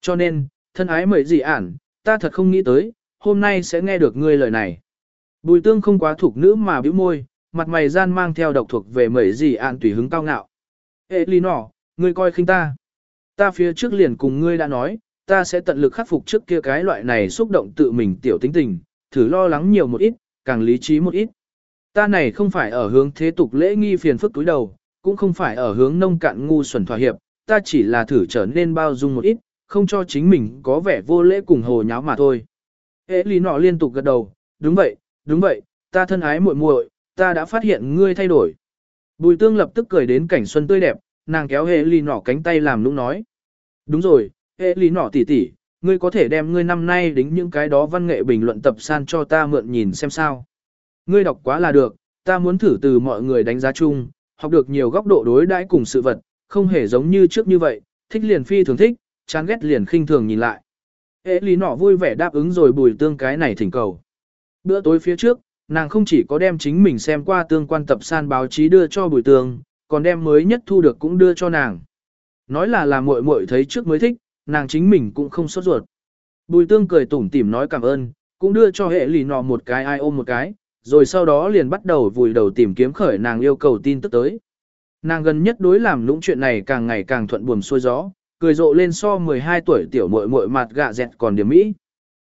Cho nên, thân ái mời dị ản, ta thật không nghĩ tới, hôm nay sẽ nghe được ngươi lời này. Bùi tương không quá thuộc nữ mà bĩu môi, mặt mày gian mang theo độc thuộc về mẩy dị ản tùy hứng cao ngạo. Ê lý nọ, ngươi coi khinh ta. Ta phía trước liền cùng ngươi đã nói, ta sẽ tận lực khắc phục trước kia cái loại này xúc động tự mình tiểu tính tình, thử lo lắng nhiều một ít, càng lý trí một ít. Ta này không phải ở hướng thế tục lễ nghi phiền phức túi đầu, cũng không phải ở hướng nông cạn ngu xuẩn thỏa hiệp, ta chỉ là thử trở nên bao dung một ít, không cho chính mình có vẻ vô lễ cùng hồ nháo mà thôi. Ê lý nọ liên tục gật đầu, đúng vậy, đúng vậy, ta thân ái muội muội, ta đã phát hiện ngươi thay đổi. Bùi tương lập tức cười đến cảnh xuân tươi đẹp, nàng kéo hệ ly nọ cánh tay làm lúc nói. Đúng rồi, hệ lý nỏ tỉ tỉ, ngươi có thể đem ngươi năm nay đính những cái đó văn nghệ bình luận tập san cho ta mượn nhìn xem sao. Ngươi đọc quá là được, ta muốn thử từ mọi người đánh giá chung, học được nhiều góc độ đối đãi cùng sự vật, không hề giống như trước như vậy, thích liền phi thường thích, chán ghét liền khinh thường nhìn lại. Hệ lý nọ vui vẻ đáp ứng rồi bùi tương cái này thỉnh cầu. Bữa tối phía trước, nàng không chỉ có đem chính mình xem qua tương quan tập san báo chí đưa cho bùi tương, còn đem mới nhất thu được cũng đưa cho nàng. Nói là làm muội muội thấy trước mới thích, nàng chính mình cũng không sốt ruột. Bùi tương cười tủm tỉm nói cảm ơn, cũng đưa cho hệ lì nọ một cái ai ôm một cái, rồi sau đó liền bắt đầu vùi đầu tìm kiếm khởi nàng yêu cầu tin tức tới. Nàng gần nhất đối làm lũng chuyện này càng ngày càng thuận buồm xuôi gió, cười rộ lên so 12 tuổi tiểu muội muội mặt gạ dẹt còn điểm mỹ.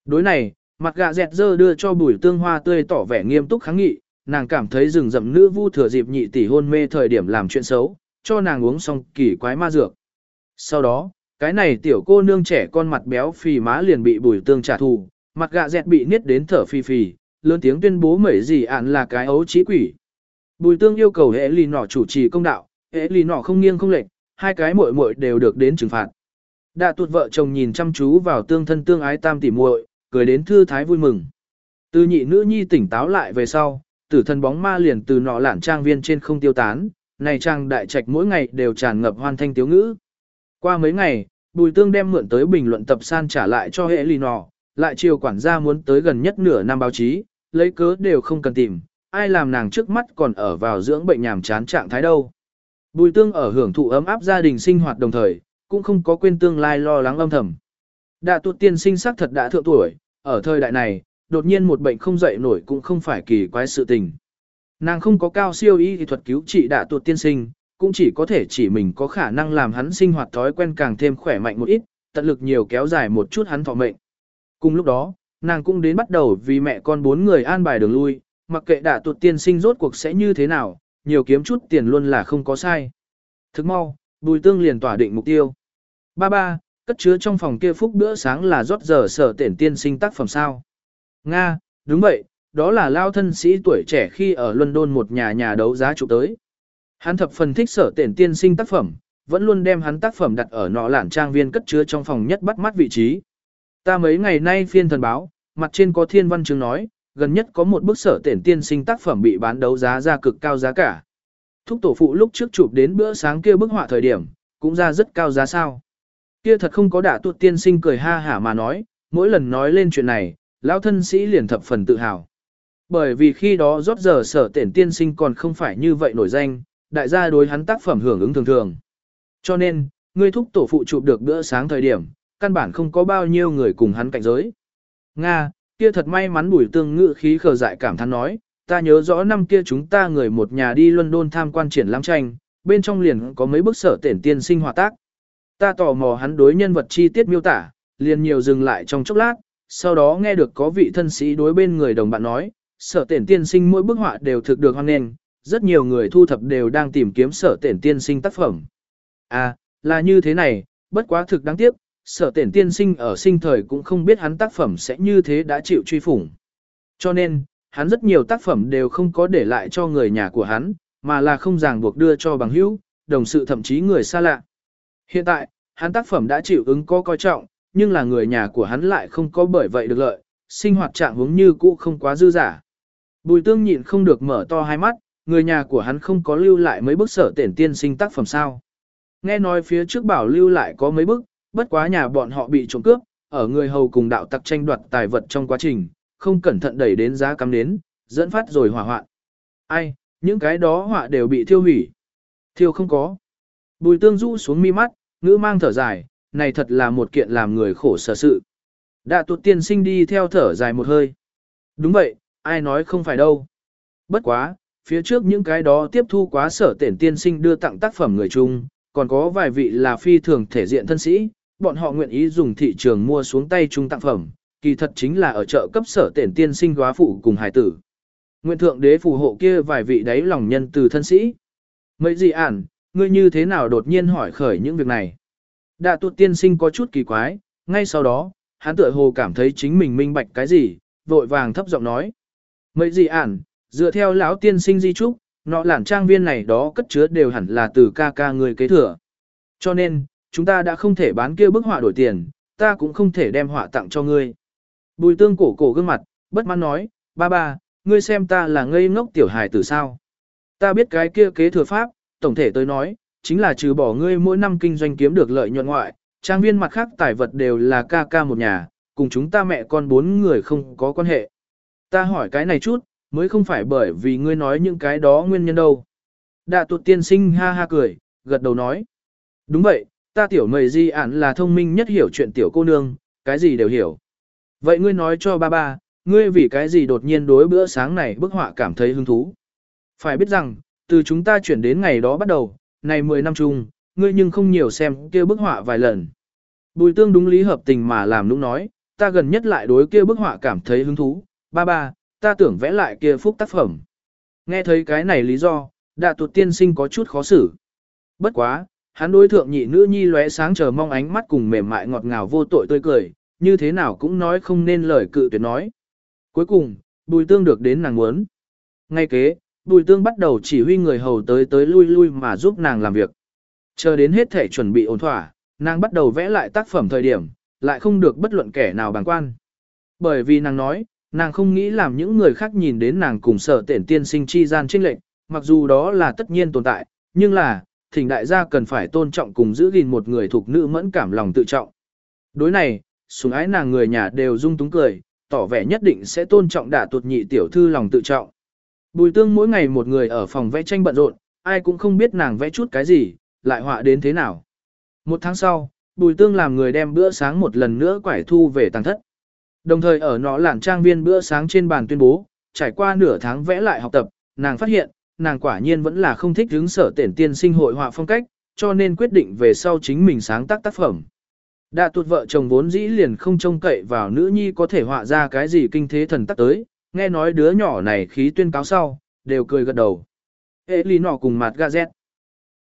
Đối này, mặt gạ dẹt dơ đưa cho bùi tương hoa tươi tỏ vẻ nghiêm túc kháng nghị, nàng cảm thấy rừng rậm nữ vu thừa dịp nhị tỷ hôn mê thời điểm làm chuyện xấu, cho nàng uống xong kỳ quái ma dược. Sau đó, cái này tiểu cô nương trẻ con mặt béo phì má liền bị bùi tương trả thù, mặt gạ dẹt bị niết đến thở phì phì, lớn tiếng tuyên bố mẩy gì ạn là cái ấu trí quỷ. Bùi tương yêu cầu hệ lì nọ chủ trì công đạo, hệ lì nọ không nghiêng không lệch, hai cái muội muội đều được đến trừng phạt. Đạ tuột vợ chồng nhìn chăm chú vào tương thân tương ái tam tỷ muội, cười đến thư thái vui mừng. Từ nhị nữ nhi tỉnh táo lại về sau, tử thần bóng ma liền từ nọ lản trang viên trên không tiêu tán, này trang đại trạch mỗi ngày đều tràn ngập hoan thanh tiếu ngữ. Qua mấy ngày, Bùi Tương đem mượn tới bình luận tập san trả lại cho hệ lì nọ, lại chiều quản gia muốn tới gần nhất nửa năm báo chí, lấy cớ đều không cần tìm, ai làm nàng trước mắt còn ở vào dưỡng bệnh nhàm chán trạng thái đâu. Bùi Tương ở hưởng thụ ấm áp gia đình sinh hoạt đồng thời, cũng không có quên tương lai lo lắng âm thầm. Đạ tuột tiên sinh sắc thật đã thượng tuổi, ở thời đại này, đột nhiên một bệnh không dậy nổi cũng không phải kỳ quái sự tình. Nàng không có cao siêu y thì thuật cứu trị đạ tuột tiên sinh, cũng chỉ có thể chỉ mình có khả năng làm hắn sinh hoạt thói quen càng thêm khỏe mạnh một ít, tận lực nhiều kéo dài một chút hắn thọ mệnh. Cùng lúc đó, nàng cũng đến bắt đầu vì mẹ con bốn người an bài đường lui, mặc kệ đã tuột tiên sinh rốt cuộc sẽ như thế nào, nhiều kiếm chút tiền luôn là không có sai. Thức mau, bùi tương liền tỏa định mục tiêu. Ba ba, cất chứa trong phòng kia phúc bữa sáng là rót giờ sở tiền tiên sinh tác phẩm sao. Nga, đúng vậy, đó là lao thân sĩ tuổi trẻ khi ở London một nhà nhà đấu giá chụp tới. Hắn thập phần thích sở tiện tiên sinh tác phẩm, vẫn luôn đem hắn tác phẩm đặt ở nọ lản trang viên cất chứa trong phòng nhất bắt mắt vị trí. Ta mấy ngày nay phiên thần báo, mặt trên có thiên văn chương nói, gần nhất có một bức sở tiện tiên sinh tác phẩm bị bán đấu giá ra cực cao giá cả. Thúc tổ phụ lúc trước chụp đến bữa sáng kia bức họa thời điểm, cũng ra rất cao giá sao. Kia thật không có đả tuột tiên sinh cười ha hả mà nói, mỗi lần nói lên chuyện này, lão thân sĩ liền thập phần tự hào. Bởi vì khi đó rót giờ sở tiện tiên sinh còn không phải như vậy nổi danh, đại gia đối hắn tác phẩm hưởng ứng thường thường. Cho nên, ngươi thúc tổ phụ chụp được bữa sáng thời điểm, căn bản không có bao nhiêu người cùng hắn cạnh giới. Nga, kia thật may mắn bùi tương ngự khí khờ dại cảm thán nói, ta nhớ rõ năm kia chúng ta người một nhà đi London tham quan triển lãm tranh, bên trong liền có mấy bức sở tiền tiên sinh hòa tác. Ta tò mò hắn đối nhân vật chi tiết miêu tả, liền nhiều dừng lại trong chốc lát, sau đó nghe được có vị thân sĩ đối bên người đồng bạn nói, sở tiền tiên sinh mỗi bức họa đều thực được hoan nền rất nhiều người thu thập đều đang tìm kiếm sở tiện tiên sinh tác phẩm. À, là như thế này, bất quá thực đáng tiếc, sở tiện tiên sinh ở sinh thời cũng không biết hắn tác phẩm sẽ như thế đã chịu truy phủng. Cho nên, hắn rất nhiều tác phẩm đều không có để lại cho người nhà của hắn, mà là không ràng buộc đưa cho bằng hữu, đồng sự thậm chí người xa lạ. Hiện tại, hắn tác phẩm đã chịu ứng có coi trọng, nhưng là người nhà của hắn lại không có bởi vậy được lợi, sinh hoạt trạng hướng như cũ không quá dư giả. Bùi tương nhịn không được mở to hai mắt, người nhà của hắn không có lưu lại mấy bức sở tiền tiên sinh tác phẩm sao. Nghe nói phía trước bảo lưu lại có mấy bức, bất quá nhà bọn họ bị trộm cướp, ở người hầu cùng đạo tặc tranh đoạt tài vật trong quá trình, không cẩn thận đẩy đến giá cắm nến, dẫn phát rồi hỏa hoạn. Ai, những cái đó họa đều bị thiêu hủy. Thiêu không có. Bùi tương du xuống mi mắt, ngữ mang thở dài, này thật là một kiện làm người khổ sở sự. Đạ tuột tiên sinh đi theo thở dài một hơi. Đúng vậy, ai nói không phải đâu. Bất quá, phía trước những cái đó tiếp thu quá sở tiển tiên sinh đưa tặng tác phẩm người chung, còn có vài vị là phi thường thể diện thân sĩ, bọn họ nguyện ý dùng thị trường mua xuống tay chung tặng phẩm, kỳ thật chính là ở chợ cấp sở tiển tiên sinh góa phụ cùng hải tử. Nguyện thượng đế phù hộ kia vài vị đấy lòng nhân từ thân sĩ. Mấy gì ản, ngươi như thế nào đột nhiên hỏi khởi những việc này? Đạ tuột tiên sinh có chút kỳ quái, ngay sau đó, hắn tựa hồ cảm thấy chính mình minh bạch cái gì, vội vàng thấp giọng nói. Mấy gì ản, dựa theo lão tiên sinh di trúc, nọ lản trang viên này đó cất chứa đều hẳn là từ ca ca người kế thừa. Cho nên, chúng ta đã không thể bán kia bức họa đổi tiền, ta cũng không thể đem họa tặng cho ngươi. Bùi tương cổ cổ gương mặt, bất mãn nói, ba ba, ngươi xem ta là ngây ngốc tiểu hài tử sao. Ta biết cái kia kế thừa pháp, tổng thể tới nói, chính là trừ bỏ ngươi mỗi năm kinh doanh kiếm được lợi nhuận ngoại, trang viên mặt khác tài vật đều là ca ca một nhà, cùng chúng ta mẹ con bốn người không có quan hệ. Ta hỏi cái này chút, mới không phải bởi vì ngươi nói những cái đó nguyên nhân đâu. Đạ tuột tiên sinh ha ha cười, gật đầu nói. Đúng vậy, ta tiểu mầy di ản là thông minh nhất hiểu chuyện tiểu cô nương, cái gì đều hiểu. Vậy ngươi nói cho ba ba, ngươi vì cái gì đột nhiên đối bữa sáng này bức họa cảm thấy hứng thú. Phải biết rằng, từ chúng ta chuyển đến ngày đó bắt đầu, này 10 năm chung, ngươi nhưng không nhiều xem kia bức họa vài lần. Bùi tương đúng lý hợp tình mà làm lúc nói, ta gần nhất lại đối kia bức họa cảm thấy hứng thú, ba ba, ta tưởng vẽ lại kia phúc tác phẩm. Nghe thấy cái này lý do, đạ tuột tiên sinh có chút khó xử. Bất quá, hắn đối thượng nhị nữ nhi lóe sáng chờ mong ánh mắt cùng mềm mại ngọt ngào vô tội tươi cười, như thế nào cũng nói không nên lời cự tuyệt nói. Cuối cùng, bùi tương được đến nàng muốn. Ngay kế, bùi tương bắt đầu chỉ huy người hầu tới tới lui lui mà giúp nàng làm việc. Chờ đến hết thể chuẩn bị ổn thỏa, nàng bắt đầu vẽ lại tác phẩm thời điểm, lại không được bất luận kẻ nào bằng quan. Bởi vì nàng nói, nàng không nghĩ làm những người khác nhìn đến nàng cùng sở tiện tiên sinh chi gian trinh lệnh, mặc dù đó là tất nhiên tồn tại, nhưng là, thỉnh đại gia cần phải tôn trọng cùng giữ gìn một người thuộc nữ mẫn cảm lòng tự trọng. Đối này, sủng ái nàng người nhà đều rung túng cười, tỏ vẻ nhất định sẽ tôn trọng đả tuột nhị tiểu thư lòng tự trọng. Bùi tương mỗi ngày một người ở phòng vẽ tranh bận rộn, ai cũng không biết nàng vẽ chút cái gì, lại họa đến thế nào. Một tháng sau, bùi tương làm người đem bữa sáng một lần nữa quải thu về tàng thất. Đồng thời ở nó lản trang viên bữa sáng trên bàn tuyên bố, trải qua nửa tháng vẽ lại học tập, nàng phát hiện, nàng quả nhiên vẫn là không thích hướng sở tiền tiên sinh hội họa phong cách, cho nên quyết định về sau chính mình sáng tác tác phẩm. Đã tuột vợ chồng vốn dĩ liền không trông cậy vào nữ nhi có thể họa ra cái gì kinh thế thần tắc tới, nghe nói đứa nhỏ này khí tuyên cáo sau, đều cười gật đầu. Ê lì nọ cùng mặt gazet.